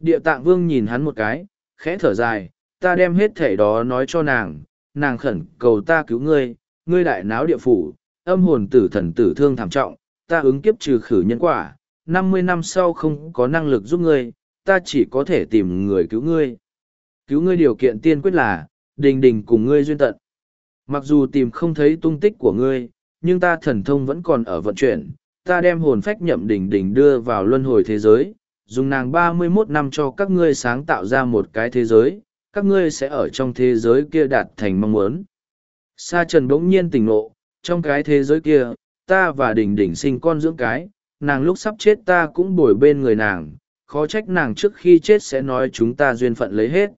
S1: Địa tạng vương nhìn hắn một cái, khẽ thở dài, ta đem hết thể đó nói cho nàng, nàng khẩn cầu ta cứu ngươi, ngươi đại náo địa phủ, âm hồn tử thần tử thương thảm trọng, ta ứng kiếp trừ khử nhân quả, năm mươi năm sau không có năng lực giúp ngươi, ta chỉ có thể tìm người cứu ngươi. Cứu ngươi điều kiện tiên quyết là, đình đình cùng ngươi duyên tận. Mặc dù tìm không thấy tung tích của ngươi, nhưng ta thần thông vẫn còn ở vận chuyển, ta đem hồn phách nhậm đình đình đưa vào luân hồi thế giới, dùng nàng ba mươi 31 năm cho các ngươi sáng tạo ra một cái thế giới, các ngươi sẽ ở trong thế giới kia đạt thành mong muốn. Sa trần bỗng nhiên tỉnh ngộ, trong cái thế giới kia, ta và đình đình sinh con dưỡng cái, nàng lúc sắp chết ta cũng bồi bên người nàng, khó trách nàng trước khi chết sẽ nói chúng ta duyên phận lấy hết.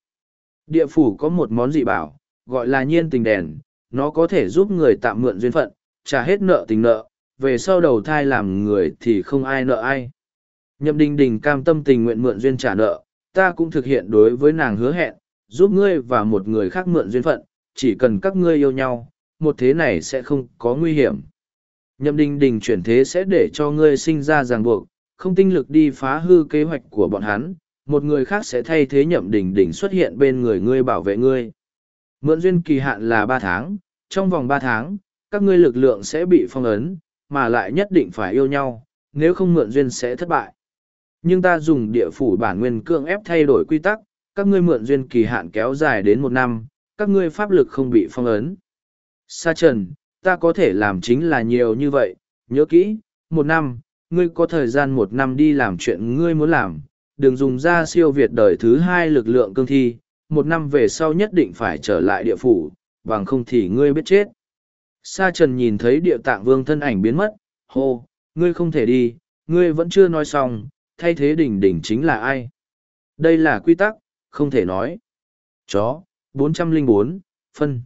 S1: Địa phủ có một món dị bảo, gọi là nhiên tình đèn, nó có thể giúp người tạm mượn duyên phận, trả hết nợ tình nợ, về sau đầu thai làm người thì không ai nợ ai. Nhậm đình đình cam tâm tình nguyện mượn duyên trả nợ, ta cũng thực hiện đối với nàng hứa hẹn, giúp ngươi và một người khác mượn duyên phận, chỉ cần các ngươi yêu nhau, một thế này sẽ không có nguy hiểm. Nhậm đình đình chuyển thế sẽ để cho ngươi sinh ra ràng buộc, không tinh lực đi phá hư kế hoạch của bọn hắn, một người khác sẽ thay thế nhậm đỉnh đỉnh xuất hiện bên người ngươi bảo vệ ngươi. Mượn duyên kỳ hạn là ba tháng, trong vòng ba tháng, các ngươi lực lượng sẽ bị phong ấn, mà lại nhất định phải yêu nhau, nếu không mượn duyên sẽ thất bại. Nhưng ta dùng địa phủ bản nguyên cưỡng ép thay đổi quy tắc, các ngươi mượn duyên kỳ hạn kéo dài đến một năm, các ngươi pháp lực không bị phong ấn. Sa trần, ta có thể làm chính là nhiều như vậy, nhớ kỹ, một năm, ngươi có thời gian một năm đi làm chuyện ngươi muốn làm, đừng dùng ra siêu việt đời thứ hai lực lượng cương thi, một năm về sau nhất định phải trở lại địa phủ, bằng không thì ngươi biết chết. Sa trần nhìn thấy địa tạng vương thân ảnh biến mất, hô, ngươi không thể đi, ngươi vẫn chưa nói xong, thay thế đỉnh đỉnh chính là ai? Đây là quy tắc, không thể nói. Chó, 404, phân.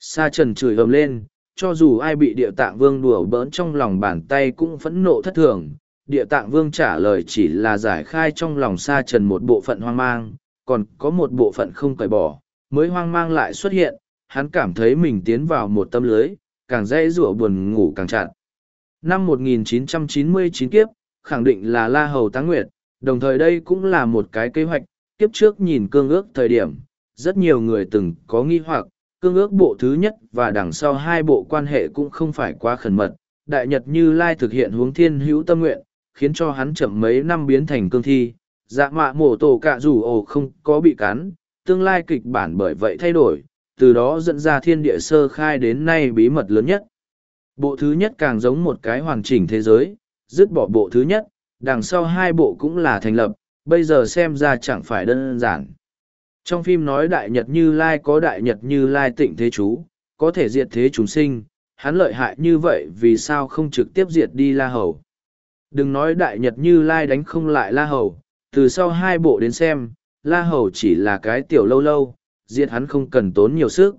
S1: Sa trần chửi ầm lên, cho dù ai bị địa tạng vương đùa bỡn trong lòng bàn tay cũng phẫn nộ thất thường. Địa tạng vương trả lời chỉ là giải khai trong lòng sa trần một bộ phận hoang mang, còn có một bộ phận không cởi bỏ, mới hoang mang lại xuất hiện, hắn cảm thấy mình tiến vào một tâm lưới, càng dễ rủa buồn ngủ càng chặt. Năm 1999 kiếp, khẳng định là La Hầu tăng Nguyệt, đồng thời đây cũng là một cái kế hoạch, kiếp trước nhìn cương ước thời điểm, rất nhiều người từng có nghi hoặc, cương ước bộ thứ nhất và đằng sau hai bộ quan hệ cũng không phải quá khẩn mật. Đại Nhật Như Lai thực hiện hướng thiên hữu tâm nguyện, khiến cho hắn chậm mấy năm biến thành cương thi. Dạ mạ mổ tổ cạ rủ ồ không có bị cắn, tương lai kịch bản bởi vậy thay đổi, từ đó dẫn ra thiên địa sơ khai đến nay bí mật lớn nhất. Bộ thứ nhất càng giống một cái hoàn chỉnh thế giới, dứt bỏ bộ thứ nhất, đằng sau hai bộ cũng là thành lập, bây giờ xem ra chẳng phải đơn giản. Trong phim nói Đại Nhật Như Lai có Đại Nhật Như Lai tịnh thế chú, có thể diệt thế chúng sinh, hắn lợi hại như vậy vì sao không trực tiếp diệt đi La Hầu. Đừng nói Đại Nhật Như Lai đánh không lại La Hầu, từ sau hai bộ đến xem, La Hầu chỉ là cái tiểu lâu lâu, diệt hắn không cần tốn nhiều sức.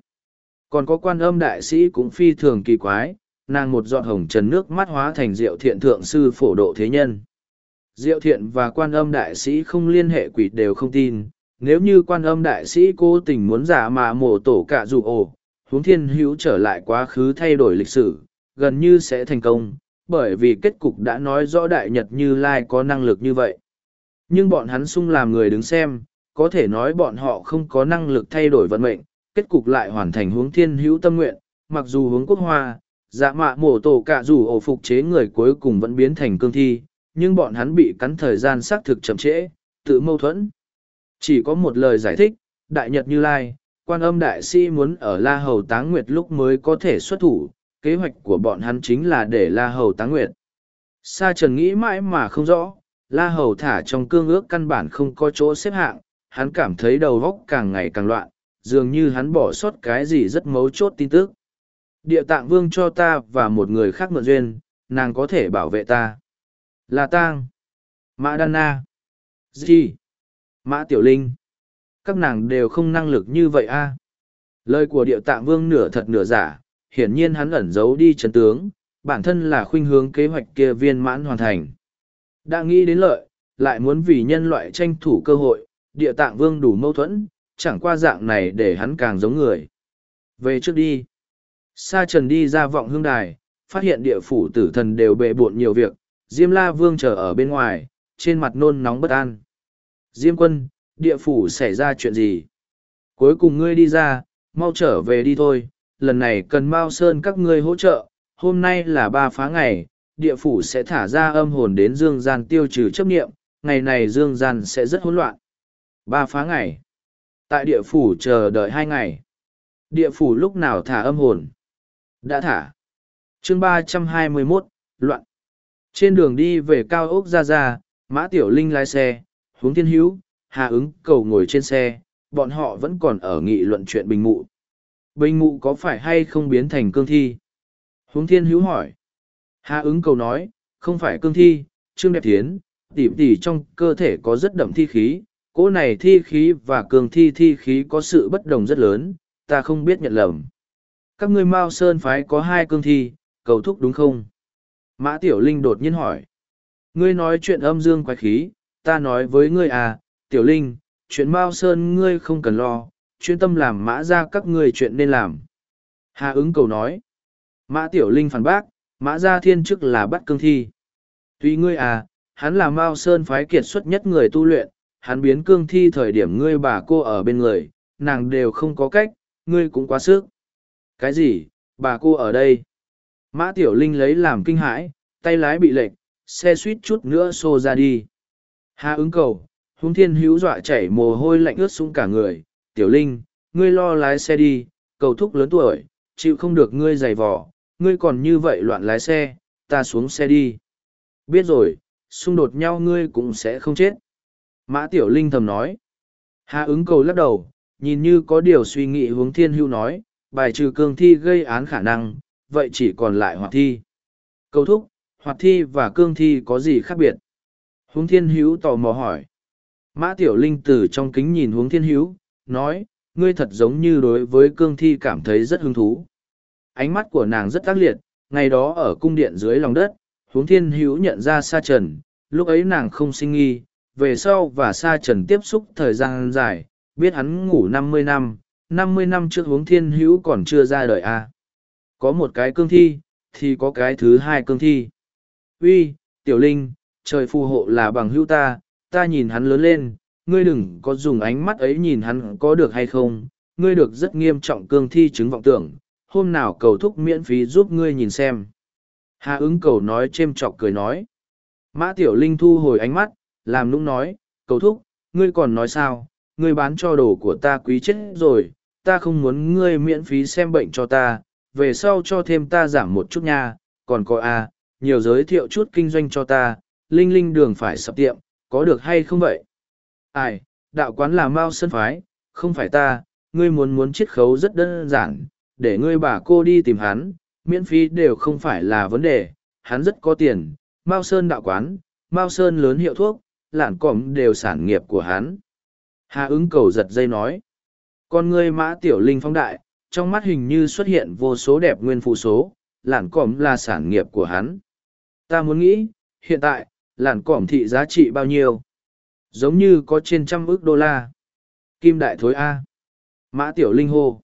S1: Còn có quan âm đại sĩ cũng phi thường kỳ quái, nàng một giọt hồng trần nước mắt hóa thành diệu thiện thượng sư phổ độ thế nhân. Diệu thiện và quan âm đại sĩ không liên hệ quỷ đều không tin, nếu như quan âm đại sĩ cố tình muốn giả mà mổ tổ cả dù ổ, huống thiên hữu trở lại quá khứ thay đổi lịch sử, gần như sẽ thành công, bởi vì kết cục đã nói rõ đại nhật như lai có năng lực như vậy. Nhưng bọn hắn sung làm người đứng xem, có thể nói bọn họ không có năng lực thay đổi vận mệnh, kết cục lại hoàn thành hướng thiên hữu tâm nguyện, mặc dù hướng quốc hoa, dạ mạ mổ tổ cả dù ổ phục chế người cuối cùng vẫn biến thành cương thi, nhưng bọn hắn bị cắn thời gian xác thực chậm trễ, tự mâu thuẫn. Chỉ có một lời giải thích, Đại Nhật Như Lai, quan âm đại sĩ muốn ở La Hầu Táng Nguyệt lúc mới có thể xuất thủ, kế hoạch của bọn hắn chính là để La Hầu Táng Nguyệt. Sa Trần nghĩ mãi mà không rõ, La Hầu thả trong cương ước căn bản không có chỗ xếp hạng, hắn cảm thấy đầu góc càng ngày càng loạn, dường như hắn bỏ sót cái gì rất mấu chốt tin tức. Địa tạng vương cho ta và một người khác mượn duyên, nàng có thể bảo vệ ta. Là tang. Mã Đan Na. Di, Mã Tiểu Linh. Các nàng đều không năng lực như vậy a. Lời của địa tạng vương nửa thật nửa giả, hiển nhiên hắn ẩn giấu đi chân tướng, bản thân là khuynh hướng kế hoạch kia viên mãn hoàn thành. Đã nghĩ đến lợi, lại muốn vì nhân loại tranh thủ cơ hội, địa tạng vương đủ mâu thuẫn, chẳng qua dạng này để hắn càng giống người. Về trước đi. Sa trần đi ra vọng hương đài, phát hiện địa phủ tử thần đều bệ bộn nhiều việc, Diêm La Vương chờ ở bên ngoài, trên mặt nôn nóng bất an. Diêm quân, địa phủ xảy ra chuyện gì? Cuối cùng ngươi đi ra, mau trở về đi thôi, lần này cần Mao Sơn các ngươi hỗ trợ, hôm nay là ba phá ngày, địa phủ sẽ thả ra âm hồn đến dương gian tiêu trừ chấp nghiệm, ngày này dương gian sẽ rất hỗn loạn. Ba phá ngày. Tại địa phủ chờ đợi hai ngày. Địa phủ lúc nào thả âm hồn? Đã thả. chương ba trăm hai mươi 321, loạn. Trên đường đi về cao ốc ra ra, Mã Tiểu Linh lái xe, hướng thiên hữu, Hà ứng cầu ngồi trên xe, bọn họ vẫn còn ở nghị luận chuyện bình mụ. Bình ngụ có phải hay không biến thành cương thi? Hướng thiên hữu hỏi. Hà ứng cầu nói, không phải cương thi, trương đẹp thiến, tỉ tỉ trong cơ thể có rất đậm thi khí, cỗ này thi khí và cường thi thi khí có sự bất đồng rất lớn, ta không biết nhận lầm. Các ngươi Mao Sơn phái có hai cương thi, cầu thúc đúng không? Mã Tiểu Linh đột nhiên hỏi. Ngươi nói chuyện âm dương quái khí, ta nói với ngươi à, Tiểu Linh, chuyện Mao Sơn ngươi không cần lo, chuyên tâm làm mã ra các ngươi chuyện nên làm. Hà ứng cầu nói. Mã Tiểu Linh phản bác, mã gia thiên chức là bắt cương thi. Tuy ngươi à, hắn là Mao Sơn phái kiệt xuất nhất người tu luyện, hắn biến cương thi thời điểm ngươi bà cô ở bên người, nàng đều không có cách, ngươi cũng quá sức. Cái gì, bà cô ở đây? Mã Tiểu Linh lấy làm kinh hãi, tay lái bị lệch, xe suýt chút nữa xô ra đi. Hà ứng cầu, hung thiên hữu dọa chảy mồ hôi lạnh ướt xuống cả người. Tiểu Linh, ngươi lo lái xe đi, cầu thúc lớn tuổi, chịu không được ngươi giày vò, ngươi còn như vậy loạn lái xe, ta xuống xe đi. Biết rồi, xung đột nhau ngươi cũng sẽ không chết. Mã Tiểu Linh thầm nói. Hà ứng cầu lắc đầu, nhìn như có điều suy nghĩ hướng thiên hưu nói, bài trừ cương thi gây án khả năng, vậy chỉ còn lại hoạt thi. Cầu thúc, hoạt thi và cương thi có gì khác biệt? Hướng thiên hữu tò mò hỏi. Mã Tiểu Linh từ trong kính nhìn hướng thiên hữu, nói, ngươi thật giống như đối với cương thi cảm thấy rất hứng thú. Ánh mắt của nàng rất tác liệt, ngày đó ở cung điện dưới lòng đất, huống thiên hữu nhận ra sa trần, lúc ấy nàng không sinh nghi, về sau và sa trần tiếp xúc thời gian dài, biết hắn ngủ năm mươi năm, năm mươi năm trước huống thiên hữu còn chưa ra đời a à. Có một cái cương thi, thì có cái thứ hai cương thi. Uy, tiểu linh, trời phù hộ là bằng hữu ta, ta nhìn hắn lớn lên, ngươi đừng có dùng ánh mắt ấy nhìn hắn có được hay không, ngươi được rất nghiêm trọng cương thi chứng vọng tưởng, hôm nào cầu thúc miễn phí giúp ngươi nhìn xem. Hà ứng cầu nói chêm chọc cười nói. Mã Tiểu Linh thu hồi ánh mắt, làm nũng nói, cầu thúc, ngươi còn nói sao, ngươi bán cho đồ của ta quý chết rồi, ta không muốn ngươi miễn phí xem bệnh cho ta, về sau cho thêm ta giảm một chút nha, còn có a, à, nhiều giới thiệu chút kinh doanh cho ta, linh linh đường phải sập tiệm, có được hay không vậy? Ai, đạo quán là Mao Sơn Phái, không phải ta, ngươi muốn muốn chiết khấu rất đơn giản, để ngươi bà cô đi tìm hắn, miễn phí đều không phải là vấn đề, hắn rất có tiền, Mao Sơn đạo quán, Mao Sơn lớn hiệu thuốc, lạn cỏm đều sản nghiệp của hắn. Hà ứng cầu giật dây nói, con ngươi mã tiểu linh phong đại, trong mắt hình như xuất hiện vô số đẹp nguyên phụ số, lạn cỏm là sản nghiệp của hắn. Ta muốn nghĩ, hiện tại, lạn cỏm thị giá trị bao nhiêu? Giống như có trên trăm ước đô la. Kim đại thối A. Mã tiểu linh hô.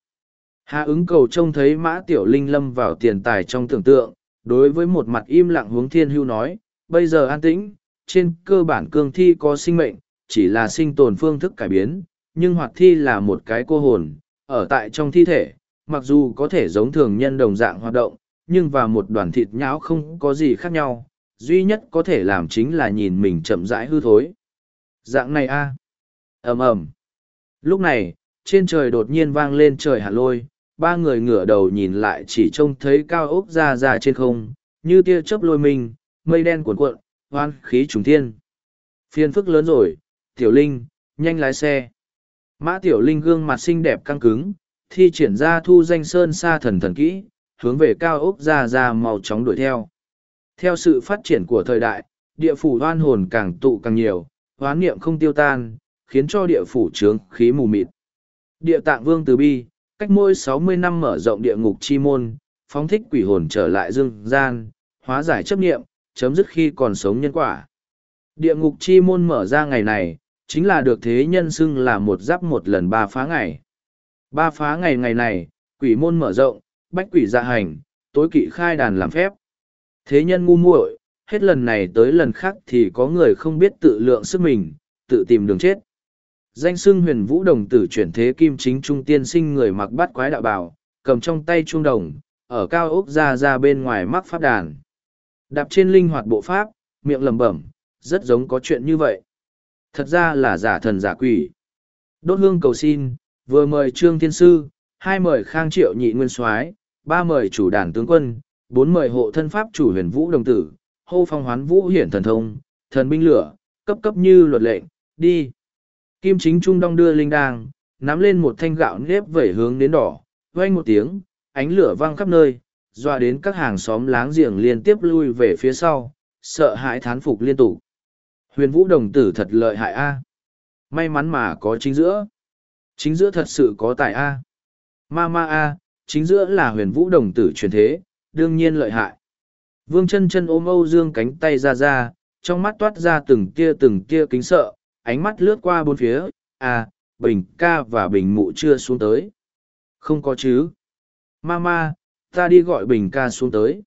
S1: Hà ứng cầu trông thấy mã tiểu linh lâm vào tiền tài trong tưởng tượng, đối với một mặt im lặng hướng thiên hưu nói, bây giờ an tĩnh, trên cơ bản cương thi có sinh mệnh, chỉ là sinh tồn phương thức cải biến, nhưng hoạt thi là một cái cô hồn, ở tại trong thi thể, mặc dù có thể giống thường nhân đồng dạng hoạt động, nhưng và một đoàn thịt nhão không có gì khác nhau, duy nhất có thể làm chính là nhìn mình chậm rãi hư thối. Dạng này a ầm ầm Lúc này, trên trời đột nhiên vang lên trời hạt lôi, ba người ngửa đầu nhìn lại chỉ trông thấy cao ốc ra ra trên không, như tia chớp lôi mình, mây đen cuộn cuộn, hoan khí trùng thiên. phiền phức lớn rồi, tiểu linh, nhanh lái xe. Mã tiểu linh gương mặt xinh đẹp căng cứng, thi triển ra thu danh sơn xa thần thần kỹ, hướng về cao ốc ra ra màu chóng đuổi theo. Theo sự phát triển của thời đại, địa phủ hoan hồn càng tụ càng nhiều, hoán niệm không tiêu tan, khiến cho địa phủ trướng khí mù mịt. Địa tạng vương từ bi, cách mỗi sáu mươi năm mở rộng địa ngục chi môn, phóng thích quỷ hồn trở lại dương gian, hóa giải chấp niệm, chấm dứt khi còn sống nhân quả. Địa ngục chi môn mở ra ngày này, chính là được thế nhân xưng là một giáp một lần ba phá ngày. Ba phá ngày ngày này, quỷ môn mở rộng, bách quỷ dạ hành, tối kỵ khai đàn làm phép. Thế nhân ngu muội, hết lần này tới lần khác thì có người không biết tự lượng sức mình, tự tìm đường chết. Danh xưng huyền vũ đồng tử chuyển thế kim chính trung tiên sinh người mặc bát quái đạo bào, cầm trong tay trung đồng, ở cao ốc ra ra bên ngoài mắc pháp đàn. Đạp trên linh hoạt bộ pháp, miệng lẩm bẩm, rất giống có chuyện như vậy. Thật ra là giả thần giả quỷ. Đốt hương cầu xin, vừa mời Trương Thiên Sư, hai mời Khang Triệu nhị nguyên soái ba mời chủ đàn tướng quân, bốn mời hộ thân pháp chủ huyền vũ đồng tử, hô phong hoán vũ hiển thần thông, thần binh lửa, cấp cấp như luật lệnh, đi. Kim chính trung đong đưa linh đang, nắm lên một thanh gạo nếp vẩy hướng đến đỏ, vang một tiếng, ánh lửa vang khắp nơi, doa đến các hàng xóm láng giềng liên tiếp lui về phía sau, sợ hãi thán phục liên tục. Huyền vũ đồng tử thật lợi hại a. À. May mắn mà có chính giữa. Chính giữa thật sự có tài a. À. Ma ma a, chính giữa là huyền vũ đồng tử truyền thế, đương nhiên lợi hại. Vương chân chân ôm Âu Dương cánh tay ra ra, trong mắt toát ra từng tia từng tia kính sợ, ánh mắt lướt qua bốn phía, à, bình ca và bình mụ chưa xuống tới. Không có chứ. Mama, ta đi gọi bình ca xuống tới.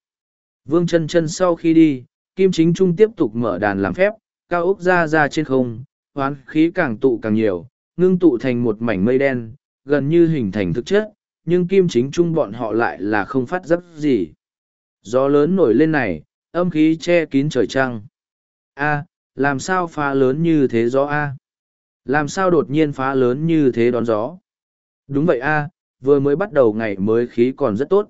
S1: Vương chân chân sau khi đi, Kim Chính Trung tiếp tục mở đàn làm phép, cao ốc ra ra trên không, hoán khí càng tụ càng nhiều, ngưng tụ thành một mảnh mây đen, gần như hình thành thực chất, nhưng Kim Chính Trung bọn họ lại là không phát giấc gì. Gió lớn nổi lên này, âm khí che kín trời trăng. A, làm sao phá lớn như thế gió A? Làm sao đột nhiên phá lớn như thế đón gió? Đúng vậy A, vừa mới bắt đầu ngày mới khí còn rất tốt.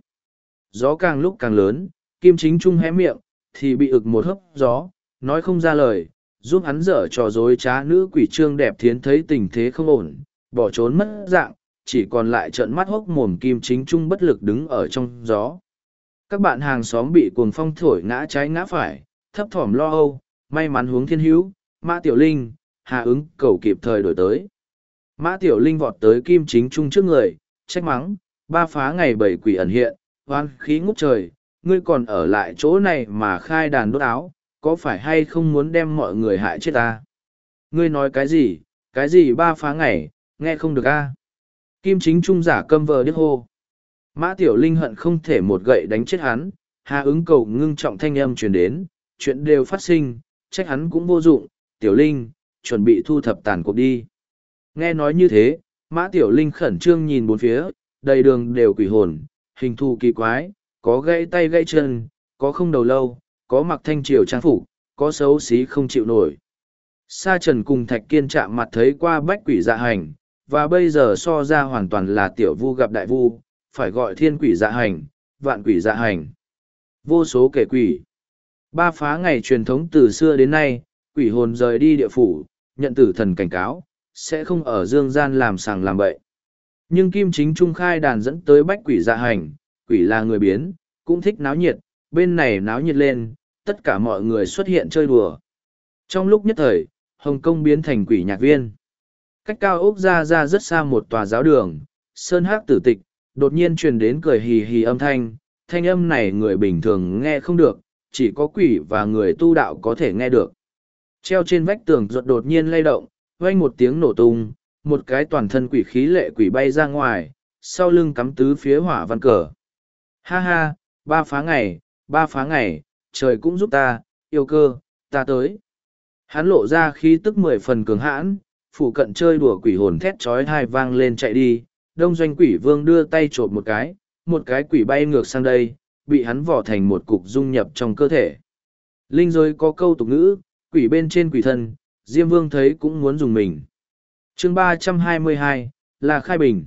S1: Gió càng lúc càng lớn, Kim Chính Trung hé miệng, thì bị ực một hớp gió, nói không ra lời, giúp hắn dở trò dối trá nữ quỷ trương đẹp thiến thấy tình thế không ổn, bỏ trốn mất dạng, chỉ còn lại trợn mắt hốc mồm Kim Chính Trung bất lực đứng ở trong gió. Các bạn hàng xóm bị cuồng phong thổi ngã trái ngã phải, thấp thỏm lo âu, may mắn hướng thiên hữu, Mã Tiểu Linh, Hà ứng cầu kịp thời đổi tới. Mã Tiểu Linh vọt tới Kim Chính Trung trước người, trách mắng, ba phá ngày bảy quỷ ẩn hiện, hoan khí ngút trời, ngươi còn ở lại chỗ này mà khai đàn đốt áo, có phải hay không muốn đem mọi người hại chết ta? Ngươi nói cái gì, cái gì ba phá ngày, nghe không được a Kim chính trung giả câm vờ điếc hô. Mã Tiểu Linh hận không thể một gậy đánh chết hắn, Hà ứng cầu ngưng trọng thanh âm truyền đến, chuyện đều phát sinh, trách hắn cũng vô dụng, Tiểu Linh, chuẩn bị thu thập tàn cuộc đi. Nghe nói như thế, Mã Tiểu Linh khẩn trương nhìn bốn phía, đầy đường đều quỷ hồn, hình thù kỳ quái, có gãy tay gãy chân, có không đầu lâu, có mặc thanh triều trang phục, có xấu xí không chịu nổi. Sa Trần cùng Thạch Kiên chạm mặt thấy qua bách quỷ dạ hành, và bây giờ so ra hoàn toàn là tiểu vu gặp đại vu, phải gọi thiên quỷ dạ hành, vạn quỷ dạ hành. Vô số kẻ quỷ. Ba phá ngày truyền thống từ xưa đến nay, quỷ hồn rời đi địa phủ, nhận tử thần cảnh cáo, sẽ không ở dương gian làm sàng làm bậy. Nhưng Kim Chính Trung khai đàn dẫn tới bách quỷ dạ hành, quỷ là người biến, cũng thích náo nhiệt, bên này náo nhiệt lên, tất cả mọi người xuất hiện chơi đùa. Trong lúc nhất thời, Hồng Kông biến thành quỷ nhạc viên. Cách cao ốc ra ra rất xa một tòa giáo đường, sơn hát tử tịch, đột nhiên truyền đến cười hì hì âm thanh, thanh âm này người bình thường nghe không được, chỉ có quỷ và người tu đạo có thể nghe được. Treo trên vách tường ruột đột nhiên lay động, vang một tiếng nổ tung, một cái toàn thân quỷ khí lệ quỷ bay ra ngoài, sau lưng cắm tứ phía hỏa văn cờ. Ha ha, ba phá ngày, ba phá ngày, trời cũng giúp ta, yêu cơ, ta tới. Hắn lộ ra khí tức mười phần cường hãn, phụ cận chơi đùa quỷ hồn thét chói hai vang lên chạy đi, đông doanh quỷ vương đưa tay trộm một cái, một cái quỷ bay ngược sang đây, bị hắn vỏ thành một cục dung nhập trong cơ thể. Linh giới có câu tục ngữ, quỷ bên trên quỷ thân, Diêm Vương thấy cũng muốn dùng mình. chương ba trăm hai mươi hai là Khai Bình.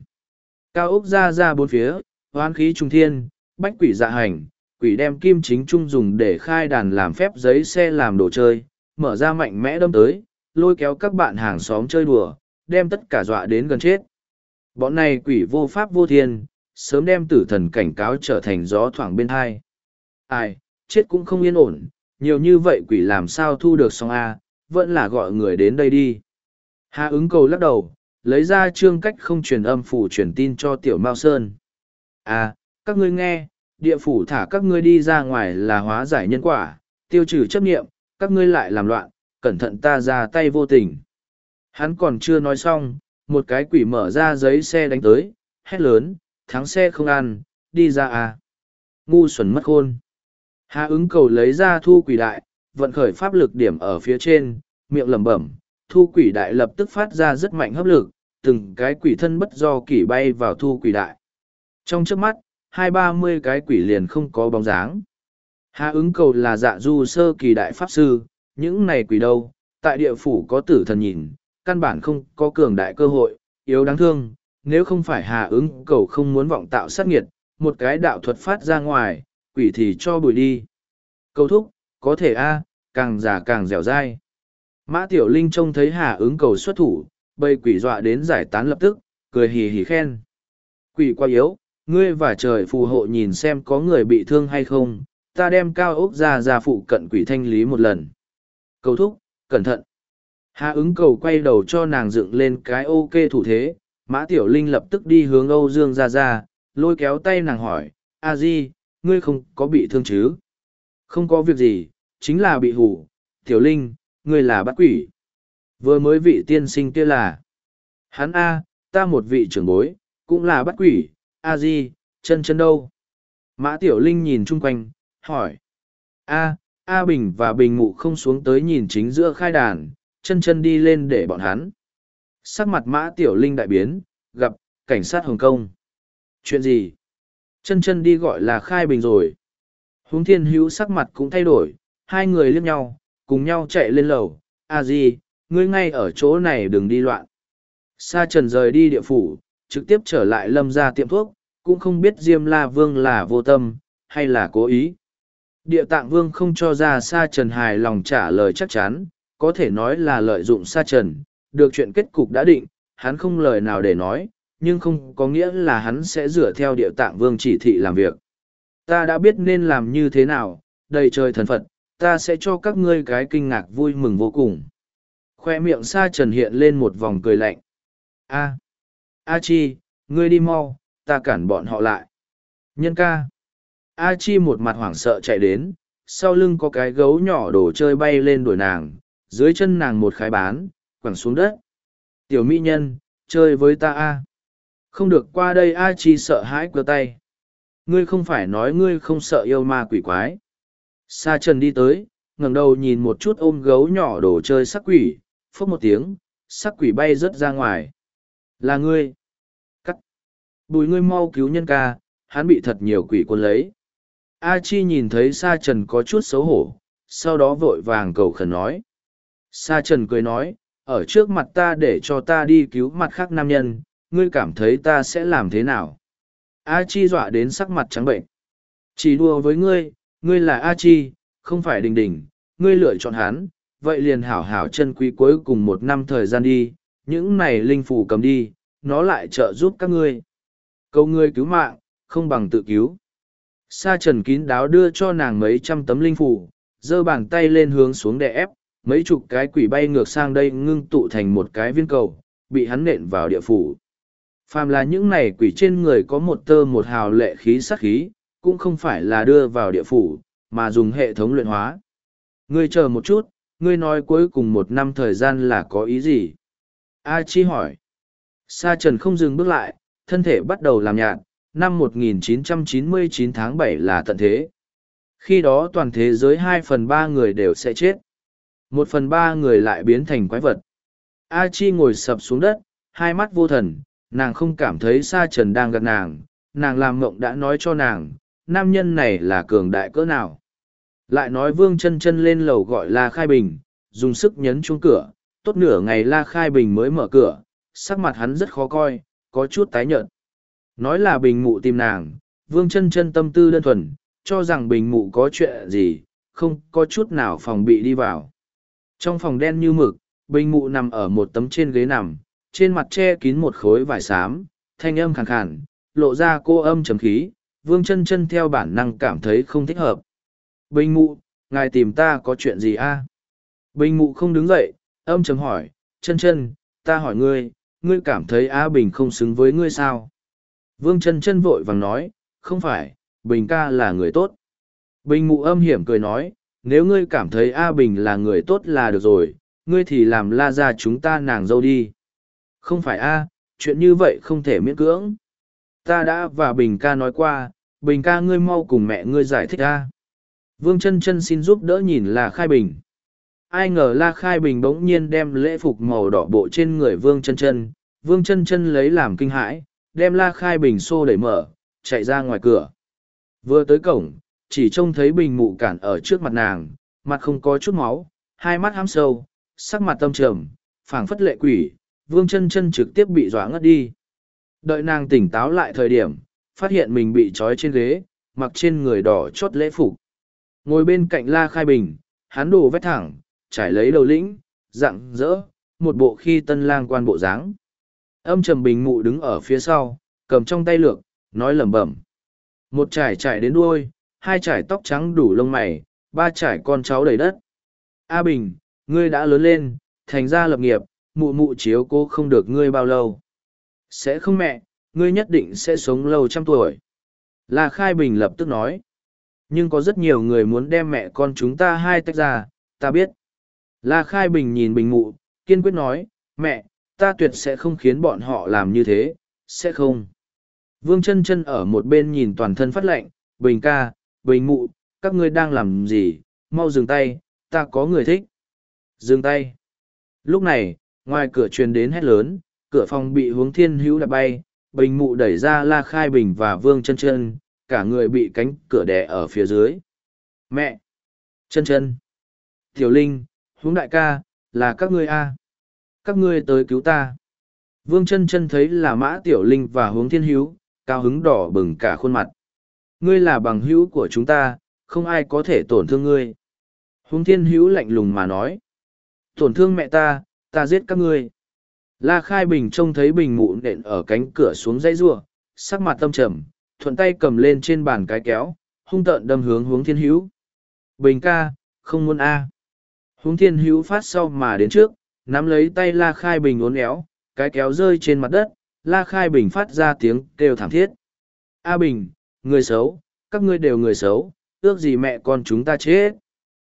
S1: Cao úc ra ra bốn phía, hoán khí trung thiên, bách quỷ dạ hành, quỷ đem kim chính trung dùng để khai đàn làm phép giấy xe làm đồ chơi, mở ra mạnh mẽ đâm tới, lôi kéo các bạn hàng xóm chơi đùa, đem tất cả dọa đến gần chết. Bọn này quỷ vô pháp vô thiên, sớm đem tử thần cảnh cáo trở thành gió thoảng bên hai. Ai, chết cũng không yên ổn, nhiều như vậy quỷ làm sao thu được xong A, vẫn là gọi người đến đây đi. Hà ứng cầu lắc đầu, lấy ra chương cách không truyền âm phủ truyền tin cho tiểu Mao Sơn. À, các ngươi nghe, địa phủ thả các ngươi đi ra ngoài là hóa giải nhân quả, tiêu trừ chấp nghiệm, các ngươi lại làm loạn, cẩn thận ta ra tay vô tình. Hắn còn chưa nói xong, một cái quỷ mở ra giấy xe đánh tới, hét lớn, thắng xe không ăn, đi ra à. Ngu xuẩn mất khôn. Hà ứng cầu lấy ra thu quỷ đại, vận khởi pháp lực điểm ở phía trên, miệng lẩm bẩm, thu quỷ đại lập tức phát ra rất mạnh hấp lực, từng cái quỷ thân bất do kỷ bay vào thu quỷ đại. Trong trước mắt, hai ba mươi cái quỷ liền không có bóng dáng. Hà ứng cầu là dạ du sơ kỳ đại pháp sư, những này quỷ đâu, tại địa phủ có tử thần nhìn, căn bản không có cường đại cơ hội, yếu đáng thương, nếu không phải hà ứng cầu không muốn vọng tạo sát nghiệt, một cái đạo thuật phát ra ngoài, quỷ thì cho bùi đi. Cầu thúc, có thể a càng già càng dẻo dai. Mã Tiểu Linh trông thấy hà ứng cầu xuất thủ, bầy quỷ dọa đến giải tán lập tức, cười hì hì khen. Quỷ quá yếu, ngươi và trời phù hộ nhìn xem có người bị thương hay không, ta đem cao ốc ra ra phụ cận quỷ thanh lý một lần. Cầu thúc, cẩn thận. Hà ứng cầu quay đầu cho nàng dựng lên cái ok thủ thế, Mã Tiểu Linh lập tức đi hướng Âu Dương ra ra, lôi kéo tay nàng hỏi, a di, ngươi không có bị thương chứ? Không có việc gì, chính là bị hủ. Tiểu Linh, ngươi là bắt quỷ. Vừa mới vị tiên sinh kia là. Hắn A, ta một vị trưởng bối, cũng là bắt quỷ, a di, chân chân đâu? Mã Tiểu Linh nhìn chung quanh, hỏi. A, A Bình và Bình Mụ không xuống tới nhìn chính giữa khai đàn, chân chân đi lên để bọn hắn. Sắc mặt Mã Tiểu Linh đại biến, gặp, cảnh sát Hồng Kông. Chuyện gì? Chân chân đi gọi là khai bình rồi. Huống thiên hữu sắc mặt cũng thay đổi, hai người liếc nhau, cùng nhau chạy lên lầu. A gì? ngươi ngay ở chỗ này đừng đi loạn. Sa trần rời đi địa phủ, trực tiếp trở lại lâm ra tiệm thuốc, cũng không biết Diêm La Vương là vô tâm, hay là cố ý. Địa tạng vương không cho ra Sa Trần hài lòng trả lời chắc chắn, có thể nói là lợi dụng Sa Trần, được chuyện kết cục đã định, hắn không lời nào để nói, nhưng không có nghĩa là hắn sẽ dựa theo địa tạng vương chỉ thị làm việc. Ta đã biết nên làm như thế nào, đầy trời thần Phật, ta sẽ cho các ngươi cái kinh ngạc vui mừng vô cùng. Khoe miệng Sa Trần hiện lên một vòng cười lạnh. A. A Chi, ngươi đi mau, ta cản bọn họ lại. Nhân ca. A Chi một mặt hoảng sợ chạy đến, sau lưng có cái gấu nhỏ đồ chơi bay lên đuổi nàng, dưới chân nàng một khái bán, quẳng xuống đất. Tiểu mỹ nhân, chơi với ta A. Không được qua đây A Chi sợ hãi cơ tay. Ngươi không phải nói ngươi không sợ yêu ma quỷ quái. Sa trần đi tới, ngẩng đầu nhìn một chút ôm gấu nhỏ đồ chơi sắc quỷ, phốc một tiếng, sắc quỷ bay rớt ra ngoài. Là ngươi. Cắt. Bùi ngươi mau cứu nhân ca, hắn bị thật nhiều quỷ quân lấy. A Chi nhìn thấy Sa Trần có chút xấu hổ, sau đó vội vàng cầu khẩn nói. Sa Trần cười nói, ở trước mặt ta để cho ta đi cứu mặt khác nam nhân, ngươi cảm thấy ta sẽ làm thế nào? A Chi dọa đến sắc mặt trắng bệnh. Chỉ đùa với ngươi, ngươi là A Chi, không phải đình đình, ngươi lựa chọn hắn, vậy liền hảo hảo chân quý cuối cùng một năm thời gian đi, những này linh phủ cầm đi, nó lại trợ giúp các ngươi. Câu ngươi cứu mạng, không bằng tự cứu. Sa trần kín đáo đưa cho nàng mấy trăm tấm linh phủ, giơ bàn tay lên hướng xuống đè ép, mấy chục cái quỷ bay ngược sang đây ngưng tụ thành một cái viên cầu, bị hắn nện vào địa phủ. Phàm là những này quỷ trên người có một tơ một hào lệ khí sắc khí, cũng không phải là đưa vào địa phủ, mà dùng hệ thống luyện hóa. Ngươi chờ một chút, ngươi nói cuối cùng một năm thời gian là có ý gì? A Chi hỏi. Sa Trần không dừng bước lại, thân thể bắt đầu làm nhạt, năm 1999 tháng 7 là tận thế. Khi đó toàn thế giới hai phần ba người đều sẽ chết. Một phần ba người lại biến thành quái vật. A Chi ngồi sập xuống đất, hai mắt vô thần, nàng không cảm thấy Sa Trần đang gặp nàng, nàng làm mộng đã nói cho nàng, nam nhân này là cường đại cỡ nào. Lại nói Vương chân chân lên lầu gọi La Khai Bình, dùng sức nhấn chuông cửa, tốt nửa ngày La Khai Bình mới mở cửa, sắc mặt hắn rất khó coi, có chút tái nhợt. Nói là Bình Mụ tìm nàng, Vương chân chân tâm tư đơn thuần, cho rằng Bình Mụ có chuyện gì, không có chút nào phòng bị đi vào. Trong phòng đen như mực, Bình Mụ nằm ở một tấm trên ghế nằm, trên mặt che kín một khối vải xám, thanh âm khàn khàn, lộ ra cô âm trầm khí, vương chân chân theo bản năng cảm thấy không thích hợp. Bình mụ, ngài tìm ta có chuyện gì a? Bình mụ không đứng dậy, âm trầm hỏi, chân chân, ta hỏi ngươi, ngươi cảm thấy A Bình không xứng với ngươi sao? Vương chân chân vội vàng nói, không phải, Bình ca là người tốt. Bình mụ âm hiểm cười nói, nếu ngươi cảm thấy A Bình là người tốt là được rồi, ngươi thì làm la ra chúng ta nàng dâu đi. Không phải a, chuyện như vậy không thể miễn cưỡng. Ta đã và Bình ca nói qua, Bình ca ngươi mau cùng mẹ ngươi giải thích a. Vương chân chân xin giúp đỡ nhìn là Khai Bình. Ai ngờ La Khai Bình bỗng nhiên đem lễ phục màu đỏ bộ trên người Vương chân chân, Vương chân chân lấy làm kinh hãi, đem La Khai Bình xô đẩy mở, chạy ra ngoài cửa. Vừa tới cổng, chỉ trông thấy Bình mụ cản ở trước mặt nàng, mặt không có chút máu, hai mắt hám sâu, sắc mặt tâm trầm, phảng phất lệ quỷ, vương chân chân trực tiếp bị dọa ngất đi. Đợi nàng tỉnh táo lại thời điểm phát hiện mình bị trói trên ghế mặc trên người đỏ chót lễ phục. Ngồi bên cạnh la khai bình hắn đổ vét thẳng trải lấy đầu lĩnh dặn dỡ, một bộ khi tân lang quan bộ dáng. Âm trầm bình mụ đứng ở phía sau cầm trong tay lược nói lẩm bẩm. Một trải trải đến đuôi, hai trải tóc trắng đủ lông mày, ba trải con cháu đầy đất. A Bình, ngươi đã lớn lên, thành ra lập nghiệp, mụ mụ chiếu cô không được ngươi bao lâu. Sẽ không mẹ, ngươi nhất định sẽ sống lâu trăm tuổi. La Khai Bình lập tức nói. Nhưng có rất nhiều người muốn đem mẹ con chúng ta hai tách ra, ta biết. La Khai Bình nhìn Bình mụ, kiên quyết nói, mẹ, ta tuyệt sẽ không khiến bọn họ làm như thế, sẽ không. Vương chân chân ở một bên nhìn toàn thân phát lệnh, Bình ca, Bình mụ, các ngươi đang làm gì, mau dừng tay, ta có người thích. Dừng tay. Lúc này, ngoài cửa truyền đến hét lớn, cửa phòng bị hướng thiên hữu đạp bay, bình mụ đẩy ra la khai bình và vương chân chân, cả người bị cánh cửa đè ở phía dưới. Mẹ! Chân chân! Tiểu Linh, hướng đại ca, là các ngươi a Các ngươi tới cứu ta. Vương chân chân thấy là mã Tiểu Linh và hướng thiên hữu, cao hứng đỏ bừng cả khuôn mặt. Ngươi là bằng hữu của chúng ta, không ai có thể tổn thương ngươi. Hùng thiên hữu lạnh lùng mà nói. Tổn thương mẹ ta, ta giết các ngươi. La Khai Bình trông thấy bình mụ nện ở cánh cửa xuống dãy giụa sắc mặt tâm trầm, thuận tay cầm lên trên bàn cái kéo, hung tợn đâm hướng hướng thiên hữu. Bình ca, không muốn a. Hướng thiên hữu phát sau mà đến trước, nắm lấy tay La Khai Bình uốn éo, cái kéo rơi trên mặt đất, La Khai Bình phát ra tiếng kêu thảm thiết. A Bình, người xấu, các ngươi đều người xấu, ước gì mẹ con chúng ta chết.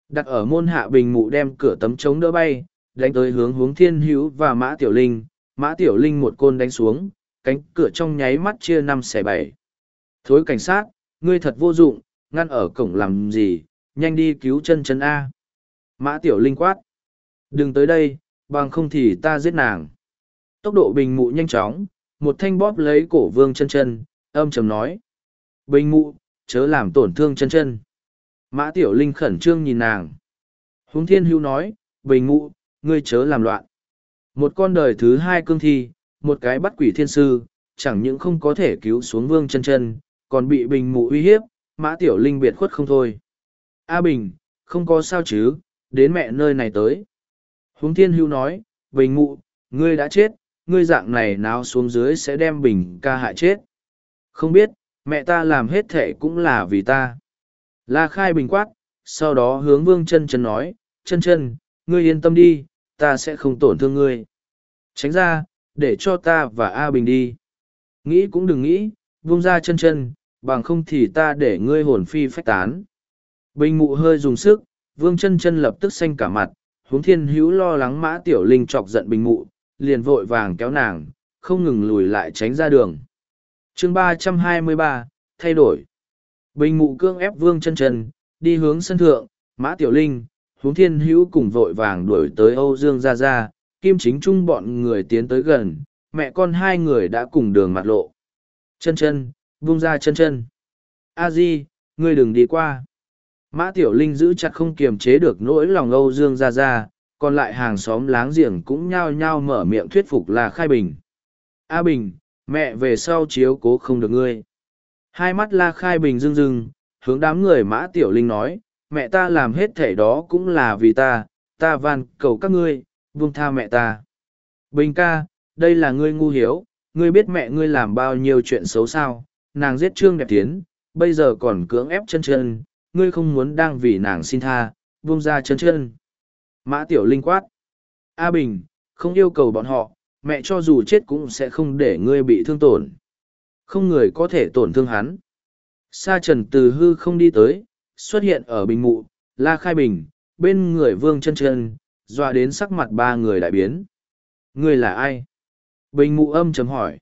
S1: Đặt ở môn hạ bình mụ đem cửa tấm chống đỡ bay, đánh tới hướng hướng thiên hữu và mã tiểu linh, mã tiểu linh một côn đánh xuống, cánh cửa trong nháy mắt chia năm xẻ bảy. Thối cảnh sát, ngươi thật vô dụng, ngăn ở cổng làm gì, nhanh đi cứu chân chân A. Mã tiểu linh quát. Đừng tới đây, bằng không thì ta giết nàng. Tốc độ bình mụ nhanh chóng, một thanh bóp lấy cổ vương chân chân, âm trầm nói. Bình Ngụ, chớ làm tổn thương chân chân. Mã tiểu linh khẩn trương nhìn nàng. Húng thiên hữu nói, bình Ngụ, ngươi chớ làm loạn. Một con đời thứ hai cương thi, một cái bắt quỷ thiên sư, chẳng những không có thể cứu xuống vương chân chân, còn bị bình Ngụ uy hiếp, mã tiểu linh biệt khuất không thôi. A Bình, không có sao chứ, đến mẹ nơi này tới. Húng thiên hưu nói, bình Ngụ, ngươi đã chết, ngươi dạng này nào xuống dưới sẽ đem bình ca hại chết. Không biết, mẹ ta làm hết thệ cũng là vì ta. La khai bình quát, sau đó hướng vương chân chân nói, chân chân, ngươi yên tâm đi, ta sẽ không tổn thương ngươi. Tránh ra, để cho ta và A Bình đi. Nghĩ cũng đừng nghĩ, vung ra chân chân, bằng không thì ta để ngươi hồn phi phách tán. Bình mụ hơi dùng sức, vương chân chân lập tức xanh cả mặt, huống thiên hữu lo lắng mã tiểu linh chọc giận bình mụ, liền vội vàng kéo nàng, không ngừng lùi lại tránh ra đường chương ba trăm hai mươi ba thay đổi. Bình mụ cương ép vương chân Trần đi hướng sân thượng, mã tiểu linh, huống thiên hữu cùng vội vàng đuổi tới Âu Dương Gia Gia, Kim Chính Trung bọn người tiến tới gần, mẹ con hai người đã cùng đường mặt lộ. Chân chân, vung ra chân chân. A Di, ngươi đừng đi qua. Mã Tiểu Linh giữ chặt không kiềm chế được nỗi lòng Âu Dương Gia Gia, còn lại hàng xóm láng giềng cũng nhao nhao mở miệng thuyết phục là Khai Bình. A Bình, mẹ về sau chiếu cố không được ngươi. Hai mắt La Khai Bình rưng rưng, hướng đám người Mã Tiểu Linh nói, mẹ ta làm hết thể đó cũng là vì ta, ta van cầu các ngươi, buông tha mẹ ta. Bình ca, đây là ngươi ngu hiếu, ngươi biết mẹ ngươi làm bao nhiêu chuyện xấu sao, nàng giết trương đẹp tiến, bây giờ còn cưỡng ép chân chân, ngươi không muốn đang vì nàng xin tha, buông ra chân chân. Mã Tiểu Linh quát. A Bình, không yêu cầu bọn họ, mẹ cho dù chết cũng sẽ không để ngươi bị thương tổn. Không người có thể tổn thương hắn. Sa trần từ hư không đi tới, xuất hiện ở bình mụ, la khai bình, bên người vương chân chân, dọa đến sắc mặt ba người đại biến. Ngươi là ai? Bình mụ âm chấm hỏi.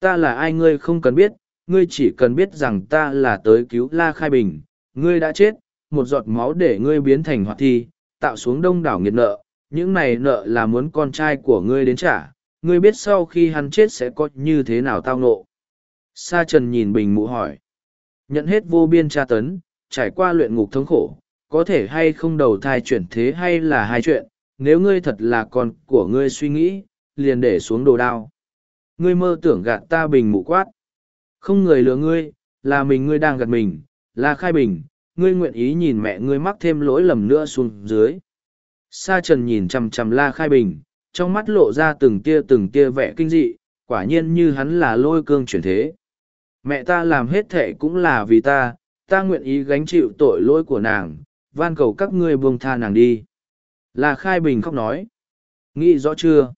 S1: Ta là ai ngươi không cần biết, ngươi chỉ cần biết rằng ta là tới cứu la khai bình. Ngươi đã chết, một giọt máu để ngươi biến thành hoạt thi, tạo xuống đông đảo nghiệt nợ. Những này nợ là muốn con trai của ngươi đến trả. Ngươi biết sau khi hắn chết sẽ có như thế nào tao nộ. Sa trần nhìn bình mụ hỏi. Nhận hết vô biên tra tấn, trải qua luyện ngục thống khổ, có thể hay không đầu thai chuyển thế hay là hai chuyện, nếu ngươi thật là con của ngươi suy nghĩ, liền để xuống đồ đao. Ngươi mơ tưởng gạt ta bình mụ quát. Không người lừa ngươi, là mình ngươi đang gạt mình, là khai bình, ngươi nguyện ý nhìn mẹ ngươi mắc thêm lỗi lầm nữa xuống dưới. Sa trần nhìn chằm chằm la khai bình, trong mắt lộ ra từng tia từng tia vẻ kinh dị, quả nhiên như hắn là lôi cương chuyển thế. Mẹ ta làm hết thệ cũng là vì ta, ta nguyện ý gánh chịu tội lỗi của nàng, van cầu các ngươi buông tha nàng đi. Là Khai Bình khóc nói. Nghĩ rõ chưa?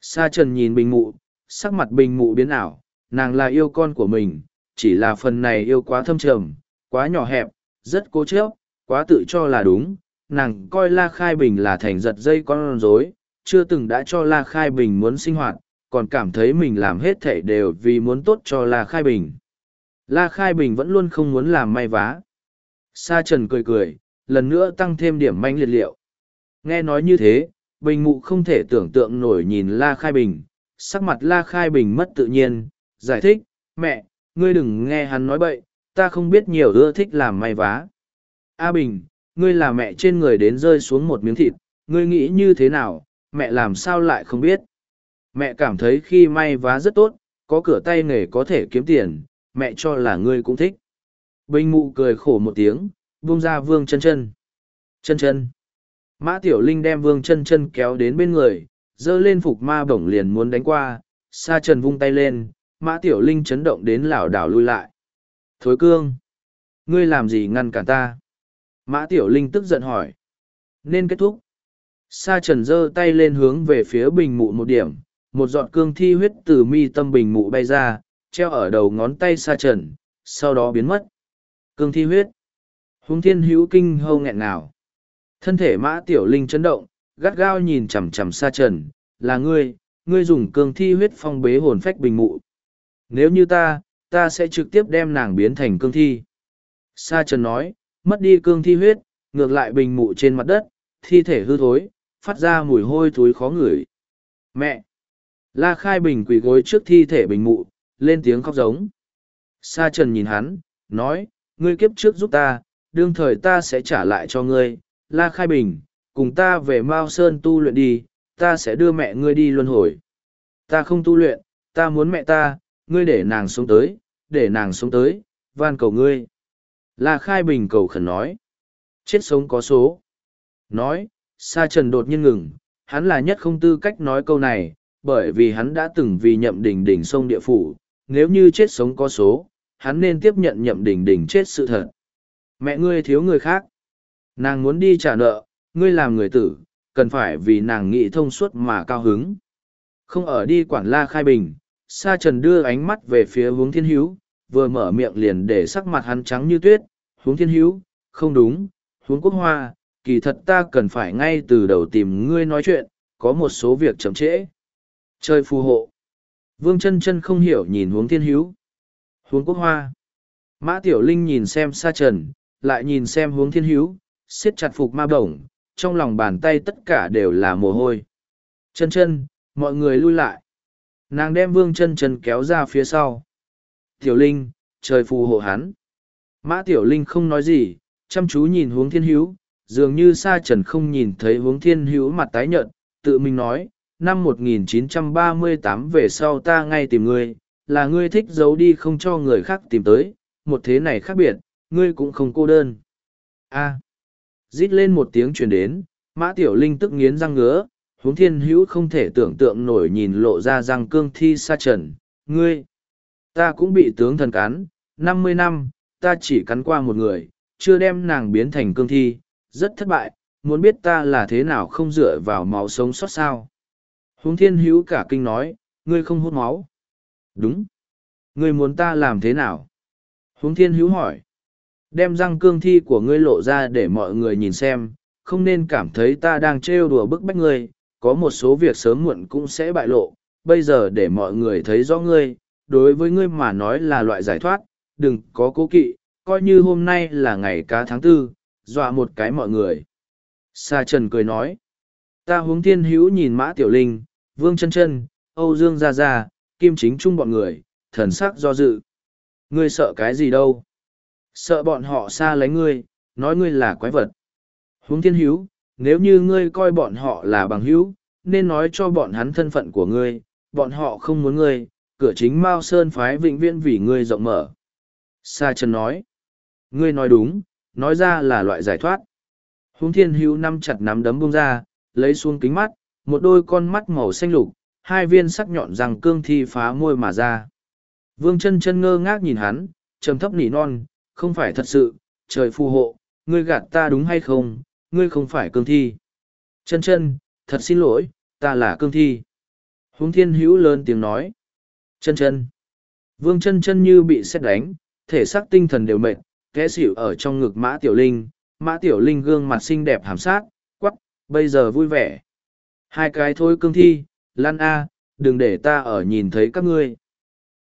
S1: Sa Trần nhìn Bình Mụ, sắc mặt Bình Mụ biến ảo, nàng là yêu con của mình, chỉ là phần này yêu quá thâm trầm, quá nhỏ hẹp, rất cố chấp, quá tự cho là đúng. Nàng coi La Khai Bình là thành giật dây con rối, chưa từng đã cho La Khai Bình muốn sinh hoạt, còn cảm thấy mình làm hết thể đều vì muốn tốt cho La Khai Bình. La Khai Bình vẫn luôn không muốn làm may vá. Sa Trần cười cười, lần nữa tăng thêm điểm manh liệt liệu. Nghe nói như thế, Bình Mụ không thể tưởng tượng nổi nhìn La Khai Bình, sắc mặt La Khai Bình mất tự nhiên, giải thích, mẹ, ngươi đừng nghe hắn nói bậy, ta không biết nhiều ưa thích làm may vá. A Bình, ngươi là mẹ trên người đến rơi xuống một miếng thịt, ngươi nghĩ như thế nào, mẹ làm sao lại không biết. Mẹ cảm thấy khi may vá rất tốt, có cửa tay nghề có thể kiếm tiền, mẹ cho là ngươi cũng thích. Bình mụ cười khổ một tiếng, buông ra vương chân chân. Chân chân. Mã Tiểu Linh đem vương chân chân kéo đến bên người, dơ lên phục ma bổng liền muốn đánh qua, sa trần vung tay lên, Mã Tiểu Linh chấn động đến lảo đảo lui lại. Thối cương. Ngươi làm gì ngăn cản ta? Mã Tiểu Linh tức giận hỏi. Nên kết thúc. Sa trần giơ tay lên hướng về phía bình mụ một điểm, một giọt cương thi huyết từ mi tâm bình mụ bay ra, treo ở đầu ngón tay sa trần, sau đó biến mất. Cương thi huyết. Hùng thiên hữu kinh hâu nghẹn nào. Thân thể mã tiểu linh chấn động, gắt gao nhìn chằm chằm sa trần, là ngươi, ngươi dùng cương thi huyết phong bế hồn phách bình mụ. Nếu như ta, ta sẽ trực tiếp đem nàng biến thành cương thi. Sa trần nói, mất đi cương thi huyết, ngược lại bình mụ trên mặt đất, thi thể hư thối, phát ra mùi hôi thối khó ngửi. Mẹ! La Khai Bình quỳ gối trước thi thể bình mụ, lên tiếng khóc giống. Sa Trần nhìn hắn, nói, ngươi kiếp trước giúp ta, đương thời ta sẽ trả lại cho ngươi. La Khai Bình, cùng ta về Mao Sơn tu luyện đi, ta sẽ đưa mẹ ngươi đi luân hồi. Ta không tu luyện, ta muốn mẹ ta, ngươi để nàng sống tới, để nàng sống tới, van cầu ngươi. La Khai Bình cầu khẩn nói. Chết sống có số. Nói, Sa Trần đột nhiên ngừng, hắn là nhất không tư cách nói câu này, bởi vì hắn đã từng vì nhậm đỉnh đỉnh sông địa phủ, nếu như chết sống có số, hắn nên tiếp nhận nhậm đỉnh đỉnh chết sự thật. Mẹ ngươi thiếu người khác. Nàng muốn đi trả nợ, ngươi làm người tử, cần phải vì nàng nghĩ thông suốt mà cao hứng. Không ở đi quản la khai bình, Sa Trần đưa ánh mắt về phía hướng thiên hữu, vừa mở miệng liền để sắc mặt hắn trắng như tuyết, hướng thiên hữu, không đúng, hướng quốc hoa, kỳ thật ta cần phải ngay từ đầu tìm ngươi nói chuyện, có một số việc chậm trễ. Chơi phù hộ. Vương chân chân không hiểu nhìn Huống thiên hữu. Huống quốc hoa. Mã Tiểu Linh nhìn xem sa trần, lại nhìn xem Huống thiên hữu, siết chặt phục ma bổng, trong lòng bàn tay tất cả đều là mồ hôi. Chân chân, mọi người lui lại. Nàng đem vương chân chân kéo ra phía sau. Tiểu Linh, trời phù hộ hắn. Mã Tiểu Linh không nói gì, chăm chú nhìn Huống thiên hữu, dường như sa trần không nhìn thấy hướng thiên hữu mặt tái nhợt, tự mình nói, năm 1938 về sau ta ngay tìm ngươi, là ngươi thích giấu đi không cho người khác tìm tới, một thế này khác biệt, ngươi cũng không cô đơn. A. À. Rít lên một tiếng truyền đến, Mã Tiểu Linh tức nghiến răng ngứa, huống thiên hữu không thể tưởng tượng nổi nhìn lộ ra răng cương thi sa trần, ngươi. Ta cũng bị tướng thần cắn, năm mươi năm, ta chỉ cắn qua một người, chưa đem nàng biến thành cương thi, rất thất bại, muốn biết ta là thế nào không dựa vào máu sống sót sao. Huống thiên hữu cả kinh nói, ngươi không hút máu. Đúng. Ngươi muốn ta làm thế nào? Huống thiên hữu hỏi. Đem răng cương thi của ngươi lộ ra để mọi người nhìn xem, không nên cảm thấy ta đang trêu đùa bức bách ngươi, có một số việc sớm muộn cũng sẽ bại lộ, bây giờ để mọi người thấy rõ ngươi, đối với ngươi mà nói là loại giải thoát, đừng có cố kỵ, coi như hôm nay là ngày cá tháng tư, dọa một cái mọi người. Sa Trần cười nói, ta hướng thiên hữu nhìn mã tiểu linh, Vương chân chân, Âu Dương Gia Gia, Kim Chính Trung bọn người, thần sắc do dự. Ngươi sợ cái gì đâu? Sợ bọn họ xa lánh ngươi, nói ngươi là quái vật. Huống thiên hữu, nếu như ngươi coi bọn họ là bằng hữu, nên nói cho bọn hắn thân phận của ngươi, bọn họ không muốn ngươi, cửa chính Mao Sơn phái vĩnh viễn vì ngươi rộng mở. Sa Trần nói, ngươi nói đúng, nói ra là loại giải thoát. Húng thiên hữu năm chặt nắm đấm bông ra, lấy xuống kính mắt, một đôi con mắt màu xanh lục, hai viên sắc nhọn răng cương thi phá môi mà ra. Vương chân chân ngơ ngác nhìn hắn, trầm thấp nỉ non, không phải thật sự, trời phù hộ, ngươi gạt ta đúng hay không, ngươi không phải cương thi. Chân chân, thật xin lỗi, ta là cương thi. Húng thiên hữu lớn tiếng nói. Chân chân. Vương chân chân như bị xét đánh, thể xác tinh thần đều mệt, kẽ xỉu ở trong ngực mã tiểu linh. Mã tiểu linh gương mặt xinh đẹp hàm sát, quắp bây giờ vui vẻ. Hai cái thôi cương thi, lan a, đừng để ta ở nhìn thấy các ngươi.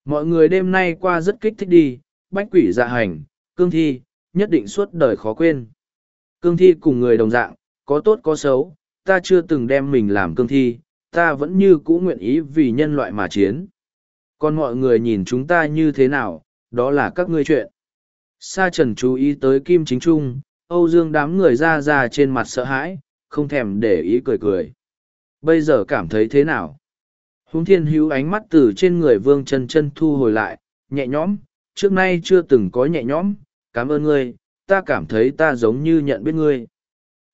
S1: Mọi người đêm nay qua rất kích thích đi, bách quỷ dạ hành, cương thi, nhất định suốt đời khó quên. Cương thi cùng người đồng dạng, có tốt có xấu, ta chưa từng đem mình làm cương thi, ta vẫn như cũ nguyện ý vì nhân loại mà chiến. Còn mọi người nhìn chúng ta như thế nào, đó là các ngươi chuyện. Sa trần chú ý tới Kim Chính Trung, Âu Dương đám người ra ra trên mặt sợ hãi, không thèm để ý cười cười. Bây giờ cảm thấy thế nào? Húng thiên hữu ánh mắt từ trên người vương chân chân thu hồi lại, nhẹ nhõm, trước nay chưa từng có nhẹ nhõm, cảm ơn ngươi, ta cảm thấy ta giống như nhận biết ngươi.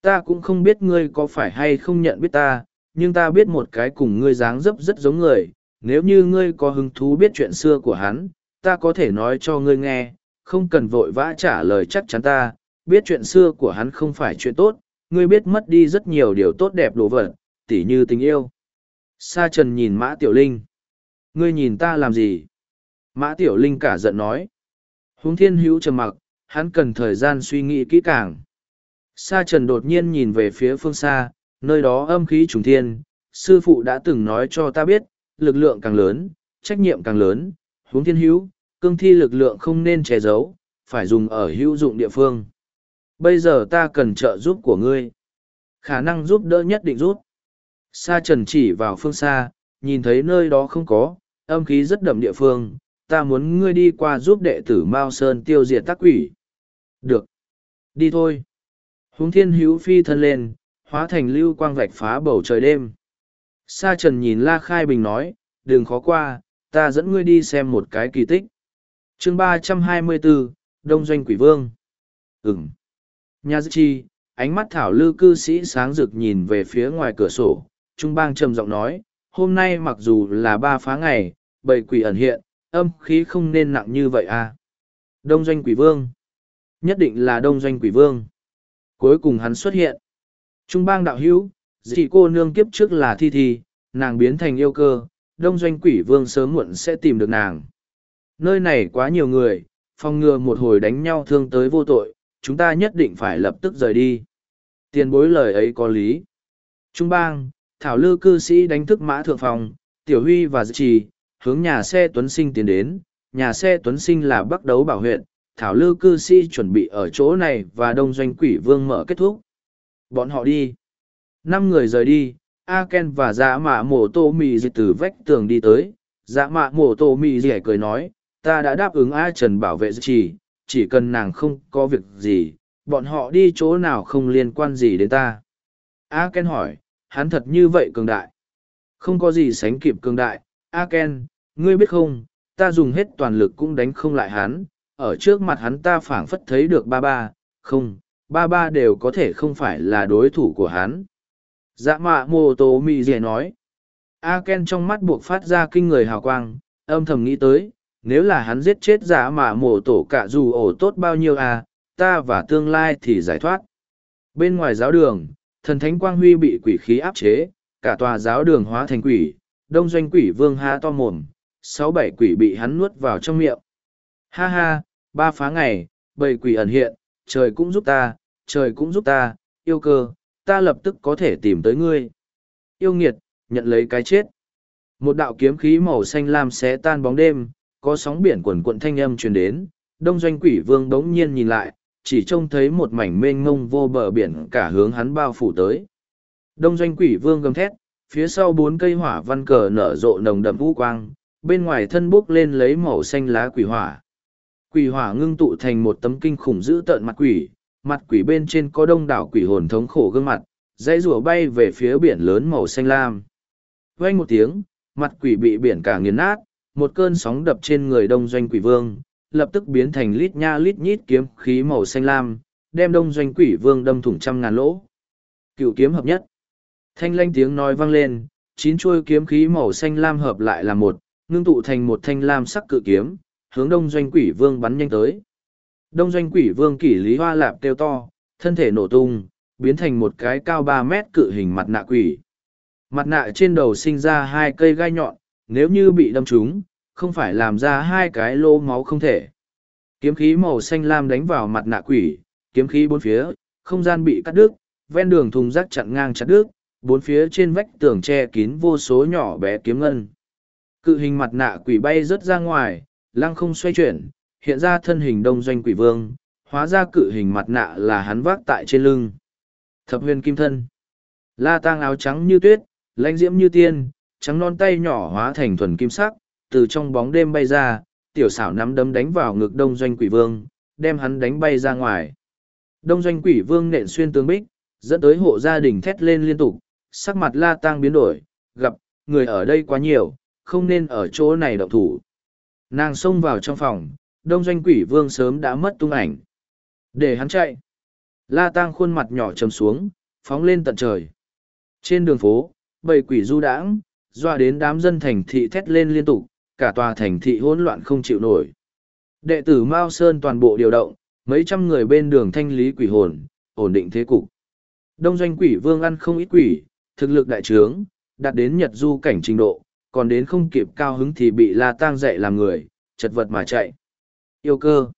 S1: Ta cũng không biết ngươi có phải hay không nhận biết ta, nhưng ta biết một cái cùng ngươi dáng dấp rất giống người, nếu như ngươi có hứng thú biết chuyện xưa của hắn, ta có thể nói cho ngươi nghe, không cần vội vã trả lời chắc chắn ta, biết chuyện xưa của hắn không phải chuyện tốt, ngươi biết mất đi rất nhiều điều tốt đẹp đồ vật, tỉ như tình yêu. Sa trần nhìn Mã Tiểu Linh. Ngươi nhìn ta làm gì? Mã Tiểu Linh cả giận nói. Huống thiên hữu trầm mặc, hắn cần thời gian suy nghĩ kỹ càng. Sa trần đột nhiên nhìn về phía phương xa, nơi đó âm khí trùng thiên. Sư phụ đã từng nói cho ta biết, lực lượng càng lớn, trách nhiệm càng lớn. Huống thiên hữu, cương thi lực lượng không nên che giấu, phải dùng ở hữu dụng địa phương. Bây giờ ta cần trợ giúp của ngươi. Khả năng giúp đỡ nhất định rút. Sa trần chỉ vào phương xa, nhìn thấy nơi đó không có, âm khí rất đậm địa phương, ta muốn ngươi đi qua giúp đệ tử Mao Sơn tiêu diệt tác quỷ. Được. Đi thôi. Húng thiên hữu phi thân lên, hóa thành lưu quang vạch phá bầu trời đêm. Sa trần nhìn La Khai Bình nói, đừng khó qua, ta dẫn ngươi đi xem một cái kỳ tích chương ba trăm hai mươi bốn, Đông Doanh Quỷ Vương. Ừm. Nhà Dư Chi, ánh mắt thảo lư cư sĩ sáng rực nhìn về phía ngoài cửa sổ, Trung bang trầm giọng nói, hôm nay mặc dù là ba phá ngày, bầy quỷ ẩn hiện, âm khí không nên nặng như vậy à. Đông doanh quỷ vương. Nhất định là đông doanh quỷ vương. Cuối cùng hắn xuất hiện. Trung bang đạo hữu, Chỉ cô nương kiếp trước là thi thi, nàng biến thành yêu cơ, đông doanh quỷ vương sớm muộn sẽ tìm được nàng. Nơi này quá nhiều người, phòng ngừa một hồi đánh nhau thương tới vô tội, chúng ta nhất định phải lập tức rời đi. Tiền bối lời ấy có lý. Trung bang, thảo lư cư sĩ đánh thức mã thượng phòng, tiểu huy và trì, hướng nhà xe tuấn sinh tiến đến, nhà xe tuấn sinh là bắc đấu bảo huyện, thảo lư cư sĩ chuẩn bị ở chỗ này và đông doanh quỷ vương mở kết thúc. Bọn họ đi. Năm người rời đi, A Ken và dạ mạ mổ tô mì dịch từ vách tường đi tới, dạ mạ mổ tô mì dịch cười nói, ta đã đáp ứng A Trần bảo vệ chỉ, chỉ cần nàng không có việc gì, bọn họ đi chỗ nào không liên quan gì đến ta. A Ken hỏi, hắn thật như vậy cường đại. Không có gì sánh kịp cường đại, A Ken, ngươi biết không, ta dùng hết toàn lực cũng đánh không lại hắn, ở trước mặt hắn ta phảng phất thấy được ba ba, không, ba ba đều có thể không phải là đối thủ của hắn. Dạ mạ mô tố mì dẻ nói. A Ken trong mắt buộc phát ra kinh người hào quang, âm thầm nghĩ tới, nếu là hắn giết chết giả mà mổ tổ cả dù ổ tốt bao nhiêu à, ta và tương lai thì giải thoát. Bên ngoài giáo đường, thần thánh quang huy bị quỷ khí áp chế, cả tòa giáo đường hóa thành quỷ, đông doanh quỷ vương ha to mồm, sáu bảy quỷ bị hắn nuốt vào trong miệng. Ha ha, ba phá ngày, bảy quỷ ẩn hiện, trời cũng giúp ta, trời cũng giúp ta, yêu cơ, ta lập tức có thể tìm tới ngươi. Yêu nghiệt, nhận lấy cái chết. Một đạo kiếm khí màu xanh lam xé tan bóng đêm, có sóng biển quần quận thanh âm truyền đến, đông doanh quỷ vương đống nhiên nhìn lại, chỉ trông thấy một mảnh mênh mông vô bờ biển cả hướng hắn bao phủ tới. Đông doanh quỷ vương gầm thét, phía sau bốn cây hỏa văn cờ nở rộ nồng đậm vũ quang, bên ngoài thân bốc lên lấy màu xanh lá quỷ hỏa. Quỷ hỏa ngưng tụ thành một tấm kinh khủng dữ tợn mặt quỷ, mặt quỷ bên trên có đông đảo quỷ hồn thống khổ gương mặt, dãy rùa bay về phía biển lớn màu xanh lam. Vang một tiếng, mặt quỷ bị biển cả nghiền nát, một cơn sóng đập trên người đông doanh quỷ vương, lập tức biến thành lít nha lít nhít kiếm khí màu xanh lam, đem đông doanh quỷ vương đâm thủng trăm ngàn lỗ. Cựu kiếm hợp nhất. Thanh lanh tiếng nói vang lên, chín chuôi kiếm khí màu xanh lam hợp lại là một, ngưng tụ thành một thanh lam sắc cự kiếm, hướng đông doanh quỷ vương bắn nhanh tới. Đông doanh quỷ vương kỷ lý hoa lạp kêu to, thân thể nổ tung, biến thành một cái cao ba mét cự hình mặt nạ quỷ. Mặt nạ trên đầu sinh ra hai cây gai nhọn, nếu như bị đâm trúng, không phải làm ra hai cái lô máu không thể. Kiếm khí màu xanh lam đánh vào mặt nạ quỷ, kiếm khí bốn phía, không gian bị cắt đứt, ven đường thùng rác chặn ngang chặt đứt, bốn phía trên vách tường che kín vô số nhỏ bé kiếm ngân. Cự hình mặt nạ quỷ bay rớt ra ngoài, lăng không xoay chuyển, hiện ra thân hình đông doanh quỷ vương, hóa ra cự hình mặt nạ là hắn vác tại trên lưng. Thập huyền kim thân. La tang áo trắng như tuyết, lãnh diễm như tiên, trắng non tay nhỏ hóa thành thuần kim sắc, từ trong bóng đêm bay ra, tiểu xảo nắm đấm đánh vào ngực đông doanh quỷ vương, đem hắn đánh bay ra ngoài. Đông doanh quỷ vương nện xuyên tướng bích, dẫn tới hộ gia đình thét lên liên tục, sắc mặt la tang biến đổi, gặp, người ở đây quá nhiều, không nên ở chỗ này động thủ. Nàng xông vào trong phòng, đông doanh quỷ vương sớm đã mất tung ảnh. Để hắn chạy. La tang khuôn mặt nhỏ trầm xuống, phóng lên tận trời. Trên đường phố, bầy quỷ du đãng, doa đến đám dân thành thị thét lên liên tục, cả tòa thành thị hỗn loạn không chịu nổi. Đệ tử Mao Sơn toàn bộ điều động, mấy trăm người bên đường thanh lý quỷ hồn, ổn định thế cục. Đông doanh quỷ vương ăn không ít quỷ, thực lực đại trướng, đạt đến nhật du cảnh trình độ, còn đến không kịp cao hứng thì bị la tang dạy làm người, chật vật mà chạy. Yêu cơ.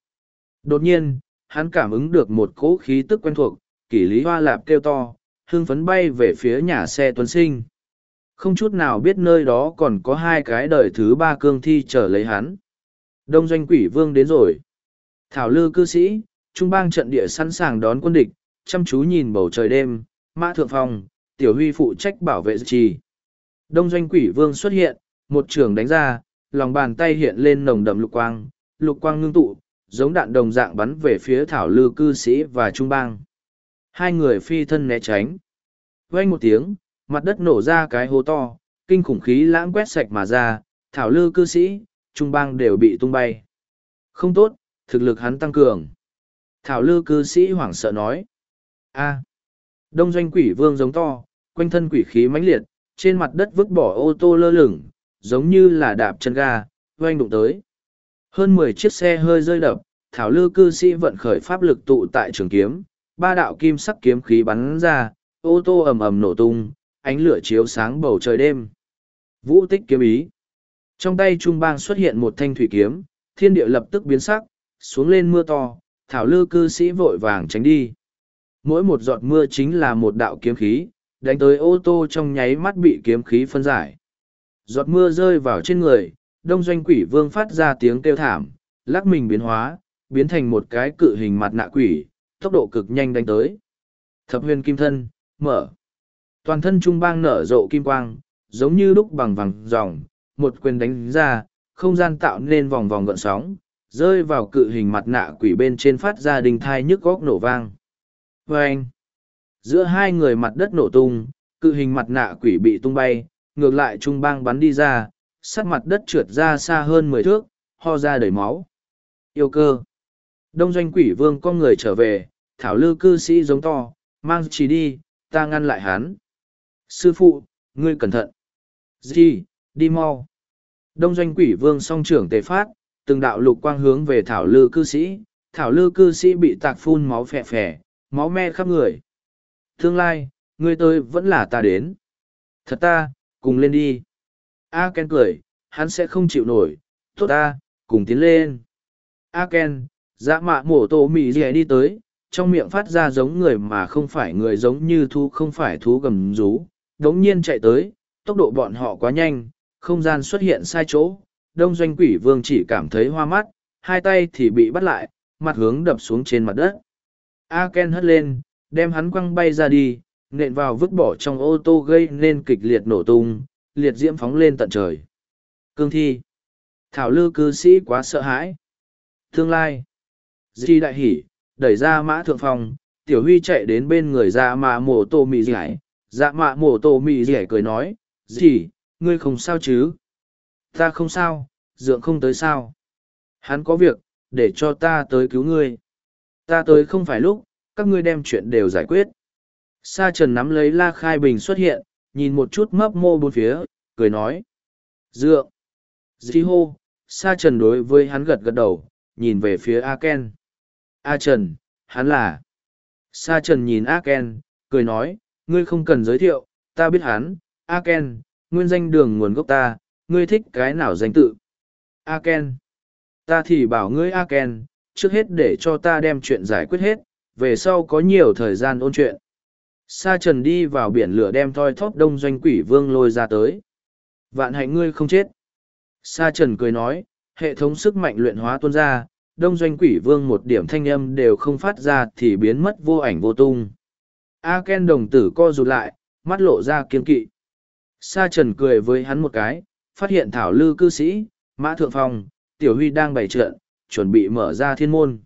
S1: Đột nhiên, hắn cảm ứng được một cỗ khí tức quen thuộc, kỷ lý hoa lạp kêu to, hương phấn bay về phía nhà xe tuấn sinh. Không chút nào biết nơi đó còn có hai cái đời thứ ba cương thi trở lấy hắn. Đông doanh quỷ vương đến rồi. Thảo lư cư sĩ, trung bang trận địa sẵn sàng đón quân địch, chăm chú nhìn bầu trời đêm, mã thượng phong, tiểu huy phụ trách bảo vệ trì. Đông doanh quỷ vương xuất hiện, một trường đánh ra, lòng bàn tay hiện lên nồng đậm lục quang, lục quang ngưng tụ, giống đạn đồng dạng bắn về phía thảo lư cư sĩ và trung bang. Hai người phi thân né tránh. Vang một tiếng, mặt đất nổ ra cái hố to, kinh khủng khí lãng quét sạch mà ra, thảo lư cư sĩ, trung bang đều bị tung bay. Không tốt, thực lực hắn tăng cường. Thảo lư cư sĩ hoảng sợ nói. a đông doanh quỷ vương giống to, quanh thân quỷ khí mãnh liệt, trên mặt đất vứt bỏ ô tô lơ lửng, giống như là đạp chân ga, oanh đụng tới. Hơn mười chiếc xe hơi rơi đập, thảo lư cư sĩ vận khởi pháp lực tụ tại trường kiếm, ba đạo kim sắc kiếm khí bắn ra, ô tô ầm ầm nổ tung, ánh lửa chiếu sáng bầu trời đêm. Vũ tích kiếm ý. Trong tay Trung Bang xuất hiện một thanh thủy kiếm, thiên địa lập tức biến sắc, xuống lên mưa to, thảo lư cư sĩ vội vàng tránh đi. Mỗi một giọt mưa chính là một đạo kiếm khí, đánh tới ô tô trong nháy mắt bị kiếm khí phân giải. Giọt mưa rơi vào trên người, đông doanh quỷ vương phát ra tiếng kêu thảm, lắc mình biến hóa, biến thành một cái cự hình mặt nạ quỷ, tốc độ cực nhanh đánh tới. Thập huyền kim thân, mở. Toàn thân trung bang nở rộ kim quang, giống như đúc bằng vàng dòng, một quyền đánh ra, không gian tạo nên vòng vòng gợn sóng, rơi vào cự hình mặt nạ quỷ bên trên phát ra đình thai nhức góc nổ vang. Vâng! Giữa hai người mặt đất nổ tung, cự hình mặt nạ quỷ bị tung bay, ngược lại trung bang bắn đi ra, sát mặt đất trượt ra xa hơn mười thước, ho ra đầy máu. Yêu cơ! Đông doanh quỷ vương con người trở về, thảo lư cư sĩ giống to, mang chỉ đi, ta ngăn lại hắn. Sư phụ, ngươi cẩn thận. Gì, đi mau. Đông doanh quỷ vương song trưởng tề phát, từng đạo lục quang hướng về thảo lư cư sĩ, thảo lư cư sĩ bị tạc phun máu phè phè, máu me khắp người. Tương lai, ngươi tôi vẫn là ta đến. Thật ta, cùng lên đi. A Ken cười, hắn sẽ không chịu nổi, tốt ta, cùng tiến lên. A Ken, dã mạ mổ tổ mị rẻ đi tới, trong miệng phát ra giống người mà không phải người giống như thú không phải thú gầm rú, đống nhiên chạy tới, tốc độ bọn họ quá nhanh, không gian xuất hiện sai chỗ, đông doanh quỷ vương chỉ cảm thấy hoa mắt, hai tay thì bị bắt lại, mặt hướng đập xuống trên mặt đất. A Ken hất lên, đem hắn quăng bay ra đi, nện vào vứt bỏ trong ô tô gây nên kịch liệt nổ tung, liệt diễm phóng lên tận trời. Cương thi. Thảo lư cư sĩ quá sợ hãi. Tương lai. Di đại hỉ, đẩy ra mã thượng phòng, tiểu huy chạy đến bên người ra mà mổ tô mì giải dạ mạ mổ tô mị rẻ cười nói, gì, ngươi không sao chứ? Ta không sao, dượng không tới sao? Hắn có việc, để cho ta tới cứu ngươi. Ta tới không phải lúc, các ngươi đem chuyện đều giải quyết. Sa trần nắm lấy la khai bình xuất hiện, nhìn một chút mấp mô bốn phía, cười nói. Dượng. Dì hô, Sa Trần đối với hắn gật gật đầu, nhìn về phía A Ken. A Trần, hắn là... Sa Trần nhìn A Ken, cười nói, ngươi không cần giới thiệu, ta biết hắn, Aken, nguyên danh đường nguồn gốc ta, ngươi thích cái nào danh tự. Aken, Ta thì bảo ngươi Aken. Trước hết để cho ta đem chuyện giải quyết hết, về sau có nhiều thời gian ôn chuyện. Sa trần đi vào biển lửa đem thoi thóp đông doanh quỷ vương lôi ra tới. Vạn hạnh ngươi không chết. Sa trần cười nói, hệ thống sức mạnh luyện hóa tuôn ra, đông doanh quỷ vương một điểm thanh âm đều không phát ra thì biến mất vô ảnh vô tung. A Ken đồng tử co rụt lại, mắt lộ ra kiên kỵ. Sa trần cười với hắn một cái, phát hiện thảo lư cư sĩ, mã thượng phong, tiểu huy đang bày trận, chuẩn bị mở ra thiên môn.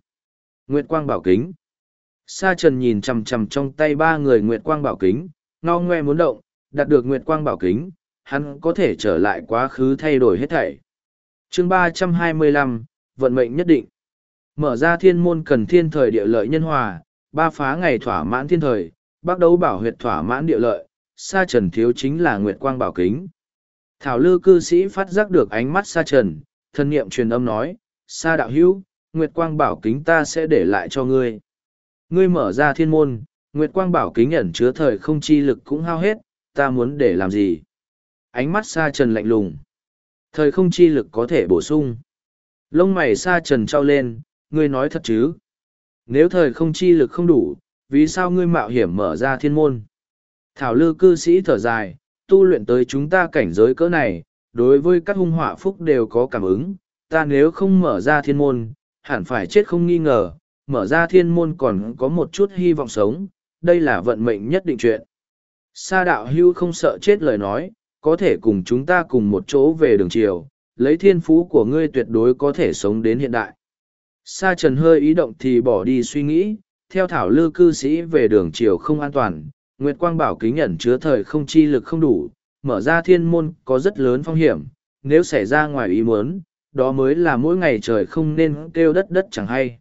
S1: Nguyệt quang bảo kính. Sa trần nhìn chầm chầm trong tay ba người Nguyệt quang bảo kính, ngao ngoe muốn động, đạt được Nguyệt quang bảo kính, hắn có thể trở lại quá khứ thay đổi hết thảy. Chương ba trăm hai mươi lăm, vận mệnh nhất định. Mở ra thiên môn cần thiên thời địa lợi nhân hòa, ba phá ngày thỏa mãn thiên thời, bắt đấu bảo huyệt thỏa mãn địa lợi, sa trần thiếu chính là Nguyệt quang bảo kính. Thảo lư cư sĩ phát giác được ánh mắt sa trần, thân niệm truyền âm nói, sa đạo hữu, Nguyệt quang bảo kính ta sẽ để lại cho ngươi. Ngươi mở ra thiên môn, Nguyệt quang bảo kính ẩn chứa thời không chi lực cũng hao hết, ta muốn để làm gì? Ánh mắt sa trần lạnh lùng. Thời không chi lực có thể bổ sung. Lông mày sa trần trao lên, ngươi nói thật chứ? Nếu thời không chi lực không đủ, vì sao ngươi mạo hiểm mở ra thiên môn? Thảo lư cư sĩ thở dài, tu luyện tới chúng ta cảnh giới cỡ này, đối với các hung họa phúc đều có cảm ứng, ta nếu không mở ra thiên môn, hẳn phải chết không nghi ngờ, mở ra thiên môn còn có một chút hy vọng sống, đây là vận mệnh nhất định chuyện. Sa đạo hưu không sợ chết lời nói, có thể cùng chúng ta cùng một chỗ về đường chiều, lấy thiên phú của ngươi tuyệt đối có thể sống đến hiện đại. Sa trần hơi ý động thì bỏ đi suy nghĩ, theo thảo lư cư sĩ về đường chiều không an toàn, Nguyệt Quang bảo kính nhận chứa thời không chi lực không đủ, mở ra thiên môn có rất lớn phong hiểm, nếu xảy ra ngoài ý muốn, đó mới là mỗi ngày trời không nên kêu đất đất chẳng hay.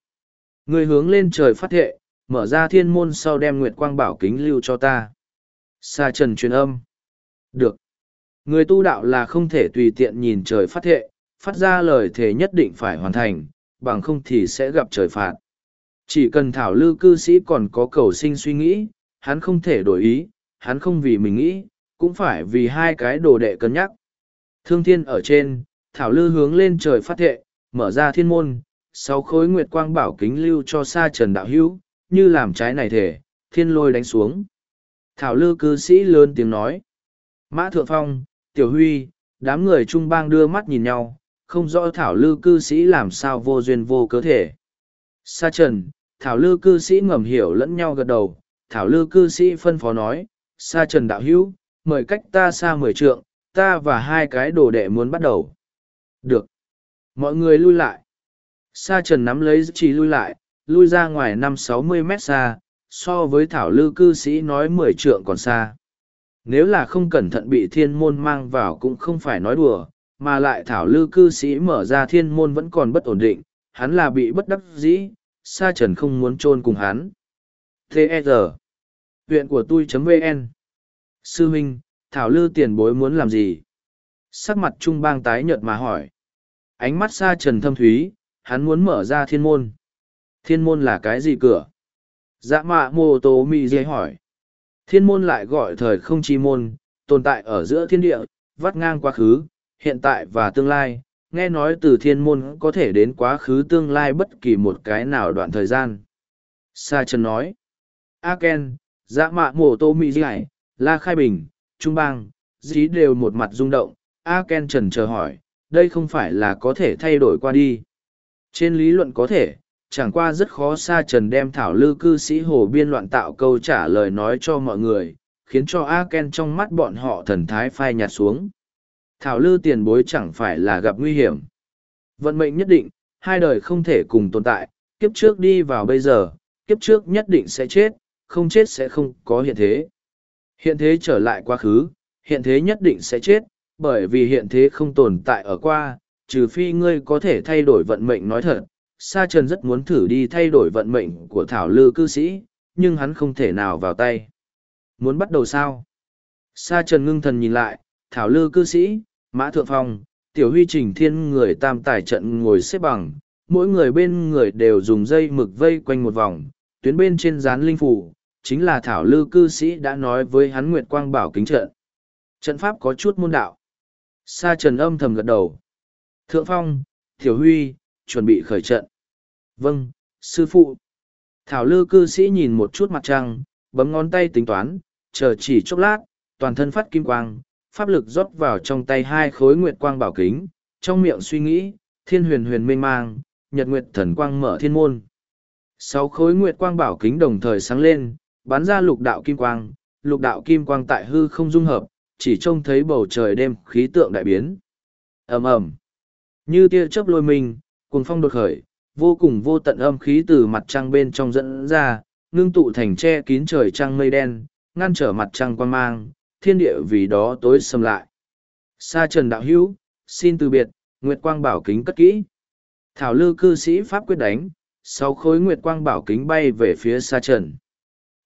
S1: Người hướng lên trời phát thệ, mở ra thiên môn sau đem Nguyệt Quang bảo kính lưu cho ta. Sa trần truyền âm. Được. Người tu đạo là không thể tùy tiện nhìn trời phát thệ, phát ra lời thề nhất định phải hoàn thành, bằng không thì sẽ gặp trời phạt. Chỉ cần thảo lư cư sĩ còn có cầu sinh suy nghĩ, hắn không thể đổi ý, hắn không vì mình nghĩ, cũng phải vì hai cái đồ đệ cân nhắc. Thương thiên ở trên, thảo lư hướng lên trời phát thệ, mở ra thiên môn, sáu khối nguyệt quang bảo kính lưu cho sa trần đạo hữu, như làm trái này thể, thiên lôi đánh xuống. Thảo lư cư sĩ lớn tiếng nói. Mã Thượng Phong, Tiểu Huy, đám người trung bang đưa mắt nhìn nhau, không rõ thảo lư cư sĩ làm sao vô duyên vô cớ thể. Sa trần, thảo lư cư sĩ ngầm hiểu lẫn nhau gật đầu, thảo lư cư sĩ phân phó nói, Sa trần đạo hữu, mời cách ta xa mười trượng, ta và hai cái đồ đệ muốn bắt đầu. Được. Mọi người lui lại. Sa trần nắm lấy chỉ lui lại, lui ra ngoài năm sáu mươi mét xa, so với thảo lư cư sĩ nói mười trượng còn xa. Nếu là không cẩn thận bị thiên môn mang vào cũng không phải nói đùa, mà lại thảo lư cư sĩ mở ra thiên môn vẫn còn bất ổn định, hắn là bị bất đắc dĩ, sa trần không muốn chôn cùng hắn. T.E.G. Huyện của tôi.vn Sư huynh, thảo lư tiền bối muốn làm gì? Sắc mặt trung bang tái nhợt mà hỏi. Ánh mắt sa trần thâm thúy, hắn muốn mở ra thiên môn. Thiên môn là cái gì cửa? Dạ mạ mô tố mì dây hỏi. Thiên môn lại gọi thời không chi môn, tồn tại ở giữa thiên địa, vắt ngang quá khứ, hiện tại và tương lai. Nghe nói từ thiên môn có thể đến quá khứ tương lai bất kỳ một cái nào đoạn thời gian. Sa Trần nói. A Ken, dạ mạ Mổ tô Mỹ dây, La Khai Bình, Trung Bang, dí đều một mặt rung động. A Ken Trần chờ hỏi, đây không phải là có thể thay đổi qua đi. Trên lý luận có thể, chẳng qua rất khó Sa trần đem thảo lư cư sĩ hồ biên loạn tạo câu trả lời nói cho mọi người, khiến cho A Ken trong mắt bọn họ thần thái phai nhạt xuống. Thảo lư tiền bối chẳng phải là gặp nguy hiểm. Vận mệnh nhất định, hai đời không thể cùng tồn tại, kiếp trước đi vào bây giờ, kiếp trước nhất định sẽ chết, không chết sẽ không có hiện thế. Hiện thế trở lại quá khứ, hiện thế nhất định sẽ chết, bởi vì hiện thế không tồn tại ở qua, trừ phi ngươi có thể thay đổi vận mệnh nói thật. Sa Trần rất muốn thử đi thay đổi vận mệnh của Thảo Lư cư sĩ, nhưng hắn không thể nào vào tay. Muốn bắt đầu sao? Sa Trần ngưng thần nhìn lại, Thảo Lư cư sĩ, Mã Thượng Phong, tiểu huy trình thiên người tam tài trận ngồi xếp bằng, mỗi người bên người đều dùng dây mực vây quanh một vòng, tuyến bên trên dán linh phủ, chính là thảo lư cư sĩ đã nói với hắn Nguyệt Quang bảo kính trận. Trận pháp có chút môn đạo. Sa trần âm thầm gật đầu. Thượng phong, tiểu huy, chuẩn bị khởi trận. Vâng, sư phụ. Thảo lư cư sĩ nhìn một chút mặt trăng, bấm ngón tay tính toán, chờ chỉ chốc lát, toàn thân phát kim quang, pháp lực rót vào trong tay hai khối nguyệt quang bảo kính, trong miệng suy nghĩ, thiên huyền huyền mênh mang, nhật nguyệt thần quang mở thiên môn. Sáu khối nguyệt quang bảo kính đồng thời sáng lên, bắn ra lục đạo kim quang, lục đạo kim quang tại hư không dung hợp, chỉ trông thấy bầu trời đêm khí tượng đại biến. ầm ầm Như tia chớp lôi mình, cuồng phong đột khởi, vô cùng vô tận âm khí từ mặt trăng bên trong dẫn ra, ngưng tụ thành che kín trời trăng mây đen, ngăn trở mặt trăng quang mang, thiên địa vì đó tối xâm lại. Sa trần đạo hữu, xin từ biệt, Nguyệt Quang bảo kính cất kỹ. Thảo lư cư sĩ Pháp quyết đánh, sáu khối Nguyệt Quang bảo kính bay về phía Sa trần.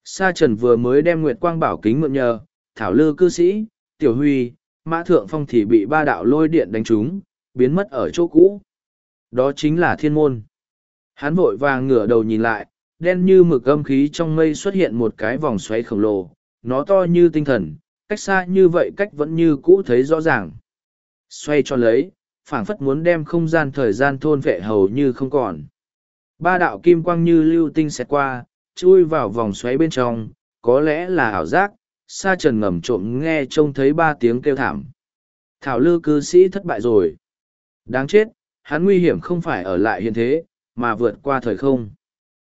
S1: Sa trần vừa mới đem Nguyệt Quang bảo kính mượn nhờ, Thảo lư cư sĩ, Tiểu Huy, Mã Thượng Phong thì bị ba đạo lôi điện đánh trúng, biến mất ở chỗ cũ. Đó chính là thiên môn. Hắn vội vàng ngửa đầu nhìn lại, đen như mực âm khí trong mây xuất hiện một cái vòng xoáy khổng lồ, nó to như tinh thần, cách xa như vậy cách vẫn như cũ thấy rõ ràng. Xoay cho lấy, phảng phất muốn đem không gian thời gian thôn vệ hầu như không còn. Ba đạo kim quang như lưu tinh xẹt qua, chui vào vòng xoáy bên trong, có lẽ là ảo giác, sa trần ngầm trộm nghe trông thấy ba tiếng kêu thảm. Thảo lư cư sĩ thất bại rồi. Đáng chết, hắn nguy hiểm không phải ở lại hiện thế, mà vượt qua thời không.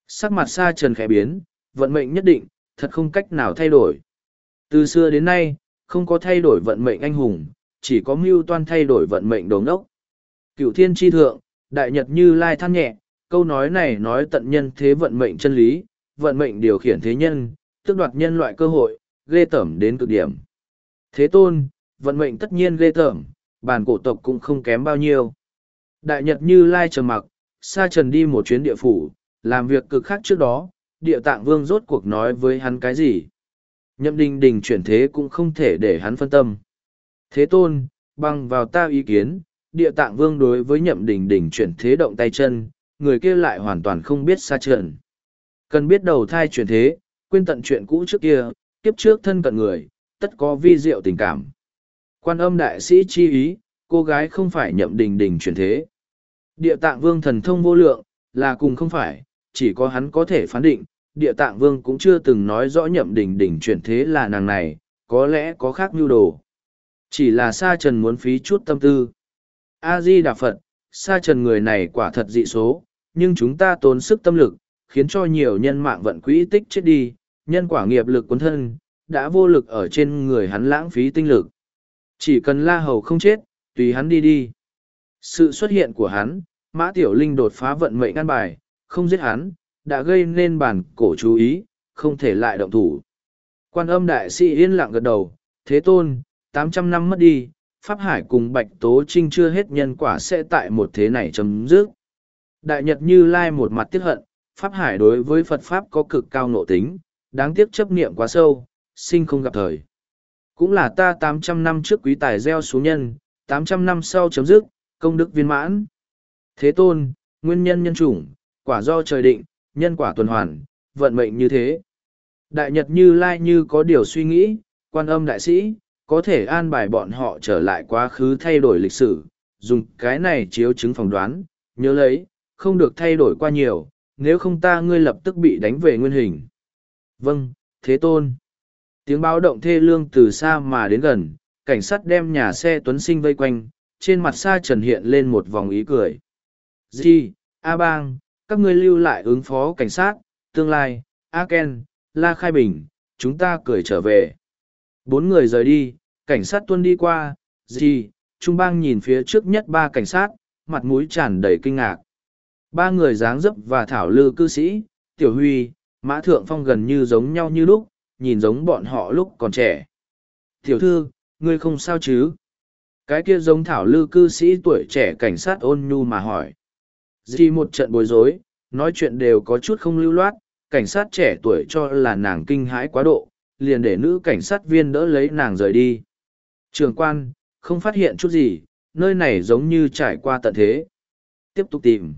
S1: Sắc mặt sa trần khẽ biến, vận mệnh nhất định, thật không cách nào thay đổi. Từ xưa đến nay, không có thay đổi vận mệnh anh hùng, chỉ có mưu toan thay đổi vận mệnh đồ đốc. Cựu thiên tri thượng, đại nhật như lai than nhẹ, câu nói này nói tận nhân thế vận mệnh chân lý, vận mệnh điều khiển thế nhân, tước đoạt nhân loại cơ hội, ghê tởm đến cực điểm. Thế tôn, vận mệnh tất nhiên ghê tởm, bản cổ tộc cũng không kém bao nhiêu. Đại nhật như lai trầm mặc, sa trần đi một chuyến địa phủ, làm việc cực khác trước đó, địa tạng vương rốt cuộc nói với hắn cái gì. Nhậm đình đình chuyển thế cũng không thể để hắn phân tâm. Thế tôn, bằng vào ta ý kiến, địa tạng vương đối với nhậm đình đình chuyển thế động tay chân, người kia lại hoàn toàn không biết xa trần. Cần biết đầu thai chuyển thế, quên tận chuyện cũ trước kia, kiếp trước thân cận người, tất có vi diệu tình cảm. Quan âm đại sĩ chi ý, cô gái không phải nhậm đình đình chuyển thế. Địa tạng vương thần thông vô lượng, là cùng không phải, chỉ có hắn có thể phán định, địa tạng vương cũng chưa từng nói rõ nhậm đình đình chuyển thế là nàng này, có lẽ có khác nhu đồ. Chỉ là sa trần muốn phí chút tâm tư. A-di Đà Phật, sa trần người này quả thật dị số, nhưng chúng ta tốn sức tâm lực, khiến cho nhiều nhân mạng vận quỹ tích chết đi, nhân quả nghiệp lực cuốn thân, đã vô lực ở trên người hắn lãng phí tinh lực. Chỉ cần la hầu không chết, tùy hắn đi đi. Sự xuất hiện của hắn, Mã Tiểu Linh đột phá vận mệnh ngăn bài, không giết hắn, đã gây nên bản cổ chú ý, không thể lại động thủ. Quan âm đại sĩ yên lặng gật đầu, thế tôn, tám trăm năm mất đi, Pháp Hải cùng Bạch Tố Trinh chưa hết nhân quả sẽ tại một thế này chấm dứt. Đại Nhật Như Lai một mặt tiếc hận, Pháp Hải đối với Phật Pháp có cực cao nộ tính, đáng tiếc chấp niệm quá sâu, sinh không gặp thời. Cũng là ta tám trăm năm trước quý tài gieo xuống nhân, tám trăm năm sau chấm dứt, công đức viên mãn. Thế tôn, nguyên nhân nhân chủng, quả do trời định, nhân quả tuần hoàn, vận mệnh như thế. Đại Nhật Như Lai như có điều suy nghĩ, quan âm đại sĩ, có thể an bài bọn họ trở lại quá khứ thay đổi lịch sử, dùng cái này chiếu chứng phỏng đoán, nhớ lấy, không được thay đổi qua nhiều, nếu không ta ngươi lập tức bị đánh về nguyên hình. Vâng, Thế Tôn. Tiếng báo động thê lương từ xa mà đến gần, cảnh sát đem nhà xe tuấn sinh vây quanh, trên mặt xa trần hiện lên một vòng ý cười. Di, A Bang, các ngươi lưu lại ứng phó cảnh sát, tương lai, A Ken, La Khai Bình, chúng ta cười trở về. Bốn người rời đi, cảnh sát tuân đi qua, gì Trung Bang nhìn phía trước nhất ba cảnh sát, mặt mũi tràn đầy kinh ngạc. Ba người dáng dấp và thảo lư cư sĩ, Tiểu Huy, Mã Thượng Phong gần như giống nhau như lúc, nhìn giống bọn họ lúc còn trẻ. Tiểu thư, ngươi không sao chứ? Cái kia giống thảo lư cư sĩ tuổi trẻ cảnh sát ôn nhu mà hỏi. Di một trận bối rối, nói chuyện đều có chút không lưu loát, cảnh sát trẻ tuổi cho là nàng kinh hãi quá độ, liền để nữ cảnh sát viên đỡ lấy nàng rời đi. Trường quan, không phát hiện chút gì, nơi này giống như trải qua tận thế. Tiếp tục tìm.